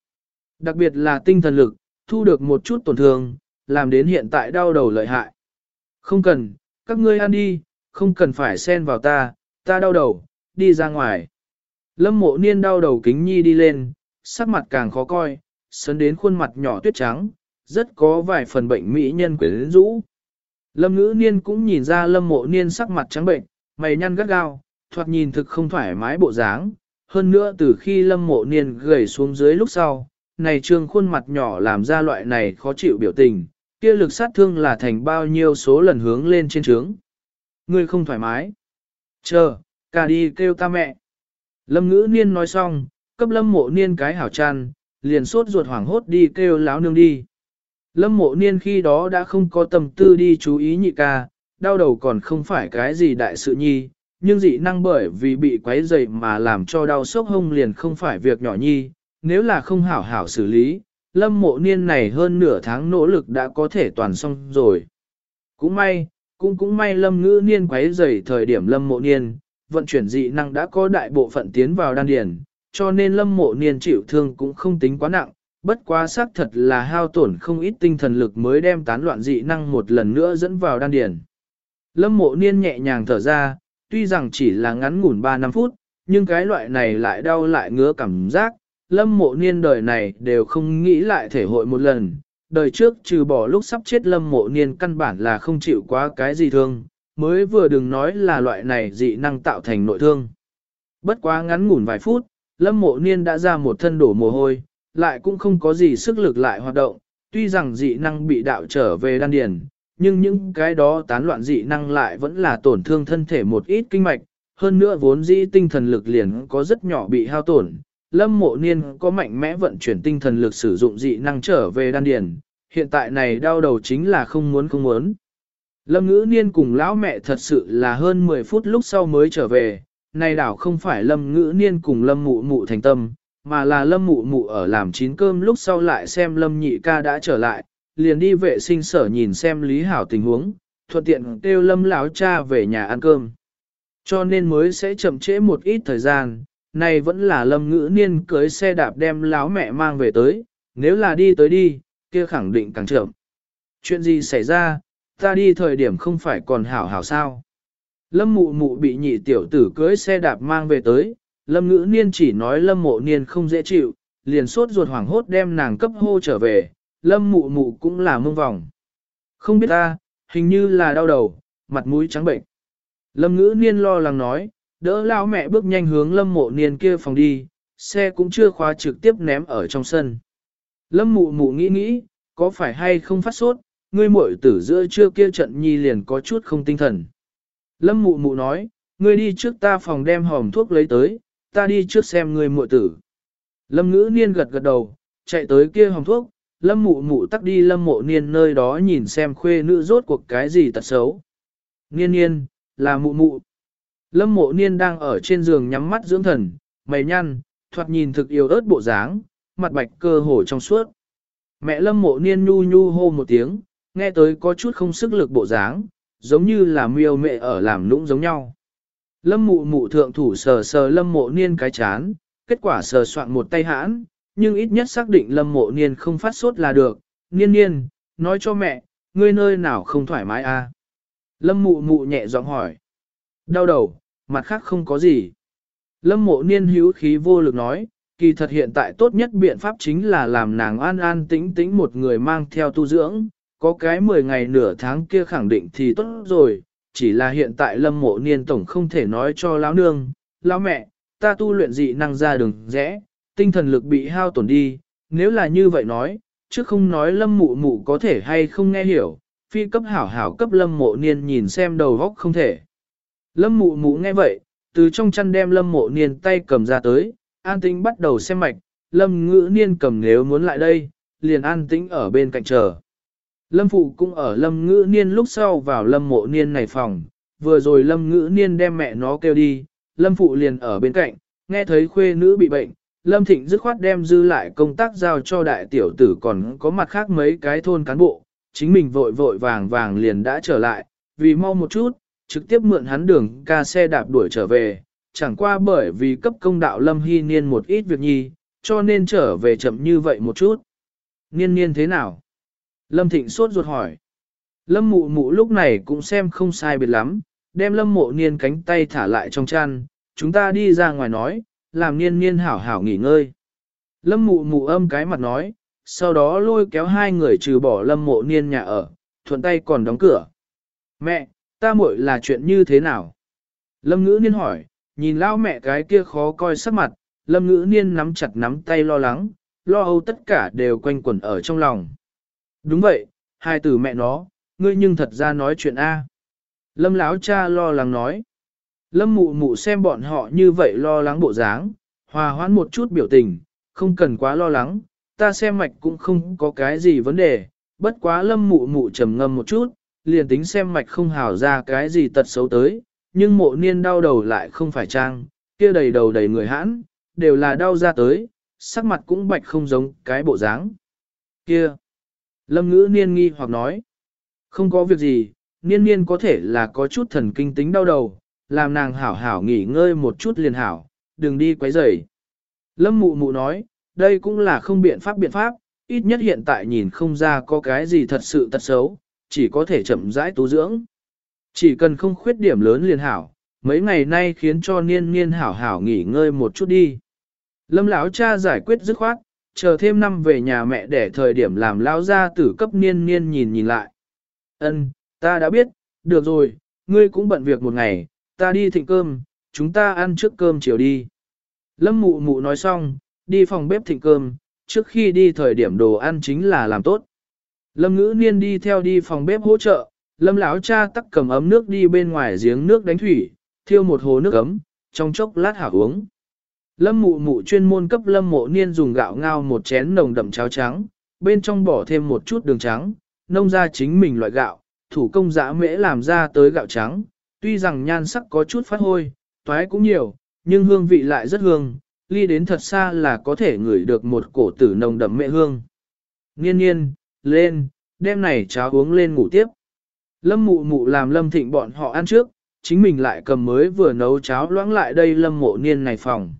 Đặc biệt là tinh thần lực, thu được một chút tổn thương, làm đến hiện tại đau đầu lợi hại. Không cần, các ngươi ăn đi, không cần phải xen vào ta, ta đau đầu, đi ra ngoài. Lâm mộ niên đau đầu kính nhi đi lên, sắc mặt càng khó coi, sấn đến khuôn mặt nhỏ tuyết trắng, rất có vài phần bệnh mỹ nhân quyến rũ. Lâm ngữ niên cũng nhìn ra lâm mộ niên sắc mặt trắng bệnh, mày nhăn gắt gao, thoạt nhìn thực không thoải mái bộ dáng. Hơn nữa từ khi lâm mộ niên gầy xuống dưới lúc sau, này trương khuôn mặt nhỏ làm ra loại này khó chịu biểu tình, kia lực sát thương là thành bao nhiêu số lần hướng lên trên trướng. Ngươi không thoải mái. Chờ, cả đi kêu ta mẹ. Lâm ngữ niên nói xong, cấp lâm mộ niên cái hảo tràn, liền sốt ruột hoảng hốt đi kêu láo nương đi. Lâm mộ niên khi đó đã không có tâm tư đi chú ý nhị ca, đau đầu còn không phải cái gì đại sự nhi, nhưng dị năng bởi vì bị quấy dậy mà làm cho đau sốc hông liền không phải việc nhỏ nhi, nếu là không hảo hảo xử lý, lâm mộ niên này hơn nửa tháng nỗ lực đã có thể toàn xong rồi. Cũng may, cũng cũng may lâm ngữ niên quấy rầy thời điểm lâm mộ niên, vận chuyển dị năng đã có đại bộ phận tiến vào đan điền, cho nên lâm mộ niên chịu thương cũng không tính quá nặng, bất quá xác thật là hao tổn không ít tinh thần lực mới đem tán loạn dị năng một lần nữa dẫn vào đan điền. Lâm mộ niên nhẹ nhàng thở ra, tuy rằng chỉ là ngắn ngủn 3-5 phút, nhưng cái loại này lại đau lại ngứa cảm giác, lâm mộ niên đời này đều không nghĩ lại thể hội một lần. Đời trước trừ bỏ lúc sắp chết lâm mộ niên căn bản là không chịu quá cái gì thương, mới vừa đừng nói là loại này dị năng tạo thành nội thương. Bất quá ngắn ngủn vài phút, lâm mộ niên đã ra một thân đổ mồ hôi, lại cũng không có gì sức lực lại hoạt động, tuy rằng dị năng bị đạo trở về đan điền, nhưng những cái đó tán loạn dị năng lại vẫn là tổn thương thân thể một ít kinh mạch, hơn nữa vốn dĩ tinh thần lực liền có rất nhỏ bị hao tổn. Lâm mộ niên có mạnh mẽ vận chuyển tinh thần lực sử dụng dị năng trở về đan điền, hiện tại này đau đầu chính là không muốn không muốn. Lâm ngữ niên cùng lão mẹ thật sự là hơn 10 phút lúc sau mới trở về, này đảo không phải lâm ngữ niên cùng lâm mụ mụ thành tâm, mà là lâm mụ mụ ở làm chín cơm lúc sau lại xem lâm nhị ca đã trở lại, liền đi vệ sinh sở nhìn xem lý hảo tình huống, thuận tiện kêu lâm lão cha về nhà ăn cơm. Cho nên mới sẽ chậm trễ một ít thời gian, này vẫn là lâm ngữ niên cưới xe đạp đem lão mẹ mang về tới, nếu là đi tới đi, kia khẳng định càng chậm. Chuyện gì xảy ra, ta đi thời điểm không phải còn hảo hảo sao. Lâm mụ mụ bị nhị tiểu tử cưới xe đạp mang về tới, lâm ngữ niên chỉ nói lâm mộ niên không dễ chịu, liền sốt ruột hoảng hốt đem nàng cấp hô trở về, lâm mụ mụ cũng là mông vòng. Không biết ta, hình như là đau đầu, mặt mũi trắng bệnh. Lâm ngữ niên lo lắng nói, đỡ lao mẹ bước nhanh hướng lâm mộ niên kia phòng đi, xe cũng chưa khóa trực tiếp ném ở trong sân. Lâm mụ mụ nghĩ nghĩ, có phải hay không phát sốt, ngươi muội tử giữa trưa kia trận nhi liền có chút không tinh thần. Lâm mụ mụ nói, ngươi đi trước ta phòng đem hòm thuốc lấy tới, ta đi trước xem ngươi muội tử. Lâm ngữ niên gật gật đầu, chạy tới kia hòm thuốc, lâm mụ mụ tắt đi lâm mộ niên nơi đó nhìn xem khuê nữ rốt cuộc cái gì tật xấu. Niên niên, là mụ mụ. Lâm mộ niên đang ở trên giường nhắm mắt dưỡng thần, mày nhăn, thoạt nhìn thực yêu ớt bộ dáng, mặt bạch cơ hổ trong suốt. Mẹ lâm mộ niên nhu nhu hô một tiếng, nghe tới có chút không sức lực bộ dáng, giống như là miêu mẹ ở làm lũng giống nhau. Lâm mụ mụ thượng thủ sờ sờ lâm mộ niên cái chán, kết quả sờ soạn một tay hãn, nhưng ít nhất xác định lâm mộ niên không phát sốt là được. Niên niên, nói cho mẹ, ngươi nơi nào không thoải mái à? Lâm mụ mụ nhẹ giọng hỏi. Đau đầu, mặt khác không có gì. Lâm mộ niên hữu khí vô lực nói, kỳ thật hiện tại tốt nhất biện pháp chính là làm nàng an an tĩnh tĩnh một người mang theo tu dưỡng, có cái 10 ngày nửa tháng kia khẳng định thì tốt rồi, chỉ là hiện tại lâm mộ niên tổng không thể nói cho lão nương, lão mẹ, ta tu luyện dị năng ra đường rẽ, tinh thần lực bị hao tổn đi, nếu là như vậy nói, chứ không nói lâm mụ mụ có thể hay không nghe hiểu, phi cấp hảo hảo cấp lâm mộ niên nhìn xem đầu góc không thể. Lâm mụ mụ nghe vậy, từ trong chăn đem lâm mộ niên tay cầm ra tới, an tĩnh bắt đầu xem mạch, lâm ngữ niên cầm nếu muốn lại đây, liền an tĩnh ở bên cạnh chờ. Lâm phụ cũng ở lâm ngữ niên lúc sau vào lâm mộ niên này phòng, vừa rồi lâm ngữ niên đem mẹ nó kêu đi, lâm phụ liền ở bên cạnh, nghe thấy khuê nữ bị bệnh, lâm thịnh dứt khoát đem dư lại công tác giao cho đại tiểu tử còn có mặt khác mấy cái thôn cán bộ, chính mình vội vội vàng vàng liền đã trở lại, vì mau một chút, trực tiếp mượn hắn đường ca xe đạp đuổi trở về, chẳng qua bởi vì cấp công đạo lâm hy niên một ít việc nhi, cho nên trở về chậm như vậy một chút. Niên niên thế nào? Lâm Thịnh sốt ruột hỏi. Lâm mụ mụ lúc này cũng xem không sai biệt lắm, đem lâm mộ niên cánh tay thả lại trong chăn, chúng ta đi ra ngoài nói, làm niên niên hảo hảo nghỉ ngơi. Lâm mụ mụ âm cái mặt nói, sau đó lôi kéo hai người trừ bỏ lâm mộ niên nhà ở, thuận tay còn đóng cửa. Mẹ, ta muội là chuyện như thế nào? Lâm ngữ niên hỏi, nhìn lao mẹ cái kia khó coi sắc mặt, lâm ngữ niên nắm chặt nắm tay lo lắng, lo âu tất cả đều quanh quẩn ở trong lòng. Đúng vậy, hai từ mẹ nó, ngươi nhưng thật ra nói chuyện A. Lâm lão cha lo lắng nói. Lâm mụ mụ xem bọn họ như vậy lo lắng bộ dáng, hòa hoãn một chút biểu tình, không cần quá lo lắng, ta xem mạch cũng không có cái gì vấn đề, bất quá lâm mụ mụ trầm ngâm một chút, liền tính xem mạch không hào ra cái gì tật xấu tới, nhưng mộ niên đau đầu lại không phải trang, kia đầy đầu đầy người hãn, đều là đau ra tới, sắc mặt cũng bạch không giống cái bộ dáng. Kia! Lâm ngữ niên nghi hoặc nói, không có việc gì, niên niên có thể là có chút thần kinh tính đau đầu, làm nàng hảo hảo nghỉ ngơi một chút liền hảo, đừng đi quấy rầy. Lâm mụ mụ nói, đây cũng là không biện pháp biện pháp, ít nhất hiện tại nhìn không ra có cái gì thật sự tật xấu, chỉ có thể chậm rãi tu dưỡng. Chỉ cần không khuyết điểm lớn liền hảo, mấy ngày nay khiến cho niên niên hảo hảo nghỉ ngơi một chút đi. Lâm lão cha giải quyết dứt khoát, chờ thêm năm về nhà mẹ để thời điểm làm lão gia tử cấp niên niên nhìn nhìn lại. Ân, ta đã biết, được rồi, ngươi cũng bận việc một ngày, ta đi thịnh cơm, chúng ta ăn trước cơm chiều đi. Lâm mụ mụ nói xong, đi phòng bếp thịnh cơm, trước khi đi thời điểm đồ ăn chính là làm tốt. Lâm ngữ niên đi theo đi phòng bếp hỗ trợ, lâm lão cha tắc cầm ấm nước đi bên ngoài giếng nước đánh thủy, thiêu một hồ nước ấm, trong chốc lát hảo uống. Lâm mụ mụ chuyên môn cấp lâm mộ niên dùng gạo ngao một chén nồng đậm cháo trắng, bên trong bỏ thêm một chút đường trắng, nông ra chính mình loại gạo, thủ công giã mễ làm ra tới gạo trắng, tuy rằng nhan sắc có chút phát hôi, toái cũng nhiều, nhưng hương vị lại rất hương, ly đến thật xa là có thể ngửi được một cổ tử nồng đậm mẹ hương. Niên niên, lên, đêm này cháo uống lên ngủ tiếp. Lâm mụ mụ làm lâm thịnh bọn họ ăn trước, chính mình lại cầm mới vừa nấu cháo loãng lại đây lâm mộ niên này phòng.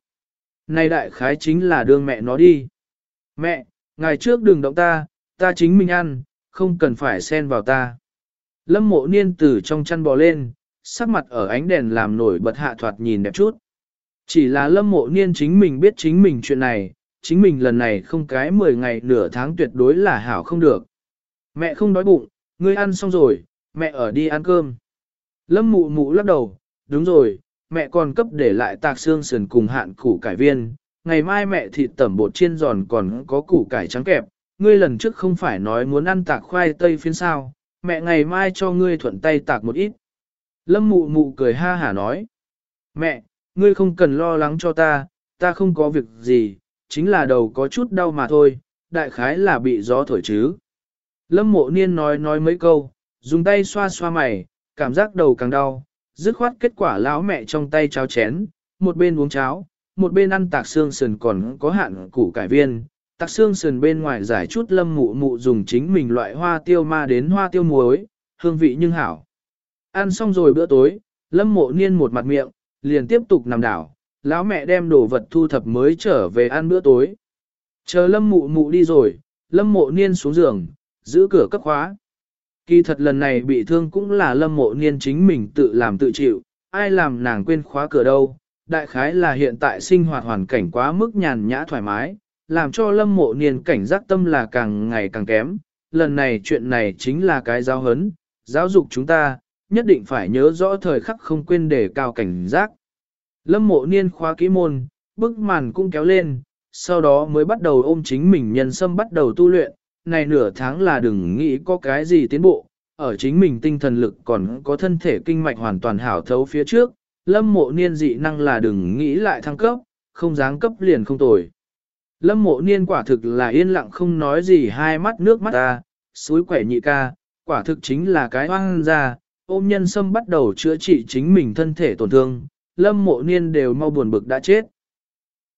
Này đại khái chính là đương mẹ nó đi. Mẹ, ngày trước đừng động ta, ta chính mình ăn, không cần phải xen vào ta. Lâm mộ niên từ trong chăn bò lên, sắc mặt ở ánh đèn làm nổi bật hạ thoạt nhìn đẹp chút. Chỉ là lâm mộ niên chính mình biết chính mình chuyện này, chính mình lần này không cái 10 ngày nửa tháng tuyệt đối là hảo không được. Mẹ không đói bụng, ngươi ăn xong rồi, mẹ ở đi ăn cơm. Lâm mụ mụ lắc đầu, đúng rồi, mẹ còn cấp để lại tạc xương sườn cùng hạn củ cải viên, ngày mai mẹ thịt tẩm bột chiên giòn còn có củ cải trắng kẹp, ngươi lần trước không phải nói muốn ăn tạc khoai tây phiến sao, mẹ ngày mai cho ngươi thuận tay tạc một ít. Lâm mụ mụ cười ha hả nói, mẹ, ngươi không cần lo lắng cho ta, ta không có việc gì, chính là đầu có chút đau mà thôi, đại khái là bị gió thổi chứ. Lâm mộ niên nói nói mấy câu, dùng tay xoa xoa mày, cảm giác đầu càng đau, dứt khoát kết quả lão mẹ trong tay cháo chén, một bên uống cháo, một bên ăn tạc xương sườn còn có hạn củ cải viên. Tạc xương sườn bên ngoài giải chút lâm mụ mụ dùng chính mình loại hoa tiêu ma đến hoa tiêu muối, hương vị nhưng hảo. Ăn xong rồi bữa tối, lâm mộ niên một mặt miệng, liền tiếp tục nằm đảo, lão mẹ đem đồ vật thu thập mới trở về ăn bữa tối. Chờ lâm mụ mụ đi rồi, lâm mộ niên xuống giường, giữ cửa cấp khóa. Kỳ thật lần này bị thương cũng là lâm mộ niên chính mình tự làm tự chịu, ai làm nàng quên khóa cửa đâu. Đại khái là hiện tại sinh hoạt hoàn cảnh quá mức nhàn nhã thoải mái, làm cho lâm mộ niên cảnh giác tâm là càng ngày càng kém. Lần này chuyện này chính là cái giáo hấn, giáo dục chúng ta, nhất định phải nhớ rõ thời khắc không quên để cao cảnh giác. Lâm mộ niên khóa kỹ môn, bức màn cũng kéo lên, sau đó mới bắt đầu ôm chính mình nhân sâm bắt đầu tu luyện, này nửa tháng là đừng nghĩ có cái gì tiến bộ, ở chính mình tinh thần lực còn có thân thể kinh mạch hoàn toàn hảo thấu phía trước, lâm mộ niên dị năng là đừng nghĩ lại thăng cấp, không dáng cấp liền không tồi. Lâm mộ niên quả thực là yên lặng không nói gì hai mắt nước mắt ta, suối quẻ nhị ca, quả thực chính là cái hoang ra, ôm nhân sâm bắt đầu chữa trị chính mình thân thể tổn thương, lâm mộ niên đều mau buồn bực đã chết.